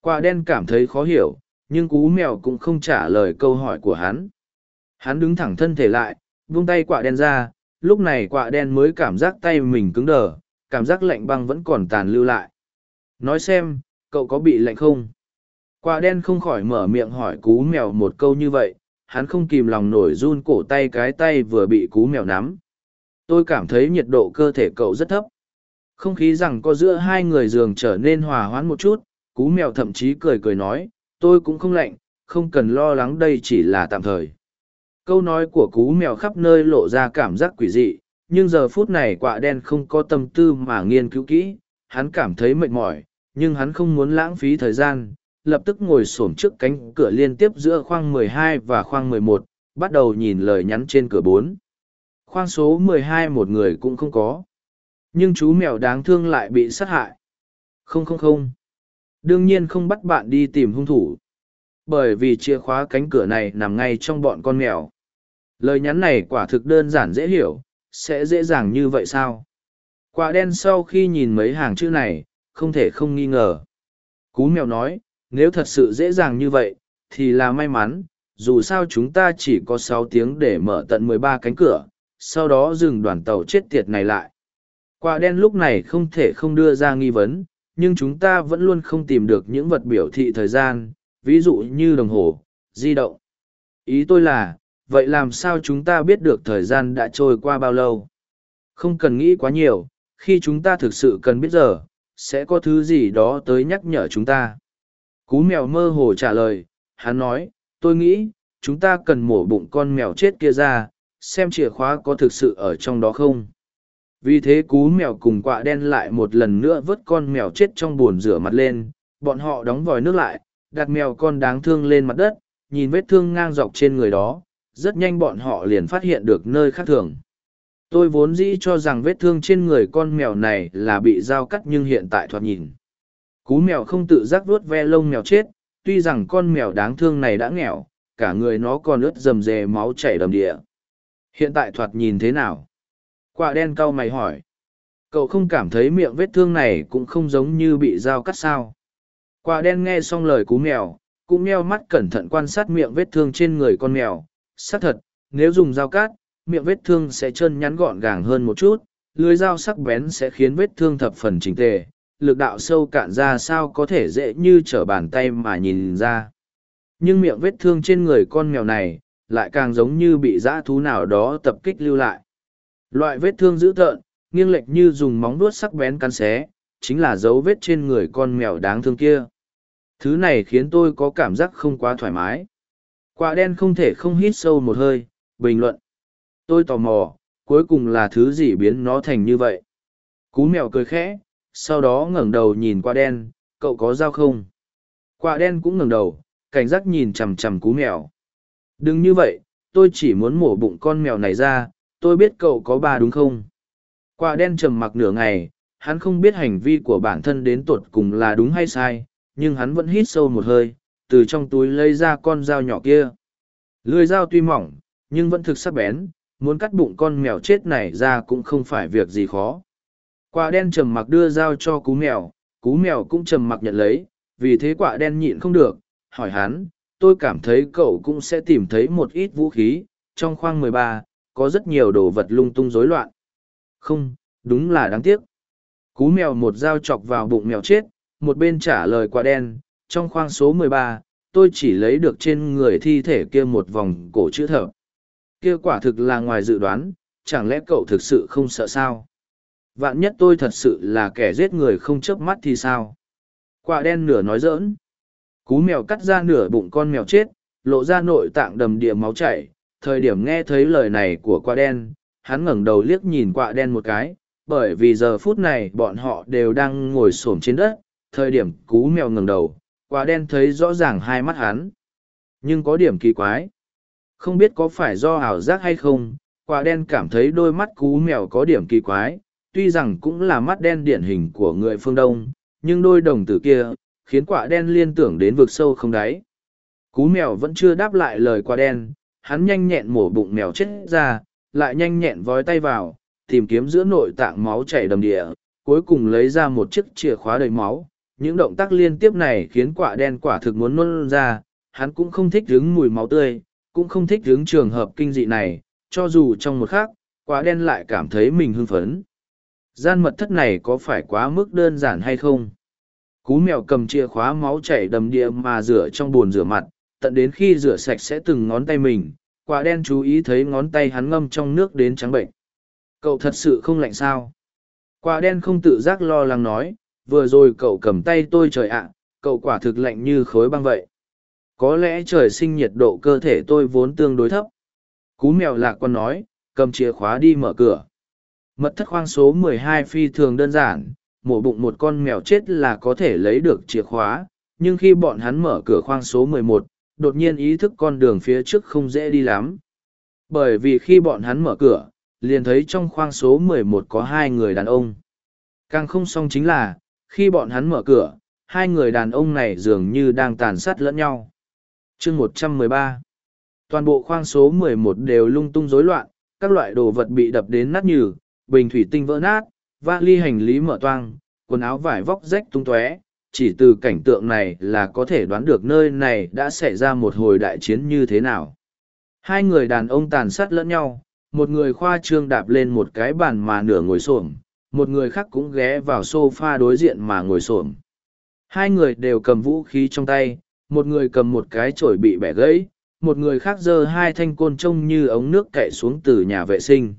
Quả đen cảm thấy khó hiểu, nhưng cú mèo cũng không trả lời câu hỏi của hắn. Hắn đứng thẳng thân thể lại, vung tay quả đen ra, lúc này quả đen mới cảm giác tay mình cứng đờ, cảm giác lạnh băng vẫn còn tàn lưu lại nói xem, cậu có bị lạnh không? Quả đen không khỏi mở miệng hỏi cú mèo một câu như vậy, hắn không kìm lòng nổi run cổ tay cái tay vừa bị cú mèo nắm. Tôi cảm thấy nhiệt độ cơ thể cậu rất thấp. Không khí rằng có giữa hai người giường trở nên hòa hoãn một chút, cú mèo thậm chí cười cười nói, tôi cũng không lạnh, không cần lo lắng đây chỉ là tạm thời. Câu nói của cú mèo khắp nơi lộ ra cảm giác quỷ dị, nhưng giờ phút này quạ đen không có tâm tư mà nghiên cứu kỹ, hắn cảm thấy mệt mỏi nhưng hắn không muốn lãng phí thời gian lập tức ngồi xổm trước cánh cửa liên tiếp giữa khoang 12 và khoang 11, bắt đầu nhìn lời nhắn trên cửa bốn. Khoang số 12 một người cũng không có. Nhưng chú mèo đáng thương lại bị sát hại. Không không không. Đương nhiên không bắt bạn đi tìm hung thủ. Bởi vì chìa khóa cánh cửa này nằm ngay trong bọn con mèo. Lời nhắn này quả thực đơn giản dễ hiểu sẽ dễ dàng như vậy sao? Quả đen sau khi nhìn mấy hàng chữ này không thể không nghi ngờ. Cú mèo nói, nếu thật sự dễ dàng như vậy, thì là may mắn, dù sao chúng ta chỉ có sáu tiếng để mở tận mười ba cánh cửa, sau đó dừng đoàn tàu chết tiệt này lại. Quả đen lúc này không thể không đưa ra nghi vấn, nhưng chúng ta vẫn luôn không tìm được những vật biểu thị thời gian, ví dụ như đồng hồ, di động. Ý tôi là, vậy làm sao chúng ta biết được thời gian đã trôi qua bao lâu? Không cần nghĩ quá nhiều, khi chúng ta thực sự cần biết giờ sẽ có thứ gì đó tới nhắc nhở chúng ta? Cú mèo mơ hồ trả lời, hắn nói, tôi nghĩ, chúng ta cần mổ bụng con mèo chết kia ra, xem chìa khóa có thực sự ở trong đó không. Vì thế cú mèo cùng quạ đen lại một lần nữa vớt con mèo chết trong bồn rửa mặt lên, bọn họ đóng vòi nước lại, đặt mèo con đáng thương lên mặt đất, nhìn vết thương ngang dọc trên người đó, rất nhanh bọn họ liền phát hiện được nơi khác thường tôi vốn dĩ cho rằng vết thương trên người con mèo này là bị dao cắt nhưng hiện tại thoạt nhìn, cú mèo không tự giác vuốt ve lông mèo chết, tuy rằng con mèo đáng thương này đã nghèo, cả người nó còn ướt rầm rề máu chảy đầm địa. Hiện tại thoạt nhìn thế nào? Quả đen cau mày hỏi. Cậu không cảm thấy miệng vết thương này cũng không giống như bị dao cắt sao? Quả đen nghe xong lời cú mèo, cũng meo mắt cẩn thận quan sát miệng vết thương trên người con mèo. Xác thật, nếu dùng dao cắt miệng vết thương sẽ chân nhắn gọn gàng hơn một chút lưới dao sắc bén sẽ khiến vết thương thập phần chỉnh tề lực đạo sâu cạn ra sao có thể dễ như trở bàn tay mà nhìn ra Nhưng miệng vết thương trên người con mèo này, lại càng giống như bị dã thú nào đó tập kích lưu lại. Loại vết thương dữ tợn, nghiêng lệch như dùng móng vuốt sắc bén cắn xé, chính là dấu vết trên người con mèo đáng thương kia. Thứ này khiến tôi có cảm giác không quá thoải mái. Quả đen không thể không hít sâu một hơi, bình luận. Tôi tò mò, cuối cùng là thứ gì biến nó thành như vậy? Cú mèo cười khẽ, sau đó ngẩng đầu nhìn qua đen, cậu có dao không? Quả đen cũng ngẩng đầu, cảnh giác nhìn chằm chằm cú mèo. Đừng như vậy, tôi chỉ muốn mổ bụng con mèo này ra, tôi biết cậu có ba đúng không? Quả đen trầm mặc nửa ngày, hắn không biết hành vi của bản thân đến tột cùng là đúng hay sai, nhưng hắn vẫn hít sâu một hơi, từ trong túi lấy ra con dao nhỏ kia. Lưỡi dao tuy mỏng, nhưng vẫn thực sắc bén, muốn cắt bụng con mèo chết này ra cũng không phải việc gì khó. Quả đen trầm mặc đưa dao cho cú mèo, cú mèo cũng trầm mặc nhận lấy, vì thế quả đen nhịn không được, hỏi hắn, tôi cảm thấy cậu cũng sẽ tìm thấy một ít vũ khí, trong khoang mười ba có rất nhiều đồ vật lung tung rối loạn. Không, đúng là đáng tiếc. Cú mèo một dao chọc vào bụng mèo chết, một bên trả lời quả đen, trong khoang số mười ba tôi chỉ lấy được trên người thi thể kia một vòng cổ chữ thập. Kia quả thực là ngoài dự đoán, chẳng lẽ cậu thực sự không sợ sao? Vạn nhất tôi thật sự là kẻ giết người không chớp mắt thì sao? Quả đen nửa nói giỡn. Cú mèo cắt ra nửa bụng con mèo chết, lộ ra nội tạng đầm địa máu chảy. Thời điểm nghe thấy lời này của quả đen, hắn ngẩng đầu liếc nhìn quả đen một cái, bởi vì giờ phút này bọn họ đều đang ngồi xổm trên đất. Thời điểm cú mèo ngẩng đầu, quả đen thấy rõ ràng hai mắt hắn. Nhưng có điểm kỳ quái. Không biết có phải do ảo giác hay không, quả đen cảm thấy đôi mắt cú mèo có điểm kỳ quái, tuy rằng cũng là mắt đen điển hình của người phương Đông, nhưng đôi đồng tử kia, khiến quả đen liên tưởng đến vực sâu không đáy. Cú mèo vẫn chưa đáp lại lời quả đen, hắn nhanh nhẹn mổ bụng mèo chết ra, lại nhanh nhẹn vói tay vào, tìm kiếm giữa nội tạng máu chảy đầm địa, cuối cùng lấy ra một chiếc chìa khóa đầy máu. Những động tác liên tiếp này khiến quả đen quả thực muốn nôn ra, hắn cũng không thích hứng mùi máu tươi, cũng không thích hướng trường hợp kinh dị này, cho dù trong một khắc, quả đen lại cảm thấy mình hưng phấn. Gian mật thất này có phải quá mức đơn giản hay không? Cú mèo cầm chìa khóa máu chảy đầm địa mà rửa trong bồn rửa mặt, tận đến khi rửa sạch sẽ từng ngón tay mình, quả đen chú ý thấy ngón tay hắn ngâm trong nước đến trắng bệnh. Cậu thật sự không lạnh sao? Quả đen không tự giác lo lắng nói, vừa rồi cậu cầm tay tôi trời ạ, cậu quả thực lạnh như khối băng vậy. Có lẽ trời sinh nhiệt độ cơ thể tôi vốn tương đối thấp. Cú mèo lạc con nói, cầm chìa khóa đi mở cửa. Mật thất khoang số 12 phi thường đơn giản, mổ bụng một con mèo chết là có thể lấy được chìa khóa, nhưng khi bọn hắn mở cửa khoang số 11, đột nhiên ý thức con đường phía trước không dễ đi lắm. Bởi vì khi bọn hắn mở cửa, liền thấy trong khoang số 11 có hai người đàn ông. Càng không xong chính là, khi bọn hắn mở cửa, hai người đàn ông này dường như đang tàn sát lẫn nhau chương 113 Toàn bộ khoang số 11 đều lung tung rối loạn, các loại đồ vật bị đập đến nát nhừ, bình thủy tinh vỡ nát, vali hành lý mở toang, quần áo vải vóc rách tung tóe. Chỉ từ cảnh tượng này là có thể đoán được nơi này đã xảy ra một hồi đại chiến như thế nào. Hai người đàn ông tàn sát lẫn nhau, một người khoa trương đạp lên một cái bàn mà nửa ngồi xổm, một người khác cũng ghé vào sofa đối diện mà ngồi xổm. Hai người đều cầm vũ khí trong tay, một người cầm một cái chổi bị bẻ gãy, một người khác giơ hai thanh côn trông như ống nước cậy xuống từ nhà vệ sinh.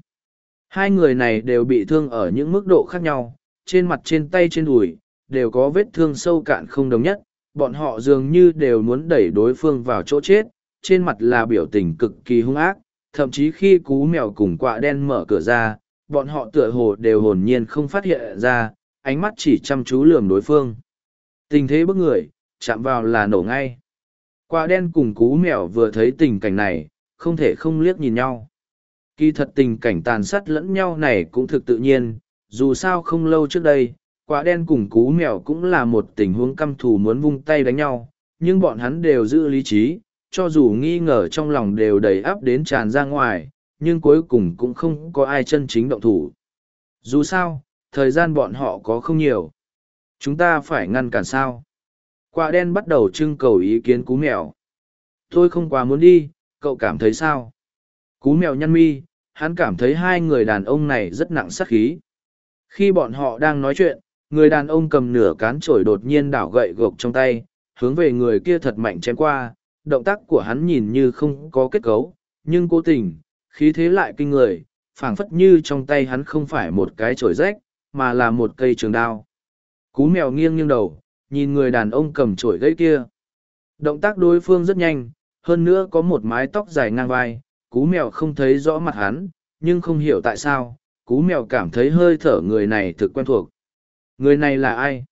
Hai người này đều bị thương ở những mức độ khác nhau, trên mặt trên tay trên đùi, đều có vết thương sâu cạn không đồng nhất, bọn họ dường như đều muốn đẩy đối phương vào chỗ chết, trên mặt là biểu tình cực kỳ hung ác, thậm chí khi cú mèo cùng quạ đen mở cửa ra, bọn họ tựa hồ đều hồn nhiên không phát hiện ra, ánh mắt chỉ chăm chú lườm đối phương. Tình thế bức người, chạm vào là nổ ngay. Quạ đen cùng cú mèo vừa thấy tình cảnh này, không thể không liếc nhìn nhau. Kỳ thật tình cảnh tàn sát lẫn nhau này cũng thực tự nhiên, dù sao không lâu trước đây, quả đen cùng cú mèo cũng là một tình huống căm thù muốn vung tay đánh nhau, nhưng bọn hắn đều giữ lý trí, cho dù nghi ngờ trong lòng đều đầy áp đến tràn ra ngoài, nhưng cuối cùng cũng không có ai chân chính động thủ. Dù sao, thời gian bọn họ có không nhiều. Chúng ta phải ngăn cản sao. Quả đen bắt đầu trưng cầu ý kiến cú mèo. Tôi không quá muốn đi, cậu cảm thấy sao? Cú mèo nhăn mi, hắn cảm thấy hai người đàn ông này rất nặng sắc khí. Khi bọn họ đang nói chuyện, người đàn ông cầm nửa cán chổi đột nhiên đảo gậy gộc trong tay, hướng về người kia thật mạnh chém qua, động tác của hắn nhìn như không có kết cấu, nhưng cố tình, khí thế lại kinh người, phảng phất như trong tay hắn không phải một cái chổi rách, mà là một cây trường đao. Cú mèo nghiêng nghiêng đầu, nhìn người đàn ông cầm chổi gây kia. Động tác đối phương rất nhanh, hơn nữa có một mái tóc dài ngang vai, cú mèo không thấy rõ mặt hắn, nhưng không hiểu tại sao, cú mèo cảm thấy hơi thở người này thực quen thuộc. Người này là ai?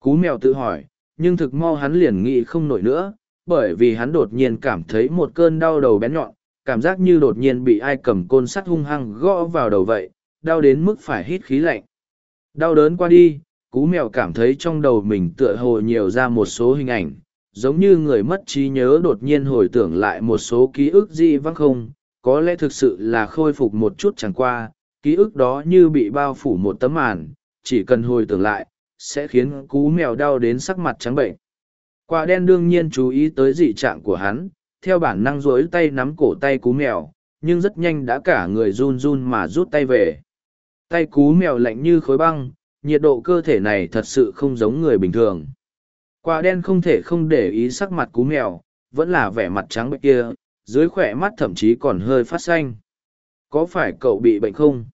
Cú mèo tự hỏi, nhưng thực mo hắn liền nghĩ không nổi nữa, bởi vì hắn đột nhiên cảm thấy một cơn đau đầu bén nhọn, cảm giác như đột nhiên bị ai cầm côn sắt hung hăng gõ vào đầu vậy, đau đến mức phải hít khí lạnh. Đau đớn qua đi, cú mèo cảm thấy trong đầu mình tựa hồ nhiều ra một số hình ảnh, giống như người mất trí nhớ đột nhiên hồi tưởng lại một số ký ức dị vắng không, có lẽ thực sự là khôi phục một chút chẳng qua, ký ức đó như bị bao phủ một tấm màn, chỉ cần hồi tưởng lại, sẽ khiến cú mèo đau đến sắc mặt trắng bệnh. Quả đen đương nhiên chú ý tới dị trạng của hắn, theo bản năng rối tay nắm cổ tay cú mèo, nhưng rất nhanh đã cả người run run mà rút tay về. Tay cú mèo lạnh như khối băng, nhiệt độ cơ thể này thật sự không giống người bình thường. Quả đen không thể không để ý sắc mặt cú mèo, vẫn là vẻ mặt trắng bệnh kia, dưới khỏe mắt thậm chí còn hơi phát xanh. Có phải cậu bị bệnh không?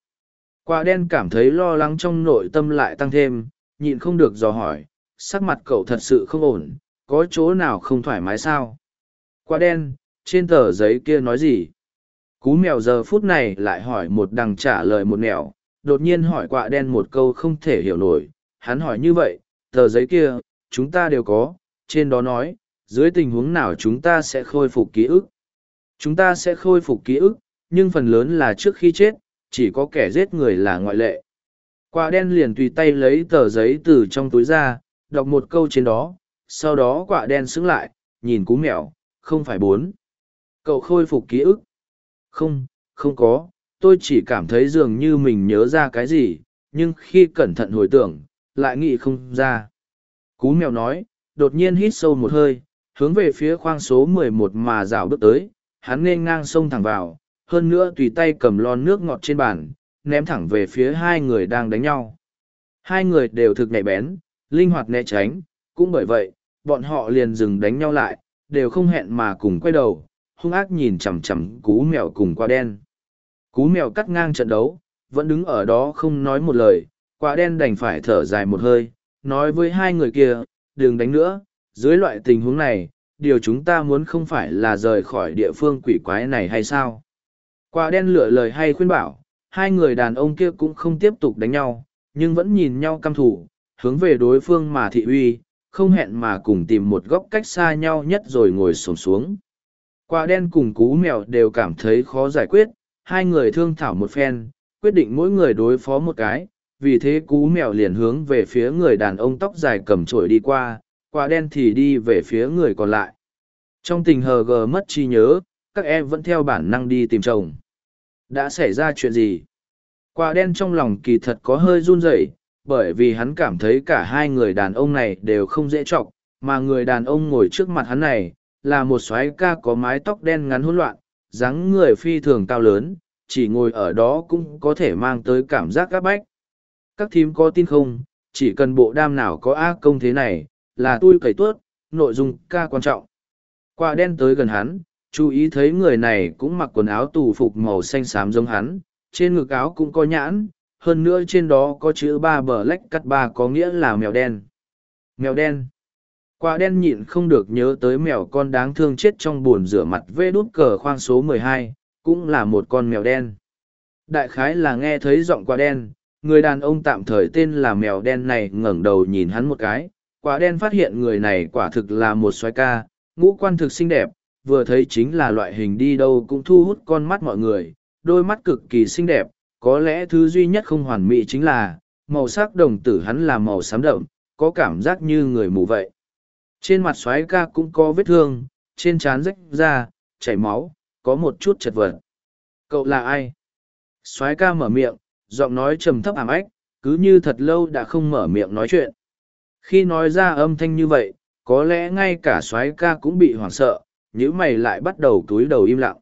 Quả đen cảm thấy lo lắng trong nội tâm lại tăng thêm, nhịn không được dò hỏi, sắc mặt cậu thật sự không ổn, có chỗ nào không thoải mái sao? Quả đen, trên tờ giấy kia nói gì? Cú mèo giờ phút này lại hỏi một đằng trả lời một mèo, đột nhiên hỏi quạ đen một câu không thể hiểu nổi. Hắn hỏi như vậy, tờ giấy kia, chúng ta đều có, trên đó nói, dưới tình huống nào chúng ta sẽ khôi phục ký ức. Chúng ta sẽ khôi phục ký ức, nhưng phần lớn là trước khi chết, chỉ có kẻ giết người là ngoại lệ. Quả đen liền tùy tay lấy tờ giấy từ trong túi ra, đọc một câu trên đó, sau đó quả đen xứng lại, nhìn cú mèo, không phải bốn. Cậu khôi phục ký ức. Không, không có, tôi chỉ cảm thấy dường như mình nhớ ra cái gì, nhưng khi cẩn thận hồi tưởng, lại nghĩ không ra. Cú mèo nói, đột nhiên hít sâu một hơi, hướng về phía khoang số mười một mà rảo bước tới, hắn nên ngang sông thẳng vào, hơn nữa tùy tay cầm lon nước ngọt trên bàn, ném thẳng về phía hai người đang đánh nhau. Hai người đều thực nhạy bén, linh hoạt né tránh, cũng bởi vậy, bọn họ liền dừng đánh nhau lại, đều không hẹn mà cùng quay đầu, hung ác nhìn chằm chằm cú mèo cùng qua đen. Cú mèo cắt ngang trận đấu, vẫn đứng ở đó không nói một lời, quả đen đành phải thở dài một hơi, nói với hai người kia, đừng đánh nữa, dưới loại tình huống này, điều chúng ta muốn không phải là rời khỏi địa phương quỷ quái này hay sao? Quả đen lựa lời hay khuyên bảo, hai người đàn ông kia cũng không tiếp tục đánh nhau, nhưng vẫn nhìn nhau căm thủ, hướng về đối phương mà thị uy, không hẹn mà cùng tìm một góc cách xa nhau nhất rồi ngồi xổm xuống. Quả đen cùng cú mèo đều cảm thấy khó giải quyết, hai người thương thảo một phen, quyết định mỗi người đối phó một cái, vì thế cú mèo liền hướng về phía người đàn ông tóc dài cầm trổi đi qua, quả đen thì đi về phía người còn lại. Trong tình hờ gờ mất trí nhớ, các em vẫn theo bản năng đi tìm chồng. Đã xảy ra chuyện gì? Quả đen trong lòng kỳ thật có hơi run rẩy, bởi vì hắn cảm thấy cả hai người đàn ông này đều không dễ chọc, mà người đàn ông ngồi trước mặt hắn này, là một soái ca có mái tóc đen ngắn hỗn loạn, dáng người phi thường cao lớn, chỉ ngồi ở đó cũng có thể mang tới cảm giác áp bách. Các thím có tin không, chỉ cần bộ đam nào có ác công thế này, là tôi cầy tuốt, nội dung ca quan trọng. Quả đen tới gần hắn, chú ý thấy người này cũng mặc quần áo tù phục màu xanh xám giống hắn, trên ngực áo cũng có nhãn, hơn nữa trên đó có chữ ba bờ lách cắt ba có nghĩa là mèo đen. Mèo đen. Quả đen nhịn không được nhớ tới mèo con đáng thương chết trong buồn rửa mặt vê đút cờ khoang số mười hai, cũng là một con mèo đen. Đại khái là nghe thấy giọng quả đen, người đàn ông tạm thời tên là mèo đen này ngẩng đầu nhìn hắn một cái. Quả đen phát hiện người này quả thực là một xoái ca, ngũ quan thực xinh đẹp, vừa thấy chính là loại hình đi đâu cũng thu hút con mắt mọi người, đôi mắt cực kỳ xinh đẹp, có lẽ thứ duy nhất không hoàn mỹ chính là, màu sắc đồng tử hắn là màu xám đậm, có cảm giác như người mù vậy. Trên mặt xoáy ca cũng có vết thương, trên trán rách ra, chảy máu, có một chút chật vật. Cậu là ai? Xoáy ca mở miệng, giọng nói trầm thấp ảm ách, cứ như thật lâu đã không mở miệng nói chuyện. Khi nói ra âm thanh như vậy, có lẽ ngay cả xoáy ca cũng bị hoảng sợ, nhữ mày lại bắt đầu túi đầu im lặng.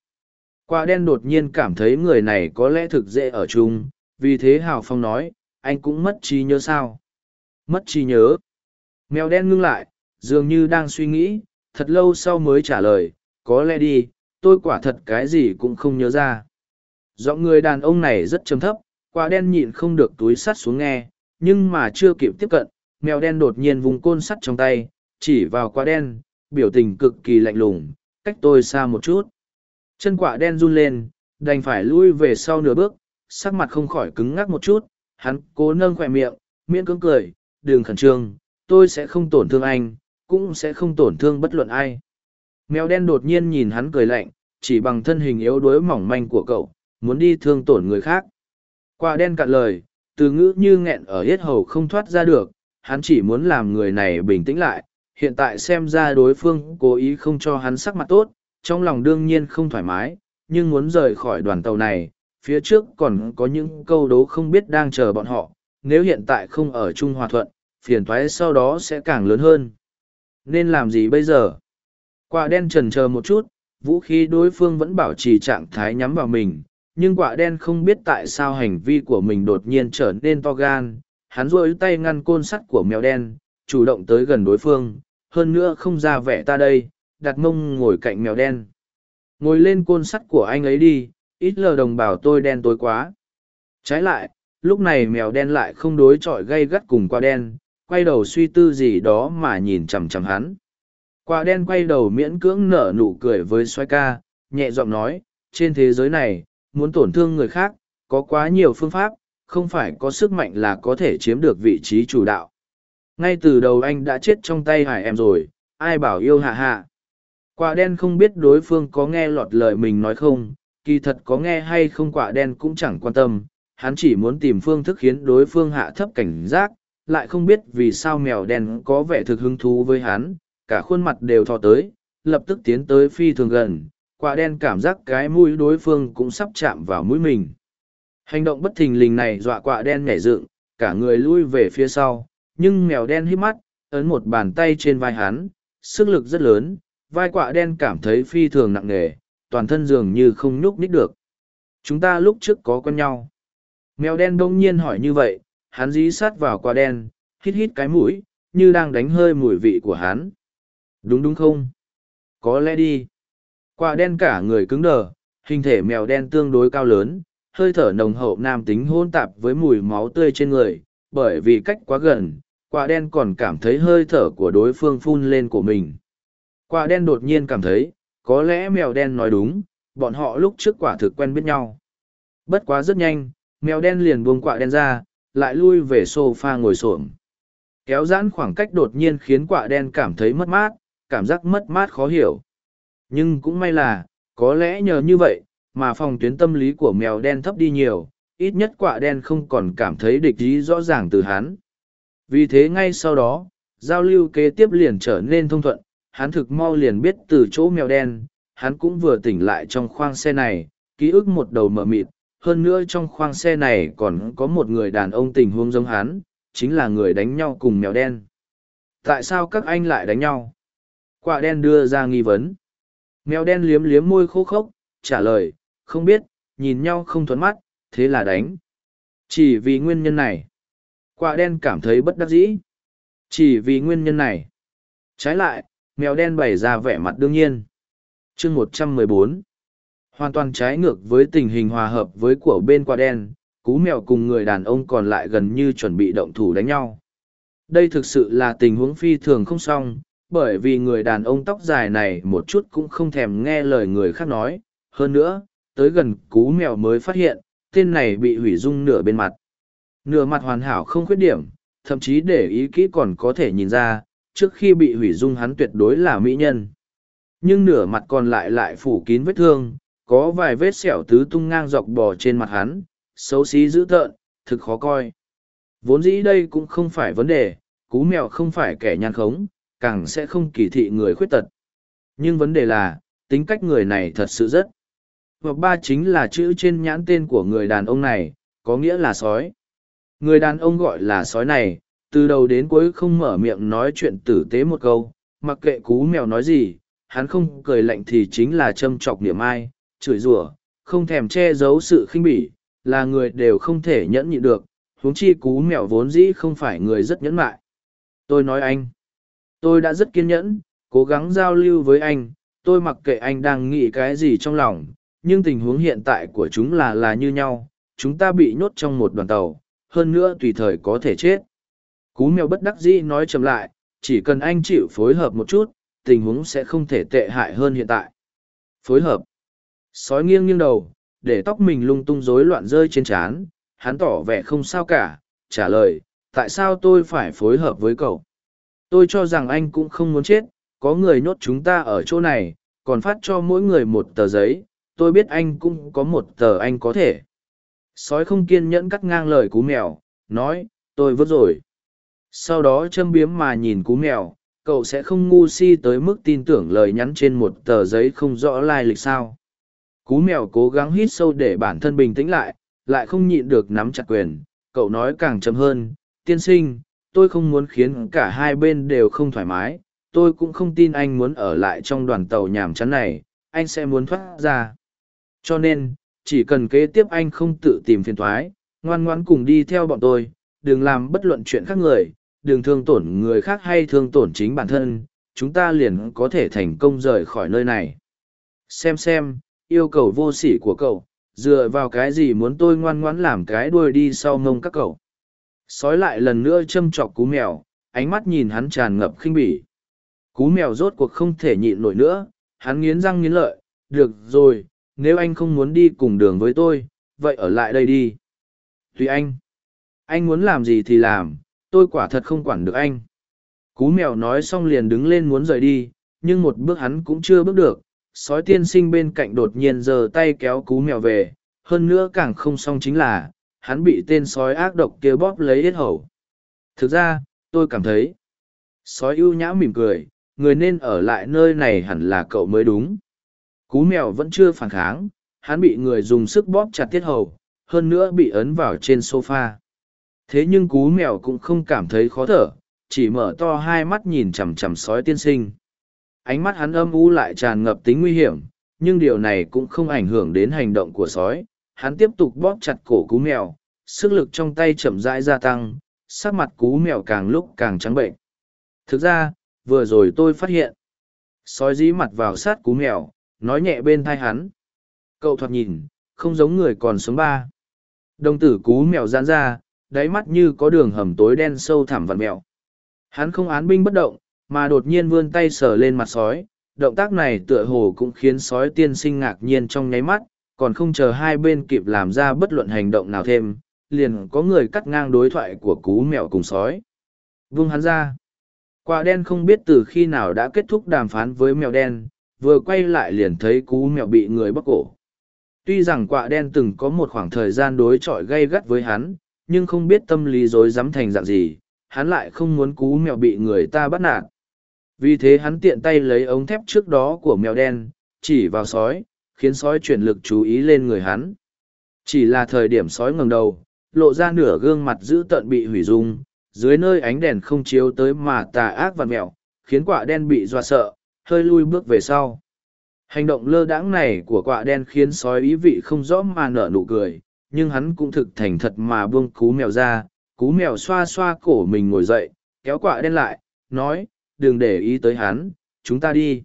Quả đen đột nhiên cảm thấy người này có lẽ thực dễ ở chung, vì thế Hào Phong nói, anh cũng mất trí nhớ sao? Mất trí nhớ. Mèo đen ngưng lại, dường như đang suy nghĩ, thật lâu sau mới trả lời, có lẽ đi, tôi quả thật cái gì cũng không nhớ ra. Giọng người đàn ông này rất trầm thấp, quả đen nhịn không được túi sắt xuống nghe, nhưng mà chưa kịp tiếp cận, mèo đen đột nhiên vùng côn sắt trong tay, chỉ vào quả đen, biểu tình cực kỳ lạnh lùng, cách tôi xa một chút. Chân quả đen run lên, đành phải lui về sau nửa bước, sắc mặt không khỏi cứng ngắc một chút, hắn cố nâng khỏe miệng, miễn cưỡng cười, đừng khẩn trương, tôi sẽ không tổn thương anh, cũng sẽ không tổn thương bất luận ai. Mèo đen đột nhiên nhìn hắn cười lạnh, chỉ bằng thân hình yếu đuối mỏng manh của cậu, muốn đi thương tổn người khác. Quả đen cạn lời, từ ngữ như nghẹn ở hết hầu không thoát ra được, hắn chỉ muốn làm người này bình tĩnh lại, hiện tại xem ra đối phương cố ý không cho hắn sắc mặt tốt, trong lòng đương nhiên không thoải mái, nhưng muốn rời khỏi đoàn tàu này, phía trước còn có những câu đố không biết đang chờ bọn họ, nếu hiện tại không ở chung hòa thuận, phiền toái sau đó sẽ càng lớn hơn. Nên làm gì bây giờ? Quả đen trần chờ một chút, vũ khí đối phương vẫn bảo trì trạng thái nhắm vào mình, nhưng quả đen không biết tại sao hành vi của mình đột nhiên trở nên to gan. Hắn rôi tay ngăn côn sắt của mèo đen, chủ động tới gần đối phương, hơn nữa không ra vẻ ta đây, đặt mông ngồi cạnh mèo đen. Ngồi lên côn sắt của anh ấy đi, ít lờ đồng bào tôi đen tối quá. Trái lại, lúc này mèo đen lại không đối chọi gây gắt cùng quả đen, quay đầu suy tư gì đó mà nhìn chằm chằm hắn. Quả đen quay đầu miễn cưỡng nở nụ cười với xoay ca, nhẹ giọng nói, trên thế giới này, muốn tổn thương người khác, có quá nhiều phương pháp, không phải có sức mạnh là có thể chiếm được vị trí chủ đạo. Ngay từ đầu anh đã chết trong tay hải em rồi, ai bảo yêu hạ hạ. Quả đen không biết đối phương có nghe lọt lời mình nói không, kỳ thật có nghe hay không quả đen cũng chẳng quan tâm, hắn chỉ muốn tìm phương thức khiến đối phương hạ thấp cảnh giác, lại không biết vì sao mèo đen có vẻ thực hứng thú với hắn, cả khuôn mặt đều thò tới, lập tức tiến tới phi thường gần, quả đen cảm giác cái mũi đối phương cũng sắp chạm vào mũi mình. Hành động bất thình lình này dọa quả đen nhảy dựng, cả người lui về phía sau, nhưng mèo đen hít mắt, ấn một bàn tay trên vai hắn, sức lực rất lớn, vai quả đen cảm thấy phi thường nặng nề, toàn thân dường như không nhúc nhích được. Chúng ta lúc trước có quen nhau. Mèo đen đông nhiên hỏi như vậy, hắn dí sát vào quả đen, hít hít cái mũi, như đang đánh hơi mùi vị của hắn. Đúng đúng không? Có lẽ đi. Quả đen cả người cứng đờ, hình thể mèo đen tương đối cao lớn, hơi thở nồng hậu nam tính hôn tạp với mùi máu tươi trên người, bởi vì cách quá gần, quả đen còn cảm thấy hơi thở của đối phương phun lên của mình. Quả đen đột nhiên cảm thấy, có lẽ mèo đen nói đúng, bọn họ lúc trước quả thực quen biết nhau. Bất quá rất nhanh, mèo đen liền buông quả đen ra, lại lui về sofa ngồi xổm. Kéo giãn khoảng cách đột nhiên khiến quả đen cảm thấy mất mát, cảm giác mất mát khó hiểu. Nhưng cũng may là, có lẽ nhờ như vậy, mà phòng tuyến tâm lý của mèo đen thấp đi nhiều, ít nhất quả đen không còn cảm thấy địch ý rõ ràng từ hắn. Vì thế ngay sau đó, giao lưu kế tiếp liền trở nên thông thuận, hắn thực mau liền biết từ chỗ mèo đen, hắn cũng vừa tỉnh lại trong khoang xe này, ký ức một đầu mờ mịt, hơn nữa trong khoang xe này còn có một người đàn ông tình huống giống hắn, chính là người đánh nhau cùng mèo đen. Tại sao các anh lại đánh nhau? Quả đen đưa ra nghi vấn. Mèo đen liếm liếm môi khô khốc, trả lời, không biết, nhìn nhau không thuẫn mắt, thế là đánh. Chỉ vì nguyên nhân này. Quả đen cảm thấy bất đắc dĩ. Chỉ vì nguyên nhân này. Trái lại, mèo đen bày ra vẻ mặt đương nhiên. chương một trăm mười bốn hoàn toàn trái ngược với tình hình hòa hợp với của bên quả đen, cú mèo cùng người đàn ông còn lại gần như chuẩn bị động thủ đánh nhau. Đây thực sự là tình huống phi thường không xong, bởi vì người đàn ông tóc dài này một chút cũng không thèm nghe lời người khác nói. Hơn nữa, tới gần cú mèo mới phát hiện, tên này bị hủy dung nửa bên mặt. Nửa mặt hoàn hảo không khuyết điểm, thậm chí để ý kỹ còn có thể nhìn ra, trước khi bị hủy dung hắn tuyệt đối là mỹ nhân. Nhưng nửa mặt còn lại lại phủ kín vết thương có vài vết sẹo tứ tung ngang dọc bò trên mặt hắn, xấu xí dữ tợn, thực khó coi. Vốn dĩ đây cũng không phải vấn đề, cú mèo không phải kẻ nhan khống, càng sẽ không kỳ thị người khuyết tật. Nhưng vấn đề là, tính cách người này thật sự rất và ba chính là chữ trên nhãn tên của người đàn ông này, có nghĩa là sói. Người đàn ông gọi là sói này, từ đầu đến cuối không mở miệng nói chuyện tử tế một câu, mặc kệ cú mèo nói gì, hắn không cười lạnh thì chính là châm chọc niệm ai chửi rủa, không thèm che giấu sự khinh bỉ, là người đều không thể nhẫn nhịn được, huống chi cú mèo vốn dĩ không phải người rất nhẫn mại. Tôi nói anh, tôi đã rất kiên nhẫn, cố gắng giao lưu với anh, tôi mặc kệ anh đang nghĩ cái gì trong lòng, nhưng tình huống hiện tại của chúng là là như nhau, chúng ta bị nhốt trong một đoàn tàu, hơn nữa tùy thời có thể chết. Cú mèo bất đắc dĩ nói chậm lại, chỉ cần anh chịu phối hợp một chút, tình huống sẽ không thể tệ hại hơn hiện tại. Phối hợp sói nghiêng nghiêng đầu, để tóc mình lung tung rối loạn rơi trên trán, hắn tỏ vẻ không sao cả, trả lời, tại sao tôi phải phối hợp với cậu? Tôi cho rằng anh cũng không muốn chết, có người nhốt chúng ta ở chỗ này, còn phát cho mỗi người một tờ giấy, tôi biết anh cũng có một tờ anh có thể. Sói không kiên nhẫn cắt ngang lời cú mèo, nói, tôi vớt rồi. Sau đó châm biếm mà nhìn cú mèo, cậu sẽ không ngu si tới mức tin tưởng lời nhắn trên một tờ giấy không rõ lai lịch sao? Cú mèo cố gắng hít sâu để bản thân bình tĩnh lại lại không nhịn được nắm chặt quyền. Cậu nói càng chậm hơn, tiên sinh, tôi không muốn khiến cả hai bên đều không thoải mái. Tôi cũng không tin anh muốn ở lại trong đoàn tàu nhàm chán này. Anh sẽ muốn thoát ra. Cho nên, chỉ cần kế tiếp anh không tự tìm phiền thoái, ngoan ngoãn cùng đi theo bọn tôi. Đừng làm bất luận chuyện khác người. Đừng thương tổn người khác hay thương tổn chính bản thân. Chúng ta liền có thể thành công rời khỏi nơi này. Xem xem yêu cầu vô sỉ của cậu, dựa vào cái gì muốn tôi ngoan ngoãn làm cái đuôi đi sau mông các cậu? Sói lại lần nữa châm chọc cú mèo, ánh mắt nhìn hắn tràn ngập khinh bỉ. Cú mèo rốt cuộc không thể nhịn nổi nữa, hắn nghiến răng nghiến lợi, được rồi, nếu anh không muốn đi cùng đường với tôi, vậy ở lại đây đi. Tùy anh. Anh muốn làm gì thì làm, tôi quả thật không quản được anh. Cú mèo nói xong liền đứng lên muốn rời đi, nhưng một bước hắn cũng chưa bước được sói tiên sinh bên cạnh đột nhiên giơ tay kéo cú mèo về, hơn nữa càng không xong chính là, hắn bị tên sói ác độc kia bóp lấy hết hầu. Thực ra, tôi cảm thấy, sói ưu nhã mỉm cười, người nên ở lại nơi này hẳn là cậu mới đúng. Cú mèo vẫn chưa phản kháng, hắn bị người dùng sức bóp chặt tiết hầu, hơn nữa bị ấn vào trên s o f a thế nhưng cú mèo cũng không cảm thấy khó thở, chỉ mở to hai mắt nhìn chằm chằm sói tiên sinh ánh mắt hắn âm u lại tràn ngập tính nguy hiểm, nhưng điều này cũng không ảnh hưởng đến hành động của sói. Hắn tiếp tục bóp chặt cổ cú mèo, sức lực trong tay chậm rãi gia tăng, sắc mặt cú mèo càng lúc càng trắng bệnh. Thực ra, vừa rồi tôi phát hiện, sói dí mặt vào sát cú mèo, nói nhẹ bên thai hắn. Cậu thoạt nhìn, không giống người còn sống ba. Đồng tử cú mèo giãn ra, đáy mắt như có đường hầm tối đen sâu thẳm vặn mèo. Hắn không án binh bất động mà đột nhiên vươn tay sờ lên mặt sói. Động tác này tựa hồ cũng khiến sói tiên sinh ngạc nhiên trong nháy mắt, còn không chờ hai bên kịp làm ra bất luận hành động nào thêm, liền có người cắt ngang đối thoại của cú mèo cùng sói. Vung hắn ra. Quả đen không biết từ khi nào đã kết thúc đàm phán với mèo đen, vừa quay lại liền thấy cú mèo bị người bóc cổ. Tuy rằng quạ đen từng có một khoảng thời gian đối chọi gay gắt với hắn, nhưng không biết tâm lý rối rắm thành dạng gì, hắn lại không muốn cú mèo bị người ta bắt nạt vì thế hắn tiện tay lấy ống thép trước đó của mèo đen, chỉ vào sói, khiến sói chuyển lực chú ý lên người hắn. Chỉ là thời điểm sói ngẩng đầu, lộ ra nửa gương mặt dữ tợn bị hủy dung, dưới nơi ánh đèn không chiếu tới mà tà ác và mẹo khiến quả đen bị dọa sợ, hơi lui bước về sau. Hành động lơ đãng này của quạ đen khiến sói ý vị không rõ mà nở nụ cười, nhưng hắn cũng thực thành thật mà buông cú mèo ra, cú mèo xoa xoa cổ mình ngồi dậy, kéo quạ đen lại, nói đừng để ý tới hắn, chúng ta đi.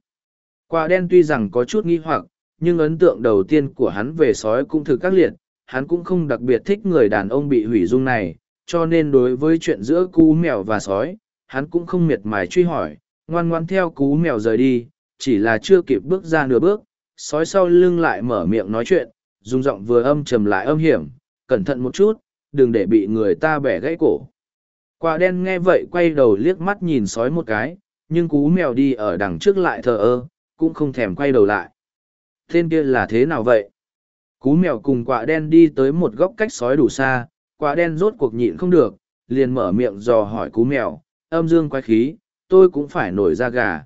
Quả đen tuy rằng có chút nghi hoặc, nhưng ấn tượng đầu tiên của hắn về sói cũng thực các liệt, hắn cũng không đặc biệt thích người đàn ông bị hủy dung này, cho nên đối với chuyện giữa cú mèo và sói, hắn cũng không miệt mài truy hỏi, ngoan ngoan theo cú mèo rời đi, chỉ là chưa kịp bước ra nửa bước, sói sau lưng lại mở miệng nói chuyện, dùng giọng vừa âm trầm lại âm hiểm, cẩn thận một chút, đừng để bị người ta bẻ gãy cổ quả đen nghe vậy quay đầu liếc mắt nhìn sói một cái, nhưng cú mèo đi ở đằng trước lại thờ ơ, cũng không thèm quay đầu lại. Tên kia là thế nào vậy? Cú mèo cùng quả đen đi tới một góc cách sói đủ xa, quả đen rốt cuộc nhịn không được, liền mở miệng dò hỏi cú mèo, âm dương quái khí, tôi cũng phải nổi da gà.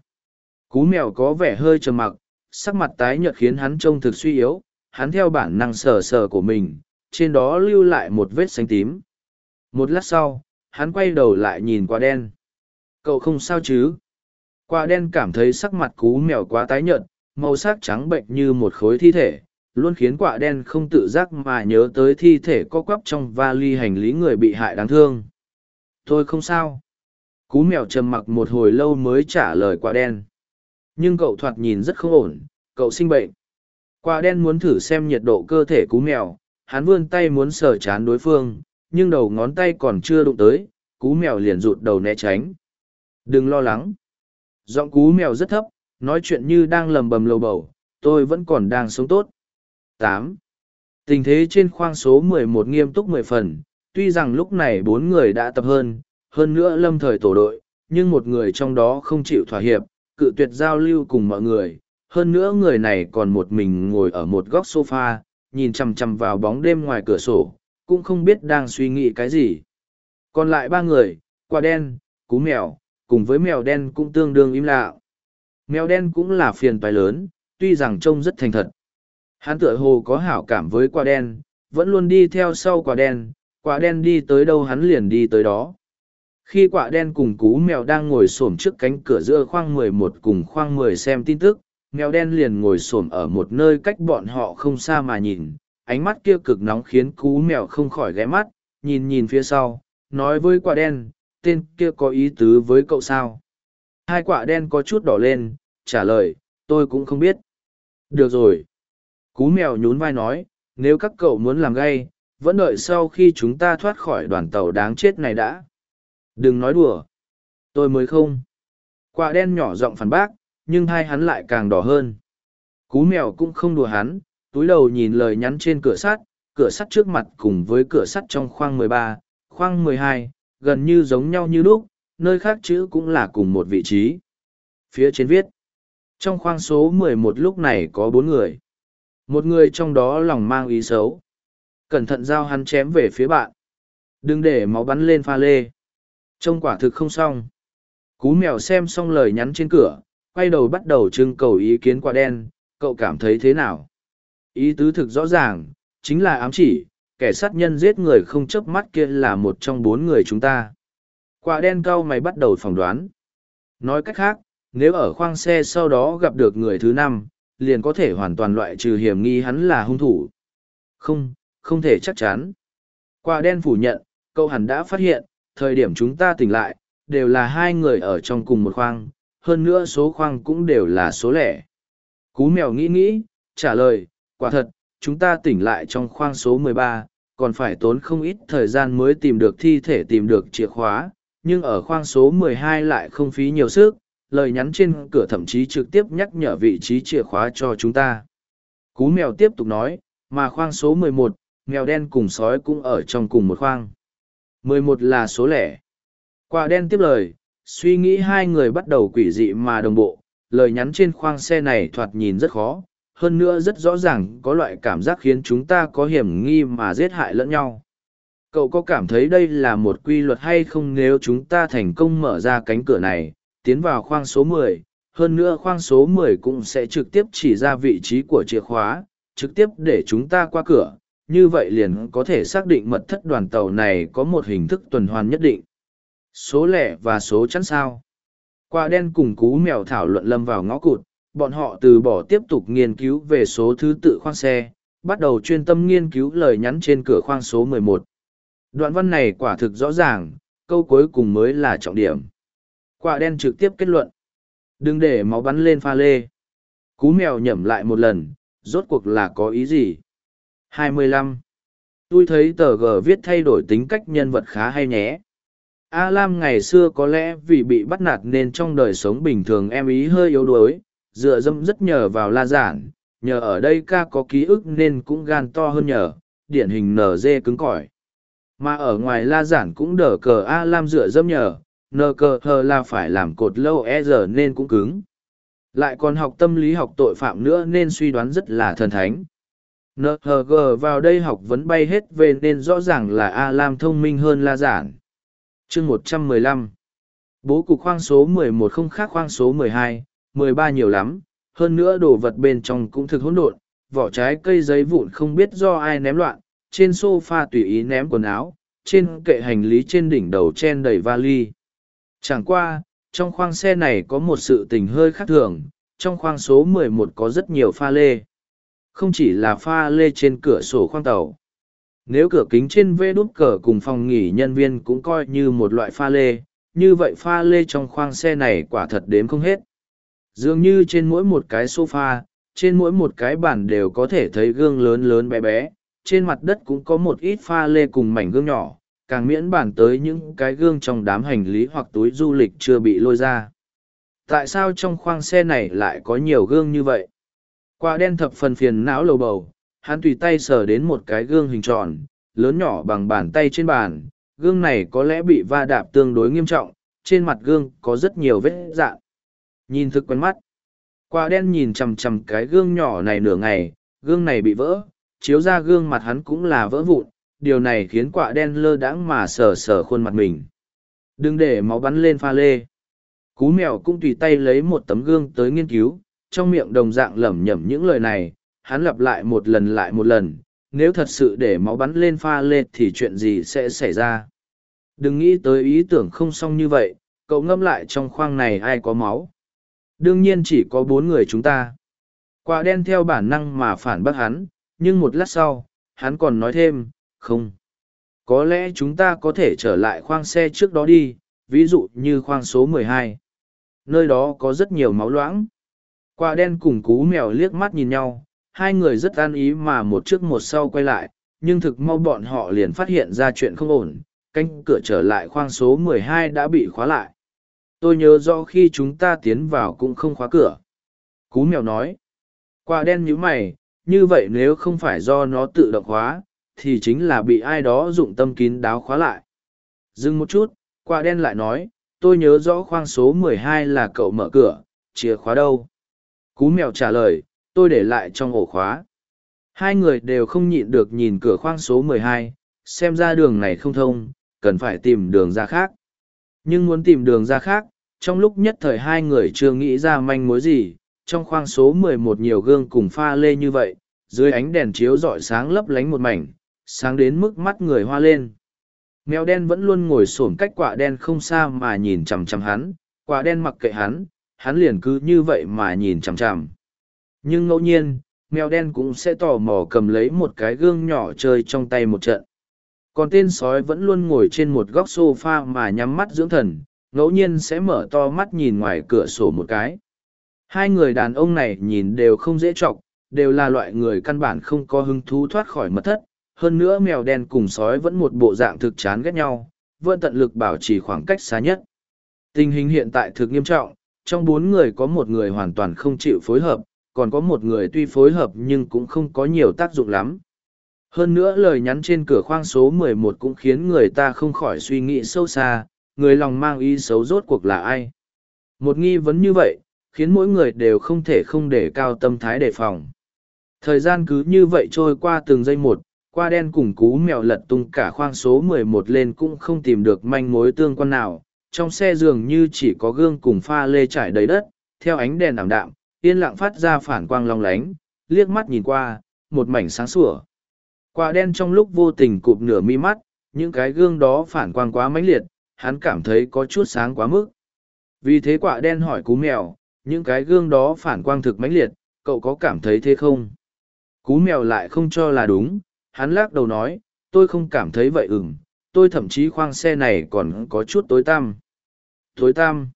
Cú mèo có vẻ hơi trầm mặc, sắc mặt tái nhợt khiến hắn trông thực suy yếu, hắn theo bản năng sờ sờ của mình, trên đó lưu lại một vết xanh tím. Một lát sau hắn quay đầu lại nhìn quả đen. Cậu không sao chứ? Quả đen cảm thấy sắc mặt cú mèo quá tái nhợt màu sắc trắng bệnh như một khối thi thể luôn khiến quả đen không tự giác mà nhớ tới thi thể co quắp trong vali hành lý người bị hại đáng thương. Tôi không sao. Cú mèo trầm mặc một hồi lâu mới trả lời quả đen. Nhưng cậu thoạt nhìn rất không ổn, cậu sinh bệnh. Quả đen muốn thử xem nhiệt độ cơ thể cú mèo, hắn vươn tay muốn sờ chán đối phương, nhưng đầu ngón tay còn chưa đụng tới, cú mèo liền rụt đầu né tránh. Đừng lo lắng. Giọng cú mèo rất thấp, nói chuyện như đang lầm bầm lầu bầu, tôi vẫn còn đang sống tốt. tám Tình thế trên khoang số 11 nghiêm túc 10 phần, tuy rằng lúc này bốn người đã tập hơn, hơn nữa lâm thời tổ đội, nhưng một người trong đó không chịu thỏa hiệp, cự tuyệt giao lưu cùng mọi người. Hơn nữa người này còn một mình ngồi ở một góc sofa, nhìn chằm chằm vào bóng đêm ngoài cửa sổ, cũng không biết đang suy nghĩ cái gì. Còn lại ba người, quả đen, cú mèo, cùng với mèo đen cũng tương đương im lặng. Mèo đen cũng là phiền toái lớn, tuy rằng trông rất thành thật. Hắn tựa hồ có hảo cảm với quả đen, vẫn luôn đi theo sau quả đen, quả đen đi tới đâu hắn liền đi tới đó. Khi quả đen cùng cú mèo đang ngồi xổm trước cánh cửa giữa khoang 11 cùng khoang 10 xem tin tức, mèo đen liền ngồi xổm ở một nơi cách bọn họ không xa mà nhìn, ánh mắt kia cực nóng khiến cú mèo không khỏi ghé mắt, nhìn nhìn phía sau, nói với quả đen, tên kia có ý tứ với cậu sao? Hai quả đen có chút đỏ lên, trả lời, tôi cũng không biết. Được rồi. Cú mèo nhún vai nói, nếu các cậu muốn làm gay, vẫn đợi sau khi chúng ta thoát khỏi đoàn tàu đáng chết này đã. Đừng nói đùa. Tôi mới không. Quả đen nhỏ giọng phản bác, nhưng hai hắn lại càng đỏ hơn. Cú mèo cũng không đùa hắn, túi đầu nhìn lời nhắn trên cửa sắt, cửa sắt trước mặt cùng với cửa sắt trong khoang 13, khoang 12, gần như giống nhau như lúc, nơi khác chữ cũng là cùng một vị trí. Phía trên viết, trong khoang số 11 lúc này có bốn người. Một người trong đó lòng mang ý xấu. Cẩn thận giao hắn chém về phía bạn. Đừng để máu bắn lên pha lê. Trông quả thực không xong. Cú mèo xem xong lời nhắn trên cửa, quay đầu bắt đầu trưng cầu ý kiến quả đen, cậu cảm thấy thế nào? Ý tứ thực rõ ràng, chính là ám chỉ, kẻ sát nhân giết người không chớp mắt kia là một trong bốn người chúng ta. Quả đen cau mày bắt đầu phỏng đoán. Nói cách khác, nếu ở khoang xe sau đó gặp được người thứ năm, liền có thể hoàn toàn loại trừ hiểm nghi hắn là hung thủ. Không, không thể chắc chắn. Quả đen phủ nhận, cậu hẳn đã phát hiện, thời điểm chúng ta tỉnh lại, đều là hai người ở trong cùng một khoang, hơn nữa số khoang cũng đều là số lẻ. Cú mèo nghĩ nghĩ, trả lời, quả thật, chúng ta tỉnh lại trong khoang số 13, còn phải tốn không ít thời gian mới tìm được thi thể tìm được chìa khóa, nhưng ở khoang số 12 lại không phí nhiều sức, lời nhắn trên cửa thậm chí trực tiếp nhắc nhở vị trí chìa khóa cho chúng ta. Cú mèo tiếp tục nói, mà khoang số 11, mèo đen cùng sói cũng ở trong cùng một khoang. 11 là số lẻ. Quả đen tiếp lời, suy nghĩ hai người bắt đầu quỷ dị mà đồng bộ, lời nhắn trên khoang xe này thoạt nhìn rất khó, hơn nữa rất rõ ràng có loại cảm giác khiến chúng ta có hiểm nghi mà giết hại lẫn nhau. Cậu có cảm thấy đây là một quy luật hay không nếu chúng ta thành công mở ra cánh cửa này, tiến vào khoang số 10, hơn nữa khoang số 10 cũng sẽ trực tiếp chỉ ra vị trí của chìa khóa, trực tiếp để chúng ta qua cửa, như vậy liền có thể xác định mật thất đoàn tàu này có một hình thức tuần hoàn nhất định. Số lẻ và số chắn sao. Quả đen cùng cú mèo thảo luận lâm vào ngõ cụt, bọn họ từ bỏ tiếp tục nghiên cứu về số thứ tự khoang xe, bắt đầu chuyên tâm nghiên cứu lời nhắn trên cửa khoang số 11. Đoạn văn này quả thực rõ ràng, câu cuối cùng mới là trọng điểm. Quả đen trực tiếp kết luận. Đừng để máu bắn lên pha lê. Cú mèo nhẩm lại một lần, rốt cuộc là có ý gì? 25. Tôi thấy tờ G viết thay đổi tính cách nhân vật khá hay nhé. A Lam ngày xưa có lẽ vì bị bắt nạt nên trong đời sống bình thường em ý hơi yếu đuối, dựa dâm rất nhờ vào la giản, nhờ ở đây ca có ký ức nên cũng gan to hơn nhờ, điển hình nở dê cứng cỏi. Mà ở ngoài la giản cũng đỡ cờ A Lam dựa dâm nhờ, nờ cờ hờ là phải làm cột lâu e giờ nên cũng cứng. Lại còn học tâm lý học tội phạm nữa nên suy đoán rất là thần thánh. NHG vào đây học vấn bay hết về nên rõ ràng là A Lam thông minh hơn La Giản. chương 115 Bố cục khoang số 11 không khác khoang số 12, 13 nhiều lắm, hơn nữa đồ vật bên trong cũng thực hỗn độn, vỏ trái cây giấy vụn không biết do ai ném loạn, trên sofa tùy ý ném quần áo, trên kệ hành lý trên đỉnh đầu chen đầy vali. Chẳng qua, trong khoang xe này có một sự tình hơi khác thường, trong khoang số 11 có rất nhiều pha lê. Không chỉ là pha lê trên cửa sổ khoang tàu. Nếu cửa kính trên vê đút cờ cùng phòng nghỉ nhân viên cũng coi như một loại pha lê, như vậy pha lê trong khoang xe này quả thật đếm không hết. Dường như trên mỗi một cái sofa, trên mỗi một cái bàn đều có thể thấy gương lớn lớn bé bé, trên mặt đất cũng có một ít pha lê cùng mảnh gương nhỏ, càng miễn bàn tới những cái gương trong đám hành lý hoặc túi du lịch chưa bị lôi ra. Tại sao trong khoang xe này lại có nhiều gương như vậy? Quả đen thập phần phiền não lầu bầu, hắn tùy tay sờ đến một cái gương hình tròn, lớn nhỏ bằng bàn tay trên bàn, gương này có lẽ bị va đạp tương đối nghiêm trọng, trên mặt gương có rất nhiều vết dạn. Nhìn thực quen mắt. Quả đen nhìn chằm chằm cái gương nhỏ này nửa ngày, gương này bị vỡ, chiếu ra gương mặt hắn cũng là vỡ vụn, điều này khiến quả đen lơ đãng mà sờ sờ khuôn mặt mình. Đừng để máu bắn lên pha lê. Cú mèo cũng tùy tay lấy một tấm gương tới nghiên cứu, trong miệng đồng dạng lẩm nhẩm những lời này, hắn lặp lại một lần lại một lần, nếu thật sự để máu bắn lên pha lê thì chuyện gì sẽ xảy ra. Đừng nghĩ tới ý tưởng không xong như vậy, cậu ngâm lại trong khoang này ai có máu. Đương nhiên chỉ có bốn người chúng ta. Quả đen theo bản năng mà phản bác hắn, nhưng một lát sau, hắn còn nói thêm, không. Có lẽ chúng ta có thể trở lại khoang xe trước đó đi, ví dụ như khoang số mười hai. Nơi đó có rất nhiều máu loãng. Quả đen cùng cú mèo liếc mắt nhìn nhau, hai người rất an ý mà một trước một sau quay lại, nhưng thực mau bọn họ liền phát hiện ra chuyện không ổn, cánh cửa trở lại khoang số mười hai đã bị khóa lại. Tôi nhớ rõ khi chúng ta tiến vào cũng không khóa cửa. Cú mèo nói. Quả đen nhíu mày, như vậy nếu không phải do nó tự động khóa, thì chính là bị ai đó dụng tâm kín đáo khóa lại. Dừng một chút, quả đen lại nói, tôi nhớ rõ khoang số mười hai là cậu mở cửa, chìa khóa đâu? Cú mèo trả lời, tôi để lại trong ổ khóa. Hai người đều không nhịn được nhìn cửa khoang số mười hai, xem ra đường này không thông, cần phải tìm đường ra khác. Nhưng muốn tìm đường ra khác, trong lúc nhất thời hai người chưa nghĩ ra manh mối gì, trong khoang số mười một nhiều gương cùng pha lê như vậy, dưới ánh đèn chiếu rọi sáng lấp lánh một mảnh, sáng đến mức mắt người hoa lên. Mèo đen vẫn luôn ngồi xổm cách quả đen không xa mà nhìn chằm chằm hắn, quả đen mặc kệ hắn, hắn liền cứ như vậy mà nhìn chằm chằm. Nhưng ngẫu nhiên, mèo đen cũng sẽ tò mò cầm lấy một cái gương nhỏ chơi trong tay một trận. Còn tên sói vẫn luôn ngồi trên một góc sofa mà nhắm mắt dưỡng thần, ngẫu nhiên sẽ mở to mắt nhìn ngoài cửa sổ một cái. Hai người đàn ông này nhìn đều không dễ chọc, đều là loại người căn bản không có hứng thú thoát khỏi mật thất. Hơn nữa mèo đen cùng sói vẫn một bộ dạng thực chán ghét nhau, vẫn tận lực bảo trì khoảng cách xa nhất. Tình hình hiện tại thực nghiêm trọng, trong bốn người có một người hoàn toàn không chịu phối hợp, còn có một người tuy phối hợp nhưng cũng không có nhiều tác dụng lắm. Hơn nữa lời nhắn trên cửa khoang số 11 cũng khiến người ta không khỏi suy nghĩ sâu xa, người lòng mang ý xấu rốt cuộc là ai. Một nghi vấn như vậy, khiến mỗi người đều không thể không để cao tâm thái đề phòng. Thời gian cứ như vậy trôi qua từng giây một, qua đen cùng cú mèo lật tung cả khoang số 11 lên cũng không tìm được manh mối tương quan nào. Trong xe dường như chỉ có gương cùng pha lê trải đầy đất, theo ánh đèn ảm đạm, yên lặng phát ra phản quang long lánh, liếc mắt nhìn qua, một mảnh sáng sủa. Quả đen trong lúc vô tình cụp nửa mi mắt, những cái gương đó phản quang quá mãnh liệt, hắn cảm thấy có chút sáng quá mức. Vì thế quả đen hỏi cú mèo, những cái gương đó phản quang thực mãnh liệt, cậu có cảm thấy thế không? Cú mèo lại không cho là đúng, hắn lắc đầu nói, tôi không cảm thấy vậy ửng, tôi thậm chí khoang xe này còn có chút tối tăm. Tối tăm.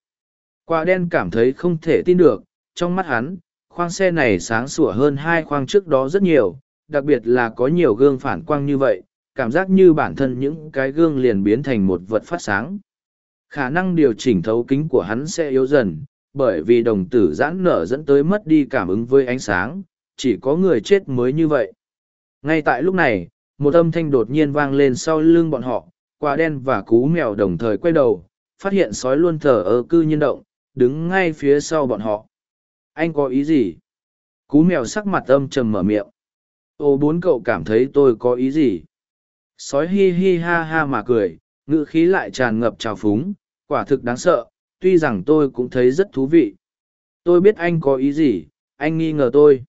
Quả đen cảm thấy không thể tin được, trong mắt hắn, khoang xe này sáng sủa hơn hai khoang trước đó rất nhiều, đặc biệt là có nhiều gương phản quang như vậy, cảm giác như bản thân những cái gương liền biến thành một vật phát sáng. Khả năng điều chỉnh thấu kính của hắn sẽ yếu dần, bởi vì đồng tử giãn nở dẫn tới mất đi cảm ứng với ánh sáng, chỉ có người chết mới như vậy. Ngay tại lúc này, một âm thanh đột nhiên vang lên sau lưng bọn họ, quả đen và cú mèo đồng thời quay đầu, phát hiện sói luôn thở ở cư nhiên động, đứng ngay phía sau bọn họ. Anh có ý gì? Cú mèo sắc mặt âm trầm mở miệng. Ô bốn cậu cảm thấy tôi có ý gì? Sói hi hi ha ha mà cười, ngữ khí lại tràn ngập trào phúng, quả thực đáng sợ, tuy rằng tôi cũng thấy rất thú vị. Tôi biết anh có ý gì, anh nghi ngờ tôi.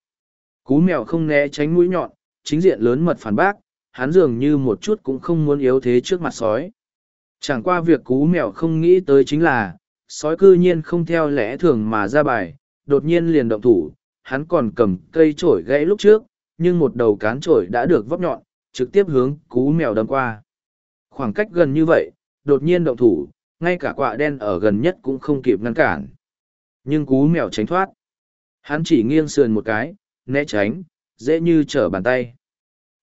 Cú mèo không né tránh mũi nhọn, chính diện lớn mật phản bác, hắn dường như một chút cũng không muốn yếu thế trước mặt sói. Chẳng qua việc cú mèo không nghĩ tới chính là, sói cư nhiên không theo lẽ thường mà ra bài, đột nhiên liền động thủ, hắn còn cầm cây trổi gãy lúc trước, nhưng một đầu cán trổi đã được vấp nhọn, trực tiếp hướng cú mèo đâm qua. Khoảng cách gần như vậy, đột nhiên động thủ, ngay cả quạ đen ở gần nhất cũng không kịp ngăn cản. Nhưng cú mèo tránh thoát. Hắn chỉ nghiêng sườn một cái, né tránh, dễ như trở bàn tay.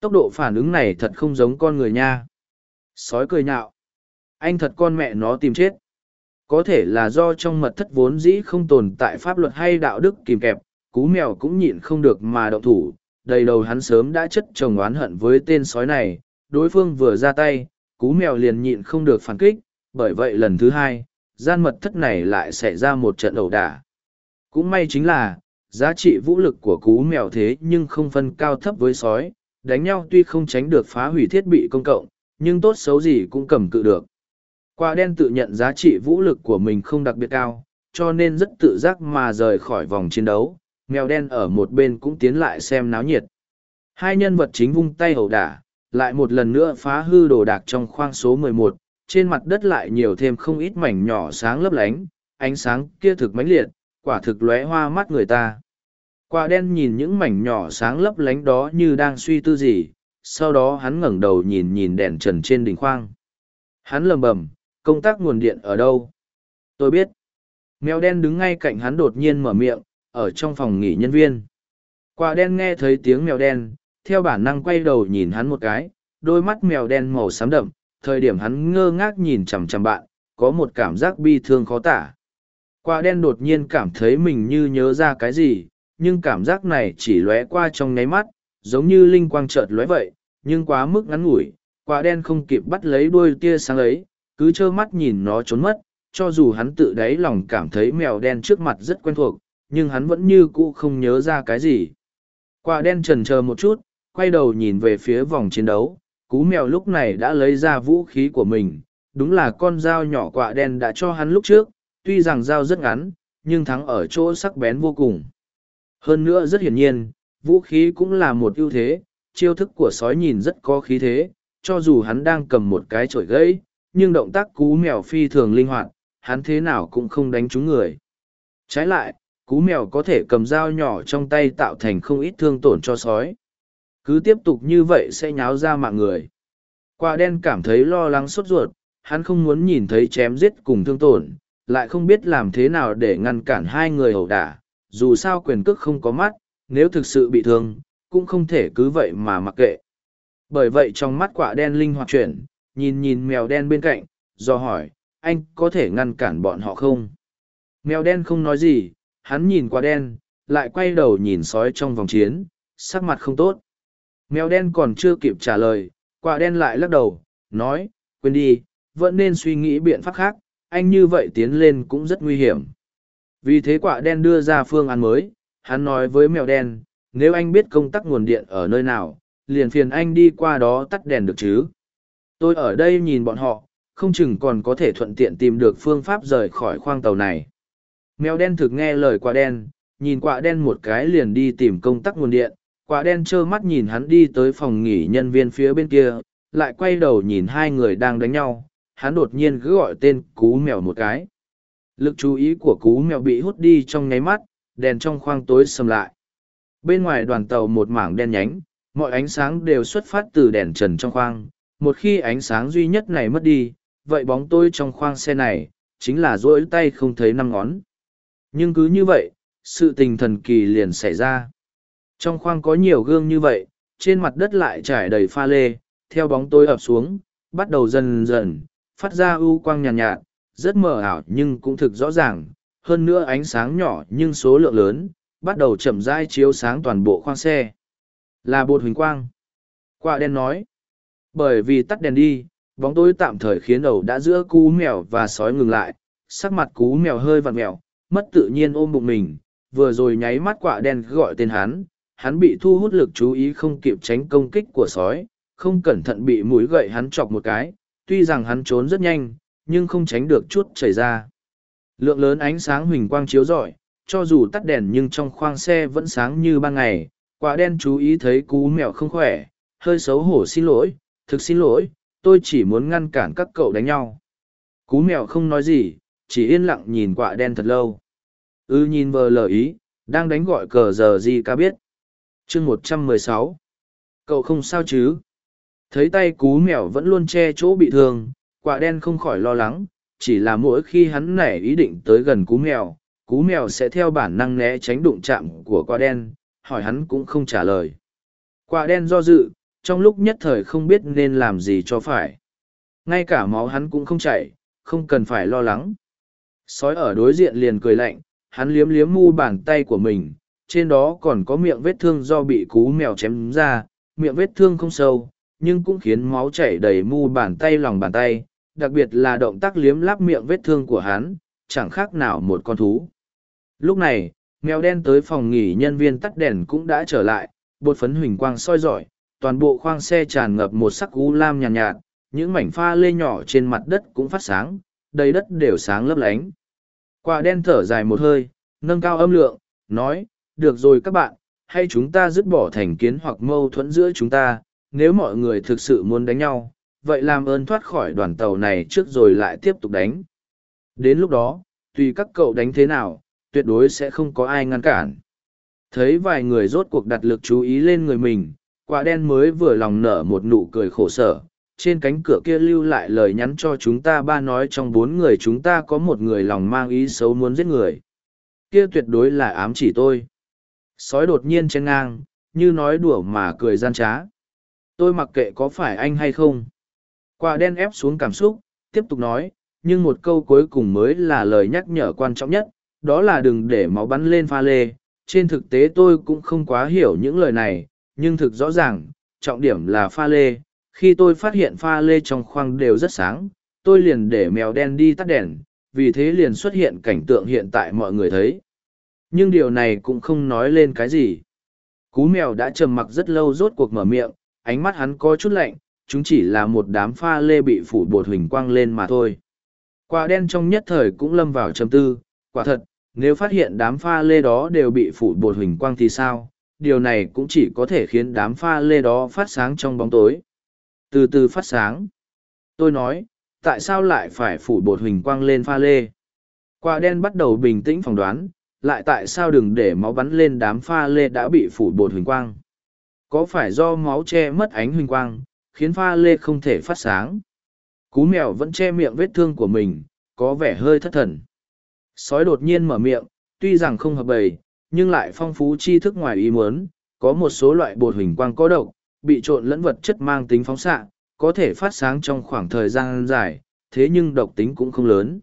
Tốc độ phản ứng này thật không giống con người nha. Sói cười nhạo. Anh thật con mẹ nó tìm chết. Có thể là do trong mật thất vốn dĩ không tồn tại pháp luật hay đạo đức kìm kẹp, cú mèo cũng nhịn không được mà động thủ. Đầy đầu hắn sớm đã chất chồng oán hận với tên sói này, đối phương vừa ra tay, cú mèo liền nhịn không được phản kích, bởi vậy lần thứ hai, gian mật thất này lại xảy ra một trận ẩu đả. Cũng may chính là, giá trị vũ lực của cú mèo thế nhưng không phân cao thấp với sói, đánh nhau tuy không tránh được phá hủy thiết bị công cộng, nhưng tốt xấu gì cũng cầm cự được. Quả đen tự nhận giá trị vũ lực của mình không đặc biệt cao, cho nên rất tự giác mà rời khỏi vòng chiến đấu, mèo đen ở một bên cũng tiến lại xem náo nhiệt. Hai nhân vật chính vung tay ẩu đả, lại một lần nữa phá hư đồ đạc trong khoang số 11, trên mặt đất lại nhiều thêm không ít mảnh nhỏ sáng lấp lánh, ánh sáng kia thực mãnh liệt, quả thực lóe hoa mắt người ta. Quả đen nhìn những mảnh nhỏ sáng lấp lánh đó như đang suy tư gì, sau đó hắn ngẩng đầu nhìn nhìn đèn trần trên đỉnh khoang. Hắn lầm bầm, công tác nguồn điện ở đâu? Tôi biết. Mèo đen đứng ngay cạnh hắn đột nhiên mở miệng, ở trong phòng nghỉ nhân viên. Quả đen nghe thấy tiếng mèo đen, theo bản năng quay đầu nhìn hắn một cái, đôi mắt mèo đen màu xám đậm, thời điểm hắn ngơ ngác nhìn chằm chằm bạn, có một cảm giác bi thương khó tả. Quả đen đột nhiên cảm thấy mình như nhớ ra cái gì, nhưng cảm giác này chỉ lóe qua trong nháy mắt, giống như linh quang chợt lóe vậy, nhưng quá mức ngắn ngủi, quả đen không kịp bắt lấy đuôi tia sáng ấy, cứ trơ mắt nhìn nó trốn mất, cho dù hắn tự đáy lòng cảm thấy mèo đen trước mặt rất quen thuộc, nhưng hắn vẫn như cũ không nhớ ra cái gì. Quả đen trần chờ một chút, quay đầu nhìn về phía vòng chiến đấu, cú mèo lúc này đã lấy ra vũ khí của mình, đúng là con dao nhỏ quạ đen đã cho hắn lúc trước, tuy rằng dao rất ngắn, nhưng thắng ở chỗ sắc bén vô cùng. Hơn nữa rất hiển nhiên, vũ khí cũng là một ưu thế, chiêu thức của sói nhìn rất có khí thế, cho dù hắn đang cầm một cái chổi gãy, nhưng động tác cú mèo phi thường linh hoạt, hắn thế nào cũng không đánh trúng người. Trái lại, cú mèo có thể cầm dao nhỏ trong tay tạo thành không ít thương tổn cho sói. Cứ tiếp tục như vậy sẽ nháo ra mạng người. Quả đen cảm thấy lo lắng sốt ruột, hắn không muốn nhìn thấy chém giết cùng thương tổn, lại không biết làm thế nào để ngăn cản hai người ẩu đả. Dù sao quyền cước không có mắt, nếu thực sự bị thương, cũng không thể cứ vậy mà mặc kệ. Bởi vậy trong mắt quả đen linh hoạt chuyển, nhìn nhìn mèo đen bên cạnh, do hỏi, anh có thể ngăn cản bọn họ không? Mèo đen không nói gì, hắn nhìn qua đen, lại quay đầu nhìn sói trong vòng chiến, sắc mặt không tốt. Mèo đen còn chưa kịp trả lời, quả đen lại lắc đầu, nói, quên đi, vẫn nên suy nghĩ biện pháp khác, anh như vậy tiến lên cũng rất nguy hiểm. Vì thế quả đen đưa ra phương án mới, hắn nói với mèo đen, nếu anh biết công tắc nguồn điện ở nơi nào, liền phiền anh đi qua đó tắt đèn được chứ. Tôi ở đây nhìn bọn họ, không chừng còn có thể thuận tiện tìm được phương pháp rời khỏi khoang tàu này. Mèo đen thực nghe lời quả đen, nhìn quả đen một cái liền đi tìm công tắc nguồn điện, quả đen trơ mắt nhìn hắn đi tới phòng nghỉ nhân viên phía bên kia, lại quay đầu nhìn hai người đang đánh nhau, hắn đột nhiên cứ gọi tên cú mèo một cái. Lực chú ý của cú mèo bị hút đi trong nháy mắt, đèn trong khoang tối sầm lại. Bên ngoài đoàn tàu một mảng đen nhánh, mọi ánh sáng đều xuất phát từ đèn trần trong khoang. Một khi ánh sáng duy nhất này mất đi, vậy bóng tôi trong khoang xe này, chính là rỗi tay không thấy năm ngón. Nhưng cứ như vậy, sự tình thần kỳ liền xảy ra. Trong khoang có nhiều gương như vậy, trên mặt đất lại trải đầy pha lê, theo bóng tối ập xuống, bắt đầu dần dần, phát ra ưu quang nhàn nhạt, nhạt, rất mờ ảo nhưng cũng thực rõ ràng, hơn nữa ánh sáng nhỏ nhưng số lượng lớn, bắt đầu chậm rãi chiếu sáng toàn bộ khoang xe. Là bột huỳnh quang. Quả đen nói. Bởi vì tắt đèn đi, bóng tối tạm thời khiến đầu đã giữa cú mèo và sói ngừng lại, sắc mặt cú mèo hơi vặn mèo, mất tự nhiên ôm bụng mình, vừa rồi nháy mắt quạ đen gọi tên hắn, hắn bị thu hút lực chú ý không kịp tránh công kích của sói, không cẩn thận bị mũi gậy hắn chọc một cái, tuy rằng hắn trốn rất nhanh, nhưng không tránh được chút chảy ra. Lượng lớn ánh sáng huỳnh quang chiếu rọi, cho dù tắt đèn nhưng trong khoang xe vẫn sáng như ban ngày, quả đen chú ý thấy cú mèo không khỏe, hơi xấu hổ xin lỗi, thực xin lỗi, tôi chỉ muốn ngăn cản các cậu đánh nhau. Cú mèo không nói gì, chỉ yên lặng nhìn quạ đen thật lâu. Ư ừ nhìn vờ lờ ý, đang đánh gọi cờ giờ gì ca biết chương một trăm mười sáu cậu không sao chứ thấy tay cú mèo vẫn luôn che chỗ bị thương quạ đen không khỏi lo lắng chỉ là mỗi khi hắn nảy ý định tới gần cú mèo cú mèo sẽ theo bản năng né tránh đụng chạm của quạ đen, hỏi hắn cũng không trả lời. quạ đen do dự, trong lúc nhất thời không biết nên làm gì cho phải. Ngay cả máu hắn cũng không chảy, không cần phải lo lắng. Sói ở đối diện liền cười lạnh, hắn liếm liếm mu bàn tay của mình, trên đó còn có miệng vết thương do bị cú mèo chém ra, miệng vết thương không sâu, nhưng cũng khiến máu chảy đầy mu bàn tay lòng bàn tay, đặc biệt là động tác liếm láp miệng vết thương của hắn, chẳng khác nào một con thú. Lúc này, mèo đen tới phòng nghỉ nhân viên tắt đèn cũng đã trở lại, bột phấn huỳnh quang soi rọi, toàn bộ khoang xe tràn ngập một sắc u lam nhàn nhạt, nhạt, những mảnh pha lê nhỏ trên mặt đất cũng phát sáng, đầy đất đều sáng lấp lánh. Quả đen thở dài một hơi, nâng cao âm lượng, nói, được rồi các bạn, hay chúng ta dứt bỏ thành kiến hoặc mâu thuẫn giữa chúng ta, nếu mọi người thực sự muốn đánh nhau, vậy làm ơn thoát khỏi đoàn tàu này trước rồi lại tiếp tục đánh. Đến lúc đó, tùy các cậu đánh thế nào, tuyệt đối sẽ không có ai ngăn cản. Thấy vài người rốt cuộc đặt lực chú ý lên người mình, quả đen mới vừa lòng nở một nụ cười khổ sở. Trên cánh cửa kia lưu lại lời nhắn cho chúng ta ba nói trong bốn người chúng ta có một người lòng mang ý xấu muốn giết người. Kia tuyệt đối là ám chỉ tôi. Sói đột nhiên chen ngang, như nói đùa mà cười gian trá. Tôi mặc kệ có phải anh hay không. Quả đen ép xuống cảm xúc, tiếp tục nói, nhưng một câu cuối cùng mới là lời nhắc nhở quan trọng nhất, đó là đừng để máu bắn lên pha lê. Trên thực tế tôi cũng không quá hiểu những lời này, nhưng thực rõ ràng, trọng điểm là pha lê. Khi tôi phát hiện pha lê trong khoang đều rất sáng, tôi liền để mèo đen đi tắt đèn, vì thế liền xuất hiện cảnh tượng hiện tại mọi người thấy. Nhưng điều này cũng không nói lên cái gì. Cú mèo đã trầm mặc rất lâu rốt cuộc mở miệng, ánh mắt hắn có chút lạnh, chúng chỉ là một đám pha lê bị phủ bột huỳnh quang lên mà thôi. Quả đen trong nhất thời cũng lâm vào trầm tư, quả thật, nếu phát hiện đám pha lê đó đều bị phủ bột huỳnh quang thì sao, điều này cũng chỉ có thể khiến đám pha lê đó phát sáng trong bóng tối. Từ từ phát sáng. Tôi nói, tại sao lại phải phủ bột huỳnh quang lên pha lê? Quả đen bắt đầu bình tĩnh phỏng đoán, lại tại sao đừng để máu bắn lên đám pha lê đã bị phủ bột huỳnh quang? Có phải do máu che mất ánh huỳnh quang, khiến pha lê không thể phát sáng? Cú mèo vẫn che miệng vết thương của mình, có vẻ hơi thất thần. Sói đột nhiên mở miệng, tuy rằng không hợp bầy, nhưng lại phong phú tri thức ngoài ý muốn, có một số loại bột huỳnh quang có độc, bị trộn lẫn vật chất mang tính phóng xạ, có thể phát sáng trong khoảng thời gian dài, thế nhưng độc tính cũng không lớn.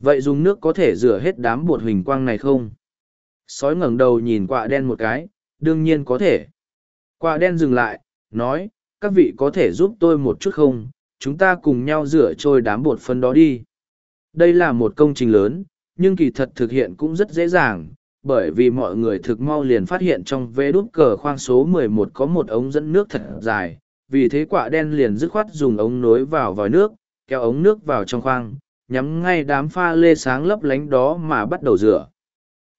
Vậy dùng nước có thể rửa hết đám bột hình quang này không? Sói ngẩng đầu nhìn quạ đen một cái, đương nhiên có thể. Quạ đen dừng lại, nói, các vị có thể giúp tôi một chút không? Chúng ta cùng nhau rửa trôi đám bột phân đó đi. Đây là một công trình lớn, nhưng kỳ thật thực hiện cũng rất dễ dàng, bởi vì mọi người thực mau liền phát hiện trong vé đút cờ khoang số 11 có một ống dẫn nước thật dài, vì thế quả đen liền dứt khoát dùng ống nối vào vòi nước, kéo ống nước vào trong khoang, nhắm ngay đám pha lê sáng lấp lánh đó mà bắt đầu rửa.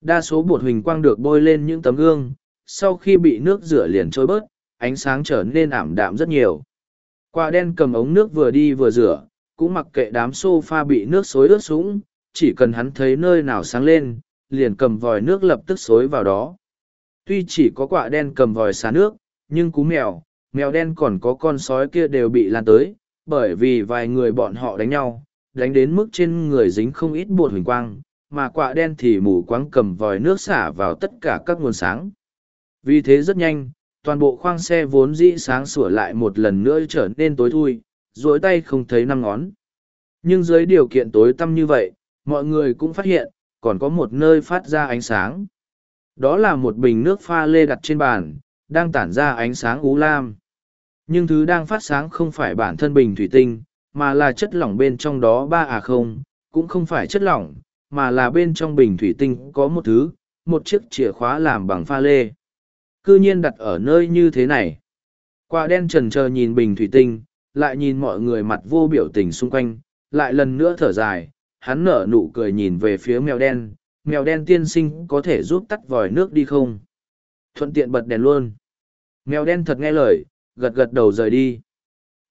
Đa số bột huỳnh quang được bôi lên những tấm gương, sau khi bị nước rửa liền trôi bớt, ánh sáng trở nên ảm đạm rất nhiều. Quả đen cầm ống nước vừa đi vừa rửa, cũng mặc kệ đám sofa bị nước xối ướt sũng, chỉ cần hắn thấy nơi nào sáng lên, liền cầm vòi nước lập tức xối vào đó. Tuy chỉ có quả đen cầm vòi xả nước, nhưng cú mèo, mèo đen còn có con sói kia đều bị lan tới, bởi vì vài người bọn họ đánh nhau, đánh đến mức trên người dính không ít bột huỳnh quang, mà quả đen thì mù quáng cầm vòi nước xả vào tất cả các nguồn sáng. Vì thế rất nhanh, toàn bộ khoang xe vốn dĩ sáng sủa lại một lần nữa trở nên tối thui, duỗi tay không thấy năm ngón. Nhưng dưới điều kiện tối tăm như vậy, mọi người cũng phát hiện, còn có một nơi phát ra ánh sáng. Đó là một bình nước pha lê đặt trên bàn, đang tản ra ánh sáng ú lam. Nhưng thứ đang phát sáng không phải bản thân bình thủy tinh, mà là chất lỏng bên trong đó ba à không, cũng không phải chất lỏng, mà là bên trong bình thủy tinh có một thứ, một chiếc chìa khóa làm bằng pha lê. Cư nhiên đặt ở nơi như thế này. Quả đen trần chờ nhìn bình thủy tinh, lại nhìn mọi người mặt vô biểu tình xung quanh, lại lần nữa thở dài, hắn nở nụ cười nhìn về phía mèo đen, mèo đen tiên sinh có thể giúp tắt vòi nước đi không? Thuận tiện bật đèn luôn. Mèo đen thật nghe lời, gật gật đầu rời đi.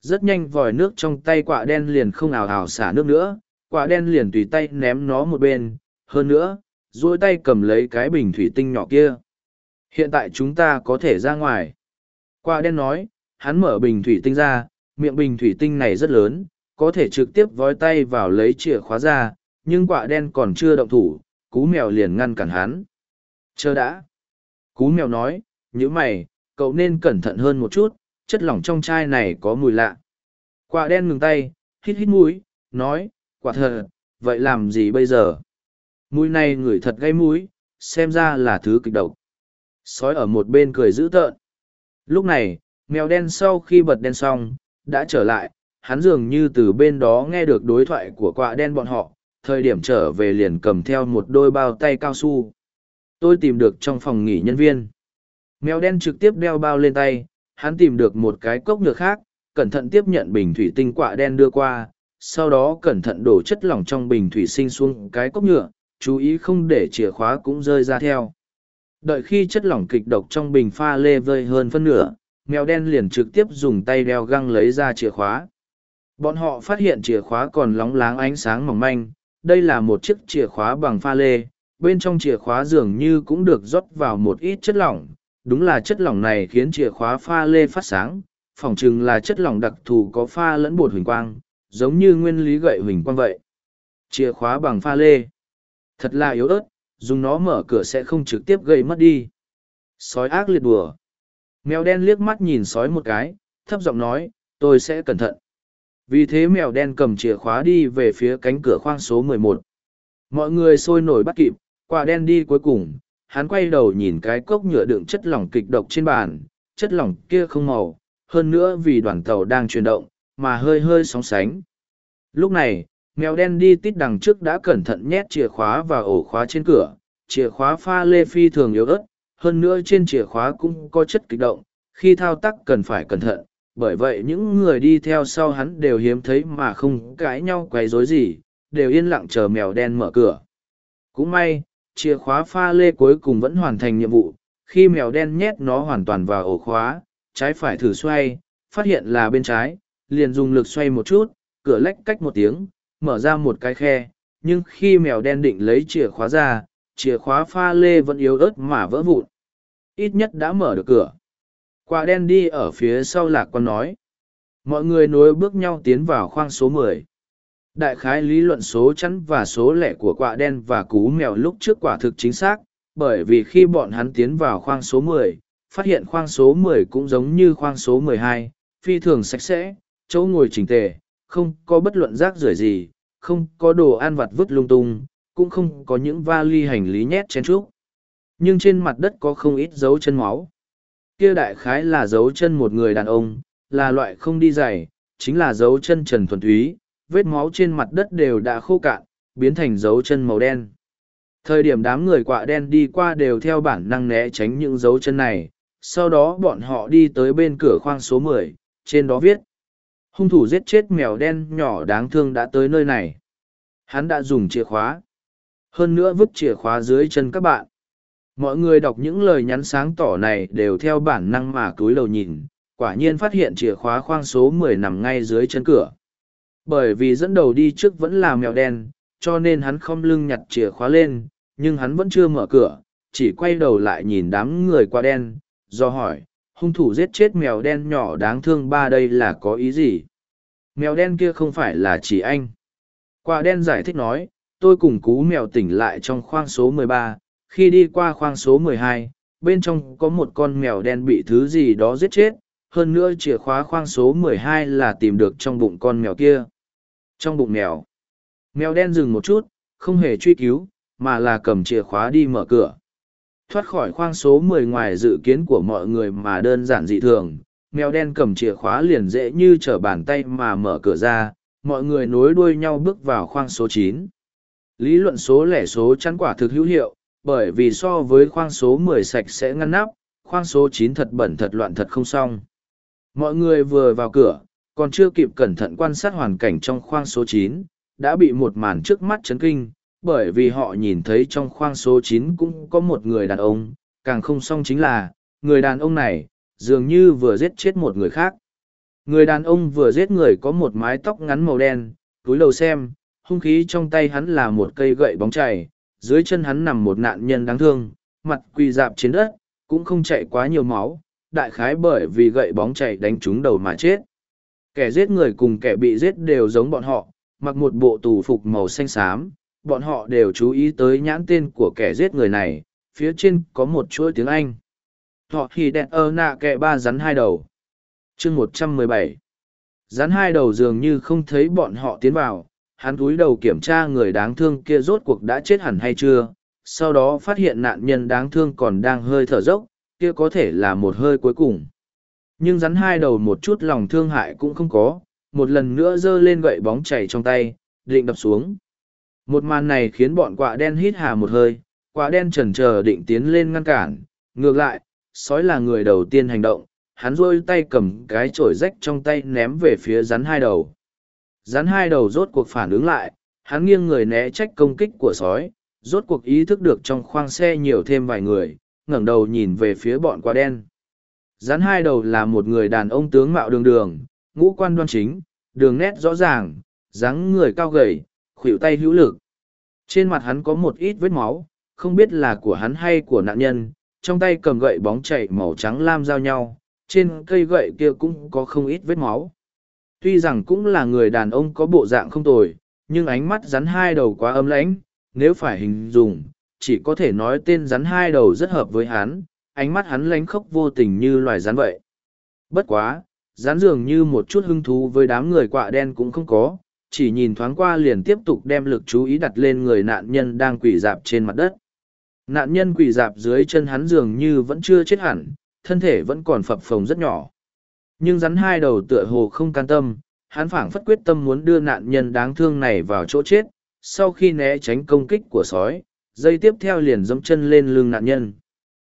Rất nhanh vòi nước trong tay quả đen liền không ảo ảo xả nước nữa, quả đen liền tùy tay ném nó một bên, hơn nữa, duỗi tay cầm lấy cái bình thủy tinh nhỏ kia. Hiện tại chúng ta có thể ra ngoài. Quả đen nói, hắn mở bình thủy tinh ra, miệng bình thủy tinh này rất lớn, có thể trực tiếp vói tay vào lấy chìa khóa ra, nhưng quả đen còn chưa động thủ, cú mèo liền ngăn cản hắn. Chờ đã. Cú mèo nói, như mày, cậu nên cẩn thận hơn một chút, chất lỏng trong chai này có mùi lạ. Quả đen ngừng tay, hít hít mũi, nói, quả thật, vậy làm gì bây giờ? Mũi này ngửi thật gây mũi, xem ra là thứ kịch độc. Sói ở một bên cười dữ tợn. Lúc này, mèo đen sau khi bật đen xong, đã trở lại, hắn dường như từ bên đó nghe được đối thoại của quạ đen bọn họ, thời điểm trở về liền cầm theo một đôi bao tay cao su. Tôi tìm được trong phòng nghỉ nhân viên. Mèo đen trực tiếp đeo bao lên tay, hắn tìm được một cái cốc nhựa khác, cẩn thận tiếp nhận bình thủy tinh quạ đen đưa qua, sau đó cẩn thận đổ chất lỏng trong bình thủy sinh xuống cái cốc nhựa, chú ý không để chìa khóa cũng rơi ra theo. Đợi khi chất lỏng kịch độc trong bình pha lê vơi hơn phân nửa, mèo đen liền trực tiếp dùng tay đeo găng lấy ra chìa khóa. Bọn họ phát hiện chìa khóa còn lóng láng ánh sáng mỏng manh, đây là một chiếc chìa khóa bằng pha lê, bên trong chìa khóa dường như cũng được rót vào một ít chất lỏng, đúng là chất lỏng này khiến chìa khóa pha lê phát sáng, phỏng chừng là chất lỏng đặc thù có pha lẫn bột huỳnh quang, giống như nguyên lý gậy huỳnh quang vậy. Chìa khóa bằng pha lê. Thật là yếu ớt, dùng nó mở cửa sẽ không trực tiếp gây mất đi. Sói ác liệt đùa. Mèo đen liếc mắt nhìn sói một cái, thấp giọng nói, tôi sẽ cẩn thận. Vì thế mèo đen cầm chìa khóa đi về phía cánh cửa khoang số 11. Mọi người sôi nổi bắt kịp, quả đen đi cuối cùng, hắn quay đầu nhìn cái cốc nhựa đựng chất lỏng kịch độc trên bàn, chất lỏng kia không màu, hơn nữa vì đoàn tàu đang chuyển động, mà hơi hơi sóng sánh. Lúc này, mèo đen đi tít đằng trước đã cẩn thận nhét chìa khóa vào ổ khóa trên cửa, chìa khóa pha lê phi thường yếu ớt, hơn nữa trên chìa khóa cũng có chất kịch động, khi thao tác cần phải cẩn thận, bởi vậy những người đi theo sau hắn đều hiếm thấy mà không cãi nhau quấy rối gì, đều yên lặng chờ mèo đen mở cửa. Cũng may, chìa khóa pha lê cuối cùng vẫn hoàn thành nhiệm vụ, khi mèo đen nhét nó hoàn toàn vào ổ khóa, trái phải thử xoay, phát hiện là bên trái, liền dùng lực xoay một chút, cửa lách cách một tiếng, mở ra một cái khe, nhưng khi mèo đen định lấy chìa khóa ra, chìa khóa pha lê vẫn yếu ớt mà vỡ vụn. Ít nhất đã mở được cửa. Quả đen đi ở phía sau lạc con nói. Mọi người nối bước nhau tiến vào khoang số mười. Đại khái lý luận số chắn và số lẻ của quạ đen và cú mèo lúc trước quả thực chính xác, bởi vì khi bọn hắn tiến vào khoang số mười, phát hiện khoang số mười cũng giống như khoang số mười hai, phi thường sạch sẽ, chỗ ngồi chỉnh tề, không có bất luận rác rưởi gì, không có đồ ăn vặt vứt lung tung, cũng không có những vali hành lý nhét chen trúc. Nhưng trên mặt đất có không ít dấu chân máu. Kia đại khái là dấu chân một người đàn ông, là loại không đi giày, chính là dấu chân trần thuần túy, vết máu trên mặt đất đều đã khô cạn, biến thành dấu chân màu đen. Thời điểm đám người quạ đen đi qua đều theo bản năng né tránh những dấu chân này, sau đó bọn họ đi tới bên cửa khoang số mười, trên đó viết. Hung thủ giết chết mèo đen nhỏ đáng thương đã tới nơi này. Hắn đã dùng chìa khóa. Hơn nữa vứt chìa khóa dưới chân các bạn. Mọi người đọc những lời nhắn sáng tỏ này đều theo bản năng mà cúi đầu nhìn, quả nhiên phát hiện chìa khóa khoang số mười nằm ngay dưới chân cửa. Bởi vì dẫn đầu đi trước vẫn là mèo đen, cho nên hắn không lưng nhặt chìa khóa lên, nhưng hắn vẫn chưa mở cửa, chỉ quay đầu lại nhìn đám người qua đen, do hỏi, hung thủ giết chết mèo đen nhỏ đáng thương ba đây là có ý gì? Mèo đen kia không phải là chỉ anh. Quả đen giải thích nói, tôi cùng cú mèo tỉnh lại trong khoang số 13, khi đi qua khoang số 12, bên trong có một con mèo đen bị thứ gì đó giết chết, hơn nữa chìa khóa khoang số 12 là tìm được trong bụng con mèo kia. Trong bụng mèo, mèo đen dừng một chút, không hề truy cứu, mà là cầm chìa khóa đi mở cửa. Thoát khỏi khoang số 10 ngoài dự kiến của mọi người mà đơn giản dị thường, mèo đen cầm chìa khóa liền dễ như trở bàn tay mà mở cửa ra, mọi người nối đuôi nhau bước vào khoang số 9. Lý luận số lẻ số chắn quả thực hữu hiệu, bởi vì so với khoang số 10 sạch sẽ ngăn nắp, khoang số 9 thật bẩn thật loạn thật không xong. Mọi người vừa vào cửa, còn chưa kịp cẩn thận quan sát hoàn cảnh trong khoang số 9, đã bị một màn trước mắt chấn kinh, bởi vì họ nhìn thấy trong khoang số 9 cũng có một người đàn ông, càng không xong chính là, người đàn ông này, dường như vừa giết chết một người khác. Người đàn ông vừa giết người có một mái tóc ngắn màu đen, túi đầu xem, hung khí trong tay hắn là một cây gậy bóng chảy, dưới chân hắn nằm một nạn nhân đáng thương, mặt quỳ dạp trên đất, cũng không chạy quá nhiều máu, đại khái bởi vì gậy bóng chảy đánh trúng đầu mà chết. Kẻ giết người cùng kẻ bị giết đều giống bọn họ, mặc một bộ tù phục màu xanh xám, bọn họ đều chú ý tới nhãn tên của kẻ giết người này, phía trên có một chuỗi tiếng Anh. Họ thì đẹp ơ nạ kẻ ba rắn hai đầu. chương một trăm mười bảy Rắn hai đầu dường như không thấy bọn họ tiến vào, hắn cúi đầu kiểm tra người đáng thương kia rốt cuộc đã chết hẳn hay chưa, sau đó phát hiện nạn nhân đáng thương còn đang hơi thở dốc, kia có thể là một hơi cuối cùng. Nhưng rắn hai đầu một chút lòng thương hại cũng không có, một lần nữa giơ lên gậy bóng chảy trong tay, định đập xuống. Một màn này khiến bọn quạ đen hít hà một hơi, quạ đen chần chờ định tiến lên ngăn cản, ngược lại, sói là người đầu tiên hành động, hắn rôi tay cầm cái chổi rách trong tay ném về phía rắn hai đầu. Rắn hai đầu rốt cuộc phản ứng lại, hắn nghiêng người né trách công kích của sói, rốt cuộc ý thức được trong khoang xe nhiều thêm vài người, ngẩng đầu nhìn về phía bọn quạ đen. Rắn hai đầu là một người đàn ông tướng mạo đường đường, ngũ quan đoan chính, đường nét rõ ràng, dáng người cao gầy, khuỵu tay hữu lực. Trên mặt hắn có một ít vết máu, không biết là của hắn hay của nạn nhân, trong tay cầm gậy bóng chảy màu trắng lam giao nhau, trên cây gậy kia cũng có không ít vết máu. Tuy rằng cũng là người đàn ông có bộ dạng không tồi, nhưng ánh mắt rắn hai đầu quá ấm lãnh, nếu phải hình dung, chỉ có thể nói tên rắn hai đầu rất hợp với hắn, ánh mắt hắn lánh khóc vô tình như loài rắn vậy. Bất quá, rắn dường như một chút hứng thú với đám người quạ đen cũng không có, chỉ nhìn thoáng qua liền tiếp tục đem lực chú ý đặt lên người nạn nhân đang quỳ dạp trên mặt đất. Nạn nhân quỳ dạp dưới chân hắn dường như vẫn chưa chết hẳn, thân thể vẫn còn phập phồng rất nhỏ. Nhưng rắn hai đầu tựa hồ không can tâm, hắn phảng phất quyết tâm muốn đưa nạn nhân đáng thương này vào chỗ chết, sau khi né tránh công kích của sói, dây tiếp theo liền dẫm chân lên lưng nạn nhân.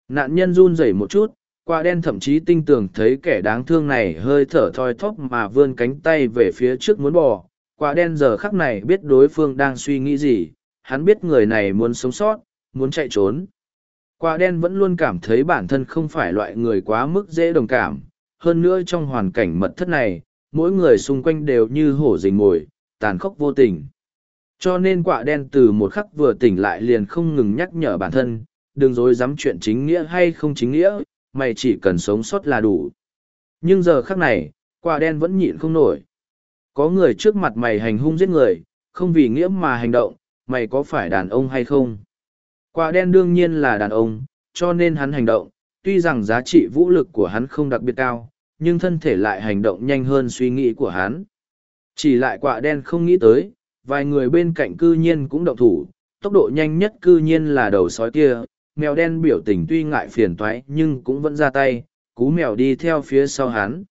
Nạn nhân run rẩy một chút, quả đen thậm chí tinh tường thấy kẻ đáng thương này hơi thở thoi thóp mà vươn cánh tay về phía trước muốn bò. Quả đen giờ khắc này biết đối phương đang suy nghĩ gì, hắn biết người này muốn sống sót, muốn chạy trốn. Quả đen vẫn luôn cảm thấy bản thân không phải loại người quá mức dễ đồng cảm, hơn nữa trong hoàn cảnh mật thất này, mỗi người xung quanh đều như hổ rình mồi, tàn khốc vô tình. Cho nên quả đen từ một khắc vừa tỉnh lại liền không ngừng nhắc nhở bản thân, đừng dối dám chuyện chính nghĩa hay không chính nghĩa, mày chỉ cần sống sót là đủ. Nhưng giờ khắc này, quả đen vẫn nhịn không nổi. Có người trước mặt mày hành hung giết người, không vì nghĩa mà hành động, mày có phải đàn ông hay không? Quả đen đương nhiên là đàn ông, cho nên hắn hành động, tuy rằng giá trị vũ lực của hắn không đặc biệt cao, nhưng thân thể lại hành động nhanh hơn suy nghĩ của hắn. Chỉ lại quả đen không nghĩ tới, vài người bên cạnh cư nhiên cũng động thủ, tốc độ nhanh nhất cư nhiên là đầu sói kia, mèo đen biểu tình tuy ngại phiền toái nhưng cũng vẫn ra tay, cú mèo đi theo phía sau hắn.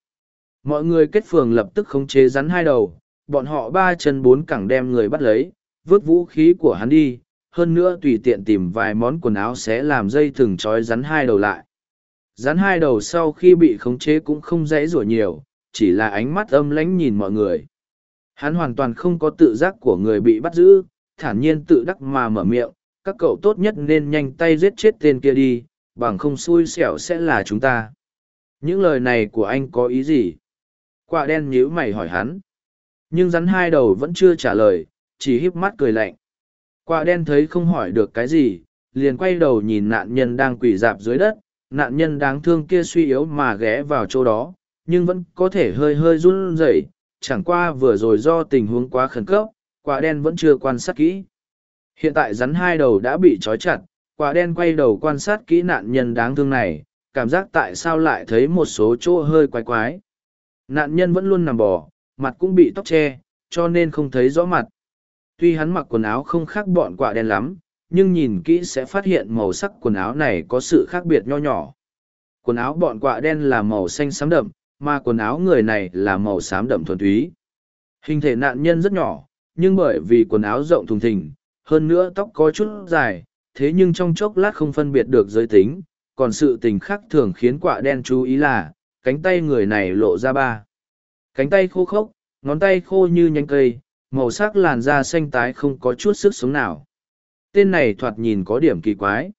Mọi người kết phường lập tức khống chế rắn hai đầu, bọn họ ba chân bốn cẳng đem người bắt lấy, vứt vũ khí của hắn đi, hơn nữa tùy tiện tìm vài món quần áo sẽ làm dây thừng trói rắn hai đầu lại. Rắn hai đầu sau khi bị khống chế cũng không dễ rủa nhiều, chỉ là ánh mắt âm lãnh nhìn mọi người. Hắn hoàn toàn không có tự giác của người bị bắt giữ, thản nhiên tự đắc mà mở miệng, các cậu tốt nhất nên nhanh tay giết chết tên kia đi, bằng không xui xẻo sẽ là chúng ta. Những lời này của anh có ý gì? Quả đen nhíu mày hỏi hắn. Nhưng rắn hai đầu vẫn chưa trả lời, chỉ híp mắt cười lạnh. Quả đen thấy không hỏi được cái gì, liền quay đầu nhìn nạn nhân đang quỳ dạp dưới đất, nạn nhân đáng thương kia suy yếu mà ghé vào chỗ đó, nhưng vẫn có thể hơi hơi run rẩy. chẳng qua vừa rồi do tình huống quá khẩn cấp, quả đen vẫn chưa quan sát kỹ. Hiện tại rắn hai đầu đã bị trói chặt, quả đen quay đầu quan sát kỹ nạn nhân đáng thương này, cảm giác tại sao lại thấy một số chỗ hơi quái quái. Nạn nhân vẫn luôn nằm bò, mặt cũng bị tóc che, cho nên không thấy rõ mặt. Tuy hắn mặc quần áo không khác bọn quả đen lắm, nhưng nhìn kỹ sẽ phát hiện màu sắc quần áo này có sự khác biệt nho nhỏ. Quần áo bọn quạ đen là màu xanh xám đậm, mà quần áo người này là màu xám đậm thuần túy. Hình thể nạn nhân rất nhỏ, nhưng bởi vì quần áo rộng thùng thình, hơn nữa tóc có chút dài, thế nhưng trong chốc lát không phân biệt được giới tính, còn sự tình khác thường khiến quạ đen chú ý là, cánh tay người này lộ ra ba. Cánh tay khô khốc, ngón tay khô như nhánh cây, màu sắc làn da xanh tái không có chút sức sống nào. Tên này thoạt nhìn có điểm kỳ quái.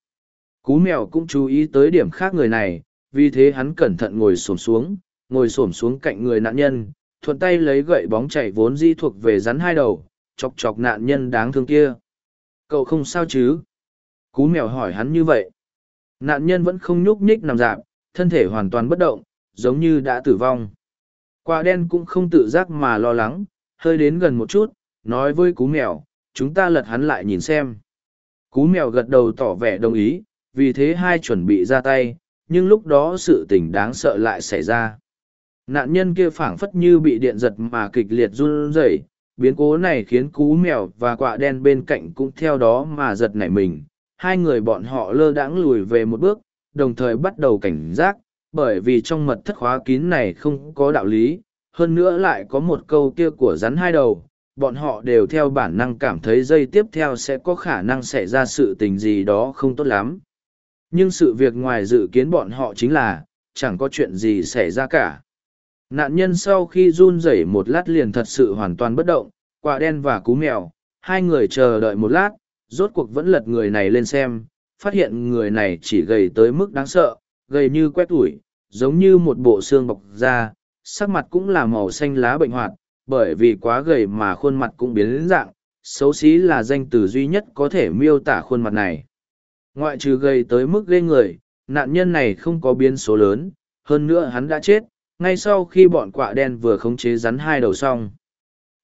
Cú mèo cũng chú ý tới điểm khác người này, vì thế hắn cẩn thận ngồi xổm xuống, ngồi xổm xuống cạnh người nạn nhân, thuận tay lấy gậy bóng chạy vốn di thuộc về rắn hai đầu, chọc chọc nạn nhân đáng thương kia. Cậu không sao chứ? Cú mèo hỏi hắn như vậy. Nạn nhân vẫn không nhúc nhích nằm dạp, thân thể hoàn toàn bất động, giống như đã tử vong. Quả đen cũng không tự giác mà lo lắng, hơi đến gần một chút, nói với cú mèo, chúng ta lật hắn lại nhìn xem. Cú mèo gật đầu tỏ vẻ đồng ý, vì thế hai chuẩn bị ra tay, nhưng lúc đó sự tình đáng sợ lại xảy ra. Nạn nhân kia phảng phất như bị điện giật mà kịch liệt run rẩy, biến cố này khiến cú mèo và quạ đen bên cạnh cũng theo đó mà giật nảy mình. Hai người bọn họ lơ đãng lùi về một bước, đồng thời bắt đầu cảnh giác, bởi vì trong mật thất khóa kín này không có đạo lý, hơn nữa lại có một câu kia của rắn hai đầu, bọn họ đều theo bản năng cảm thấy dây tiếp theo sẽ có khả năng xảy ra sự tình gì đó không tốt lắm. Nhưng sự việc ngoài dự kiến bọn họ chính là, chẳng có chuyện gì xảy ra cả. Nạn nhân sau khi run rẩy một lát liền thật sự hoàn toàn bất động, quả đen và cú mèo, hai người chờ đợi một lát, rốt cuộc vẫn lật người này lên xem, phát hiện người này chỉ gầy tới mức đáng sợ, gầy như quét ủi, giống như một bộ xương bọc da, sắc mặt cũng là màu xanh lá bệnh hoạt, bởi vì quá gầy mà khuôn mặt cũng biến đến dạng, xấu xí là danh từ duy nhất có thể miêu tả khuôn mặt này. Ngoại trừ gầy tới mức ghê người, nạn nhân này không có biến số lớn, hơn nữa hắn đã chết, ngay sau khi bọn quạ đen vừa khống chế rắn hai đầu xong.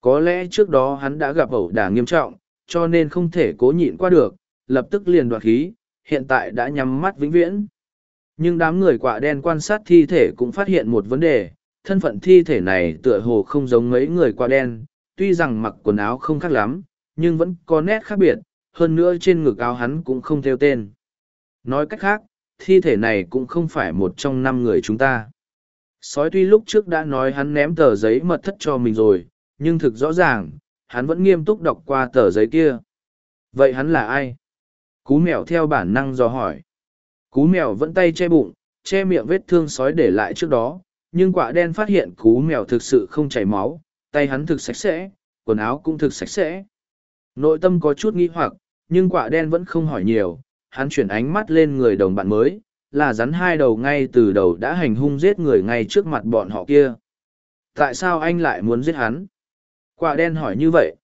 Có lẽ trước đó hắn đã gặp ẩu đả nghiêm trọng, cho nên không thể cố nhịn qua được, lập tức liền đoạt khí, hiện tại đã nhắm mắt vĩnh viễn. Nhưng đám người quạ đen quan sát thi thể cũng phát hiện một vấn đề, thân phận thi thể này tựa hồ không giống mấy người qua đen, tuy rằng mặc quần áo không khác lắm, nhưng vẫn có nét khác biệt, hơn nữa trên ngực áo hắn cũng không theo tên. Nói cách khác, thi thể này cũng không phải một trong năm người chúng ta. Sói tuy lúc trước đã nói hắn ném tờ giấy mật thất cho mình rồi, nhưng thực rõ ràng, hắn vẫn nghiêm túc đọc qua tờ giấy kia. Vậy hắn là ai? Cú mèo theo bản năng dò hỏi. Cú mèo vẫn tay che bụng, che miệng vết thương sói để lại trước đó, nhưng quả đen phát hiện cú mèo thực sự không chảy máu, tay hắn thực sạch sẽ, quần áo cũng thực sạch sẽ. Nội tâm có chút nghi hoặc, nhưng quả đen vẫn không hỏi nhiều, hắn chuyển ánh mắt lên người đồng bạn mới, là rắn hai đầu ngay từ đầu đã hành hung giết người ngay trước mặt bọn họ kia. Tại sao anh lại muốn giết hắn? Quả đen hỏi như vậy.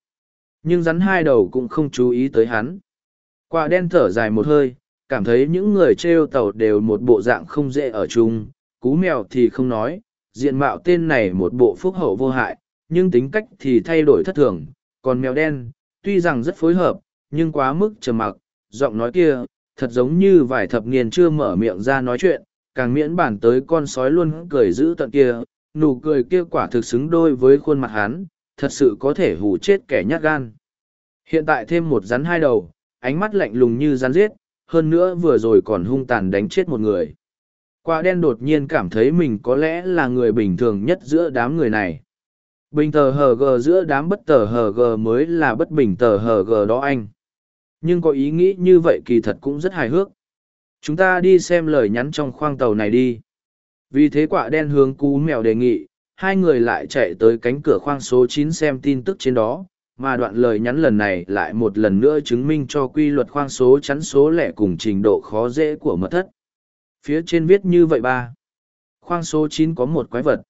Nhưng rắn hai đầu cũng không chú ý tới hắn. Quả đen thở dài một hơi, cảm thấy những người treo tàu đều một bộ dạng không dễ ở chung, cú mèo thì không nói, diện mạo tên này một bộ phúc hậu vô hại, nhưng tính cách thì thay đổi thất thường, còn mèo đen, tuy rằng rất phối hợp, nhưng quá mức trầm mặc, giọng nói kia, thật giống như vài thập niên chưa mở miệng ra nói chuyện, càng miễn bản tới con sói luôn cười giữ tận kia, nụ cười kia quả thực xứng đôi với khuôn mặt hắn, thật sự có thể hù chết kẻ nhát gan. Hiện tại thêm một rắn hai đầu, ánh mắt lạnh lùng như rắn giết, hơn nữa vừa rồi còn hung tàn đánh chết một người. Quả đen đột nhiên cảm thấy mình có lẽ là người bình thường nhất giữa đám người này. Bình tờ hờ gờ giữa đám bất tờ hờ gờ mới là bất bình tờ hờ gờ đó anh. Nhưng có ý nghĩ như vậy kỳ thật cũng rất hài hước. Chúng ta đi xem lời nhắn trong khoang tàu này đi. Vì thế quả đen hướng cú mèo đề nghị, hai người lại chạy tới cánh cửa khoang số chín xem tin tức trên đó, mà đoạn lời nhắn lần này lại một lần nữa chứng minh cho quy luật khoang số chắn số lẻ cùng trình độ khó dễ của mật thất. Phía trên viết như vậy ba. Khoang số chín có một quái vật.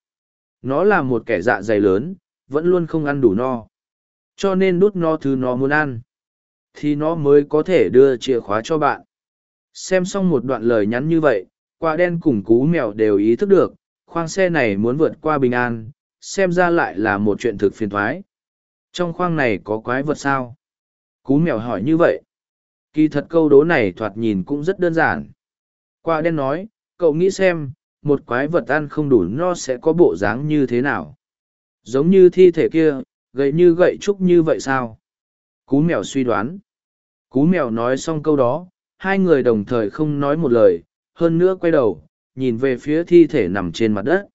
Nó là một kẻ dạ dày lớn, vẫn luôn không ăn đủ no. Cho nên đút no thứ nó muốn ăn. Thì nó mới có thể đưa chìa khóa cho bạn. Xem xong một đoạn lời nhắn như vậy, quả đen cùng cú mèo đều ý thức được, khoang xe này muốn vượt qua bình an, xem ra lại là một chuyện thực phiền thoái. Trong khoang này có quái vật sao? Cú mèo hỏi như vậy. Kỳ thật câu đố này thoạt nhìn cũng rất đơn giản. Quả đen nói, cậu nghĩ xem, một quái vật ăn không đủ no sẽ có bộ dáng như thế nào? Giống như thi thể kia, gậy như gậy trúc như vậy sao? Cú mèo suy đoán. Cú mèo nói xong câu đó, hai người đồng thời không nói một lời, hơn nữa quay đầu, nhìn về phía thi thể nằm trên mặt đất.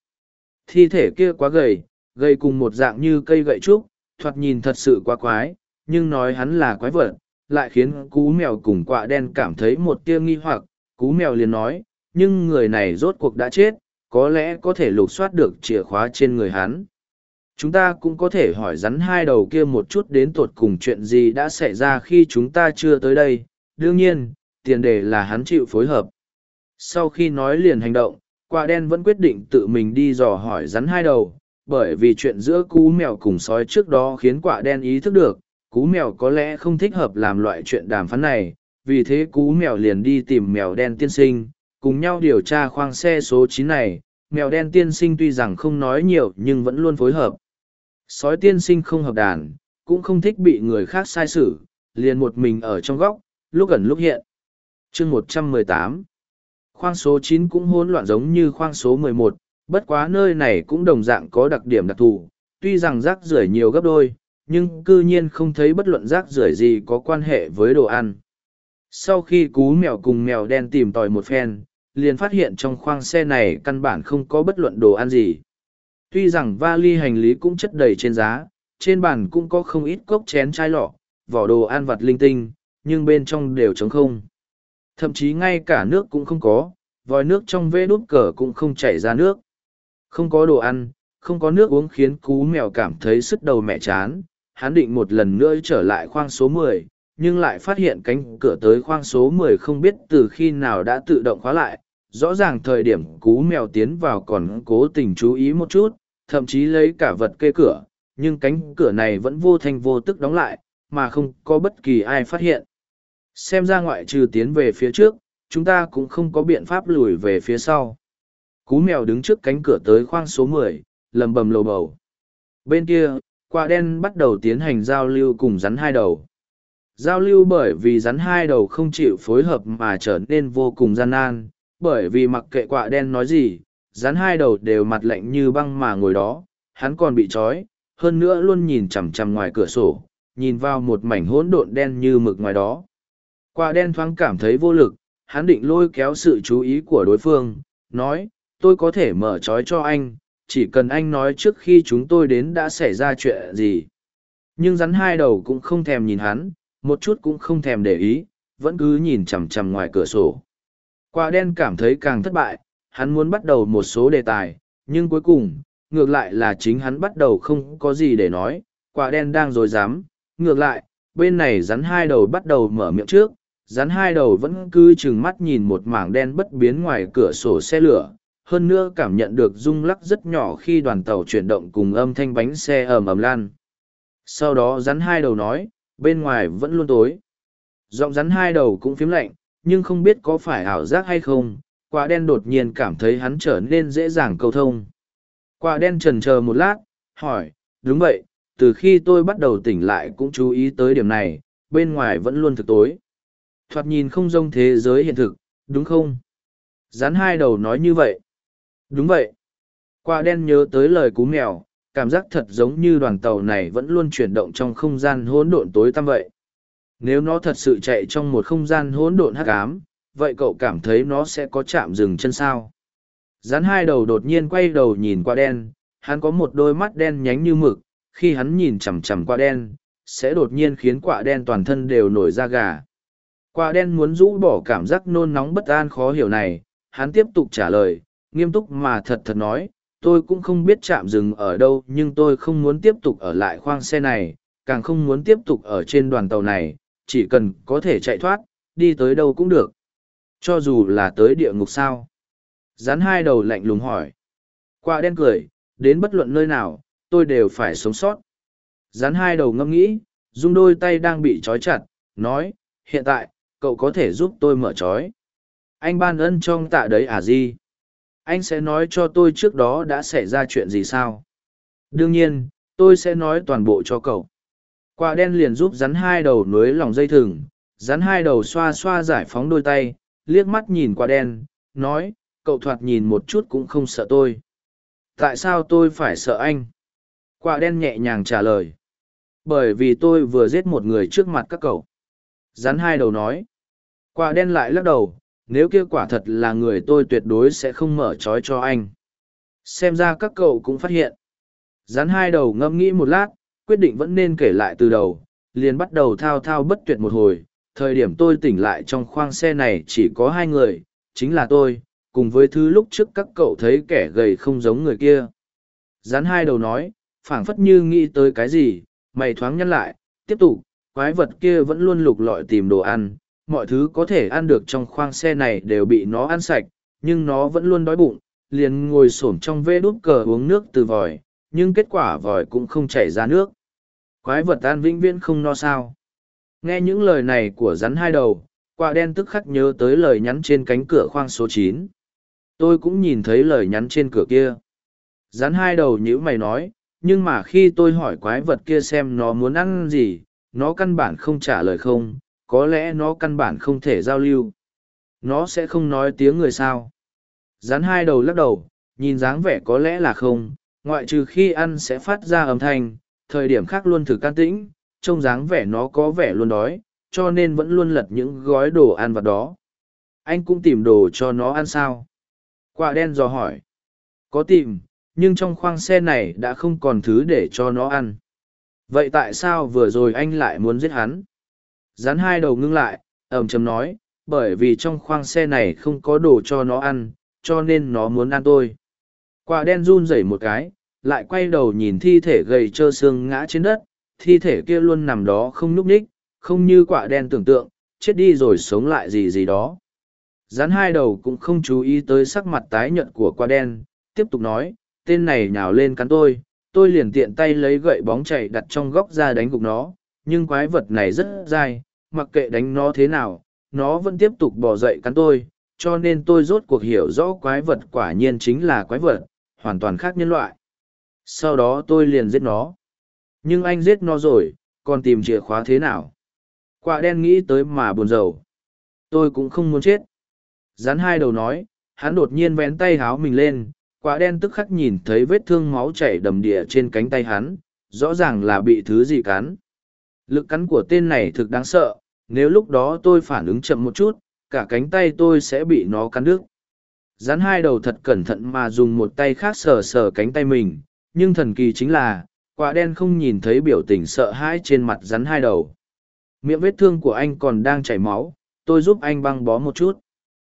Thi thể kia quá gầy, gầy cùng một dạng như cây gậy trúc, thoạt nhìn thật sự quá quái, nhưng nói hắn là quái vật, lại khiến cú mèo cùng quạ đen cảm thấy một tia nghi hoặc, cú mèo liền nói, nhưng người này rốt cuộc đã chết, có lẽ có thể lục soát được chìa khóa trên người hắn. Chúng ta cũng có thể hỏi rắn hai đầu kia một chút đến tột cùng chuyện gì đã xảy ra khi chúng ta chưa tới đây, đương nhiên, tiền đề là hắn chịu phối hợp. Sau khi nói liền hành động, quả đen vẫn quyết định tự mình đi dò hỏi rắn hai đầu, bởi vì chuyện giữa cú mèo cùng sói trước đó khiến quả đen ý thức được, cú mèo có lẽ không thích hợp làm loại chuyện đàm phán này, vì thế cú mèo liền đi tìm mèo đen tiên sinh, cùng nhau điều tra khoang xe số chín này. Mèo đen tiên sinh tuy rằng không nói nhiều nhưng vẫn luôn phối hợp. Sói tiên sinh không hợp đàn, cũng không thích bị người khác sai xử, liền một mình ở trong góc, lúc gần lúc hiện. chương một trăm mười tám khoang số chín cũng hỗn loạn giống như khoang số mười một bất quá nơi này cũng đồng dạng có đặc điểm đặc thù, tuy rằng rác rưởi nhiều gấp đôi, nhưng cư nhiên không thấy bất luận rác rưởi gì có quan hệ với đồ ăn. Sau khi cú mèo cùng mèo đen tìm tòi một phen, liền phát hiện trong khoang xe này căn bản không có bất luận đồ ăn gì. Tuy rằng vali hành lý cũng chất đầy trên giá, trên bàn cũng có không ít cốc chén chai lọ, vỏ đồ ăn vặt linh tinh, nhưng bên trong đều trống không. Thậm chí ngay cả nước cũng không có, vòi nước trong vê đốt cờ cũng không chảy ra nước. Không có đồ ăn, không có nước uống khiến cú mèo cảm thấy sức đầu mẹ chán. Hắn định một lần nữa trở lại khoang số mười, nhưng lại phát hiện cánh cửa tới khoang số mười không biết từ khi nào đã tự động khóa lại. Rõ ràng thời điểm cú mèo tiến vào còn cố tình chú ý một chút, thậm chí lấy cả vật kê cửa, nhưng cánh cửa này vẫn vô thanh vô tức đóng lại, mà không có bất kỳ ai phát hiện. Xem ra ngoại trừ tiến về phía trước, chúng ta cũng không có biện pháp lùi về phía sau. Cú mèo đứng trước cánh cửa tới khoang số mười, lầm bầm lầu bầu. Bên kia, quả đen bắt đầu tiến hành giao lưu cùng rắn hai đầu. Giao lưu bởi vì rắn hai đầu không chịu phối hợp mà trở nên vô cùng gian nan, bởi vì mặc kệ quả đen nói gì, rắn hai đầu đều mặt lạnh như băng mà ngồi đó, hắn còn bị trói, hơn nữa luôn nhìn chằm chằm ngoài cửa sổ, nhìn vào một mảnh hỗn độn đen như mực ngoài đó. Quả đen thoáng cảm thấy vô lực, hắn định lôi kéo sự chú ý của đối phương, nói, tôi có thể mở trói cho anh, chỉ cần anh nói trước khi chúng tôi đến đã xảy ra chuyện gì. Nhưng rắn hai đầu cũng không thèm nhìn hắn, một chút cũng không thèm để ý, vẫn cứ nhìn chằm chằm ngoài cửa sổ. Quả đen cảm thấy càng thất bại, hắn muốn bắt đầu một số đề tài, nhưng cuối cùng, ngược lại là chính hắn bắt đầu không có gì để nói, quả đen đang dối dám, ngược lại, bên này rắn hai đầu bắt đầu mở miệng trước, rắn hai đầu vẫn cứ chừng mắt nhìn một mảng đen bất biến ngoài cửa sổ xe lửa, hơn nữa cảm nhận được rung lắc rất nhỏ khi đoàn tàu chuyển động cùng âm thanh bánh xe ầm ầm lan. Sau đó rắn hai đầu nói, bên ngoài vẫn luôn tối. Giọng rắn hai đầu cũng phím lạnh, nhưng không biết có phải ảo giác hay không, quả đen đột nhiên cảm thấy hắn trở nên dễ dàng câu thông. Quả đen trần chờ một lát, hỏi, đúng vậy, từ khi tôi bắt đầu tỉnh lại cũng chú ý tới điểm này, bên ngoài vẫn luôn thực tối. Thoạt nhìn không rông thế giới hiện thực, đúng không? Rắn hai đầu nói như vậy. Đúng vậy. Quả đen nhớ tới lời cú mèo, cảm giác thật giống như đoàn tàu này vẫn luôn chuyển động trong không gian hỗn độn tối tăm vậy. Nếu nó thật sự chạy trong một không gian hỗn độn hắc ám, vậy cậu cảm thấy nó sẽ có chạm dừng chân sao? Rắn hai đầu đột nhiên quay đầu nhìn qua đen, hắn có một đôi mắt đen nhánh như mực, khi hắn nhìn chằm chằm qua đen, sẽ đột nhiên khiến quả đen toàn thân đều nổi da gà. Quả đen muốn rũ bỏ cảm giác nôn nóng bất an khó hiểu này, hắn tiếp tục trả lời, nghiêm túc mà thật thật nói, tôi cũng không biết chạm dừng ở đâu nhưng tôi không muốn tiếp tục ở lại khoang xe này, càng không muốn tiếp tục ở trên đoàn tàu này, chỉ cần có thể chạy thoát, đi tới đâu cũng được. Cho dù là tới địa ngục sao. Rắn hai đầu lạnh lùng hỏi. Qua đen cười, đến bất luận nơi nào, tôi đều phải sống sót. Rắn hai đầu ngâm nghĩ, dung đôi tay đang bị trói chặt, nói, hiện tại, cậu có thể giúp tôi mở trói. Anh ban ân trong tạ đấy à gì? Anh sẽ nói cho tôi trước đó đã xảy ra chuyện gì sao? Đương nhiên, tôi sẽ nói toàn bộ cho cậu. Quả đen liền giúp rắn hai đầu nối lòng dây thừng, rắn hai đầu xoa xoa giải phóng đôi tay, liếc mắt nhìn quả đen, nói, cậu thoạt nhìn một chút cũng không sợ tôi. Tại sao tôi phải sợ anh? Quả đen nhẹ nhàng trả lời. Bởi vì tôi vừa giết một người trước mặt các cậu. Rắn hai đầu nói. Quả đen lại lắc đầu nếu kia quả thật là người tôi tuyệt đối sẽ không mở trói cho anh. Xem ra các cậu cũng phát hiện. Rắn hai đầu ngâm nghĩ một lát, quyết định vẫn nên kể lại từ đầu, liền bắt đầu thao thao bất tuyệt một hồi. Thời điểm tôi tỉnh lại trong khoang xe này chỉ có hai người, chính là tôi, cùng với thứ lúc trước các cậu thấy kẻ gầy không giống người kia. Rắn hai đầu nói, phảng phất như nghĩ tới cái gì, mày thoáng nhăn lại, tiếp tục, quái vật kia vẫn luôn lục lọi tìm đồ ăn mọi thứ có thể ăn được trong khoang xe này đều bị nó ăn sạch, nhưng nó vẫn luôn đói bụng, liền ngồi xổm trong vê đút cờ uống nước từ vòi, nhưng kết quả vòi cũng không chảy ra nước. Quái vật an vĩnh viễn không no sao. Nghe những lời này của rắn hai đầu, quả đen tức khắc nhớ tới lời nhắn trên cánh cửa khoang số chín. Tôi cũng nhìn thấy lời nhắn trên cửa kia. Rắn hai đầu nhữ mày nói, nhưng mà khi tôi hỏi quái vật kia xem nó muốn ăn gì nó căn bản không trả lời không có lẽ nó căn bản không thể giao lưu. Nó sẽ không nói tiếng người sao. Rắn hai đầu lắc đầu, nhìn dáng vẻ có lẽ là không, ngoại trừ khi ăn sẽ phát ra âm thanh, thời điểm khác luôn thử can tĩnh, trông dáng vẻ nó có vẻ luôn đói, cho nên vẫn luôn lật những gói đồ ăn vặt đó. Anh cũng tìm đồ cho nó ăn sao? Quả đen dò hỏi. Có tìm, nhưng trong khoang xe này đã không còn thứ để cho nó ăn. Vậy tại sao vừa rồi anh lại muốn giết hắn? Rắn hai đầu ngưng lại, ẩm chầm nói, bởi vì trong khoang xe này không có đồ cho nó ăn, cho nên nó muốn ăn tôi. Quả đen run rẩy một cái, lại quay đầu nhìn thi thể gầy trơ xương ngã trên đất, thi thể kia luôn nằm đó không nhúc ních không như quả đen tưởng tượng, chết đi rồi sống lại gì gì đó. Rắn hai đầu cũng không chú ý tới sắc mặt tái nhợt của quả đen, tiếp tục nói, tên này nhào lên cắn tôi tôi liền tiện tay lấy gậy bóng chảy đặt trong góc ra đánh gục nó nhưng quái vật này rất dai, mặc kệ đánh nó thế nào, nó vẫn tiếp tục bỏ dậy cắn tôi, cho nên tôi rốt cuộc hiểu rõ quái vật quả nhiên chính là quái vật, hoàn toàn khác nhân loại. Sau đó tôi liền giết nó. Nhưng anh giết nó rồi, còn tìm chìa khóa thế nào? Quả đen nghĩ tới mà buồn rầu. Tôi cũng không muốn chết. Rắn hai đầu nói, hắn đột nhiên vén tay háo mình lên, quả đen tức khắc nhìn thấy vết thương máu chảy đầm địa trên cánh tay hắn, rõ ràng là bị thứ gì cắn lực cắn của tên này thực đáng sợ, nếu lúc đó tôi phản ứng chậm một chút, cả cánh tay tôi sẽ bị nó cắn đứt. Rắn hai đầu thật cẩn thận mà dùng một tay khác sờ sờ cánh tay mình, nhưng thần kỳ chính là, quả đen không nhìn thấy biểu tình sợ hãi trên mặt rắn hai đầu. Miệng vết thương của anh còn đang chảy máu, tôi giúp anh băng bó một chút.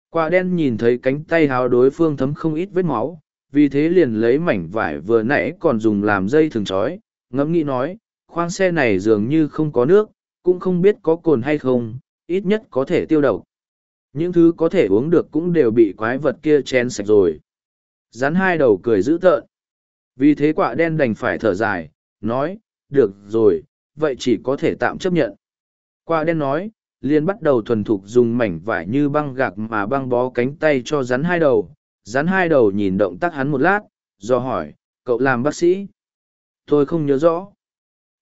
Quả đen nhìn thấy cánh tay háo đối phương thấm không ít vết máu, vì thế liền lấy mảnh vải vừa nãy còn dùng làm dây thường trói ngẫm nghĩ nói khoang xe này dường như không có nước, cũng không biết có cồn hay không, ít nhất có thể tiêu độc. Những thứ có thể uống được cũng đều bị quái vật kia chen sạch rồi. Rắn hai đầu cười dữ tợn. Vì thế quả đen đành phải thở dài, nói, được rồi, vậy chỉ có thể tạm chấp nhận. Quả đen nói, liền bắt đầu thuần thục dùng mảnh vải như băng gạc mà băng bó cánh tay cho rắn hai đầu. Rắn hai đầu nhìn động tác hắn một lát, do hỏi, cậu làm bác sĩ? Tôi không nhớ rõ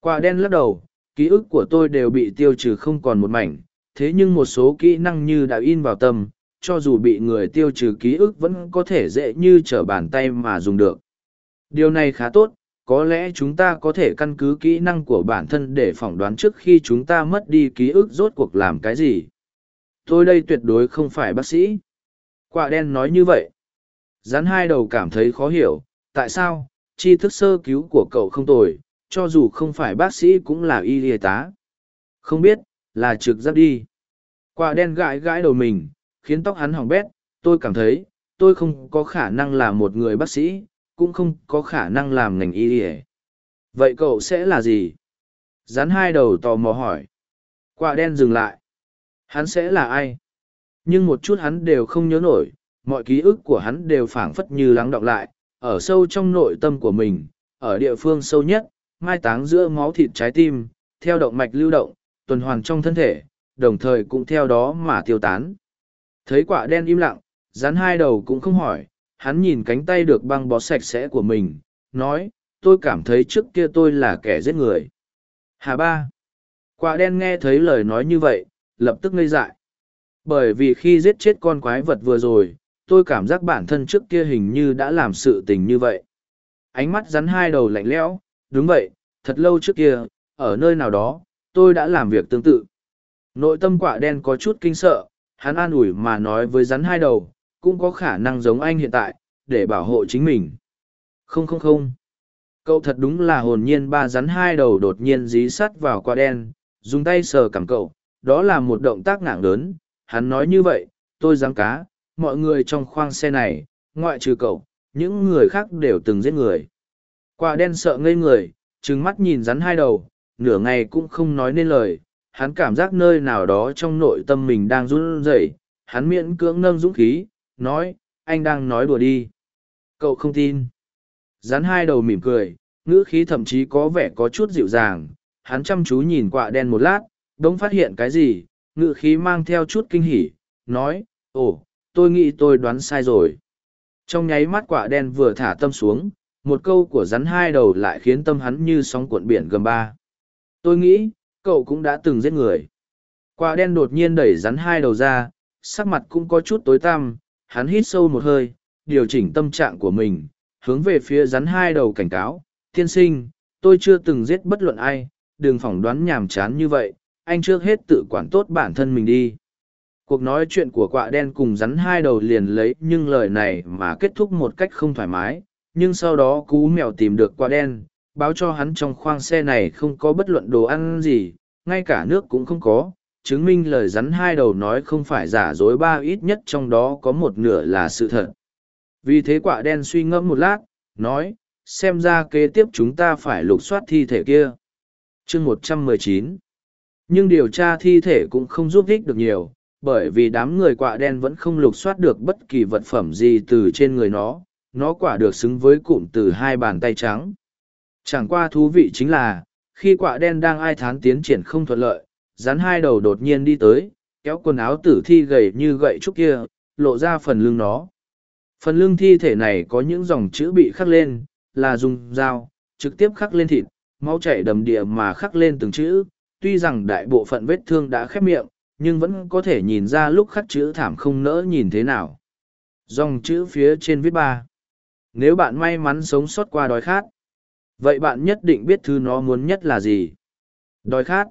quả đen lắc đầu, ký ức của tôi đều bị tiêu trừ không còn một mảnh, thế nhưng một số kỹ năng như đã in vào tâm, cho dù bị người tiêu trừ ký ức vẫn có thể dễ như trở bàn tay mà dùng được. Điều này khá tốt, có lẽ chúng ta có thể căn cứ kỹ năng của bản thân để phỏng đoán trước khi chúng ta mất đi ký ức rốt cuộc làm cái gì. Tôi đây tuyệt đối không phải bác sĩ. Quả đen nói như vậy. Rắn hai đầu cảm thấy khó hiểu, tại sao, tri thức sơ cứu của cậu không tồi cho dù không phải bác sĩ cũng là y y tá. Không biết, là trực giác đi. Quả đen gãi gãi đầu mình, khiến tóc hắn hỏng bét. Tôi cảm thấy, tôi không có khả năng là một người bác sĩ, cũng không có khả năng làm ngành y y. Vậy cậu sẽ là gì? Rắn hai đầu tò mò hỏi. Quả đen dừng lại. Hắn sẽ là ai? Nhưng một chút hắn đều không nhớ nổi, mọi ký ức của hắn đều phảng phất như lắng đọng lại, ở sâu trong nội tâm của mình, ở địa phương sâu nhất mai táng giữa máu thịt trái tim, theo động mạch lưu động, tuần hoàn trong thân thể, đồng thời cũng theo đó mà tiêu tán. Thấy quả đen im lặng, rắn hai đầu cũng không hỏi, hắn nhìn cánh tay được băng bó sạch sẽ của mình, nói, tôi cảm thấy trước kia tôi là kẻ giết người. Hà ba. Quả đen nghe thấy lời nói như vậy, lập tức ngây dại. Bởi vì khi giết chết con quái vật vừa rồi, tôi cảm giác bản thân trước kia hình như đã làm sự tình như vậy. Ánh mắt rắn hai đầu lạnh lẽo đúng vậy, thật lâu trước kia, ở nơi nào đó, tôi đã làm việc tương tự. Nội tâm quả đen có chút kinh sợ, hắn an ủi mà nói với rắn hai đầu, cũng có khả năng giống anh hiện tại, để bảo hộ chính mình. Không không không. Cậu thật đúng là hồn nhiên, ba rắn hai đầu đột nhiên dí sắt vào quả đen, dùng tay sờ cảm cậu, đó là một động tác nặng lớn. Hắn nói như vậy, tôi dám cá, mọi người trong khoang xe này, ngoại trừ cậu, những người khác đều từng giết người quả đen sợ ngây người, trừng mắt nhìn rắn hai đầu, nửa ngày cũng không nói nên lời. Hắn cảm giác nơi nào đó trong nội tâm mình đang run rẩy. Hắn miễn cưỡng nâng dũng khí, nói, anh đang nói đùa đi. Cậu không tin. Rắn hai đầu mỉm cười, ngữ khí thậm chí có vẻ có chút dịu dàng. Hắn chăm chú nhìn quạ đen một lát, đống phát hiện cái gì, ngữ khí mang theo chút kinh hỉ, nói, ồ, tôi nghĩ tôi đoán sai rồi. Trong nháy mắt quạ đen vừa thả tâm xuống một câu của rắn hai đầu lại khiến tâm hắn như sóng cuộn biển gầm ba. Tôi nghĩ, cậu cũng đã từng giết người. Quả đen đột nhiên đẩy rắn hai đầu ra, sắc mặt cũng có chút tối tăm, hắn hít sâu một hơi, điều chỉnh tâm trạng của mình, hướng về phía rắn hai đầu cảnh cáo. Tiên sinh, tôi chưa từng giết bất luận ai, đừng phỏng đoán nhàm chán như vậy, anh trước hết tự quản tốt bản thân mình đi. Cuộc nói chuyện của quạ đen cùng rắn hai đầu liền lấy nhưng lời này mà kết thúc một cách không thoải mái, nhưng sau đó cú mèo tìm được quạ đen, báo cho hắn trong khoang xe này không có bất luận đồ ăn gì, ngay cả nước cũng không có, chứng minh lời rắn hai đầu nói không phải giả dối ba ít nhất trong đó có một nửa là sự thật. Vì thế quả đen suy ngẫm một lát, nói, xem ra kế tiếp chúng ta phải lục soát thi thể kia. chương một trăm mười chín Nhưng điều tra thi thể cũng không giúp ích được nhiều, bởi vì đám người quạ đen vẫn không lục soát được bất kỳ vật phẩm gì từ trên người nó, nó quả được xứng với cụm từ hai bàn tay trắng. Chẳng qua thú vị chính là, khi quả đen đang ai thán tiến triển không thuận lợi, rắn hai đầu đột nhiên đi tới, kéo quần áo tử thi gầy như gậy trúc kia, lộ ra phần lưng nó. Phần lưng thi thể này có những dòng chữ bị khắc lên, là dùng dao, trực tiếp khắc lên thịt, máu chảy đầm địa mà khắc lên từng chữ. Tuy rằng đại bộ phận vết thương đã khép miệng, nhưng vẫn có thể nhìn ra lúc khắc chữ thảm không nỡ nhìn thế nào. Dòng chữ phía trên viết ba. Nếu bạn may mắn sống sót qua đói khát, vậy bạn nhất định biết thứ nó muốn nhất là gì. Đói khát.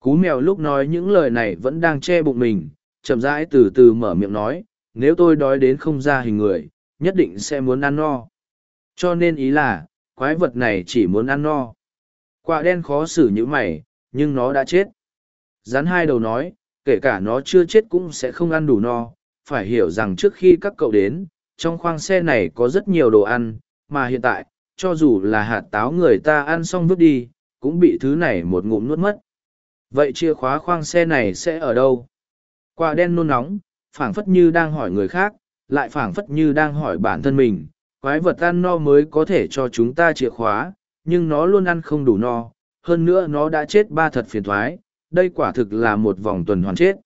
Cú mèo lúc nói những lời này vẫn đang che bụng mình, chậm rãi từ từ mở miệng nói, nếu tôi đói đến không ra hình người, nhất định sẽ muốn ăn no. Cho nên ý là, quái vật này chỉ muốn ăn no. Quả đen khó xử như mày, nhưng nó đã chết. Rắn hai đầu nói, kể cả nó chưa chết cũng sẽ không ăn đủ no, phải hiểu rằng trước khi các cậu đến, trong khoang xe này có rất nhiều đồ ăn, mà hiện tại, cho dù là hạt táo người ta ăn xong vứt đi, cũng bị thứ này một ngụm nuốt mất. Vậy chìa khóa khoang xe này sẽ ở đâu? Quả đen nôn nóng, phảng phất như đang hỏi người khác, lại phảng phất như đang hỏi bản thân mình. Quái vật ăn no mới có thể cho chúng ta chìa khóa, nhưng nó luôn ăn không đủ no. Hơn nữa nó đã chết ba thật phiền thoái, đây quả thực là một vòng tuần hoàn chết.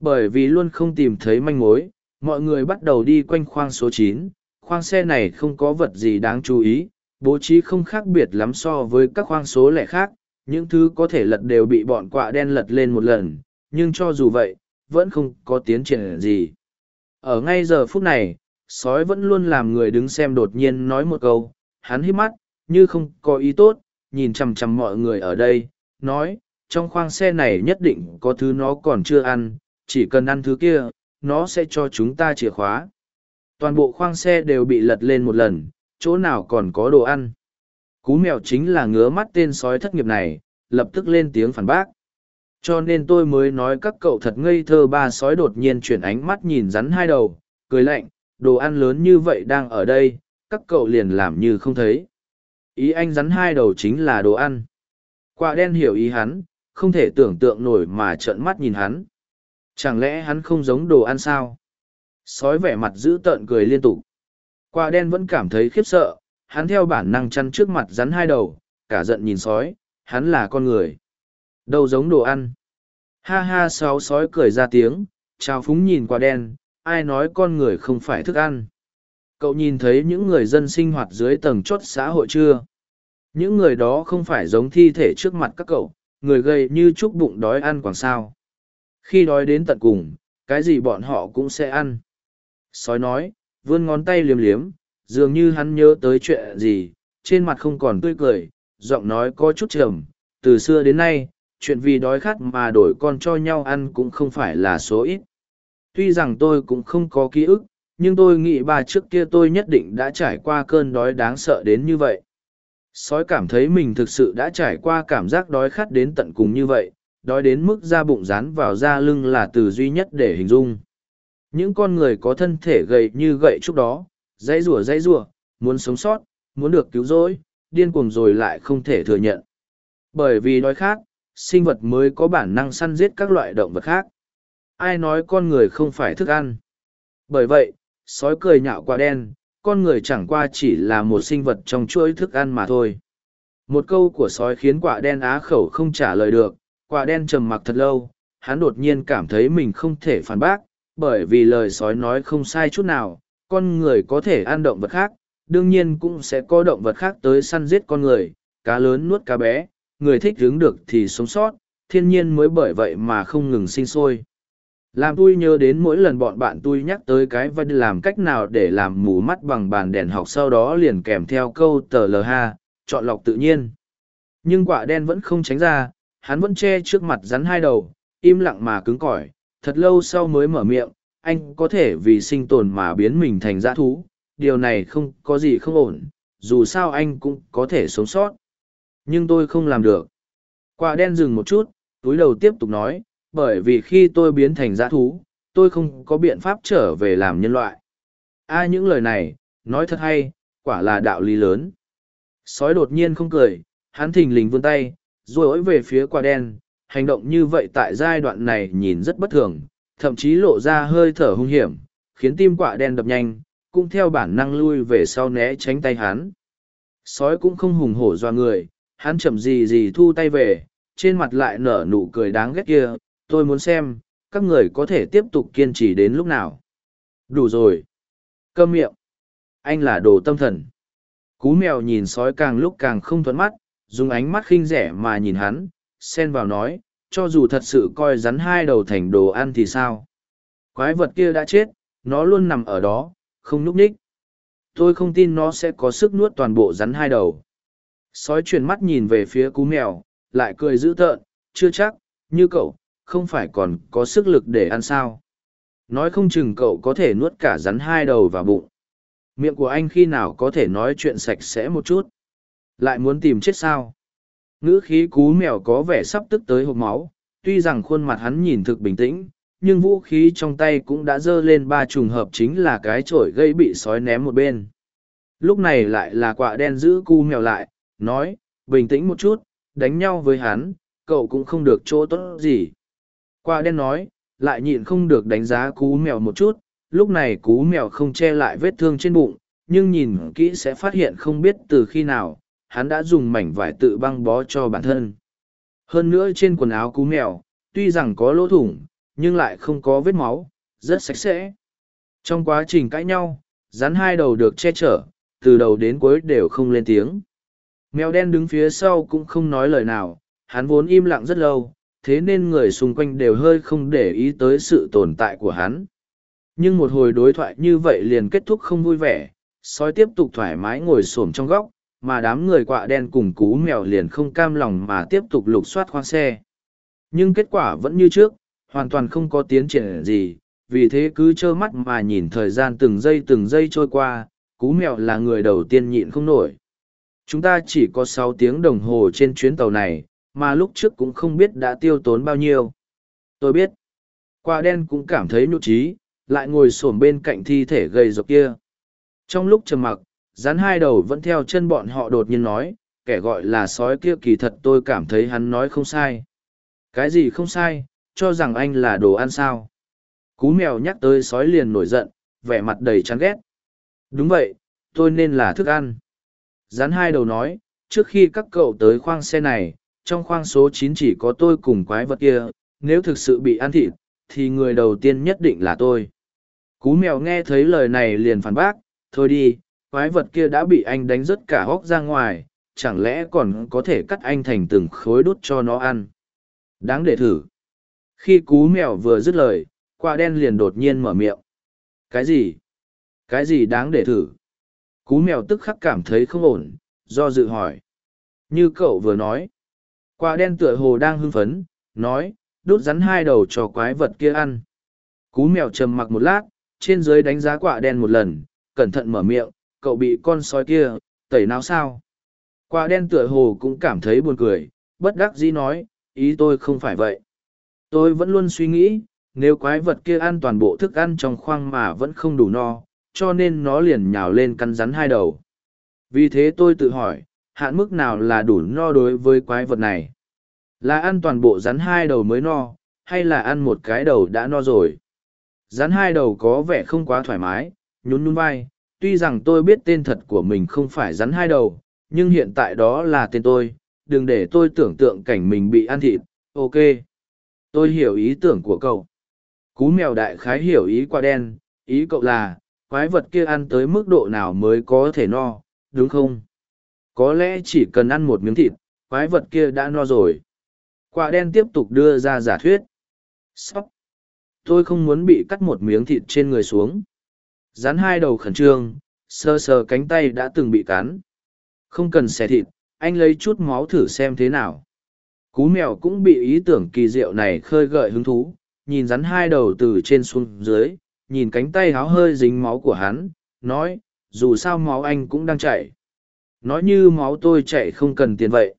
Bởi vì luôn không tìm thấy manh mối, mọi người bắt đầu đi quanh khoang số chín. khoang xe này không có vật gì đáng chú ý, bố trí không khác biệt lắm so với các khoang số lẻ khác, những thứ có thể lật đều bị bọn quạ đen lật lên một lần, nhưng cho dù vậy, vẫn không có tiến triển gì. Ở ngay giờ phút này, sói vẫn luôn làm người đứng xem đột nhiên nói một câu, hắn hít mắt, như không có ý tốt, nhìn chằm chằm mọi người ở đây, nói, trong khoang xe này nhất định có thứ nó còn chưa ăn, chỉ cần ăn thứ kia, nó sẽ cho chúng ta chìa khóa. Toàn bộ khoang xe đều bị lật lên một lần, chỗ nào còn có đồ ăn. Cú mèo chính là ngứa mắt tên sói thất nghiệp này, lập tức lên tiếng phản bác. Cho nên tôi mới nói các cậu thật ngây thơ ba sói đột nhiên chuyển ánh mắt nhìn rắn hai đầu, cười lạnh, đồ ăn lớn như vậy đang ở đây, các cậu liền làm như không thấy. Ý anh rắn hai đầu chính là đồ ăn. Quả đen hiểu ý hắn, không thể tưởng tượng nổi mà trợn mắt nhìn hắn. Chẳng lẽ hắn không giống đồ ăn sao? Sói vẻ mặt giữ tợn cười liên tục. Quả đen vẫn cảm thấy khiếp sợ, hắn theo bản năng chăn trước mặt rắn hai đầu, cả giận nhìn sói, hắn là con người. Đâu giống đồ ăn. Ha ha sáu sói cười ra tiếng, trao phúng nhìn quả đen, ai nói con người không phải thức ăn. Cậu nhìn thấy những người dân sinh hoạt dưới tầng chốt xã hội chưa? Những người đó không phải giống thi thể trước mặt các cậu, người gầy như chúc bụng đói ăn quảng sao. Khi đói đến tận cùng, cái gì bọn họ cũng sẽ ăn. Sói nói, vươn ngón tay liếm liếm, dường như hắn nhớ tới chuyện gì, trên mặt không còn tươi cười, giọng nói có chút trầm, từ xưa đến nay, chuyện vì đói khát mà đổi con cho nhau ăn cũng không phải là số ít. Tuy rằng tôi cũng không có ký ức, nhưng tôi nghĩ bà trước kia tôi nhất định đã trải qua cơn đói đáng sợ đến như vậy. Sói cảm thấy mình thực sự đã trải qua cảm giác đói khát đến tận cùng như vậy, đói đến mức da bụng rán vào da lưng là từ duy nhất để hình dung. Những con người có thân thể gầy như gậy trúc đó, dãy rủa dãy rủa, muốn sống sót, muốn được cứu rỗi, điên cuồng rồi lại không thể thừa nhận. Bởi vì đói khát, sinh vật mới có bản năng săn giết các loại động vật khác. Ai nói con người không phải thức ăn? Bởi vậy, sói cười nhạo quả đen, con người chẳng qua chỉ là một sinh vật trong chuỗi thức ăn mà thôi. Một câu của sói khiến quả đen á khẩu không trả lời được, quả đen trầm mặc thật lâu, hắn đột nhiên cảm thấy mình không thể phản bác, bởi vì lời sói nói không sai chút nào, con người có thể ăn động vật khác, đương nhiên cũng sẽ có động vật khác tới săn giết con người, cá lớn nuốt cá bé, người thích hướng được thì sống sót, thiên nhiên mới bởi vậy mà không ngừng sinh sôi. Làm tôi nhớ đến mỗi lần bọn bạn tôi nhắc tới cái vật làm cách nào để làm mù mắt bằng bàn đèn học sau đó liền kèm theo câu tờ lh, chọn lọc tự nhiên. Nhưng quả đen vẫn không tránh ra, hắn vẫn che trước mặt rắn hai đầu, im lặng mà cứng cỏi, thật lâu sau mới mở miệng, anh có thể vì sinh tồn mà biến mình thành dã thú, điều này không có gì không ổn, dù sao anh cũng có thể sống sót. Nhưng tôi không làm được. Quả đen dừng một chút, túi đầu tiếp tục nói, bởi vì khi tôi biến thành dã thú, tôi không có biện pháp trở về làm nhân loại. A những lời này, nói thật hay, quả là đạo lý lớn. Sói đột nhiên không cười, hắn thình lình vươn tay, rồi về phía quả đen, hành động như vậy tại giai đoạn này nhìn rất bất thường, thậm chí lộ ra hơi thở hung hiểm, khiến tim quả đen đập nhanh, cũng theo bản năng lui về sau né tránh tay hắn. Sói cũng không hùng hổ doa người, hắn chậm gì gì thu tay về, trên mặt lại nở nụ cười đáng ghét kia, tôi muốn xem, các người có thể tiếp tục kiên trì đến lúc nào. Đủ rồi. Câm miệng. Anh là đồ tâm thần. Cú mèo nhìn sói càng lúc càng không thuận mắt, dùng ánh mắt khinh rẻ mà nhìn hắn, xen vào nói, cho dù thật sự coi rắn hai đầu thành đồ ăn thì sao. Quái vật kia đã chết, nó luôn nằm ở đó, không núp ních. Tôi không tin nó sẽ có sức nuốt toàn bộ rắn hai đầu. Sói chuyển mắt nhìn về phía cú mèo, lại cười dữ tợn, chưa chắc, như cậu, không phải còn có sức lực để ăn sao. Nói không chừng cậu có thể nuốt cả rắn hai đầu vào bụng. Miệng của anh khi nào có thể nói chuyện sạch sẽ một chút. Lại muốn tìm chết sao. Ngữ khí cú mèo có vẻ sắp tức tới hộp máu, tuy rằng khuôn mặt hắn nhìn thực bình tĩnh, nhưng vũ khí trong tay cũng đã dơ lên ba trùng hợp chính là cái chổi gây bị sói ném một bên. Lúc này lại là quạ đen giữ cu mèo lại, nói, bình tĩnh một chút, đánh nhau với hắn, cậu cũng không được chỗ tốt gì. Quạ đen nói, lại nhịn không được đánh giá cú mèo một chút, lúc này cú mèo không che lại vết thương trên bụng, nhưng nhìn kỹ sẽ phát hiện không biết từ khi nào, hắn đã dùng mảnh vải tự băng bó cho bản thân. Hơn nữa trên quần áo cú mèo, tuy rằng có lỗ thủng, nhưng lại không có vết máu, rất sạch sẽ. Trong quá trình cãi nhau, rắn hai đầu được che chở, từ đầu đến cuối đều không lên tiếng. Mèo đen đứng phía sau cũng không nói lời nào, hắn vốn im lặng rất lâu, thế nên người xung quanh đều hơi không để ý tới sự tồn tại của hắn. Nhưng một hồi đối thoại như vậy liền kết thúc không vui vẻ, sói tiếp tục thoải mái ngồi xổm trong góc, mà đám người quạ đen cùng cú mèo liền không cam lòng mà tiếp tục lục soát khoang xe. Nhưng kết quả vẫn như trước, hoàn toàn không có tiến triển gì, vì thế cứ trơ mắt mà nhìn thời gian từng giây từng giây trôi qua, cú mèo là người đầu tiên nhịn không nổi. Chúng ta chỉ có sáu tiếng đồng hồ trên chuyến tàu này, mà lúc trước cũng không biết đã tiêu tốn bao nhiêu. Tôi biết. Quạ đen cũng cảm thấy nhục trí, lại ngồi xổm bên cạnh thi thể gầy rộc kia. Trong lúc trầm mặc, rắn hai đầu vẫn theo chân bọn họ đột nhiên nói, kẻ gọi là sói kia kỳ thật tôi cảm thấy hắn nói không sai. Cái gì không sai, cho rằng anh là đồ ăn sao. Cú mèo nhắc tới sói liền nổi giận, vẻ mặt đầy chán ghét. Đúng vậy, tôi nên là thức ăn. Rắn hai đầu nói, trước khi các cậu tới khoang xe này, trong khoang số chín chỉ có tôi cùng quái vật kia, nếu thực sự bị ăn thịt, thì người đầu tiên nhất định là tôi. Cú mèo nghe thấy lời này liền phản bác, thôi đi, quái vật kia đã bị anh đánh rớt cả hóc ra ngoài, chẳng lẽ còn có thể cắt anh thành từng khối đút cho nó ăn. Đáng để thử. Khi cú mèo vừa dứt lời, quả đen liền đột nhiên mở miệng. Cái gì? Cái gì đáng để thử? Cú mèo tức khắc cảm thấy không ổn, do dự hỏi. Như cậu vừa nói. Quả đen tựa hồ đang hưng phấn, nói, đốt rắn hai đầu cho quái vật kia ăn. Cú mèo trầm mặc một lát, trên dưới đánh giá quả đen một lần, cẩn thận mở miệng, cậu bị con sói kia, tẩy não sao? Quả đen tựa hồ cũng cảm thấy buồn cười, bất đắc dĩ nói, ý tôi không phải vậy. Tôi vẫn luôn suy nghĩ, nếu quái vật kia ăn toàn bộ thức ăn trong khoang mà vẫn không đủ no, cho nên nó liền nhào lên cắn rắn hai đầu. Vì thế tôi tự hỏi, hạn mức nào là đủ no đối với quái vật này? Là ăn toàn bộ rắn hai đầu mới no, hay là ăn một cái đầu đã no rồi? Rắn hai đầu có vẻ không quá thoải mái, nhún nhún vai, tuy rằng tôi biết tên thật của mình không phải rắn hai đầu, nhưng hiện tại đó là tên tôi, đừng để tôi tưởng tượng cảnh mình bị ăn thịt, ok. Tôi hiểu ý tưởng của cậu. Cú mèo đại khái hiểu ý quả đen, ý cậu là, quái vật kia ăn tới mức độ nào mới có thể no, đúng không? Có lẽ chỉ cần ăn một miếng thịt, quái vật kia đã no rồi. Quả đen tiếp tục đưa ra giả thuyết. Sóc! Tôi không muốn bị cắt một miếng thịt trên người xuống. Rắn hai đầu khẩn trương, sơ sơ cánh tay đã từng bị cắn. Không cần xẻ thịt, anh lấy chút máu thử xem thế nào. Cú mèo cũng bị ý tưởng kỳ diệu này khơi gợi hứng thú, nhìn rắn hai đầu từ trên xuống dưới, nhìn cánh tay háo hơi dính máu của hắn, nói, dù sao máu anh cũng đang chảy. Nói như máu tôi chảy không cần tiền vậy.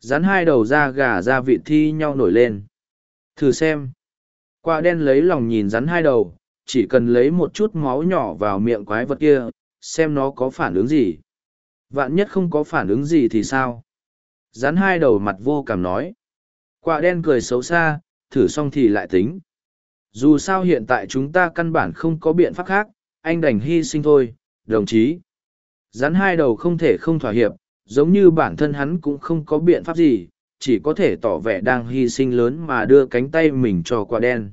Rắn hai đầu da gà ra vị thi nhau nổi lên. Thử xem. Quả đen lấy lòng nhìn rắn hai đầu, chỉ cần lấy một chút máu nhỏ vào miệng quái vật kia, xem nó có phản ứng gì. Vạn nhất không có phản ứng gì thì sao? Rắn hai đầu mặt vô cảm nói. Quả đen cười xấu xa, thử xong thì lại tính. Dù sao hiện tại chúng ta căn bản không có biện pháp khác, anh đành hy sinh thôi, đồng chí. Rắn hai đầu không thể không thỏa hiệp, giống như bản thân hắn cũng không có biện pháp gì, chỉ có thể tỏ vẻ đang hy sinh lớn mà đưa cánh tay mình cho quả đen.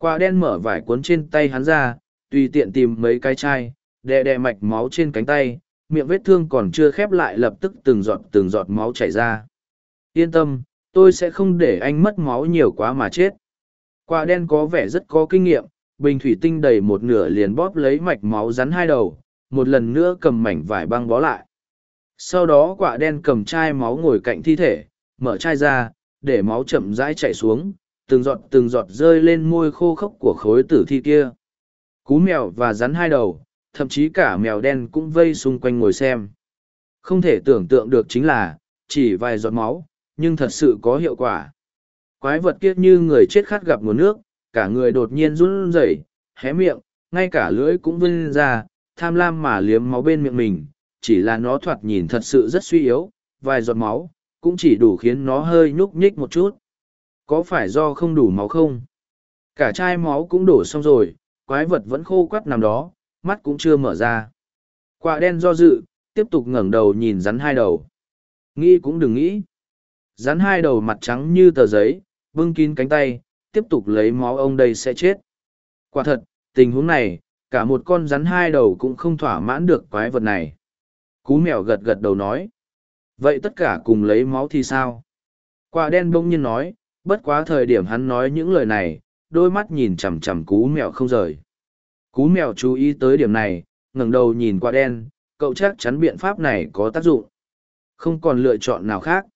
Quả đen mở vải cuốn trên tay hắn ra, tùy tiện tìm mấy cái chai, đè đè mạch máu trên cánh tay, miệng vết thương còn chưa khép lại lập tức từng giọt từng giọt máu chảy ra. Yên tâm, tôi sẽ không để anh mất máu nhiều quá mà chết. Quả đen có vẻ rất có kinh nghiệm, bình thủy tinh đầy một nửa liền bóp lấy mạch máu rắn hai đầu, một lần nữa cầm mảnh vải băng bó lại. Sau đó quả đen cầm chai máu ngồi cạnh thi thể, mở chai ra, để máu chậm rãi chảy xuống, từng giọt từng giọt rơi lên môi khô khốc của khối tử thi kia. Cú mèo và rắn hai đầu, thậm chí cả mèo đen cũng vây xung quanh ngồi xem. Không thể tưởng tượng được chính là, chỉ vài giọt máu, nhưng thật sự có hiệu quả. Quái vật kia như người chết khát gặp nguồn nước, cả người đột nhiên run rẩy, hé miệng, ngay cả lưỡi cũng vươn ra, tham lam mà liếm máu bên miệng mình, chỉ là nó thoạt nhìn thật sự rất suy yếu, vài giọt máu, cũng chỉ đủ khiến nó hơi nhúc nhích một chút. Có phải do không đủ máu không? Cả chai máu cũng đổ xong rồi, quái vật vẫn khô quắt nằm đó, mắt cũng chưa mở ra. Quả đen do dự, tiếp tục ngẩng đầu nhìn rắn hai đầu. Nghĩ cũng đừng nghĩ. Rắn hai đầu mặt trắng như tờ giấy, bưng kín cánh tay, tiếp tục lấy máu ông đây sẽ chết. Quả thật, tình huống này, cả một con rắn hai đầu cũng không thỏa mãn được quái vật này. Cú mèo gật gật đầu nói. Vậy tất cả cùng lấy máu thì sao? Quả đen bỗng nhiên nói, bất quá thời điểm hắn nói những lời này, đôi mắt nhìn chằm chằm cú mèo không rời. Cú mèo chú ý tới điểm này, ngẩng đầu nhìn qua đen, cậu chắc chắn biện pháp này có tác dụng. Không còn lựa chọn nào khác.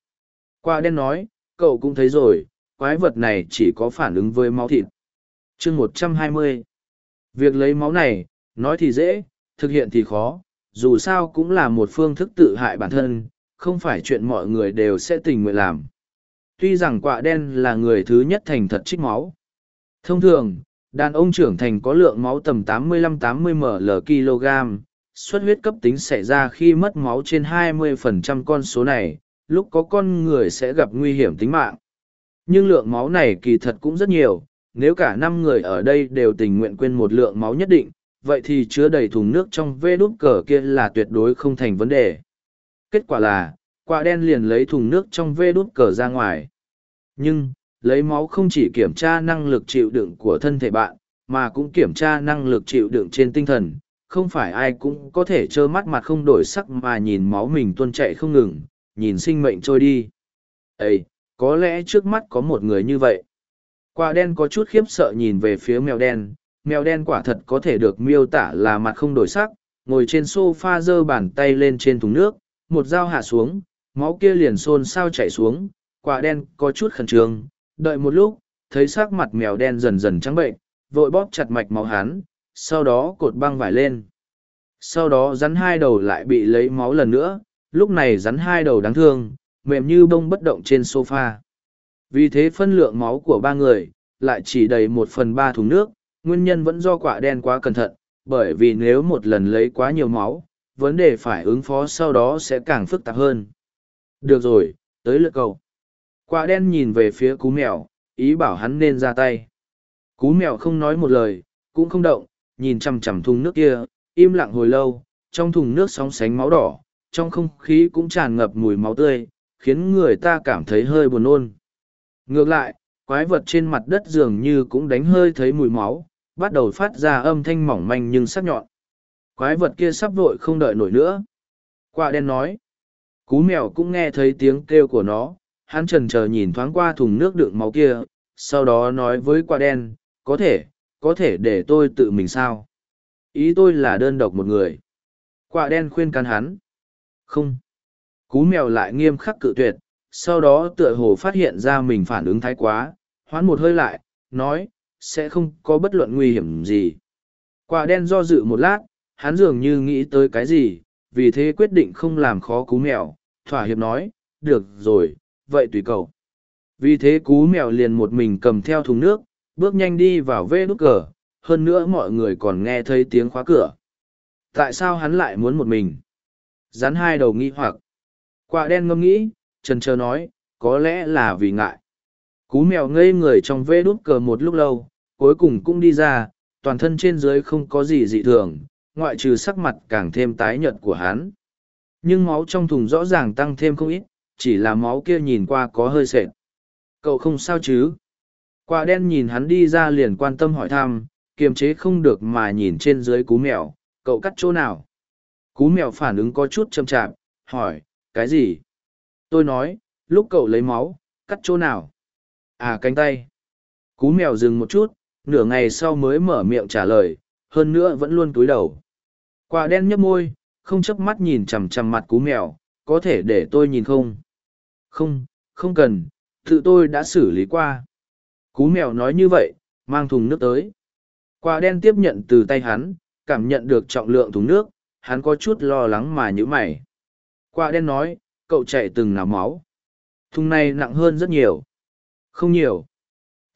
Qua đen nói, cậu cũng thấy rồi, quái vật này chỉ có phản ứng với máu thịt. chương một trăm hai mươi Việc lấy máu này, nói thì dễ, thực hiện thì khó, dù sao cũng là một phương thức tự hại bản thân, không phải chuyện mọi người đều sẽ tình nguyện làm. Tuy rằng quạ đen là người thứ nhất thành thật trích máu. Thông thường, đàn ông trưởng thành có lượng máu tầm 85-80 ml kg, xuất huyết cấp tính xảy ra khi mất máu trên 20% con số này, lúc có con người sẽ gặp nguy hiểm tính mạng. Nhưng lượng máu này kỳ thật cũng rất nhiều, nếu cả năm người ở đây đều tình nguyện quên một lượng máu nhất định, vậy thì chứa đầy thùng nước trong vê đút cờ kia là tuyệt đối không thành vấn đề. Kết quả là, quả đen liền lấy thùng nước trong vê đút cờ ra ngoài. Nhưng, lấy máu không chỉ kiểm tra năng lực chịu đựng của thân thể bạn, mà cũng kiểm tra năng lực chịu đựng trên tinh thần. Không phải ai cũng có thể trơ mắt mặt không đổi sắc mà nhìn máu mình tuôn chạy không ngừng, nhìn sinh mệnh trôi đi. Ê, có lẽ trước mắt có một người như vậy. Quả đen có chút khiếp sợ nhìn về phía mèo đen, mèo đen quả thật có thể được miêu tả là mặt không đổi sắc, ngồi trên sofa giơ bàn tay lên trên thùng nước, một dao hạ xuống, máu kia liền xôn sao chảy xuống, quả đen có chút khẩn trương, đợi một lúc, thấy sắc mặt mèo đen dần dần trắng bệnh, vội bóp chặt mạch máu hắn, sau đó cột băng vải lên. Sau đó rắn hai đầu lại bị lấy máu lần nữa, lúc này rắn hai đầu đáng thương, mềm như bông bất động trên sofa. Vì thế phân lượng máu của ba người, lại chỉ đầy một phần ba thùng nước, nguyên nhân vẫn do quả đen quá cẩn thận, bởi vì nếu một lần lấy quá nhiều máu, vấn đề phải ứng phó sau đó sẽ càng phức tạp hơn. Được rồi, tới lượt cậu. Quả đen nhìn về phía cú mèo, ý bảo hắn nên ra tay. Cú mèo không nói một lời, cũng không động, nhìn chằm chằm thùng nước kia, im lặng hồi lâu, trong thùng nước sóng sánh máu đỏ, trong không khí cũng tràn ngập mùi máu tươi, khiến người ta cảm thấy hơi buồn nôn. Ngược lại, quái vật trên mặt đất dường như cũng đánh hơi thấy mùi máu, bắt đầu phát ra âm thanh mỏng manh nhưng sắc nhọn. Quái vật kia sắp vội không đợi nổi nữa. Quả đen nói. Cú mèo cũng nghe thấy tiếng kêu của nó, hắn trần chờ nhìn thoáng qua thùng nước đựng máu kia, sau đó nói với quả đen, có thể, có thể để tôi tự mình sao? Ý tôi là đơn độc một người. Quả đen khuyên can hắn. Không. Cú mèo lại nghiêm khắc cự tuyệt, sau đó tựa hồ phát hiện ra mình phản ứng thái quá, hoán một hơi lại, nói, sẽ không có bất luận nguy hiểm gì. Quả đen do dự một lát, hắn dường như nghĩ tới cái gì, vì thế quyết định không làm khó cú mèo, thỏa hiệp nói, được rồi, vậy tùy cậu. Vì thế cú mèo liền một mình cầm theo thùng nước, bước nhanh đi vào vê nút cờ, hơn nữa mọi người còn nghe thấy tiếng khóa cửa. Tại sao hắn lại muốn một mình? Rắn hai đầu nghi hoặc. Quả đen ngâm nghĩ, trần trơ nói, có lẽ là vì ngại. Cú mèo ngây người trong vê đút cờ một lúc lâu, cuối cùng cũng đi ra, toàn thân trên dưới không có gì dị thường, ngoại trừ sắc mặt càng thêm tái nhợt của hắn. Nhưng máu trong thùng rõ ràng tăng thêm không ít, chỉ là máu kia nhìn qua có hơi sệt. Cậu không sao chứ? Quả đen nhìn hắn đi ra liền quan tâm hỏi thăm, kiềm chế không được mà nhìn trên dưới cú mèo, cậu cắt chỗ nào? Cú mèo phản ứng có chút chậm chạp, hỏi, cái gì? Tôi nói, lúc cậu lấy máu, cắt chỗ nào? À cánh tay. Cú mèo dừng một chút, nửa ngày sau mới mở miệng trả lời, hơn nữa vẫn luôn túi đầu. Quả đen nhấp môi, không chớp mắt nhìn chằm chằm mặt cú mèo, có thể để tôi nhìn không? Không, không cần, tự tôi đã xử lý qua. Cú mèo nói như vậy, mang thùng nước tới. Quả đen tiếp nhận từ tay hắn, cảm nhận được trọng lượng thùng nước, hắn có chút lo lắng mà nhíu mày. Quả đen nói, cậu chạy từng nào máu. Thùng này nặng hơn rất nhiều. Không nhiều.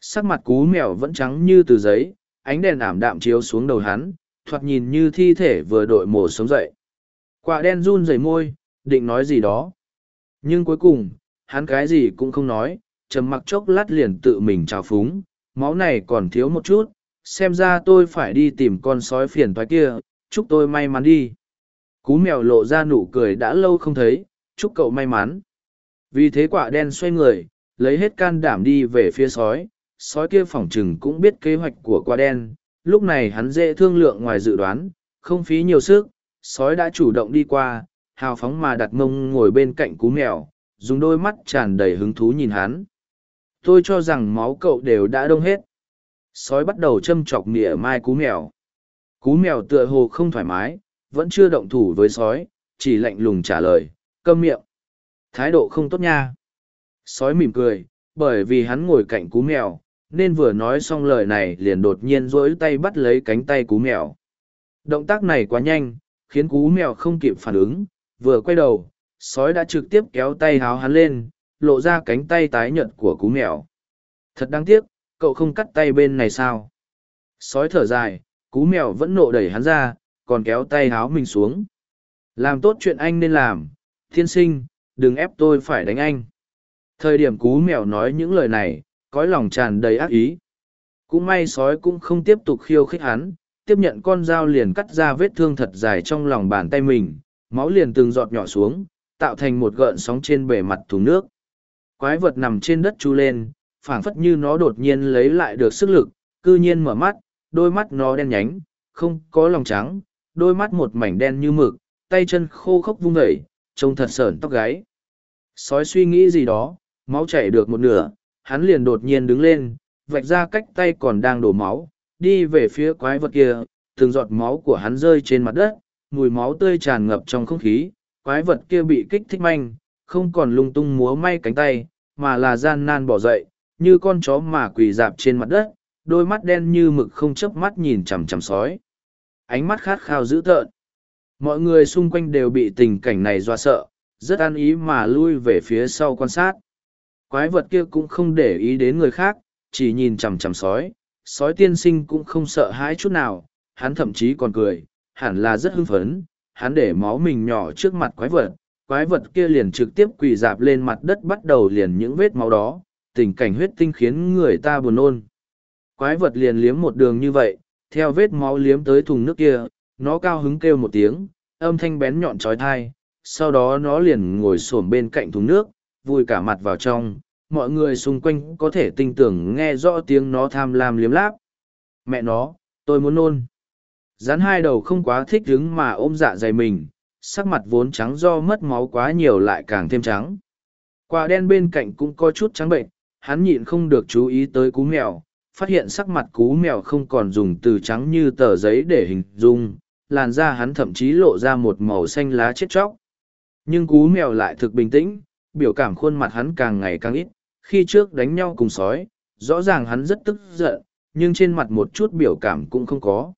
Sắc mặt cú mèo vẫn trắng như từ giấy, ánh đèn ảm đạm chiếu xuống đầu hắn, thoạt nhìn như thi thể vừa đội mổ sống dậy. Quả đen run rẩy môi, định nói gì đó. Nhưng cuối cùng, hắn cái gì cũng không nói, trầm mặc chốc lát liền tự mình trào phúng, máu này còn thiếu một chút, xem ra tôi phải đi tìm con sói phiền toái kia, chúc tôi may mắn đi. Cú mèo lộ ra nụ cười đã lâu không thấy, chúc cậu may mắn. Vì thế quả đen xoay người, lấy hết can đảm đi về phía sói, sói kia phỏng chừng cũng biết kế hoạch của quả đen, lúc này hắn dễ thương lượng ngoài dự đoán, không phí nhiều sức, sói đã chủ động đi qua, hào phóng mà đặt mông ngồi bên cạnh cú mèo, dùng đôi mắt tràn đầy hứng thú nhìn hắn. Tôi cho rằng máu cậu đều đã đông hết. Sói bắt đầu châm chọc nịa mai cú mèo. Cú mèo tựa hồ không thoải mái, vẫn chưa động thủ với sói, chỉ lạnh lùng trả lời, câm miệng. Thái độ không tốt nha. Sói mỉm cười, bởi vì hắn ngồi cạnh cú mèo, nên vừa nói xong lời này liền đột nhiên rỗi tay bắt lấy cánh tay cú mèo. Động tác này quá nhanh, khiến cú mèo không kịp phản ứng, vừa quay đầu, sói đã trực tiếp kéo tay háo hắn lên, lộ ra cánh tay tái nhợt của cú mèo. Thật đáng tiếc, cậu không cắt tay bên này sao? Sói thở dài, cú mèo vẫn nộ đẩy hắn ra, còn kéo tay háo mình xuống. Làm tốt chuyện anh nên làm, thiên sinh, đừng ép tôi phải đánh anh. Thời điểm cú mèo nói những lời này, cõi lòng tràn đầy ác ý. Cũng may sói cũng không tiếp tục khiêu khích hắn, tiếp nhận con dao liền cắt ra vết thương thật dài trong lòng bàn tay mình, máu liền từng giọt nhỏ xuống, tạo thành một gợn sóng trên bề mặt thùng nước. Quái vật nằm trên đất chu lên, phảng phất như nó đột nhiên lấy lại được sức lực, cư nhiên mở mắt, đôi mắt nó đen nhánh, không có lòng trắng, đôi mắt một mảnh đen như mực, tay chân khô khốc vung vẩy, trông thật sởn tóc gáy. Sói suy nghĩ gì đó, máu chảy được một nửa, hắn liền đột nhiên đứng lên, vạch ra cách tay còn đang đổ máu, đi về phía quái vật kia, từng giọt máu của hắn rơi trên mặt đất, mùi máu tươi tràn ngập trong không khí, quái vật kia bị kích thích manh, không còn lung tung múa may cánh tay, mà là gian nan bỏ dậy, như con chó mà quỳ dạp trên mặt đất, đôi mắt đen như mực không chớp mắt nhìn chằm chằm sói. Ánh mắt khát khao dữ tợn. Mọi người xung quanh đều bị tình cảnh này dọa sợ, rất an ý mà lui về phía sau quan sát. Quái vật kia cũng không để ý đến người khác, chỉ nhìn chằm chằm sói. Sói tiên sinh cũng không sợ hãi chút nào, hắn thậm chí còn cười, hẳn là rất hưng phấn. Hắn để máu mình nhỏ trước mặt quái vật, quái vật kia liền trực tiếp quỳ dạp lên mặt đất bắt đầu liền những vết máu đó, tình cảnh huyết tinh khiến người ta buồn nôn. Quái vật liền liếm một đường như vậy, theo vết máu liếm tới thùng nước kia, nó cao hứng kêu một tiếng, âm thanh bén nhọn trói thai, sau đó nó liền ngồi xổm bên cạnh thùng nước, vùi cả mặt vào trong, mọi người xung quanh có thể tinh tưởng nghe rõ tiếng nó tham lam liếm láp. Mẹ nó, tôi muốn nôn. Rắn hai đầu không quá thích đứng mà ôm dạ dày mình, sắc mặt vốn trắng do mất máu quá nhiều lại càng thêm trắng. Quả đen bên cạnh cũng có chút trắng bệnh, hắn nhịn không được chú ý tới cú mèo, phát hiện sắc mặt cú mèo không còn dùng từ trắng như tờ giấy để hình dung, làn da hắn thậm chí lộ ra một màu xanh lá chết chóc. Nhưng cú mèo lại thực bình tĩnh, biểu cảm khuôn mặt hắn càng ngày càng ít, khi trước đánh nhau cùng sói, rõ ràng hắn rất tức giận, nhưng trên mặt một chút biểu cảm cũng không có.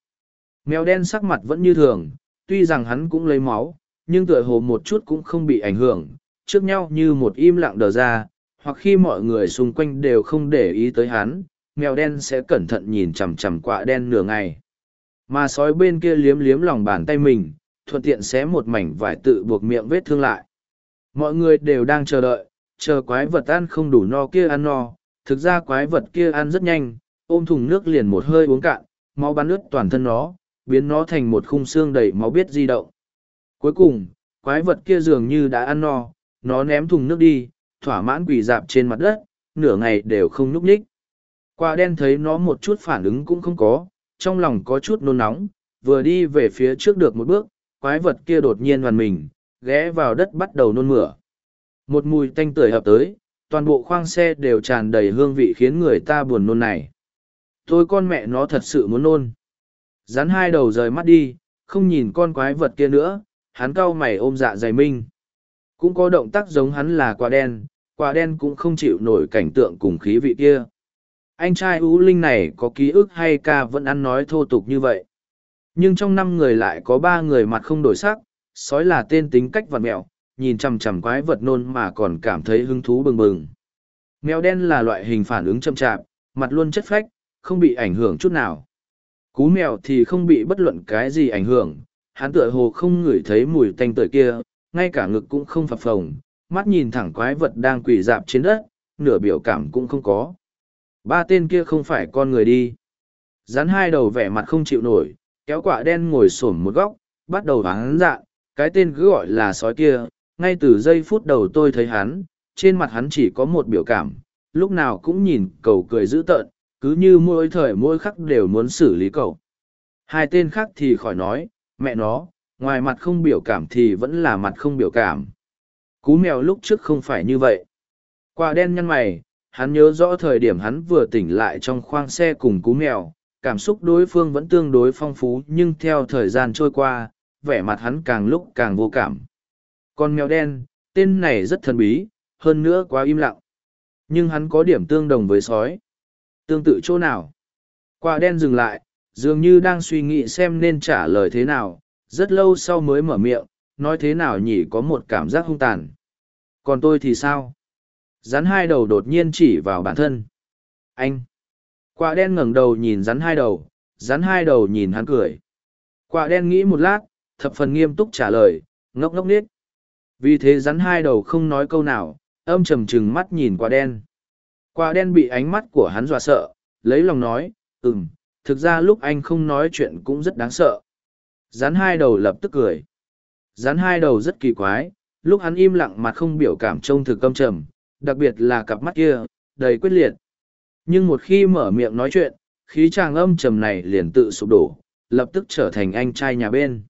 Mèo đen sắc mặt vẫn như thường, tuy rằng hắn cũng lấy máu, nhưng tựa hồ một chút cũng không bị ảnh hưởng, trước nhau như một im lặng đờ ra, hoặc khi mọi người xung quanh đều không để ý tới hắn, mèo đen sẽ cẩn thận nhìn chằm chằm quạ đen nửa ngày. Mà sói bên kia liếm liếm lòng bàn tay mình, thuận tiện xé một mảnh vải tự buộc miệng vết thương lại. Mọi người đều đang chờ đợi, chờ quái vật ăn không đủ no kia ăn no, thực ra quái vật kia ăn rất nhanh, ôm thùng nước liền một hơi uống cạn, máu bắn ướt toàn thân nó, biến nó thành một khung xương đầy máu biết di động. Cuối cùng, quái vật kia dường như đã ăn no, nó ném thùng nước đi, thỏa mãn quỳ dạp trên mặt đất, nửa ngày đều không nhúc nhích. Quả đen thấy nó một chút phản ứng cũng không có, trong lòng có chút nôn nóng, vừa đi về phía trước được một bước, quái vật kia đột nhiên hoàn mình, ghé vào đất bắt đầu nôn mửa. Một mùi tanh tưởi hợp tới, toàn bộ khoang xe đều tràn đầy hương vị khiến người ta buồn nôn này. Tôi con mẹ nó thật sự muốn nôn. Rắn hai đầu rời mắt đi, không nhìn con quái vật kia nữa, hắn cau mày ôm dạ dày minh. Cũng có động tác giống hắn là quả đen, quả đen cũng không chịu nổi cảnh tượng cùng khí vị kia. Anh trai ú linh này có ký ức hay ca vẫn ăn nói thô tục như vậy. Nhưng trong năm người lại có ba người mặt không đổi sắc, sói là tên tính cách vật mẹo, nhìn chằm chằm quái vật nôn mà còn cảm thấy hứng thú bừng bừng. Mèo đen là loại hình phản ứng chậm chạp, mặt luôn chất phách, không bị ảnh hưởng chút nào. Cú mèo thì không bị bất luận cái gì ảnh hưởng, hắn tựa hồ không ngửi thấy mùi tanh tưởi kia, ngay cả ngực cũng không phập phồng, mắt nhìn thẳng quái vật đang quỳ dạp trên đất, nửa biểu cảm cũng không có. Ba tên kia không phải con người đi. Rắn hai đầu vẻ mặt không chịu nổi, kéo quả đen ngồi xổm một góc, bắt đầu hắn dạ, cái tên cứ gọi là sói kia, ngay từ giây phút đầu tôi thấy hắn, trên mặt hắn chỉ có một biểu cảm, lúc nào cũng nhìn cầu cười dữ tợn, cứ như mỗi thời mỗi khắc đều muốn xử lý cậu. Hai tên khác thì khỏi nói, mẹ nó, ngoài mặt không biểu cảm thì vẫn là mặt không biểu cảm. Cú mèo lúc trước không phải như vậy. Quả đen nhăn mày, hắn nhớ rõ thời điểm hắn vừa tỉnh lại trong khoang xe cùng cú mèo, cảm xúc đối phương vẫn tương đối phong phú nhưng theo thời gian trôi qua, vẻ mặt hắn càng lúc càng vô cảm. Con mèo đen, tên này rất thần bí, hơn nữa quá im lặng. Nhưng hắn có điểm tương đồng với sói. Tương tự chỗ nào? Quả đen dừng lại, dường như đang suy nghĩ xem nên trả lời thế nào, rất lâu sau mới mở miệng, nói thế nào nhỉ có một cảm giác hung tàn. Còn tôi thì sao? Rắn hai đầu đột nhiên chỉ vào bản thân. Anh! Quả đen ngẩng đầu nhìn rắn hai đầu, rắn hai đầu nhìn hắn cười. Quả đen nghĩ một lát, thập phần nghiêm túc trả lời, ngốc ngốc nít vì thế rắn hai đầu không nói câu nào, âm trầm trừng mắt nhìn quả đen. Quả đen bị ánh mắt của hắn dọa sợ, lấy lòng nói, ừm, thực ra lúc anh không nói chuyện cũng rất đáng sợ. Rắn hai đầu lập tức cười. Rắn hai đầu rất kỳ quái, lúc hắn im lặng mặt không biểu cảm trông thực âm trầm, đặc biệt là cặp mắt kia, đầy quyết liệt. Nhưng một khi mở miệng nói chuyện, khí tràng âm trầm này liền tự sụp đổ, lập tức trở thành anh trai nhà bên.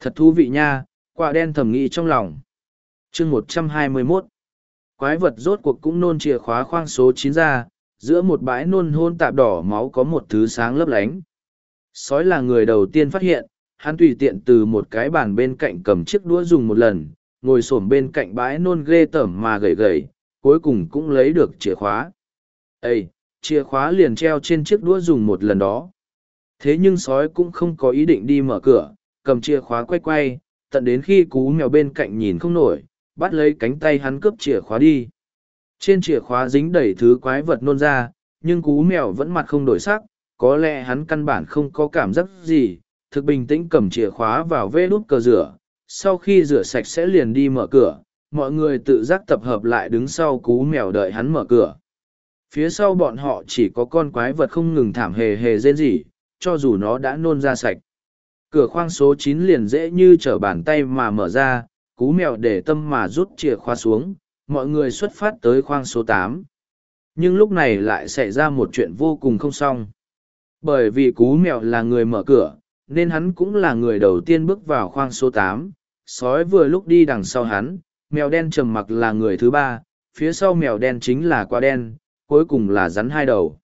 Thật thú vị nha, quả đen thầm nghĩ trong lòng chương một trăm hai mươi mốt Quái vật rốt cuộc cũng nôn chìa khóa khoang số chín ra, giữa một bãi nôn hôn tạp đỏ máu có một thứ sáng lấp lánh. Sói là người đầu tiên phát hiện, hắn tùy tiện từ một cái bàn bên cạnh cầm chiếc đũa dùng một lần, ngồi xổm bên cạnh bãi nôn ghê tởm mà gầy gầy, cuối cùng cũng lấy được chìa khóa. ây chìa khóa liền treo trên chiếc đũa dùng một lần đó. Thế nhưng sói cũng không có ý định đi mở cửa, cầm chìa khóa quay quay, tận đến khi cú mèo bên cạnh nhìn không nổi, bắt lấy cánh tay hắn cướp chìa khóa đi. Trên chìa khóa dính đầy thứ quái vật nôn ra, nhưng cú mèo vẫn mặt không đổi sắc, có lẽ hắn căn bản không có cảm giác gì, thực bình tĩnh cầm chìa khóa vào vê đút cờ rửa. Sau khi rửa sạch sẽ liền đi mở cửa, mọi người tự giác tập hợp lại đứng sau cú mèo đợi hắn mở cửa. Phía sau bọn họ chỉ có con quái vật không ngừng thảm hề hề rên rỉ, cho dù nó đã nôn ra sạch. Cửa khoang số chín liền dễ như trở bàn tay mà mở ra, cú mèo để tâm mà rút chìa khóa xuống, mọi người xuất phát tới khoang số tám. Nhưng lúc này lại xảy ra một chuyện vô cùng không xong. Bởi vì cú mèo là người mở cửa, nên hắn cũng là người đầu tiên bước vào khoang số tám sói vừa lúc đi đằng sau hắn mèo đen trầm mặc là người thứ ba phía sau mèo đen chính là quá đen cuối cùng là rắn hai đầu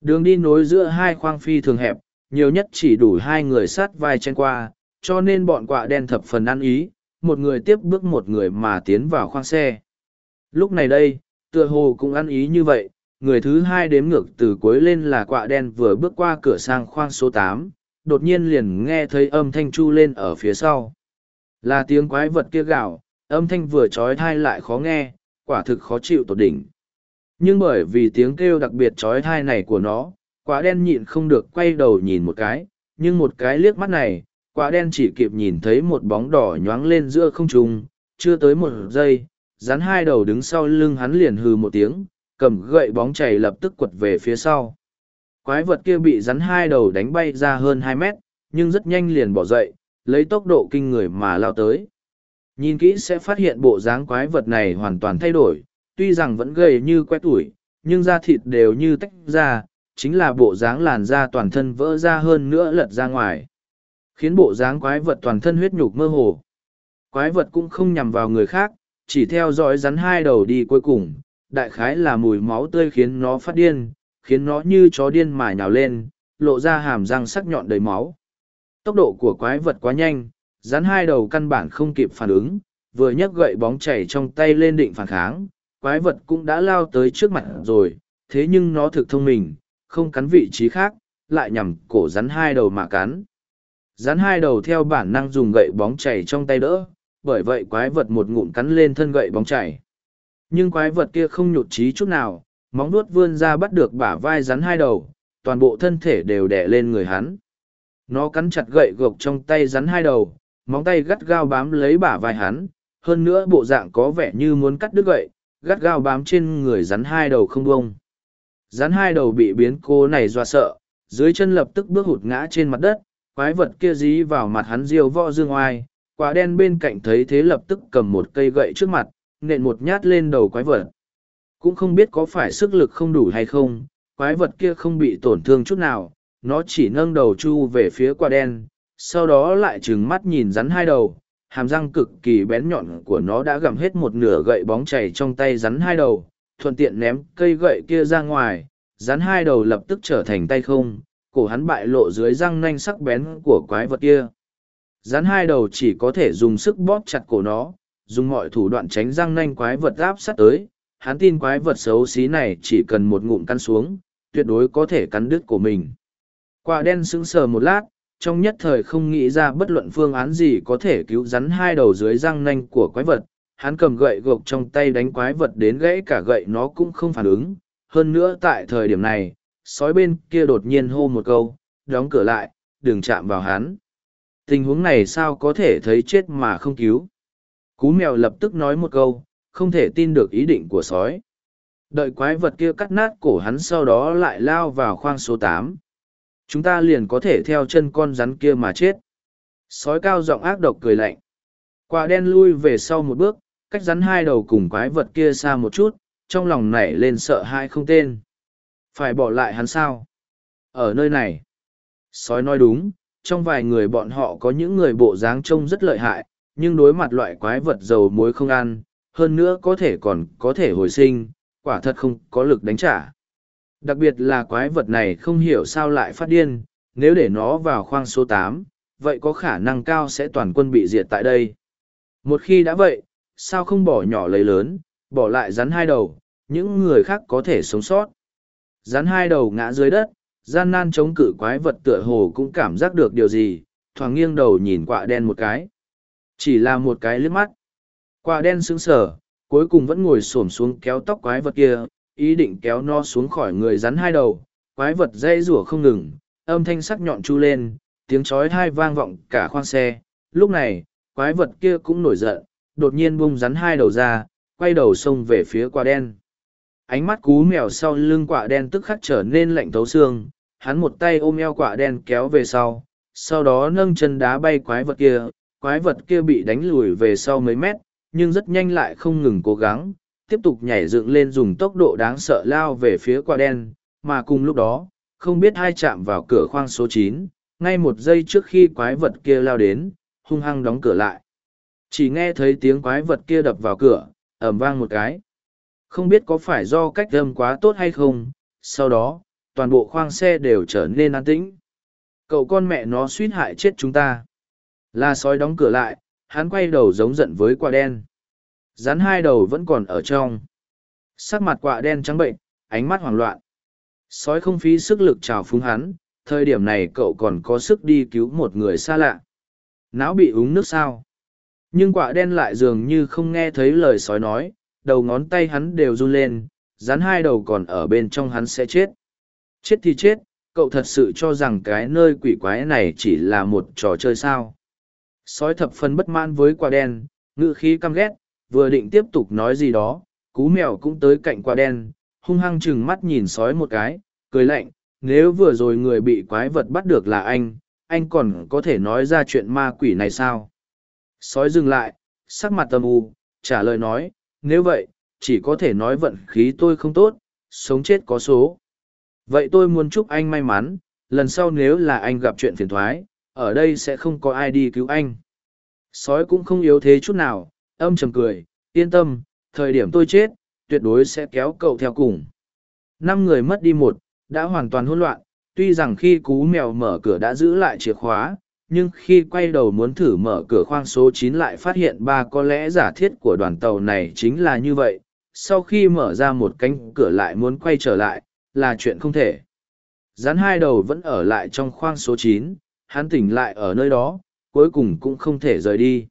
đường đi nối giữa hai khoang phi thường hẹp nhiều nhất chỉ đủ hai người sát vai chen qua cho nên bọn quạ đen thập phần ăn ý một người tiếp bước một người mà tiến vào khoang xe. Lúc này đây, tựa hồ cũng ăn ý như vậy, người thứ hai đếm ngược từ cuối lên là quạ đen vừa bước qua cửa sang khoang số tám, đột nhiên liền nghe thấy âm thanh chu lên ở phía sau. Là tiếng quái vật kia gạo âm thanh vừa trói thai lại khó nghe, quả thực khó chịu tột đỉnh. Nhưng bởi vì tiếng kêu đặc biệt trói thai này của nó quả đen nhịn không được quay đầu nhìn một cái, nhưng một cái liếc mắt này quả đen chỉ kịp nhìn thấy một bóng đỏ nhoáng lên giữa không trung, chưa tới một giây, rắn hai đầu đứng sau lưng hắn liền hừ một tiếng, cầm gậy bóng chảy lập tức quật về phía sau. Quái vật kia bị rắn hai đầu đánh bay ra hơn hai mét, nhưng rất nhanh liền bỏ dậy, lấy tốc độ kinh người mà lao tới. Nhìn kỹ sẽ phát hiện bộ dáng quái vật này hoàn toàn thay đổi, tuy rằng vẫn gầy như quét tủi nhưng da thịt đều như tách ra, chính là bộ dáng làn da toàn thân vỡ ra hơn nữa lật ra ngoài khiến bộ dáng quái vật toàn thân huyết nhục mơ hồ. Quái vật cũng không nhằm vào người khác, chỉ theo dõi rắn hai đầu đi cuối cùng. Đại khái là mùi máu tươi khiến nó phát điên, khiến nó như chó điên mài nhào lên, lộ ra hàm răng sắc nhọn đầy máu. Tốc độ của quái vật quá nhanh, rắn hai đầu căn bản không kịp phản ứng, vừa nhấc gậy bóng chảy trong tay lên định phản kháng. Quái vật cũng đã lao tới trước mặt rồi, thế nhưng nó thực thông minh, không cắn vị trí khác, lại nhằm cổ rắn hai đầu mà cắn rắn hai đầu theo bản năng dùng gậy bóng chảy trong tay đỡ, bởi vậy quái vật một ngụm cắn lên thân gậy bóng chảy. Nhưng quái vật kia không nhụt trí chút nào, móng nuốt vươn ra bắt được bả vai rắn hai đầu, toàn bộ thân thể đều đẻ lên người hắn. Nó cắn chặt gậy gộc trong tay rắn hai đầu, móng tay gắt gao bám lấy bả vai hắn, hơn nữa bộ dạng có vẻ như muốn cắt đứt gậy, gắt gao bám trên người rắn hai đầu không bông rắn hai đầu bị biến cô này dọa sợ, dưới chân lập tức bước hụt ngã trên mặt đất quái vật kia dí vào mặt hắn diêu võ dương oai, quả đen bên cạnh thấy thế lập tức cầm một cây gậy trước mặt, nện một nhát lên đầu quái vật. Cũng không biết có phải sức lực không đủ hay không, quái vật kia không bị tổn thương chút nào, nó chỉ nâng đầu chu về phía quả đen, sau đó lại trừng mắt nhìn rắn hai đầu, hàm răng cực kỳ bén nhọn của nó đã gặm hết một nửa gậy bóng chảy trong tay rắn hai đầu, thuận tiện ném cây gậy kia ra ngoài, rắn hai đầu lập tức trở thành tay không cổ hắn bại lộ dưới răng nanh sắc bén của quái vật kia. Rắn hai đầu chỉ có thể dùng sức bóp chặt cổ nó, dùng mọi thủ đoạn tránh răng nanh quái vật áp sát tới. Hắn tin quái vật xấu xí này chỉ cần một ngụm căn xuống, tuyệt đối có thể cắn đứt của mình. Quả đen sững sờ một lát, trong nhất thời không nghĩ ra bất luận phương án gì có thể cứu rắn hai đầu dưới răng nanh của quái vật. Hắn cầm gậy gộc trong tay đánh quái vật đến gãy cả gậy nó cũng không phản ứng. Hơn nữa tại thời điểm này sói bên kia đột nhiên hô một câu, đóng cửa lại, đừng chạm vào hắn. Tình huống này sao có thể thấy chết mà không cứu? Cú mèo lập tức nói một câu, không thể tin được ý định của sói. Đợi quái vật kia cắt nát cổ hắn sau đó lại lao vào khoang số tám. Chúng ta liền có thể theo chân con rắn kia mà chết. Sói cao giọng ác độc cười lạnh. Quả đen lui về sau một bước, cách rắn hai đầu cùng quái vật kia xa một chút, trong lòng nảy lên sợ hãi không tên phải bỏ lại hắn sao? Ở nơi này. Sói nói đúng, trong vài người bọn họ có những người bộ dáng trông rất lợi hại, nhưng đối mặt loại quái vật dầu muối không ăn, hơn nữa có thể còn có thể hồi sinh, quả thật không có lực đánh trả. Đặc biệt là quái vật này không hiểu sao lại phát điên, nếu để nó vào khoang số tám, vậy có khả năng cao sẽ toàn quân bị diệt tại đây. Một khi đã vậy, sao không bỏ nhỏ lấy lớn, bỏ lại rắn hai đầu, những người khác có thể sống sót rắn hai đầu ngã dưới đất, gian nan chống cự quái vật tựa hồ cũng cảm giác được điều gì, thoáng nghiêng đầu nhìn quạ đen một cái. Chỉ là một cái liếc mắt. Quạ đen sững sờ, cuối cùng vẫn ngồi s ổ m xuống kéo tóc quái vật kia, ý định kéo nó xuống khỏi người rắn hai đầu. Quái vật dây rủa không ngừng, âm thanh sắc nhọn chu lên, tiếng chói thai vang vọng cả khoang xe. Lúc này, quái vật kia cũng nổi giận, đột nhiên bung rắn hai đầu ra, quay đầu xông về phía quạ đen ánh mắt cú mèo sau lưng quả đen tức khắc trở nên lạnh thấu xương hắn một tay ôm eo quả đen kéo về sau sau đó nâng chân đá bay quái vật kia quái vật kia bị đánh lùi về sau mấy mét nhưng rất nhanh lại không ngừng cố gắng tiếp tục nhảy dựng lên dùng tốc độ đáng sợ lao về phía quả đen mà cùng lúc đó không biết hai chạm vào cửa khoang số chín ngay một giây trước khi quái vật kia lao đến, hung hăng đóng cửa lại. Chỉ nghe thấy tiếng quái vật kia đập vào cửa, ẩm vang một cái. Không biết có phải do cách âm quá tốt hay không, sau đó, toàn bộ khoang xe đều trở nên an tĩnh. Cậu con mẹ nó suýt hại chết chúng ta. La sói đóng cửa lại, hắn quay đầu giống giận với quả đen. Rắn hai đầu vẫn còn ở trong. Sắc mặt quạ đen trắng bệnh, ánh mắt hoảng loạn. Sói không phí sức lực trào phúng hắn, thời điểm này cậu còn có sức đi cứu một người xa lạ. Não bị uống nước sao? Nhưng quạ đen lại dường như không nghe thấy lời sói nói, đầu ngón tay hắn đều run lên, rắn hai đầu còn ở bên trong hắn sẽ chết. Chết thì chết, cậu thật sự cho rằng cái nơi quỷ quái này chỉ là một trò chơi sao. Sói thập phân bất mãn với quả đen, ngự khí căm ghét, vừa định tiếp tục nói gì đó, cú mèo cũng tới cạnh quả đen, hung hăng chừng mắt nhìn sói một cái, cười lạnh, nếu vừa rồi người bị quái vật bắt được là anh, anh còn có thể nói ra chuyện ma quỷ này sao? Sói dừng lại, sắc mặt tâm u, trả lời nói, nếu vậy, chỉ có thể nói vận khí tôi không tốt, sống chết có số. Vậy tôi muốn chúc anh may mắn, lần sau nếu là anh gặp chuyện phiền thoái, ở đây sẽ không có ai đi cứu anh. Sói cũng không yếu thế chút nào, âm trầm cười, yên tâm, thời điểm tôi chết, tuyệt đối sẽ kéo cậu theo cùng. Năm người mất đi một, đã hoàn toàn hỗn loạn, tuy rằng khi cú mèo mở cửa đã giữ lại chìa khóa, nhưng khi quay đầu muốn thử mở cửa khoang số chín lại phát hiện ba có lẽ giả thiết của đoàn tàu này chính là như vậy. Sau khi mở ra một cánh cửa lại muốn quay trở lại, là chuyện không thể. Rắn hai đầu vẫn ở lại trong khoang số chín, hắn tỉnh lại ở nơi đó, cuối cùng cũng không thể rời đi.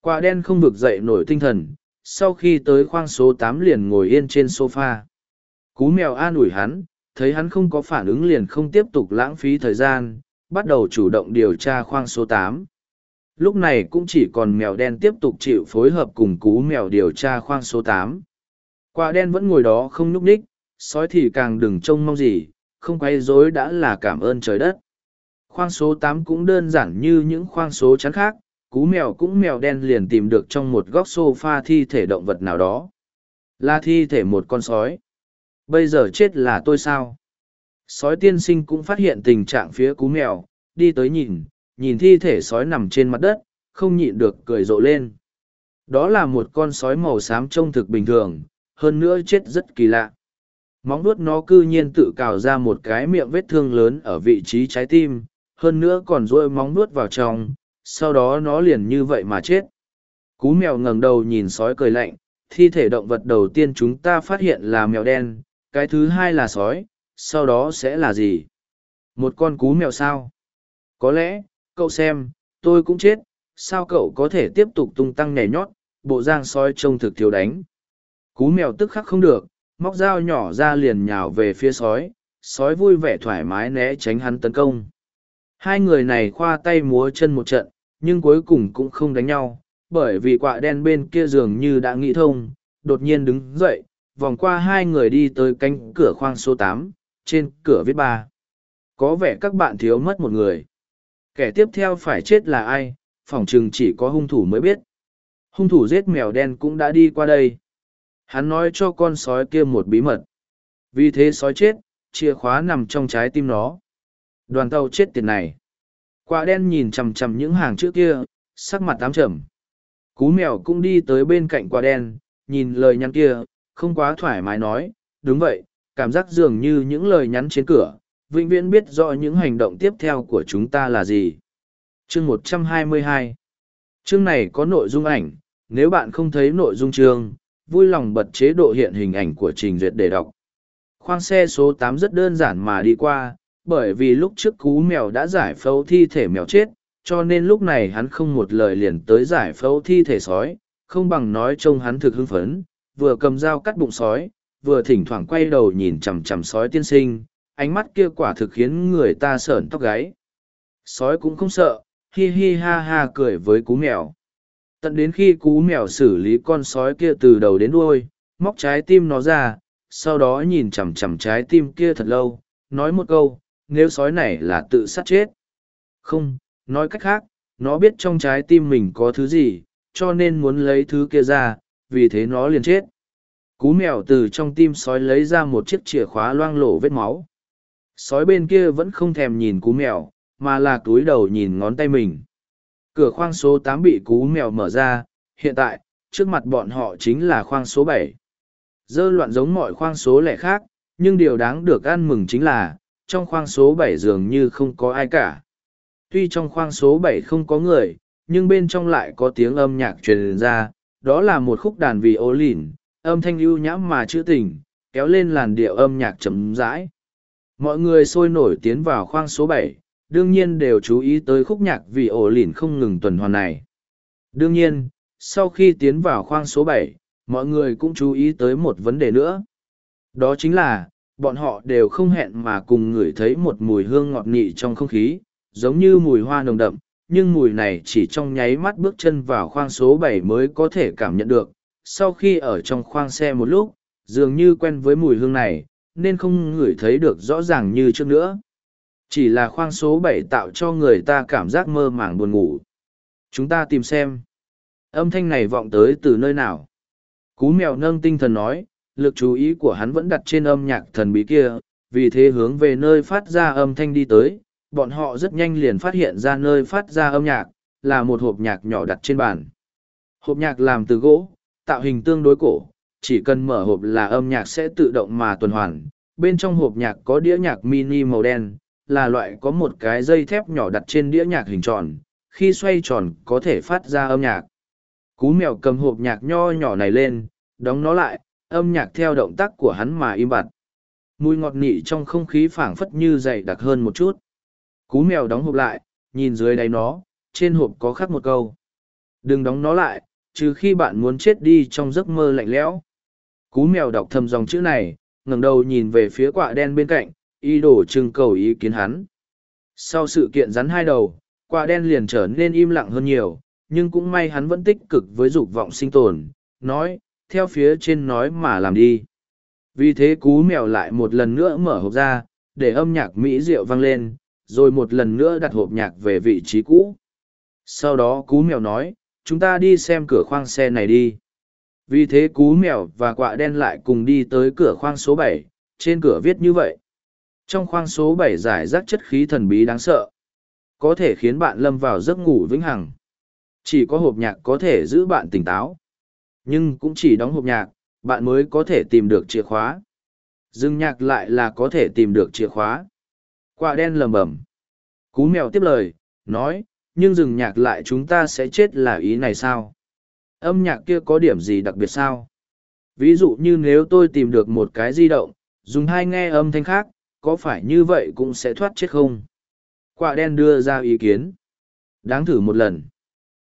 Quả đen không vực dậy nổi tinh thần, sau khi tới khoang số tám liền ngồi yên trên sofa. Cú mèo an ủi hắn, thấy hắn không có phản ứng liền không tiếp tục lãng phí thời gian, bắt đầu chủ động điều tra khoang số tám. Lúc này cũng chỉ còn mèo đen tiếp tục chịu phối hợp cùng cú mèo điều tra khoang số tám. Quả đen vẫn ngồi đó không nhúc ních, sói thì càng đừng trông mong gì, không quay rối đã là cảm ơn trời đất. Khoang số tám cũng đơn giản như những khoang số chắn khác, cú mèo cũng mèo đen liền tìm được trong một góc sofa thi thể động vật nào đó. Là thi thể một con sói. Bây giờ chết là tôi sao? Sói tiên sinh cũng phát hiện tình trạng phía cú mèo, đi tới nhìn, nhìn thi thể sói nằm trên mặt đất, không nhịn được cười rộ lên. Đó là một con sói màu xám trông thực bình thường, hơn nữa chết rất kỳ lạ. Móng vuốt nó cư nhiên tự cào ra một cái miệng vết thương lớn ở vị trí trái tim, hơn nữa còn rôi móng vuốt vào trong, sau đó nó liền như vậy mà chết. Cú mèo ngẩng đầu nhìn sói cười lạnh, thi thể động vật đầu tiên chúng ta phát hiện là mèo đen, cái thứ hai là sói, sau đó sẽ là gì? Một con cú mèo sao? Có lẽ, cậu xem, tôi cũng chết, sao cậu có thể tiếp tục tung tăng nhảy nhót, bộ giang sói trông thực thiếu đánh. Cú mèo tức khắc không được, móc dao nhỏ ra liền nhào về phía sói, sói vui vẻ thoải mái né tránh hắn tấn công. Hai người này khoa tay múa chân một trận, nhưng cuối cùng cũng không đánh nhau, bởi vì quạ đen bên kia dường như đã nghĩ thông, đột nhiên đứng dậy, vòng qua hai người đi tới cánh cửa khoang số tám, trên cửa viết ba. Có vẻ các bạn thiếu mất một người. Kẻ tiếp theo phải chết là ai, phỏng chừng chỉ có hung thủ mới biết. Hung thủ giết mèo đen cũng đã đi qua đây. Hắn nói cho con sói kia một bí mật. Vì thế sói chết, chìa khóa nằm trong trái tim nó. Đoàn tàu chết tiền này. Quả đen nhìn chằm chằm những hàng chữ kia, sắc mặt tám trầm. Cú mèo cũng đi tới bên cạnh quả đen, nhìn lời nhắn kia, không quá thoải mái nói, đúng vậy, cảm giác dường như những lời nhắn trên cửa, vĩnh viễn biết rõ những hành động tiếp theo của chúng ta là gì. Chương 122 Chương này có nội dung ảnh, nếu bạn không thấy nội dung chương, vui lòng bật chế độ hiện hình ảnh của trình duyệt để đọc. Khoang xe số tám rất đơn giản mà đi qua, bởi vì lúc trước cú mèo đã giải phẫu thi thể mèo chết, cho nên lúc này hắn không một lời liền tới giải phẫu thi thể sói, không bằng nói trông hắn thực hưng phấn, vừa cầm dao cắt bụng sói, vừa thỉnh thoảng quay đầu nhìn chằm chằm sói tiên sinh, ánh mắt kia quả thực khiến người ta sởn tóc gáy. Sói cũng không sợ, hi hi ha ha cười với cú mèo. Tận đến khi cú mèo xử lý con sói kia từ đầu đến đuôi, móc trái tim nó ra, sau đó nhìn chằm chằm trái tim kia thật lâu, nói một câu, nếu sói này là tự sát chết. Không, nói cách khác, nó biết trong trái tim mình có thứ gì, cho nên muốn lấy thứ kia ra, vì thế nó liền chết. Cú mèo từ trong tim sói lấy ra một chiếc chìa khóa loang lổ vết máu. Sói bên kia vẫn không thèm nhìn cú mèo, mà là túi đầu nhìn ngón tay mình. Cửa khoang số tám bị cú mèo mở ra, hiện tại, trước mặt bọn họ chính là khoang số bảy. Dơ loạn giống mọi khoang số lẻ khác, nhưng điều đáng được ăn mừng chính là, trong khoang số bảy dường như không có ai cả. Tuy trong khoang số bảy không có người, nhưng bên trong lại có tiếng âm nhạc truyền ra, đó là một khúc đàn vì ô lìn, âm thanh lưu nhãm mà trữ tình, kéo lên làn điệu âm nhạc chấm rãi. Mọi người sôi nổi tiến vào khoang số bảy, đương nhiên đều chú ý tới khúc nhạc vì ổ lỉn không ngừng tuần hoàn này. Đương nhiên, sau khi tiến vào khoang số bảy, mọi người cũng chú ý tới một vấn đề nữa. Đó chính là, bọn họ đều không hẹn mà cùng ngửi thấy một mùi hương ngọt nị trong không khí, giống như mùi hoa nồng đậm, nhưng mùi này chỉ trong nháy mắt bước chân vào khoang số bảy mới có thể cảm nhận được. Sau khi ở trong khoang xe một lúc, dường như quen với mùi hương này, nên không ngửi thấy được rõ ràng như trước nữa. Chỉ là khoang số bảy tạo cho người ta cảm giác mơ màng buồn ngủ. Chúng ta tìm xem. Âm thanh này vọng tới từ nơi nào. Cú mèo nâng tinh thần nói, lực chú ý của hắn vẫn đặt trên âm nhạc thần bí kia, vì thế hướng về nơi phát ra âm thanh đi tới, bọn họ rất nhanh liền phát hiện ra nơi phát ra âm nhạc, là một hộp nhạc nhỏ đặt trên bàn. Hộp nhạc làm từ gỗ, tạo hình tương đối cổ, chỉ cần mở hộp là âm nhạc sẽ tự động mà tuần hoàn. Bên trong hộp nhạc có đĩa nhạc mini màu đen, là loại có một cái dây thép nhỏ đặt trên đĩa nhạc hình tròn, khi xoay tròn có thể phát ra âm nhạc. Cú mèo cầm hộp nhạc nho nhỏ này lên, đóng nó lại, âm nhạc theo động tác của hắn mà im bặt. Mùi ngọt nị trong không khí phảng phất như dày đặc hơn một chút. Cú mèo đóng hộp lại, nhìn dưới đáy nó, trên hộp có khắc một câu. Đừng đóng nó lại, trừ khi bạn muốn chết đi trong giấc mơ lạnh lẽo. Cú mèo đọc thầm dòng chữ này, ngẩng đầu nhìn về phía quạ đen bên cạnh, y đổ trưng cầu ý kiến hắn. Sau sự kiện rắn hai đầu, quạ đen liền trở nên im lặng hơn nhiều, nhưng cũng may hắn vẫn tích cực với dục vọng sinh tồn, nói, theo phía trên nói mà làm đi. Vì thế cú mèo lại một lần nữa mở hộp ra, để âm nhạc mỹ diệu vang lên, rồi một lần nữa đặt hộp nhạc về vị trí cũ. Sau đó cú mèo nói, chúng ta đi xem cửa khoang xe này đi. Vì thế cú mèo và quạ đen lại cùng đi tới cửa khoang số bảy, trên cửa viết như vậy. Trong khoang số bảy giải rác chất khí thần bí đáng sợ. Có thể khiến bạn lâm vào giấc ngủ vĩnh hằng. Chỉ có hộp nhạc có thể giữ bạn tỉnh táo. Nhưng cũng chỉ đóng hộp nhạc, bạn mới có thể tìm được chìa khóa. Dừng nhạc lại là có thể tìm được chìa khóa. quạ đen lầm bầm. Cú mèo tiếp lời, nói, nhưng dừng nhạc lại chúng ta sẽ chết là ý này sao? Âm nhạc kia có điểm gì đặc biệt sao? Ví dụ như nếu tôi tìm được một cái di động, dùng hai nghe âm thanh khác, có phải như vậy cũng sẽ thoát chết không? Quạ đen đưa ra ý kiến. Đáng thử một lần.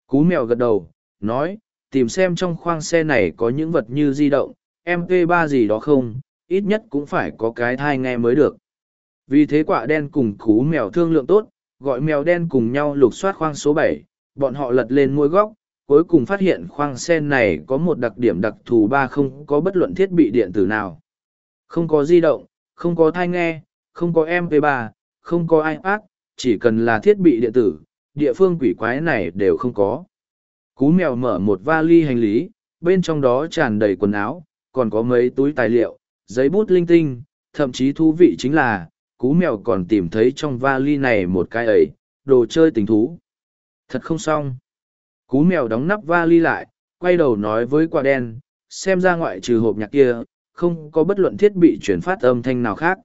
Cú mèo gật đầu, nói, tìm xem trong khoang xe này có những vật như di động, MP3 gì đó không, ít nhất cũng phải có cái thai nghe mới được. Vì thế quả đen cùng cú mèo thương lượng tốt, gọi mèo đen cùng nhau lục soát khoang số bảy, bọn họ lật lên mỗi góc, cuối cùng phát hiện khoang xe này có một đặc điểm đặc thù ba không có bất luận thiết bị điện tử nào. Không có di động, không có thai nghe, không có MP3, không có iPad, chỉ cần là thiết bị điện tử, địa phương quỷ quái này đều không có. Cú mèo mở một vali hành lý, bên trong đó tràn đầy quần áo, còn có mấy túi tài liệu, giấy bút linh tinh, thậm chí thú vị chính là, cú mèo còn tìm thấy trong vali này một cái ấy, đồ chơi tình thú. Thật không xong. Cú mèo đóng nắp vali lại, quay đầu nói với quả đen, xem ra ngoại trừ hộp nhạc kia, không có bất luận thiết bị chuyển phát âm thanh nào khác.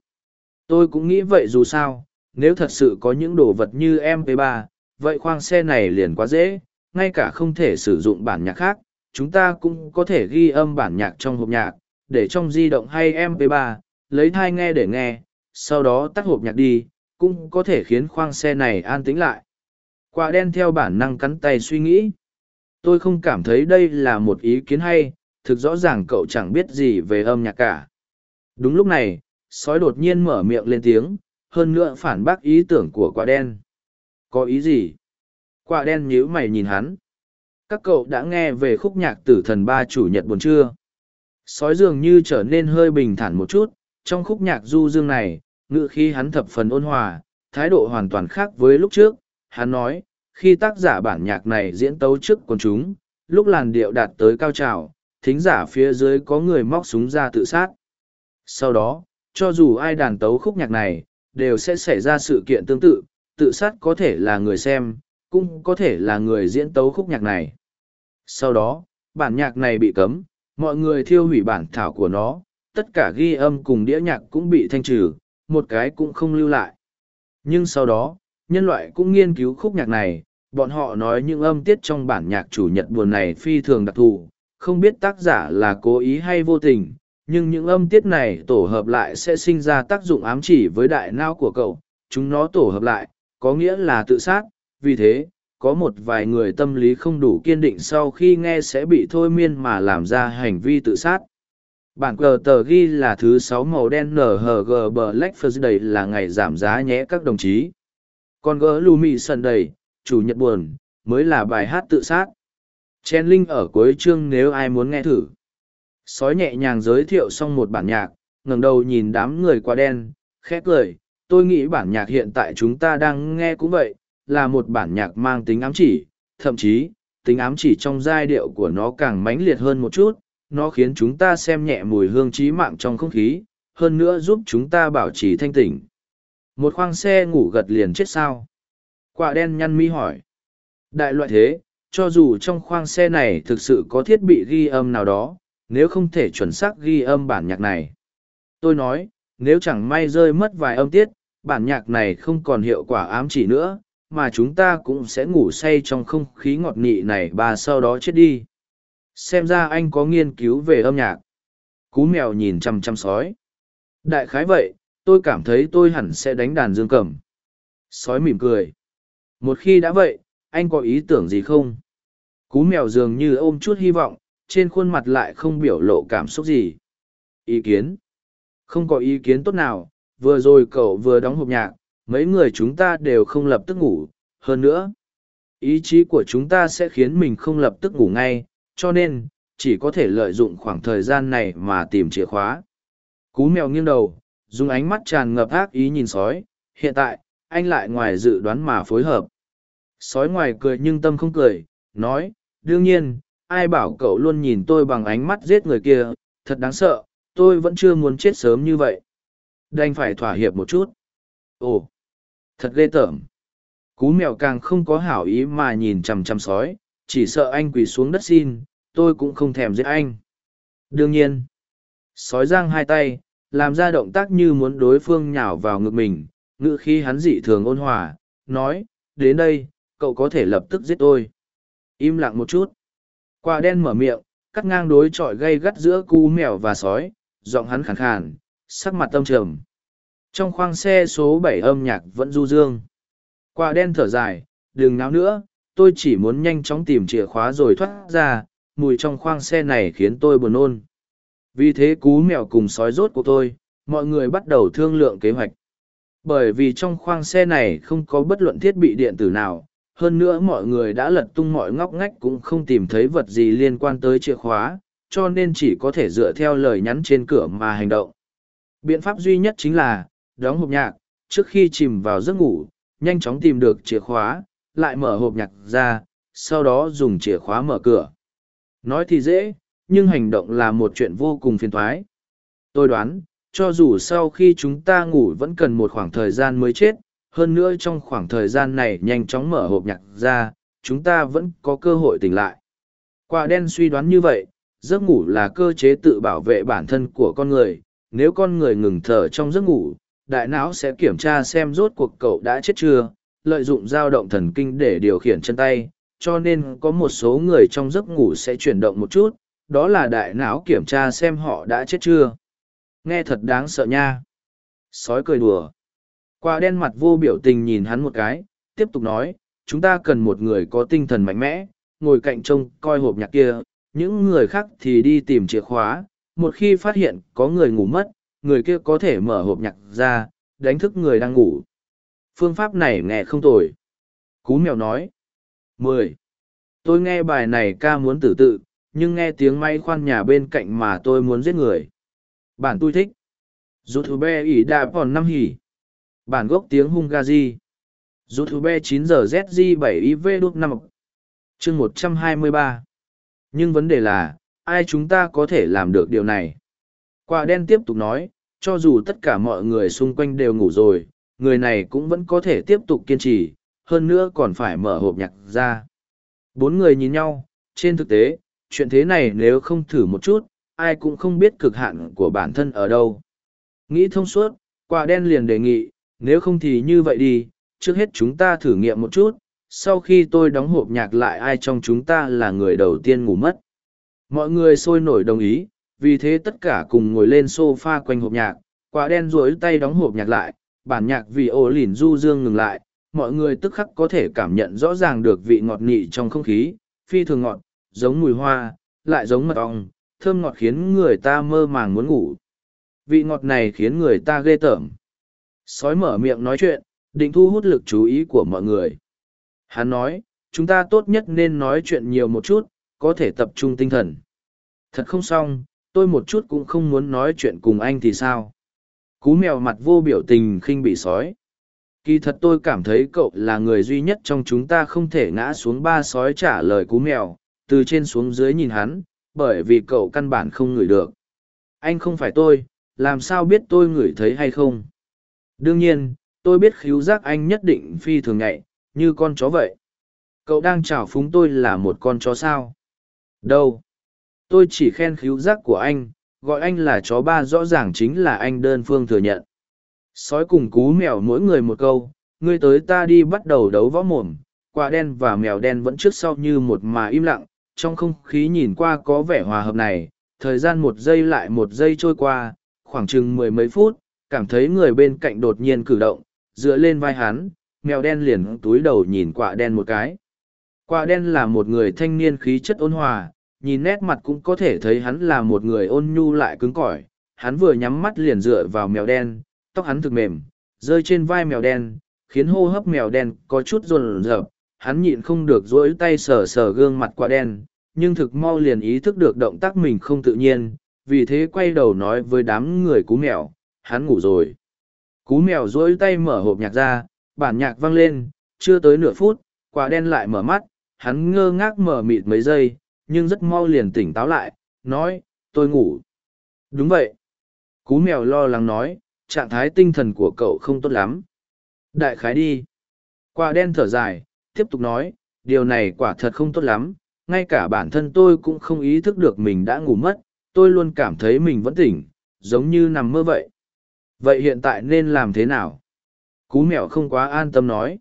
Tôi cũng nghĩ vậy dù sao, nếu thật sự có những đồ vật như MP3, vậy khoang xe này liền quá dễ, ngay cả không thể sử dụng bản nhạc khác, chúng ta cũng có thể ghi âm bản nhạc trong hộp nhạc, để trong di động hay MP3, lấy thai nghe để nghe, sau đó tắt hộp nhạc đi, cũng có thể khiến khoang xe này an tĩnh lại. Quả đen theo bản năng cắn tay suy nghĩ. Tôi không cảm thấy đây là một ý kiến hay, thực rõ ràng cậu chẳng biết gì về âm nhạc cả. Đúng lúc này, sói đột nhiên mở miệng lên tiếng, hơn nữa phản bác ý tưởng của quả đen. Có ý gì? Quả đen nhíu mày nhìn hắn. Các cậu đã nghe về khúc nhạc tử thần ba chủ nhật buồn chưa? Sói dường như trở nên hơi bình thản một chút, trong khúc nhạc du dương này, ngự khi hắn thập phần ôn hòa, thái độ hoàn toàn khác với lúc trước. Hắn nói, khi tác giả bản nhạc này diễn tấu trước quần chúng, lúc làn điệu đạt tới cao trào, thính giả phía dưới có người móc súng ra tự sát. Sau đó, cho dù ai đàn tấu khúc nhạc này, đều sẽ xảy ra sự kiện tương tự, tự sát có thể là người xem, cũng có thể là người diễn tấu khúc nhạc này. Sau đó, bản nhạc này bị cấm, mọi người thiêu hủy bản thảo của nó, tất cả ghi âm cùng đĩa nhạc cũng bị thanh trừ, một cái cũng không lưu lại. Nhưng sau đó, nhân loại cũng nghiên cứu khúc nhạc này, bọn họ nói những âm tiết trong bản nhạc chủ nhật buồn này phi thường đặc thù, không biết tác giả là cố ý hay vô tình, nhưng những âm tiết này tổ hợp lại sẽ sinh ra tác dụng ám chỉ với đại não của cậu, chúng nó tổ hợp lại, có nghĩa là tự sát, vì thế, có một vài người tâm lý không đủ kiên định sau khi nghe sẽ bị thôi miên mà làm ra hành vi tự sát. Bản cờ tờ ghi là thứ sáu màu đen NHG Black Friday là ngày giảm giá nhé các đồng chí. Còn gỡ Lumi Sunday, chủ nhật buồn, mới là bài hát tự sát. Chen Linh ở cuối chương nếu ai muốn nghe thử. Sói nhẹ nhàng giới thiệu xong một bản nhạc, ngẩng đầu nhìn đám người quá đen, khét cười. Tôi nghĩ bản nhạc hiện tại chúng ta đang nghe cũng vậy, là một bản nhạc mang tính ám chỉ, thậm chí, tính ám chỉ trong giai điệu của nó càng mãnh liệt hơn một chút, nó khiến chúng ta xem nhẹ mùi hương trí mạng trong không khí, hơn nữa giúp chúng ta bảo trì thanh tỉnh. Một khoang xe ngủ gật liền chết sao? Quả đen nhăn mi hỏi. Đại loại thế, cho dù trong khoang xe này thực sự có thiết bị ghi âm nào đó, nếu không thể chuẩn xác ghi âm bản nhạc này. Tôi nói, nếu chẳng may rơi mất vài âm tiết, bản nhạc này không còn hiệu quả ám chỉ nữa, mà chúng ta cũng sẽ ngủ say trong không khí ngọt nị này và sau đó chết đi. Xem ra anh có nghiên cứu về âm nhạc. Cú mèo nhìn chăm chăm sói. Đại khái vậy, tôi cảm thấy tôi hẳn sẽ đánh đàn dương cầm. Sói mỉm cười. Một khi đã vậy, anh có ý tưởng gì không? Cú mèo dường như ôm chút hy vọng, trên khuôn mặt lại không biểu lộ cảm xúc gì. Ý kiến? Không có ý kiến tốt nào, vừa rồi cậu vừa đóng hộp nhạc, mấy người chúng ta đều không lập tức ngủ, hơn nữa. Ý chí của chúng ta sẽ khiến mình không lập tức ngủ ngay, cho nên, chỉ có thể lợi dụng khoảng thời gian này mà tìm chìa khóa. Cú mèo nghiêng đầu, dùng ánh mắt tràn ngập ác ý nhìn sói, hiện tại, anh lại ngoài dự đoán mà phối hợp. Sói ngoài cười nhưng tâm không cười, nói, đương nhiên, ai bảo cậu luôn nhìn tôi bằng ánh mắt giết người kia, thật đáng sợ, tôi vẫn chưa muốn chết sớm như vậy. Đành phải thỏa hiệp một chút. Ồ, thật ghê tởm. Cú mèo càng không có hảo ý mà nhìn chằm chằm sói, chỉ sợ anh quỳ xuống đất xin, tôi cũng không thèm giết anh. Đương nhiên, sói giang hai tay, làm ra động tác như muốn đối phương nhào vào ngực mình, ngự khi hắn dị thường ôn hòa, nói, đến đây, cậu có thể lập tức giết tôi. Im lặng một chút. Quả đen mở miệng, cắt ngang đối trọi gây gắt giữa cu mèo và sói, giọng hắn khàn khàn, sắc mặt tâm trầm. Trong khoang xe số bảy âm nhạc vẫn du dương. Quả đen thở dài, đừng náo nữa, tôi chỉ muốn nhanh chóng tìm chìa khóa rồi thoát ra, mùi trong khoang xe này khiến tôi buồn nôn. Vì thế cú mèo cùng sói rốt của tôi, mọi người bắt đầu thương lượng kế hoạch. Bởi vì trong khoang xe này không có bất luận thiết bị điện tử nào, hơn nữa mọi người đã lật tung mọi ngóc ngách cũng không tìm thấy vật gì liên quan tới chìa khóa, cho nên chỉ có thể dựa theo lời nhắn trên cửa mà hành động. Biện pháp duy nhất chính là, đóng hộp nhạc, trước khi chìm vào giấc ngủ, nhanh chóng tìm được chìa khóa, lại mở hộp nhạc ra, sau đó dùng chìa khóa mở cửa. Nói thì dễ, nhưng hành động là một chuyện vô cùng phiền thoái. Tôi đoán, cho dù sau khi chúng ta ngủ vẫn cần một khoảng thời gian mới chết, hơn nữa trong khoảng thời gian này nhanh chóng mở hộp nhạc ra, chúng ta vẫn có cơ hội tỉnh lại. Quả đen suy đoán như vậy, giấc ngủ là cơ chế tự bảo vệ bản thân của con người, nếu con người ngừng thở trong giấc ngủ, đại não sẽ kiểm tra xem rốt cuộc cậu đã chết chưa, lợi dụng dao động thần kinh để điều khiển chân tay, cho nên có một số người trong giấc ngủ sẽ chuyển động một chút, đó là đại não kiểm tra xem họ đã chết chưa. Nghe thật đáng sợ nha. Sói cười đùa. Qua đen mặt vô biểu tình nhìn hắn một cái, tiếp tục nói, chúng ta cần một người có tinh thần mạnh mẽ, ngồi cạnh trông coi hộp nhạc kia, những người khác thì đi tìm chìa khóa, một khi phát hiện có người ngủ mất, người kia có thể mở hộp nhạc ra, đánh thức người đang ngủ. Phương pháp này nghe không tồi. Cú mèo nói. mười Tôi nghe bài này ca muốn tử tự, nhưng nghe tiếng may khoan nhà bên cạnh mà tôi muốn giết người. Bản tôi thích. Youtube ỉ đã còn năm hỉ. Bản gốc tiếng Hungary. Youtube 9 giờ ZG 7 IV đúc 5. Chương 123. Nhưng vấn đề là, ai chúng ta có thể làm được điều này? Quả đen tiếp tục nói, cho dù tất cả mọi người xung quanh đều ngủ rồi, người này cũng vẫn có thể tiếp tục kiên trì, hơn nữa còn phải mở hộp nhạc ra. Bốn người nhìn nhau, trên thực tế, chuyện thế này nếu không thử một chút, ai cũng không biết cực hạn của bản thân ở đâu. Nghĩ thông suốt, quả đen liền đề nghị, nếu không thì như vậy đi, trước hết chúng ta thử nghiệm một chút, sau khi tôi đóng hộp nhạc lại ai trong chúng ta là người đầu tiên ngủ mất. Mọi người sôi nổi đồng ý, vì thế tất cả cùng ngồi lên sofa quanh hộp nhạc, quả đen duỗi tay đóng hộp nhạc lại, bản nhạc vì ô lìn du dương ngừng lại, mọi người tức khắc có thể cảm nhận rõ ràng được vị ngọt nị trong không khí, phi thường ngọt, giống mùi hoa, lại giống mật ong, thơm ngọt khiến người ta mơ màng muốn ngủ. Vị ngọt này khiến người ta ghê tởm. Sói mở miệng nói chuyện, định thu hút lực chú ý của mọi người. Hắn nói, chúng ta tốt nhất nên nói chuyện nhiều một chút, có thể tập trung tinh thần. Thật không xong, tôi một chút cũng không muốn nói chuyện cùng anh thì sao. Cú mèo mặt vô biểu tình khinh bị sói. Kỳ thật tôi cảm thấy cậu là người duy nhất trong chúng ta không thể ngã xuống ba sói trả lời cú mèo, từ trên xuống dưới nhìn hắn, bởi vì cậu căn bản không ngửi được. Anh không phải tôi, làm sao biết tôi ngửi thấy hay không? Đương nhiên, tôi biết khíu giác anh nhất định phi thường nhạy, như con chó vậy. Cậu đang chào phúng tôi là một con chó sao? Đâu? Tôi chỉ khen khíu giác của anh, gọi anh là chó ba rõ ràng chính là anh đơn phương thừa nhận. Sói cùng cú mèo mỗi người một câu, ngươi tới ta đi bắt đầu đấu võ mồm, quả đen và mèo đen vẫn trước sau như một mà im lặng, trong không khí nhìn qua có vẻ hòa hợp này, thời gian một giây lại một giây trôi qua, khoảng chừng mười mấy phút, cảm thấy người bên cạnh đột nhiên cử động, dựa lên vai hắn, mèo đen liền túi đầu nhìn quả đen một cái. Quả đen là một người thanh niên khí chất ôn hòa, nhìn nét mặt cũng có thể thấy hắn là một người ôn nhu lại cứng cỏi. Hắn vừa nhắm mắt liền dựa vào mèo đen, tóc hắn thực mềm, rơi trên vai mèo đen, khiến hô hấp mèo đen có chút run rợp. Hắn nhịn không được dỗi tay sờ sờ gương mặt quả đen, nhưng thực mau liền ý thức được động tác mình không tự nhiên, vì thế quay đầu nói với đám người cú mèo, hắn ngủ rồi. Cú mèo dỗi tay mở hộp nhạc ra, bản nhạc vang lên, chưa tới nửa phút, quả đen lại mở mắt, hắn ngơ ngác mở mịt mấy giây, nhưng rất mau liền tỉnh táo lại, nói, tôi ngủ. Đúng vậy. Cú mèo lo lắng nói, trạng thái tinh thần của cậu không tốt lắm. Đại khái đi. Quả đen thở dài, tiếp tục nói, điều này quả thật không tốt lắm, ngay cả bản thân tôi cũng không ý thức được mình đã ngủ mất, tôi luôn cảm thấy mình vẫn tỉnh, giống như nằm mơ vậy. Vậy hiện tại nên làm thế nào? Cú mèo không quá an tâm nói.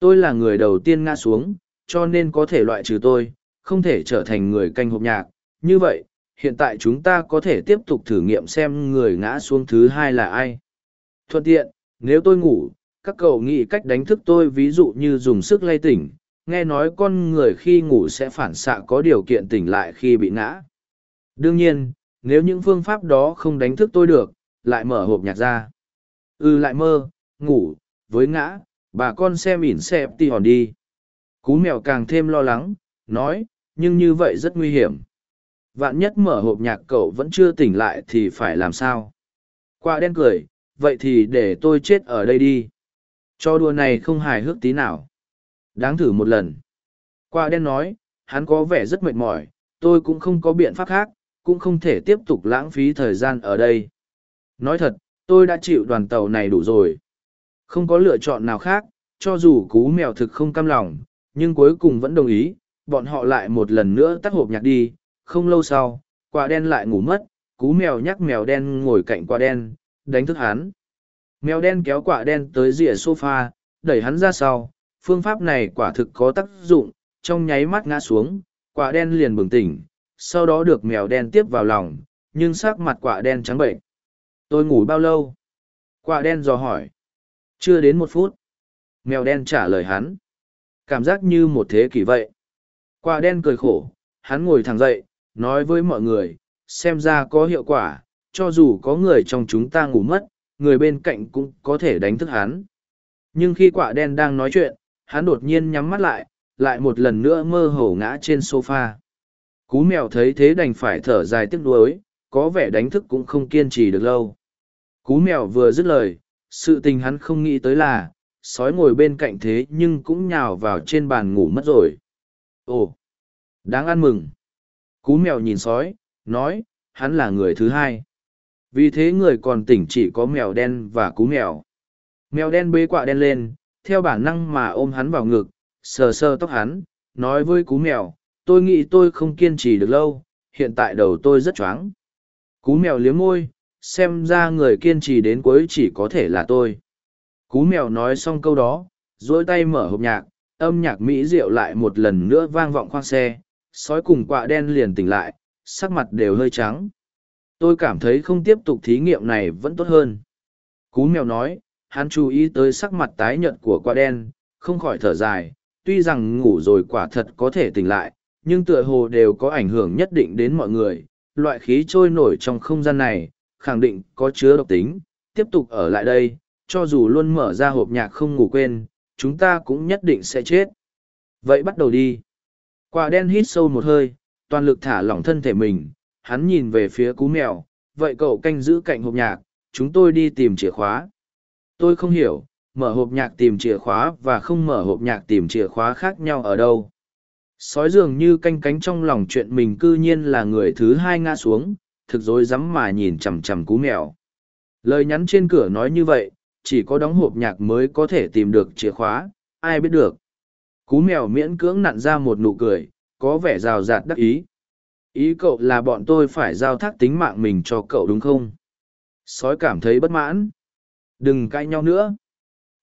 Tôi là người đầu tiên ngã xuống, cho nên có thể loại trừ tôi, không thể trở thành người canh hộp nhạc. Như vậy, hiện tại chúng ta có thể tiếp tục thử nghiệm xem người ngã xuống thứ hai là ai. Thuận tiện, nếu tôi ngủ, các cậu nghĩ cách đánh thức tôi ví dụ như dùng sức lay tỉnh, nghe nói con người khi ngủ sẽ phản xạ có điều kiện tỉnh lại khi bị ngã. Đương nhiên, nếu những phương pháp đó không đánh thức tôi được, lại mở hộp nhạc ra. Ừ lại mơ, ngủ, với ngã, bà con xem ỉn xẹp tì hòn đi. Cú mèo càng thêm lo lắng, nói, nhưng như vậy rất nguy hiểm. Vạn nhất mở hộp nhạc cậu vẫn chưa tỉnh lại thì phải làm sao? Qua đen cười, vậy thì để tôi chết ở đây đi. Cho đùa này không hài hước tí nào. Đáng thử một lần. Qua đen nói, hắn có vẻ rất mệt mỏi, tôi cũng không có biện pháp khác, cũng không thể tiếp tục lãng phí thời gian ở đây. Nói thật, tôi đã chịu đoàn tàu này đủ rồi. Không có lựa chọn nào khác, cho dù cú mèo thực không cam lòng, nhưng cuối cùng vẫn đồng ý, bọn họ lại một lần nữa tắt hộp nhạc đi. Không lâu sau, quả đen lại ngủ mất, cú mèo nhắc mèo đen ngồi cạnh quả đen, đánh thức hắn. Mèo đen kéo quả đen tới rìa sofa, đẩy hắn ra sau. Phương pháp này quả thực có tác dụng, trong nháy mắt ngã xuống, quả đen liền bừng tỉnh, sau đó được mèo đen tiếp vào lòng, nhưng sắc mặt quả đen trắng bệnh. Tôi ngủ bao lâu? Quả đen dò hỏi. Chưa đến một phút. Mèo đen trả lời hắn. Cảm giác như một thế kỷ vậy. Quả đen cười khổ, hắn ngồi thẳng dậy, nói với mọi người, xem ra có hiệu quả, cho dù có người trong chúng ta ngủ mất, người bên cạnh cũng có thể đánh thức hắn. Nhưng khi quả đen đang nói chuyện, hắn đột nhiên nhắm mắt lại, lại một lần nữa mơ hồ ngã trên sofa. Cú mèo thấy thế đành phải thở dài tiếc nuối, có vẻ đánh thức cũng không kiên trì được lâu. Cú mèo vừa dứt lời, sự tình hắn không nghĩ tới là, sói ngồi bên cạnh thế nhưng cũng nhào vào trên bàn ngủ mất rồi. Ồ, đáng ăn mừng. Cú mèo nhìn sói, nói, hắn là người thứ hai. Vì thế người còn tỉnh chỉ có mèo đen và cú mèo. Mèo đen bế quạ đen lên, theo bản năng mà ôm hắn vào ngực, sờ sờ tóc hắn, nói với cú mèo, tôi nghĩ tôi không kiên trì được lâu, hiện tại đầu tôi rất choáng. Cú mèo liếm môi, xem ra người kiên trì đến cuối chỉ có thể là tôi. Cú mèo nói xong câu đó, duỗi tay mở hộp nhạc, âm nhạc mỹ diệu lại một lần nữa vang vọng khoang xe, sói cùng quạ đen liền tỉnh lại, sắc mặt đều hơi trắng. Tôi cảm thấy không tiếp tục thí nghiệm này vẫn tốt hơn. Cú mèo nói, hắn chú ý tới sắc mặt tái nhợt của quạ đen, không khỏi thở dài, tuy rằng ngủ rồi quả thật có thể tỉnh lại, nhưng tựa hồ đều có ảnh hưởng nhất định đến mọi người. Loại khí trôi nổi trong không gian này, khẳng định có chứa độc tính, tiếp tục ở lại đây, cho dù luôn mở ra hộp nhạc không ngủ quên, chúng ta cũng nhất định sẽ chết. Vậy bắt đầu đi. Quả đen hít sâu một hơi, toàn lực thả lỏng thân thể mình, hắn nhìn về phía cú mèo, vậy cậu canh giữ cạnh hộp nhạc, chúng tôi đi tìm chìa khóa. Tôi không hiểu, mở hộp nhạc tìm chìa khóa và không mở hộp nhạc tìm chìa khóa khác nhau ở đâu. Sói dường như canh cánh trong lòng chuyện mình cư nhiên là người thứ hai ngã xuống, thực dối rắm mà nhìn chằm chằm cú mèo. Lời nhắn trên cửa nói như vậy, chỉ có đóng hộp nhạc mới có thể tìm được chìa khóa, ai biết được. Cú mèo miễn cưỡng nặn ra một nụ cười, có vẻ rào rạt đắc ý. Ý cậu là bọn tôi phải giao thác tính mạng mình cho cậu đúng không? Sói cảm thấy bất mãn. Đừng cãi nhau nữa.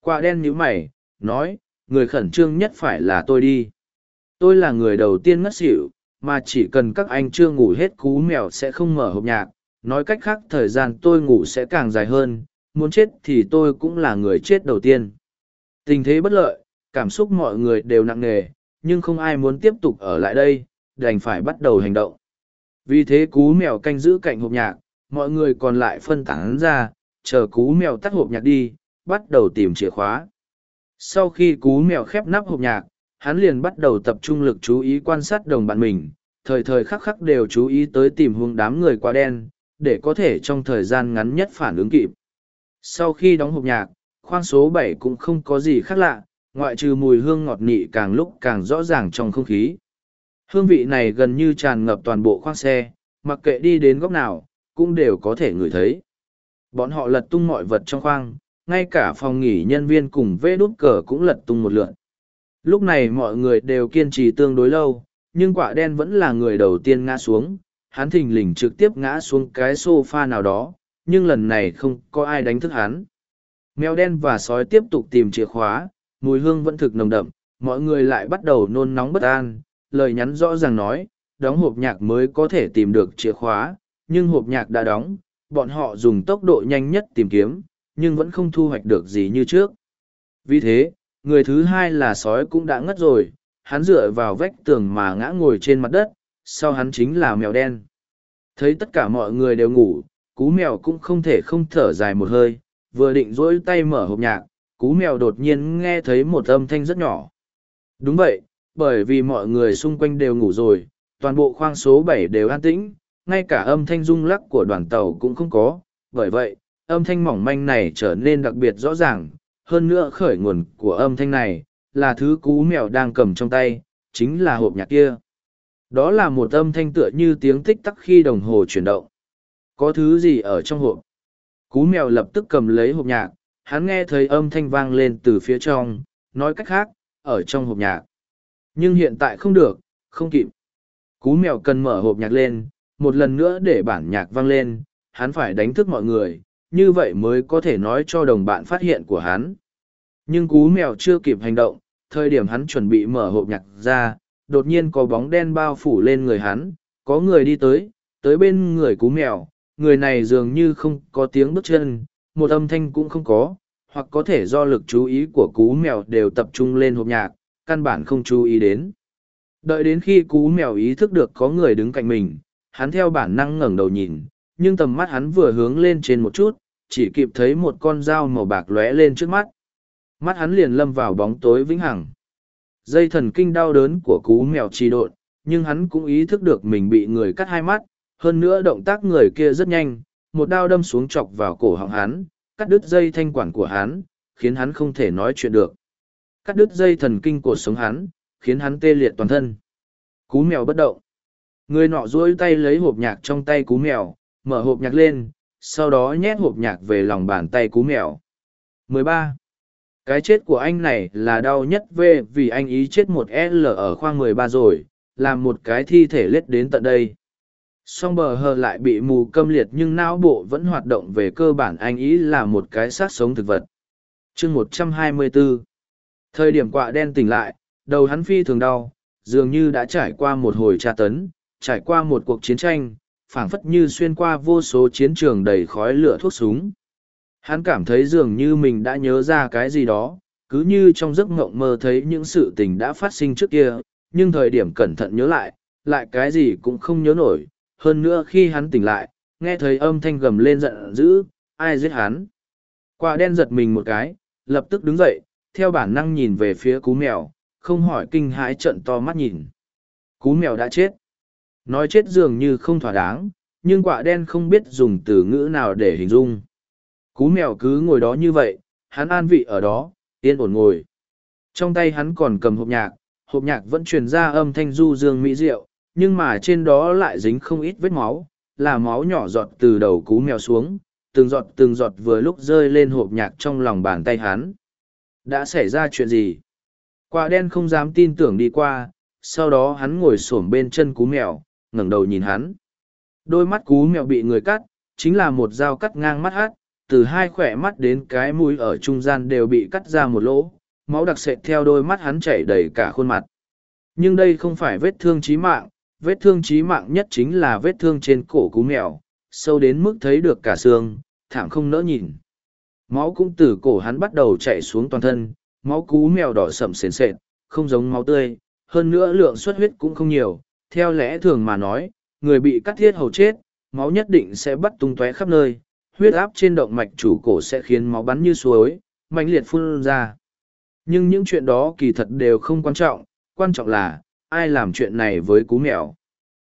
Quả đen nhíu mày, nói, người khẩn trương nhất phải là tôi đi. Tôi là người đầu tiên ngất xỉu, mà chỉ cần các anh chưa ngủ hết cú mèo sẽ không mở hộp nhạc. Nói cách khác thời gian tôi ngủ sẽ càng dài hơn, muốn chết thì tôi cũng là người chết đầu tiên. Tình thế bất lợi, cảm xúc mọi người đều nặng nề, nhưng không ai muốn tiếp tục ở lại đây, đành phải bắt đầu hành động. Vì thế cú mèo canh giữ cạnh hộp nhạc, mọi người còn lại phân tán ra, chờ cú mèo tắt hộp nhạc đi, bắt đầu tìm chìa khóa. Sau khi cú mèo khép nắp hộp nhạc, hắn liền bắt đầu tập trung lực chú ý quan sát đồng bạn mình, thời thời khắc khắc đều chú ý tới tìm hướng đám người quá đen, để có thể trong thời gian ngắn nhất phản ứng kịp. Sau khi đóng hộp nhạc, khoang số bảy cũng không có gì khác lạ, ngoại trừ mùi hương ngọt nị càng lúc càng rõ ràng trong không khí. Hương vị này gần như tràn ngập toàn bộ khoang xe, mặc kệ đi đến góc nào, cũng đều có thể ngửi thấy. Bọn họ lật tung mọi vật trong khoang, ngay cả phòng nghỉ nhân viên cùng vê đút cờ cũng lật tung một lượn. Lúc này mọi người đều kiên trì tương đối lâu, nhưng quả đen vẫn là người đầu tiên ngã xuống, hắn thình lình trực tiếp ngã xuống cái sofa nào đó, nhưng lần này không có ai đánh thức hắn. Mèo đen và sói tiếp tục tìm chìa khóa, mùi hương vẫn thực nồng đậm, mọi người lại bắt đầu nôn nóng bất an, lời nhắn rõ ràng nói, đóng hộp nhạc mới có thể tìm được chìa khóa, nhưng hộp nhạc đã đóng, bọn họ dùng tốc độ nhanh nhất tìm kiếm, nhưng vẫn không thu hoạch được gì như trước. Vì thế, người thứ hai là sói cũng đã ngất rồi, hắn dựa vào vách tường mà ngã ngồi trên mặt đất, sau hắn chính là mèo đen. Thấy tất cả mọi người đều ngủ, cú mèo cũng không thể không thở dài một hơi, vừa định rỗi tay mở hộp nhạc, cú mèo đột nhiên nghe thấy một âm thanh rất nhỏ. Đúng vậy, bởi vì mọi người xung quanh đều ngủ rồi, toàn bộ khoang số bảy đều an tĩnh, ngay cả âm thanh rung lắc của đoàn tàu cũng không có, bởi vậy, âm thanh mỏng manh này trở nên đặc biệt rõ ràng, hơn nữa khởi nguồn của âm thanh này, là thứ cú mèo đang cầm trong tay, chính là hộp nhạc kia. Đó là một âm thanh tựa như tiếng tích tắc khi đồng hồ chuyển động. Có thứ gì ở trong hộp? Cú mèo lập tức cầm lấy hộp nhạc, hắn nghe thấy âm thanh vang lên từ phía trong, nói cách khác, ở trong hộp nhạc. Nhưng hiện tại không được, không kịp. Cú mèo cần mở hộp nhạc lên, một lần nữa để bản nhạc vang lên, hắn phải đánh thức mọi người, như vậy mới có thể nói cho đồng bạn phát hiện của hắn. Nhưng cú mèo chưa kịp hành động, thời điểm hắn chuẩn bị mở hộp nhạc ra, đột nhiên có bóng đen bao phủ lên người hắn, có người đi tới, tới bên người cú mèo, người này dường như không có tiếng bước chân, một âm thanh cũng không có, hoặc có thể do lực chú ý của cú mèo đều tập trung lên hộp nhạc, căn bản không chú ý đến. Đợi đến khi cú mèo ý thức được có người đứng cạnh mình, hắn theo bản năng ngẩng đầu nhìn, nhưng tầm mắt hắn vừa hướng lên trên một chút, chỉ kịp thấy một con dao màu bạc lóe lên trước mắt. Mắt hắn liền lâm vào bóng tối vĩnh hằng. Dây thần kinh đau đớn của cú mèo trì độn, nhưng hắn cũng ý thức được mình bị người cắt hai mắt, hơn nữa động tác người kia rất nhanh, một đao đâm xuống chọc vào cổ họng hắn, cắt đứt dây thanh quản của hắn, khiến hắn không thể nói chuyện được. Cắt đứt dây thần kinh của sống hắn, khiến hắn tê liệt toàn thân. Cú mèo bất động. Người nọ duỗi tay lấy hộp nhạc trong tay cú mèo, mở hộp nhạc lên, sau đó nhét hộp nhạc về lòng bàn tay cú mèo. 13. Cái chết của anh này là đau nhất về vì anh ý chết một L ở khoang 13 rồi, làm một cái thi thể lết đến tận đây. Song bờ hờ lại bị mù câm liệt nhưng não bộ vẫn hoạt động về cơ bản anh ý là một cái xác sống thực vật. chương 124 Thời điểm quạ đen tỉnh lại, đầu hắn phi thường đau, dường như đã trải qua một hồi tra tấn, trải qua một cuộc chiến tranh, phảng phất như xuyên qua vô số chiến trường đầy khói lửa thuốc súng. Hắn cảm thấy dường như mình đã nhớ ra cái gì đó, cứ như trong giấc mộng mơ thấy những sự tình đã phát sinh trước kia, nhưng thời điểm cẩn thận nhớ lại, lại cái gì cũng không nhớ nổi. Hơn nữa khi hắn tỉnh lại, nghe thấy âm thanh gầm lên giận dữ, ai giết hắn. Quả đen giật mình một cái, lập tức đứng dậy, theo bản năng nhìn về phía cú mèo, không hỏi kinh hãi trận to mắt nhìn. Cú mèo đã chết. Nói chết dường như không thỏa đáng, nhưng quả đen không biết dùng từ ngữ nào để hình dung. Cú mèo cứ ngồi đó như vậy, hắn an vị ở đó, yên ổn ngồi. Trong tay hắn còn cầm hộp nhạc, hộp nhạc vẫn truyền ra âm thanh du dương mỹ diệu, nhưng mà trên đó lại dính không ít vết máu, là máu nhỏ giọt từ đầu cú mèo xuống, từng giọt từng giọt vừa lúc rơi lên hộp nhạc trong lòng bàn tay hắn. Đã xảy ra chuyện gì? Quả đen không dám tin tưởng đi qua, sau đó hắn ngồi xổm bên chân cú mèo, ngẩng đầu nhìn hắn. Đôi mắt cú mèo bị người cắt, chính là một dao cắt ngang mắt hát, từ hai khỏe mắt đến cái mũi ở trung gian đều bị cắt ra một lỗ, máu đặc sệt theo đôi mắt hắn chảy đầy cả khuôn mặt. Nhưng đây không phải vết thương chí mạng, vết thương chí mạng nhất chính là vết thương trên cổ cú mèo, sâu đến mức thấy được cả xương, thảm không nỡ nhìn. Máu cũng từ cổ hắn bắt đầu chảy xuống toàn thân, máu cú mèo đỏ sậm sền sệt, không giống máu tươi, hơn nữa lượng xuất huyết cũng không nhiều. Theo lẽ thường mà nói, người bị cắt thiết hầu chết, máu nhất định sẽ bắt tung tóe khắp nơi, huyết áp trên động mạch chủ cổ sẽ khiến máu bắn như suối, mạnh liệt phun ra. Nhưng những chuyện đó kỳ thật đều không quan trọng, quan trọng là, ai làm chuyện này với cú mèo?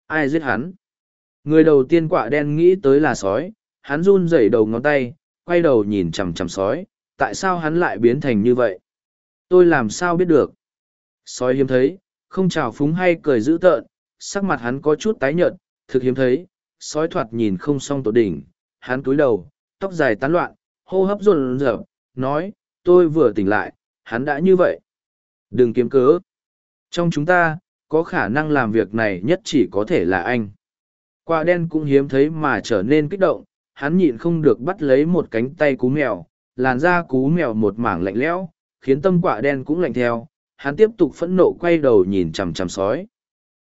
Ai giết hắn? Người đầu tiên quạ đen nghĩ tới là sói, hắn run rẩy đầu ngón tay, quay đầu nhìn chằm chằm sói, tại sao hắn lại biến thành như vậy? Tôi làm sao biết được? Sói hiếm thấy, không chào phúng hay cười dữ tợn, sắc mặt hắn có chút tái nhợt, thực hiếm thấy, sói thoạt nhìn không xong tổ đỉnh, hắn cúi đầu, tóc dài tán loạn, hô hấp run rợn, nói, tôi vừa tỉnh lại, hắn đã như vậy. Đừng kiếm cớ. Trong chúng ta, có khả năng làm việc này nhất chỉ có thể là anh. Quả đen cũng hiếm thấy mà trở nên kích động, hắn nhịn không được bắt lấy một cánh tay cú mèo, làn da cú mèo một mảng lạnh lẽo, khiến tâm quả đen cũng lạnh theo. Hắn tiếp tục phẫn nộ quay đầu nhìn chằm chằm sói.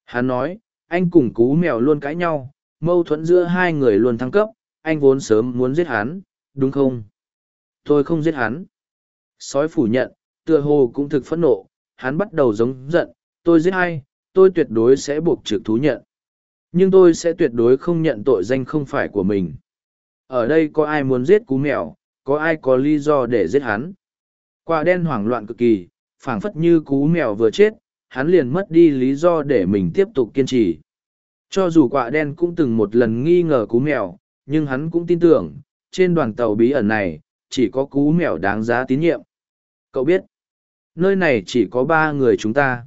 Hắn nói, anh cùng cú mèo luôn cãi nhau, mâu thuẫn giữa hai người luôn thăng cấp, anh vốn sớm muốn giết hắn, đúng không? Tôi không giết hắn. Sói phủ nhận, tựa hồ cũng thực phẫn nộ, hắn bắt đầu giống giận, tôi giết ai, tôi tuyệt đối sẽ buộc trực thú nhận. Nhưng tôi sẽ tuyệt đối không nhận tội danh không phải của mình. Ở đây có ai muốn giết cú mèo, có ai có lý do để giết hắn. Quả đen hoảng loạn cực kỳ, phảng phất như cú mèo vừa chết, hắn liền mất đi lý do để mình tiếp tục kiên trì. Cho dù quả đen cũng từng một lần nghi ngờ cú mèo, nhưng hắn cũng tin tưởng, trên đoàn tàu bí ẩn này, chỉ có cú mèo đáng giá tín nhiệm. Cậu biết, nơi này chỉ có ba người chúng ta.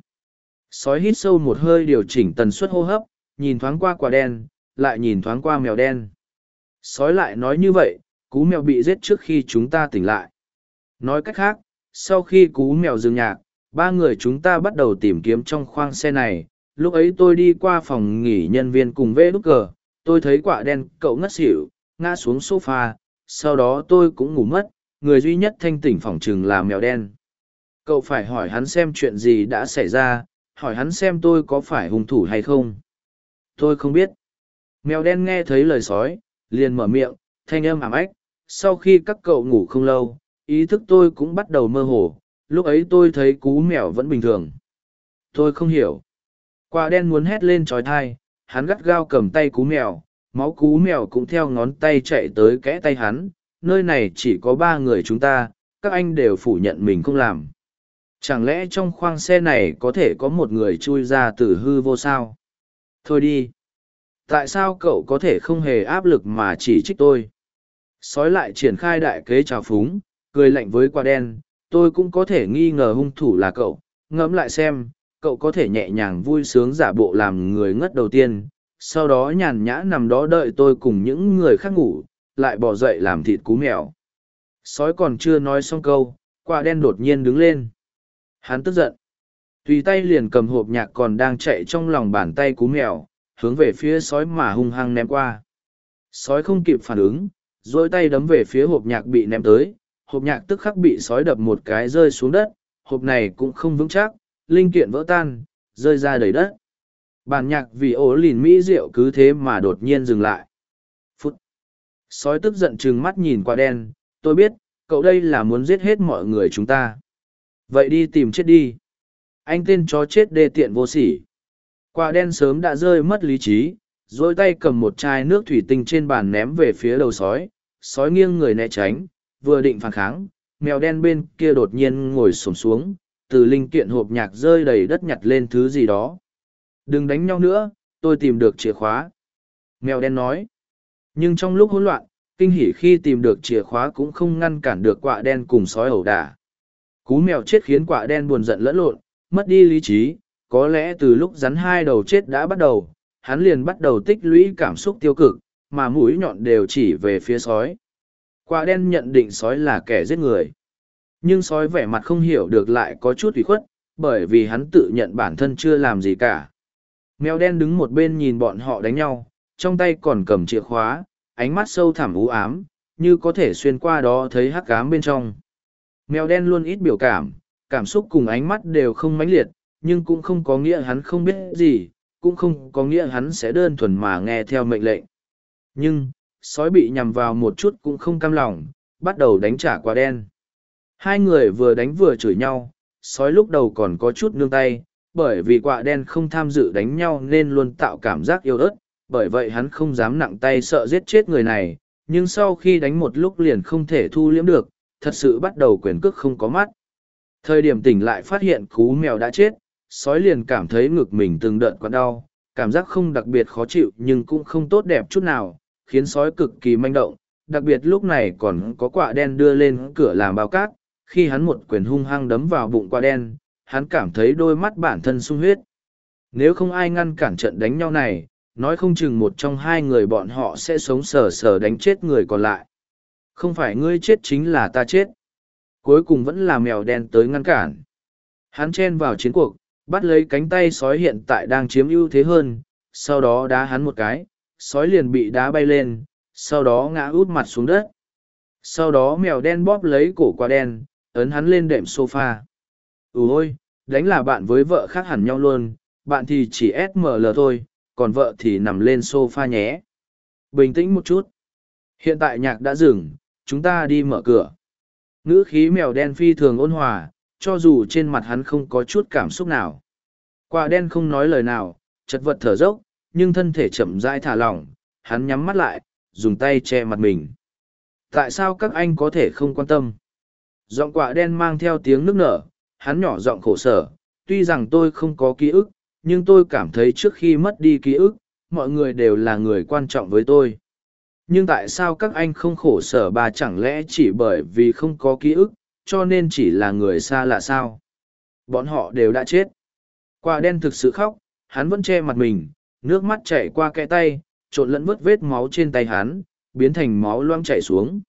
Sói hít sâu một hơi điều chỉnh tần suất hô hấp, nhìn thoáng qua quả đen, lại nhìn thoáng qua mèo đen. Sói lại nói như vậy, cú mèo bị giết trước khi chúng ta tỉnh lại. Nói cách khác, sau khi cú mèo dừng nhạc, ba người chúng ta bắt đầu tìm kiếm trong khoang xe này. Lúc ấy tôi đi qua phòng nghỉ nhân viên cùng vê đúc cờ, tôi thấy quả đen cậu ngất xỉu, ngã xuống sofa, sau đó tôi cũng ngủ mất, người duy nhất thanh tỉnh phòng chừng là mèo đen. Cậu phải hỏi hắn xem chuyện gì đã xảy ra, hỏi hắn xem tôi có phải hung thủ hay không. Tôi không biết. Mèo đen nghe thấy lời sói, liền mở miệng, thanh âm ảm ách. Sau khi các cậu ngủ không lâu, ý thức tôi cũng bắt đầu mơ hồ, lúc ấy tôi thấy cú mèo vẫn bình thường. Tôi không hiểu. Quả đen muốn hét lên trói thai, hắn gắt gao cầm tay cú mèo, máu cú mèo cũng theo ngón tay chạy tới kẽ tay hắn, nơi này chỉ có ba người chúng ta, các anh đều phủ nhận mình không làm. Chẳng lẽ trong khoang xe này có thể có một người chui ra từ hư vô sao? Thôi đi. Tại sao cậu có thể không hề áp lực mà chỉ trích tôi? Sói lại triển khai đại kế trào phúng, cười lạnh với quả đen, tôi cũng có thể nghi ngờ hung thủ là cậu. Ngẫm lại xem, cậu có thể nhẹ nhàng vui sướng giả bộ làm người ngất đầu tiên, sau đó nhàn nhã nằm đó đợi tôi cùng những người khác ngủ, lại bỏ dậy làm thịt cú mèo. Sói còn chưa nói xong câu, quả đen đột nhiên đứng lên. Hắn tức giận. Tùy tay liền cầm hộp nhạc còn đang chạy trong lòng bàn tay cú mèo, hướng về phía sói mà hung hăng ném qua. Sói không kịp phản ứng, dôi tay đấm về phía hộp nhạc bị ném tới, hộp nhạc tức khắc bị sói đập một cái rơi xuống đất, hộp này cũng không vững chắc, linh kiện vỡ tan, rơi ra đầy đất. Bản nhạc vì ố lìn mỹ rượu cứ thế mà đột nhiên dừng lại. Phút. Sói tức giận trừng mắt nhìn qua đen, tôi biết, cậu đây là muốn giết hết mọi người chúng ta. Vậy đi tìm chết đi. Anh tên chó chết đê tiện vô sỉ. Quả đen sớm đã rơi mất lý trí, dối tay cầm một chai nước thủy tinh trên bàn ném về phía đầu sói. Sói nghiêng người né tránh, vừa định phản kháng, mèo đen bên kia đột nhiên ngồi xổm xuống, từ linh kiện hộp nhạc rơi đầy đất nhặt lên thứ gì đó. Đừng đánh nhau nữa, tôi tìm được chìa khóa. Mèo đen nói. Nhưng trong lúc hỗn loạn, kinh hỉ khi tìm được chìa khóa cũng không ngăn cản được quạ đen cùng sói ẩu đả. Cú mèo chết khiến quả đen buồn giận lẫn lộn, mất đi lý trí, có lẽ từ lúc rắn hai đầu chết đã bắt đầu, hắn liền bắt đầu tích lũy cảm xúc tiêu cực, mà mũi nhọn đều chỉ về phía sói. Quả đen nhận định sói là kẻ giết người. Nhưng sói vẻ mặt không hiểu được lại có chút ủy khuất, bởi vì hắn tự nhận bản thân chưa làm gì cả. Mèo đen đứng một bên nhìn bọn họ đánh nhau, trong tay còn cầm chìa khóa, ánh mắt sâu thẳm u ám, như có thể xuyên qua đó thấy hắc ám bên trong. Mèo đen luôn ít biểu cảm, cảm xúc cùng ánh mắt đều không mãnh liệt, nhưng cũng không có nghĩa hắn không biết gì, cũng không có nghĩa hắn sẽ đơn thuần mà nghe theo mệnh lệnh. Nhưng, sói bị nhằm vào một chút cũng không cam lòng, bắt đầu đánh trả quả đen. Hai người vừa đánh vừa chửi nhau, sói lúc đầu còn có chút nương tay, bởi vì quả đen không tham dự đánh nhau nên luôn tạo cảm giác yêu ớt, bởi vậy hắn không dám nặng tay sợ giết chết người này, nhưng sau khi đánh một lúc liền không thể thu liễm được, thật sự bắt đầu quyền cước không có mắt. Thời điểm tỉnh lại phát hiện cú mèo đã chết, sói liền cảm thấy ngực mình từng đợt quặn đau, cảm giác không đặc biệt khó chịu nhưng cũng không tốt đẹp chút nào, khiến sói cực kỳ manh động, đặc biệt lúc này còn có quả đen đưa lên cửa làm bao cát, khi hắn một quyền hung hăng đấm vào bụng quả đen, hắn cảm thấy đôi mắt bản thân sung huyết. Nếu không ai ngăn cản trận đánh nhau này, nói không chừng một trong hai người bọn họ sẽ sống sờ sờ đánh chết người còn lại. Không phải ngươi chết chính là ta chết. Cuối cùng vẫn là mèo đen tới ngăn cản. Hắn chen vào chiến cuộc, bắt lấy cánh tay sói hiện tại đang chiếm ưu thế hơn, sau đó đá hắn một cái, sói liền bị đá bay lên, sau đó ngã út mặt xuống đất. Sau đó mèo đen bóp lấy cổ quả đen, ấn hắn lên đệm sofa. Ủa ôi, đánh là bạn với vợ khác hẳn nhau luôn, bạn thì chỉ SML thôi, còn vợ thì nằm lên sofa nhé. Bình tĩnh một chút. Hiện tại nhạc đã dừng, chúng ta đi mở cửa. Ngữ khí mèo đen phi thường ôn hòa, cho dù trên mặt hắn không có chút cảm xúc nào. Quả đen không nói lời nào, chật vật thở dốc, nhưng thân thể chậm rãi thả lỏng, hắn nhắm mắt lại, dùng tay che mặt mình. Tại sao các anh có thể không quan tâm? Giọng quả đen mang theo tiếng nước nở, hắn nhỏ giọng khổ sở, tuy rằng tôi không có ký ức, nhưng tôi cảm thấy trước khi mất đi ký ức, mọi người đều là người quan trọng với tôi. Nhưng tại sao các anh không khổ sở bà chẳng lẽ chỉ bởi vì không có ký ức, cho nên chỉ là người xa lạ sao? Bọn họ đều đã chết. Quả đen thực sự khóc, hắn vẫn che mặt mình, nước mắt chảy qua kẽ tay, trộn lẫn vớt vết máu trên tay hắn, biến thành máu loang chảy xuống.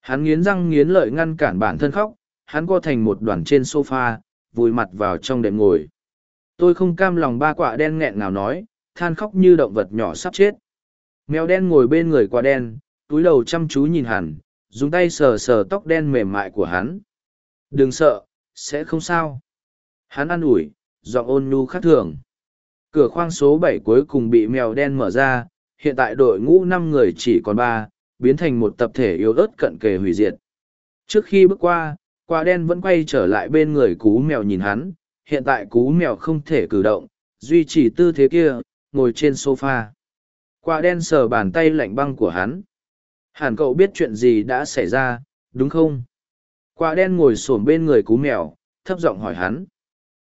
Hắn nghiến răng nghiến lợi ngăn cản bản thân khóc, hắn co thành một đoàn trên sofa, vùi mặt vào trong đệm ngồi. Tôi không cam lòng ba quả đen nghẹn nào nói, than khóc như động vật nhỏ sắp chết. Mèo đen ngồi bên người quả đen, túi đầu chăm chú nhìn hắn, dùng tay sờ sờ tóc đen mềm mại của hắn. Đừng sợ, sẽ không sao. Hắn ăn ủi, giọng ôn nhu khác thường. Cửa khoang số bảy cuối cùng bị mèo đen mở ra, hiện tại đội ngũ năm người chỉ còn ba, biến thành một tập thể yếu ớt cận kề hủy diệt. Trước khi bước qua, quả đen vẫn quay trở lại bên người cú mèo nhìn hắn, hiện tại cú mèo không thể cử động, duy trì tư thế kia, ngồi trên sofa. Quả đen sờ bàn tay lạnh băng của hắn. Hẳn cậu biết chuyện gì đã xảy ra, đúng không? Quả đen ngồi xổm bên người cú mèo, thấp giọng hỏi hắn.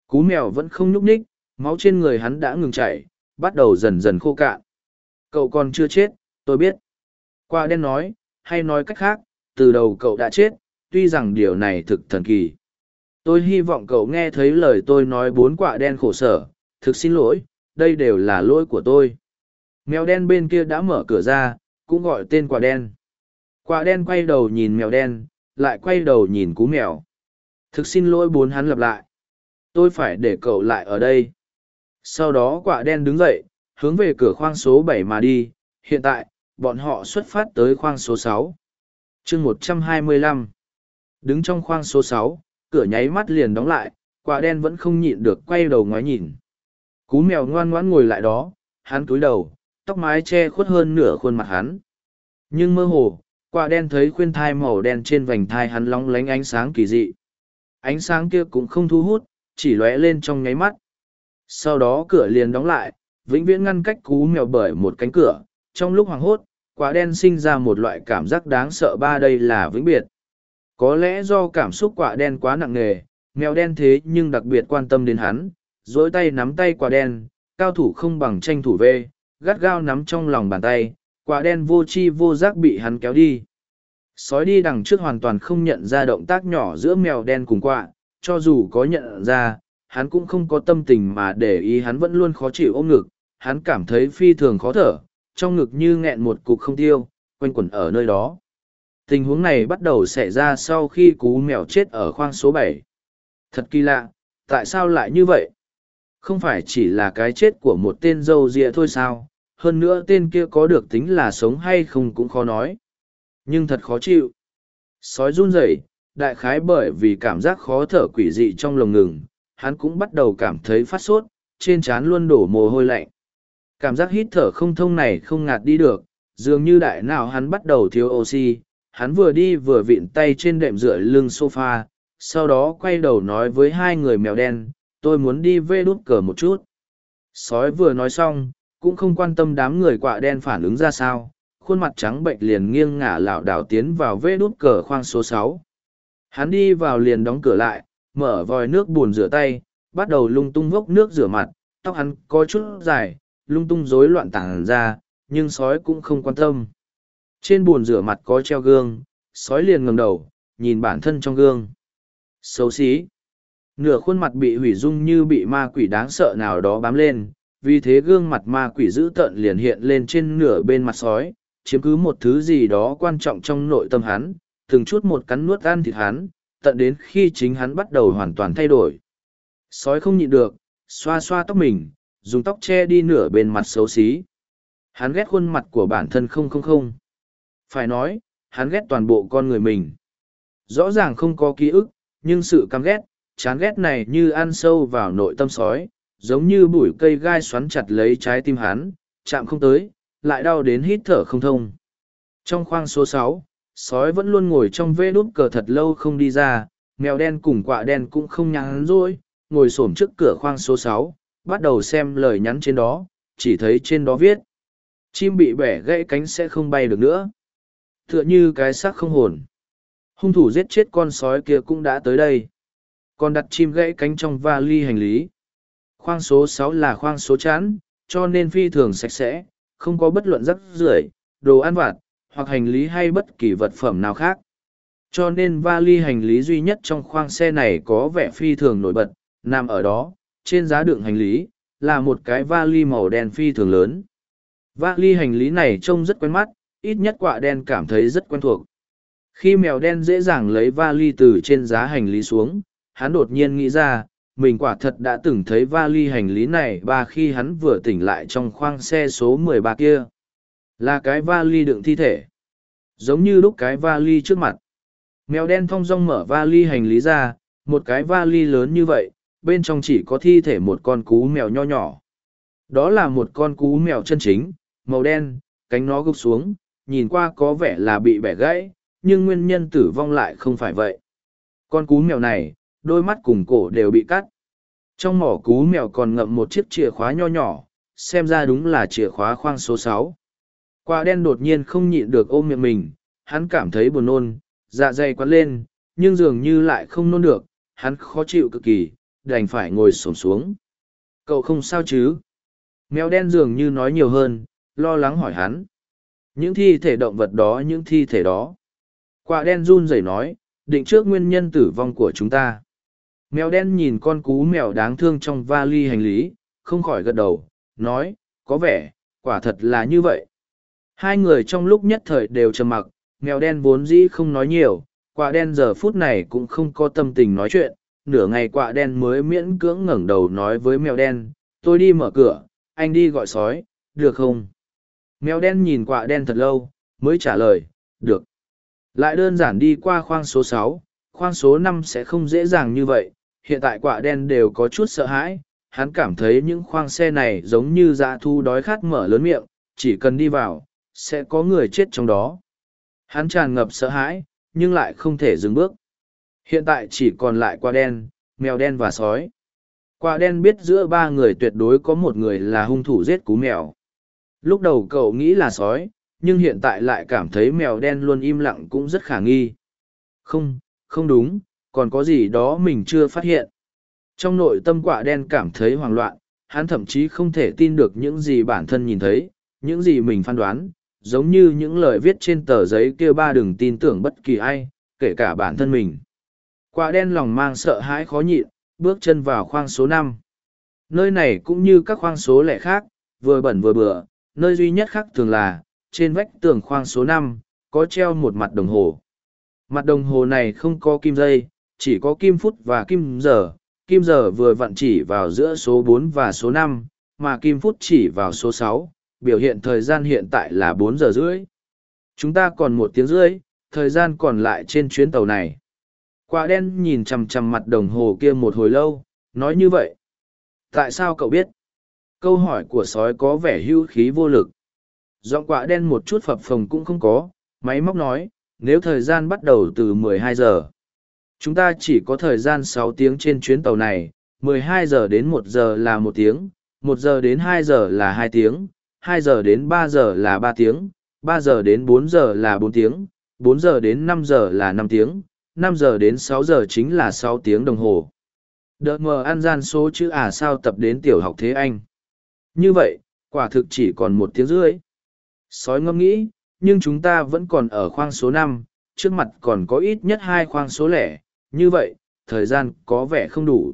Cú mèo vẫn không nhúc nhích, máu trên người hắn đã ngừng chảy, bắt đầu dần dần khô cạn. Cậu còn chưa chết, tôi biết. Quả đen nói, hay nói cách khác, từ đầu cậu đã chết, tuy rằng điều này thực thần kỳ. Tôi hy vọng cậu nghe thấy lời tôi nói bốn quả đen khổ sở, thực xin lỗi, đây đều là lỗi của tôi. Mèo đen bên kia đã mở cửa ra, cũng gọi tên quả đen. Quả đen quay đầu nhìn mèo đen, lại quay đầu nhìn cú mèo. Thực xin lỗi bốn hắn lặp lại. Tôi phải để cậu lại ở đây. Sau đó quả đen đứng dậy, hướng về cửa khoang số bảy mà đi. Hiện tại, bọn họ xuất phát tới khoang số sáu. chương một trăm hai mươi lăm. Đứng trong khoang số sáu, cửa nháy mắt liền đóng lại, quả đen vẫn không nhịn được quay đầu ngoái nhìn. Cú mèo ngoan ngoãn ngồi lại đó, hắn cúi đầu, tóc mái che khuất hơn nửa khuôn mặt hắn. Nhưng mơ hồ, quả đen thấy khuyên thai màu đen trên vành thai hắn lóng lánh ánh sáng kỳ dị. Ánh sáng kia cũng không thu hút, chỉ lóe lên trong nháy mắt. Sau đó cửa liền đóng lại, vĩnh viễn ngăn cách cú mèo bởi một cánh cửa. Trong lúc hoàng hốt, quả đen sinh ra một loại cảm giác đáng sợ ba đây là vĩnh biệt. Có lẽ do cảm xúc quả đen quá nặng nề, mèo đen thế nhưng đặc biệt quan tâm đến hắn, dối tay nắm tay quả đen, cao thủ không bằng tranh thủ về, gắt gao nắm trong lòng bàn tay, quả đen vô chi vô giác bị hắn kéo đi. Sói đi đằng trước hoàn toàn không nhận ra động tác nhỏ giữa mèo đen cùng quạ, cho dù có nhận ra, hắn cũng không có tâm tình mà để ý hắn vẫn luôn khó chịu ôm ngực, hắn cảm thấy phi thường khó thở, trong ngực như nghẹn một cục không tiêu, quanh quẩn ở nơi đó. Tình huống này bắt đầu xảy ra sau khi cú mèo chết ở khoang số bảy. Thật kỳ lạ, tại sao lại như vậy? Không phải chỉ là cái chết của một tên dâu dịa thôi sao, hơn nữa tên kia có được tính là sống hay không cũng khó nói. Nhưng thật khó chịu. Sói run rẩy, đại khái bởi vì cảm giác khó thở quỷ dị trong lồng ngừng, hắn cũng bắt đầu cảm thấy phát sốt, trên trán luôn đổ mồ hôi lạnh. Cảm giác hít thở không thông này không ngạt đi được, dường như đại nào hắn bắt đầu thiếu oxy, hắn vừa đi vừa vịn tay trên đệm dựa lưng sofa, sau đó quay đầu nói với hai người mèo đen, tôi muốn đi vê đút cờ một chút. Sói vừa nói xong, cũng không quan tâm đám người quạ đen phản ứng ra sao, khuôn mặt trắng bệnh liền nghiêng ngả lảo đảo tiến vào vê đút cờ khoang số sáu. Hắn đi vào liền đóng cửa lại, mở vòi nước bùn rửa tay, bắt đầu lung tung vốc nước rửa mặt, tóc hắn có chút dài, lung tung rối loạn tản ra, nhưng sói cũng không quan tâm. Trên bùn rửa mặt có treo gương, sói liền ngẩng đầu, nhìn bản thân trong gương. Xấu xí. Nửa khuôn mặt bị hủy dung như bị ma quỷ đáng sợ nào đó bám lên, vì thế gương mặt ma quỷ dữ tợn liền hiện lên trên nửa bên mặt sói, chiếm cứ một thứ gì đó quan trọng trong nội tâm hắn, từng chút một cắn nuốt ăn thịt hắn, tận đến khi chính hắn bắt đầu hoàn toàn thay đổi. Sói không nhịn được, xoa xoa tóc mình, dùng tóc che đi nửa bên mặt xấu xí. Hắn ghét khuôn mặt của bản thân không không không. Phải nói, hắn ghét toàn bộ con người mình. Rõ ràng không có ký ức, nhưng sự căm ghét, chán ghét này như ăn sâu vào nội tâm sói, giống như bụi cây gai xoắn chặt lấy trái tim hắn, chạm không tới, lại đau đến hít thở không thông. Trong khoang số sáu, sói vẫn luôn ngồi trong vê đút cờ thật lâu không đi ra, mèo đen cùng quạ đen cũng không nhắn rỗi, ngồi xổm trước cửa khoang số sáu, bắt đầu xem lời nhắn trên đó, chỉ thấy trên đó viết. Chim bị bẻ gãy cánh sẽ không bay được nữa. Tựa như cái xác không hồn. Hung thủ giết chết con sói kia cũng đã tới đây. Còn đặt chim gãy cánh trong vali hành lý. Khoang số sáu là khoang số chán, cho nên phi thường sạch sẽ, không có bất luận rắc rưởi, đồ ăn vặt, hoặc hành lý hay bất kỳ vật phẩm nào khác. Cho nên vali hành lý duy nhất trong khoang xe này có vẻ phi thường nổi bật, nằm ở đó, trên giá đựng hành lý, là một cái vali màu đen phi thường lớn. Vali hành lý này trông rất quen mắt, ít nhất quạ đen cảm thấy rất quen thuộc. Khi mèo đen dễ dàng lấy vali từ trên giá hành lý xuống, hắn đột nhiên nghĩ ra, mình quả thật đã từng thấy vali hành lý này ba khi hắn vừa tỉnh lại trong khoang xe số 13 kia. Là cái vali đựng thi thể. Giống như lúc cái vali trước mặt. Mèo đen thong dong mở vali hành lý ra, một cái vali lớn như vậy, bên trong chỉ có thi thể một con cú mèo nho nhỏ. Đó là một con cú mèo chân chính, màu đen, cánh nó gục xuống, nhìn qua có vẻ là bị bẻ gãy, nhưng nguyên nhân tử vong lại không phải vậy. Con cú mèo này, đôi mắt cùng cổ đều bị cắt. Trong mỏ cú mèo còn ngậm một chiếc chìa khóa nho nhỏ, xem ra đúng là chìa khóa khoang số sáu. Quả đen đột nhiên không nhịn được ôm miệng mình, hắn cảm thấy buồn nôn, dạ dày quắn lên, nhưng dường như lại không nôn được, hắn khó chịu cực kỳ, đành phải ngồi xổm xuống. Cậu không sao chứ? Mèo đen dường như nói nhiều hơn, lo lắng hỏi hắn. Những thi thể động vật đó những thi thể đó. Quả đen run rẩy nói, định trước nguyên nhân tử vong của chúng ta. Mèo đen nhìn con cú mèo đáng thương trong vali hành lý, không khỏi gật đầu, nói, có vẻ, quả thật là như vậy. Hai người trong lúc nhất thời đều trầm mặc, mèo đen vốn dĩ không nói nhiều, quả đen giờ phút này cũng không có tâm tình nói chuyện, nửa ngày quả đen mới miễn cưỡng ngẩng đầu nói với mèo đen, tôi đi mở cửa, anh đi gọi sói, được không? Mèo đen nhìn quả đen thật lâu, mới trả lời, được. Lại đơn giản đi qua khoang số sáu, khoang số năm sẽ không dễ dàng như vậy, hiện tại quả đen đều có chút sợ hãi, hắn cảm thấy những khoang xe này giống như dạ thu đói khát mở lớn miệng, chỉ cần đi vào, sẽ có người chết trong đó. Hắn tràn ngập sợ hãi, nhưng lại không thể dừng bước. Hiện tại chỉ còn lại quả đen, mèo đen và sói. Quả đen biết giữa ba người tuyệt đối có một người là hung thủ giết cú mèo. Lúc đầu cậu nghĩ là sói, nhưng hiện tại lại cảm thấy mèo đen luôn im lặng cũng rất khả nghi. Không, không đúng, còn có gì đó mình chưa phát hiện. Trong nội tâm quả đen cảm thấy hoảng loạn, hắn thậm chí không thể tin được những gì bản thân nhìn thấy, những gì mình phán đoán, giống như những lời viết trên tờ giấy kia ba đừng tin tưởng bất kỳ ai, kể cả bản thân mình. Quả đen lòng mang sợ hãi khó nhịn, bước chân vào khoang số năm. Nơi này cũng như các khoang số lẻ khác, vừa bẩn vừa bừa, nơi duy nhất khác thường là, trên vách tường khoang số năm có treo một mặt đồng hồ. Mặt đồng hồ này không có kim dây, chỉ có kim phút và kim giờ. Kim giờ vừa vặn chỉ vào giữa số bốn và số năm, mà kim phút chỉ vào số sáu. biểu hiện thời gian hiện tại là bốn giờ rưỡi. Chúng ta còn một tiếng rưỡi, thời gian còn lại trên chuyến tàu này. Quả đen nhìn chằm chằm mặt đồng hồ kia một hồi lâu, nói như vậy. Tại sao cậu biết? Câu hỏi của sói có vẻ hưu khí vô lực. Giọng quả đen một chút phập phồng cũng không có, máy móc nói, nếu thời gian bắt đầu từ 12 giờ. Chúng ta chỉ có thời gian 6 tiếng trên chuyến tàu này, 12 giờ đến 1 giờ là 1 tiếng, 1 giờ đến 2 giờ là 2 tiếng, 2 giờ đến 3 giờ là 3 tiếng, 3 giờ đến 4 giờ là 4 tiếng, 4 giờ đến 5 giờ là 5 tiếng, 5 giờ đến 6 giờ chính là 6 tiếng đồng hồ. Đợt mờ ăn gian số chữ à sao tập đến tiểu học thế anh. Như vậy, quả thực chỉ còn một tiếng rưỡi. Sói ngâm nghĩ, nhưng chúng ta vẫn còn ở khoang số năm, trước mặt còn có ít nhất hai khoang số lẻ, như vậy, thời gian có vẻ không đủ.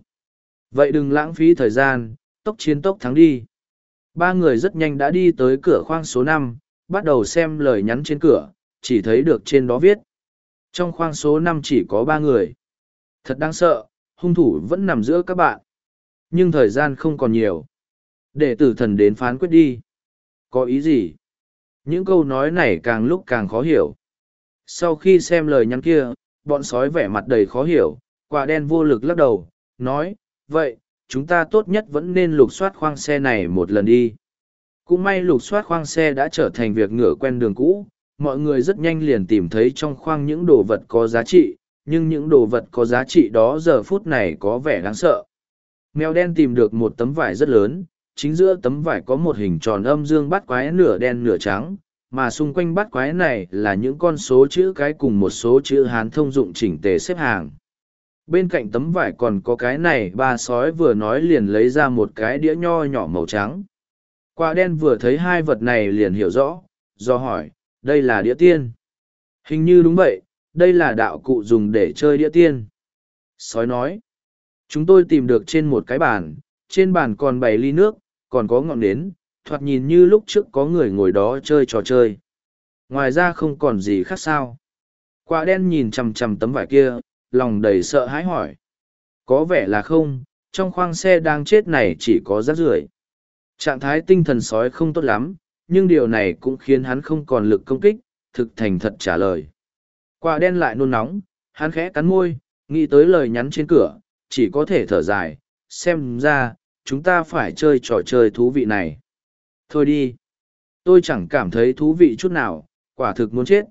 Vậy đừng lãng phí thời gian, tốc chiến tốc thắng đi. Ba người rất nhanh đã đi tới cửa khoang số năm, bắt đầu xem lời nhắn trên cửa, chỉ thấy được trên đó viết. Trong khoang số năm chỉ có ba người. Thật đáng sợ, hung thủ vẫn nằm giữa các bạn. Nhưng thời gian không còn nhiều. Để tử thần đến phán quyết đi. Có ý gì? Những câu nói này càng lúc càng khó hiểu. Sau khi xem lời nhắn kia, bọn sói vẻ mặt đầy khó hiểu, quả đen vô lực lắc đầu, nói, vậy, chúng ta tốt nhất vẫn nên lục soát khoang xe này một lần đi. Cũng may lục soát khoang xe đã trở thành việc ngửa quen đường cũ, mọi người rất nhanh liền tìm thấy trong khoang những đồ vật có giá trị, nhưng những đồ vật có giá trị đó giờ phút này có vẻ đáng sợ. Mèo đen tìm được một tấm vải rất lớn, chính giữa tấm vải có một hình tròn âm dương bắt quái nửa đen nửa trắng, mà xung quanh bắt quái này là những con số chữ cái cùng một số chữ hán thông dụng chỉnh tề xếp hàng. Bên cạnh tấm vải còn có cái này ba sói vừa nói liền lấy ra một cái đĩa nho nhỏ màu trắng. Quả đen vừa thấy hai vật này liền hiểu rõ, do hỏi, đây là đĩa tiên. Hình như đúng vậy, đây là đạo cụ dùng để chơi đĩa tiên. Sói nói, chúng tôi tìm được trên một cái bàn, trên bàn còn bày ly nước, còn có ngọn nến, thoạt nhìn như lúc trước có người ngồi đó chơi trò chơi. Ngoài ra không còn gì khác sao. Quả đen nhìn chằm chằm tấm vải kia, lòng đầy sợ hãi hỏi. Có vẻ là không, trong khoang xe đang chết này chỉ có rác rưởi. Trạng thái tinh thần sói không tốt lắm, nhưng điều này cũng khiến hắn không còn lực công kích, thực thành thật trả lời. Quả đen lại nôn nóng, hắn khẽ cắn môi, nghĩ tới lời nhắn trên cửa, chỉ có thể thở dài, xem ra, chúng ta phải chơi trò chơi thú vị này. Thôi đi. Tôi chẳng cảm thấy thú vị chút nào, quả thực muốn chết.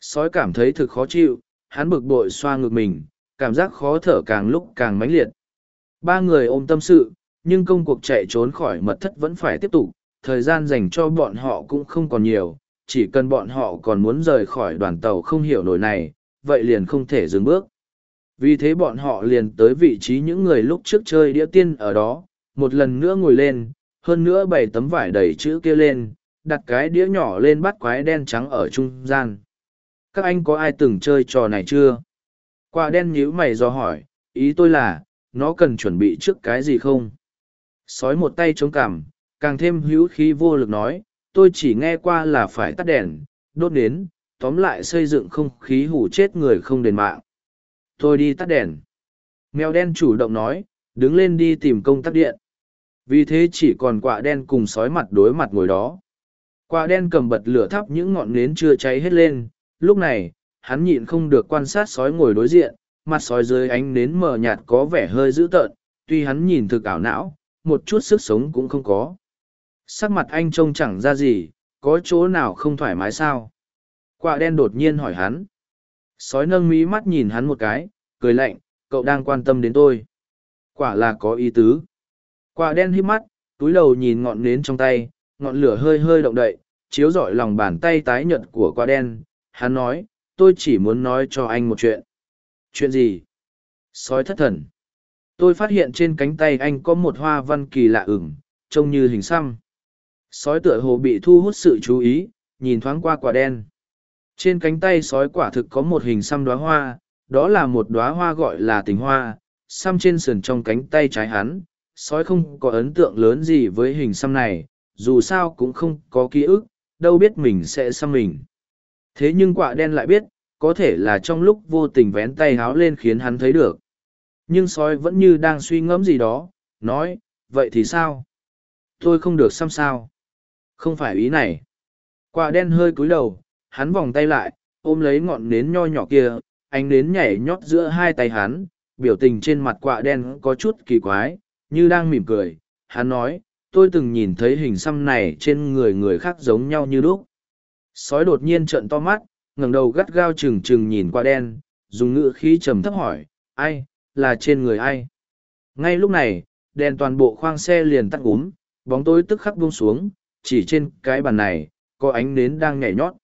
Sói cảm thấy thực khó chịu, hắn bực bội xoa ngực mình, cảm giác khó thở càng lúc càng mãnh liệt. Ba người ôm tâm sự, nhưng công cuộc chạy trốn khỏi mật thất vẫn phải tiếp tục, thời gian dành cho bọn họ cũng không còn nhiều, chỉ cần bọn họ còn muốn rời khỏi đoàn tàu không hiểu nổi này, vậy liền không thể dừng bước. Vì thế bọn họ liền tới vị trí những người lúc trước chơi đĩa tiên ở đó, một lần nữa ngồi lên, hơn nữa bảy tấm vải đầy chữ kia lên, đặt cái đĩa nhỏ lên bắt quái đen trắng ở trung gian. Các anh có ai từng chơi trò này chưa? Quả đen nhíu mày do hỏi, ý tôi là, nó cần chuẩn bị trước cái gì không? Sói một tay chống cằm, càng thêm hữu khí vô lực nói, tôi chỉ nghe qua là phải tắt đèn, đốt nến, tóm lại xây dựng không khí hủ chết người không đền mạng. Tôi đi tắt đèn. Mèo đen chủ động nói, đứng lên đi tìm công tắc điện. Vì thế chỉ còn quạ đen cùng sói mặt đối mặt ngồi đó. Quạ đen cầm bật lửa thắp những ngọn nến chưa cháy hết lên. Lúc này, hắn nhịn không được quan sát sói ngồi đối diện, mặt sói dưới ánh nến mờ nhạt có vẻ hơi dữ tợn, tuy hắn nhìn thực ảo não, một chút sức sống cũng không có. Sắc mặt anh trông chẳng ra gì, có chỗ nào không thoải mái sao? Quạ đen đột nhiên hỏi hắn. Sói nâng mí mắt nhìn hắn một cái, cười lạnh, cậu đang quan tâm đến tôi. Quả là có ý tứ. Quả đen hít mắt, túi đầu nhìn ngọn nến trong tay, ngọn lửa hơi hơi động đậy, chiếu rọi lòng bàn tay tái nhợt của quả đen. Hắn nói, tôi chỉ muốn nói cho anh một chuyện. Chuyện gì? Sói thất thần. Tôi phát hiện trên cánh tay anh có một hoa văn kỳ lạ ửng, trông như hình xăm. Sói tựa hồ bị thu hút sự chú ý, nhìn thoáng qua quả đen. Trên cánh tay sói quả thực có một hình xăm đóa hoa, đó là một đóa hoa gọi là tình hoa, xăm trên sườn trong cánh tay trái hắn. Sói không có ấn tượng lớn gì với hình xăm này, dù sao cũng không có ký ức, đâu biết mình sẽ xăm mình. Thế nhưng quạ đen lại biết, có thể là trong lúc vô tình vén tay háo lên khiến hắn thấy được. Nhưng sói vẫn như đang suy ngẫm gì đó, nói, vậy thì sao? Tôi không được xăm sao? Không phải ý này. Quạ đen hơi cúi đầu, hắn vòng tay lại, ôm lấy ngọn nến nho nhỏ kia, ánh nến nhảy nhót giữa hai tay hắn, biểu tình trên mặt quạ đen có chút kỳ quái, như đang mỉm cười. Hắn nói, tôi từng nhìn thấy hình xăm này trên người người khác giống nhau như lúc. Sói đột nhiên trợn to mắt, ngẩng đầu gắt gao trừng trừng nhìn qua đen, dùng ngữ khí trầm thấp hỏi, ai, là trên người ai? Ngay lúc này, đèn toàn bộ khoang xe liền tắt úm, bóng tối tức khắc buông xuống, chỉ trên cái bàn này, có ánh nến đang nhảy nhót.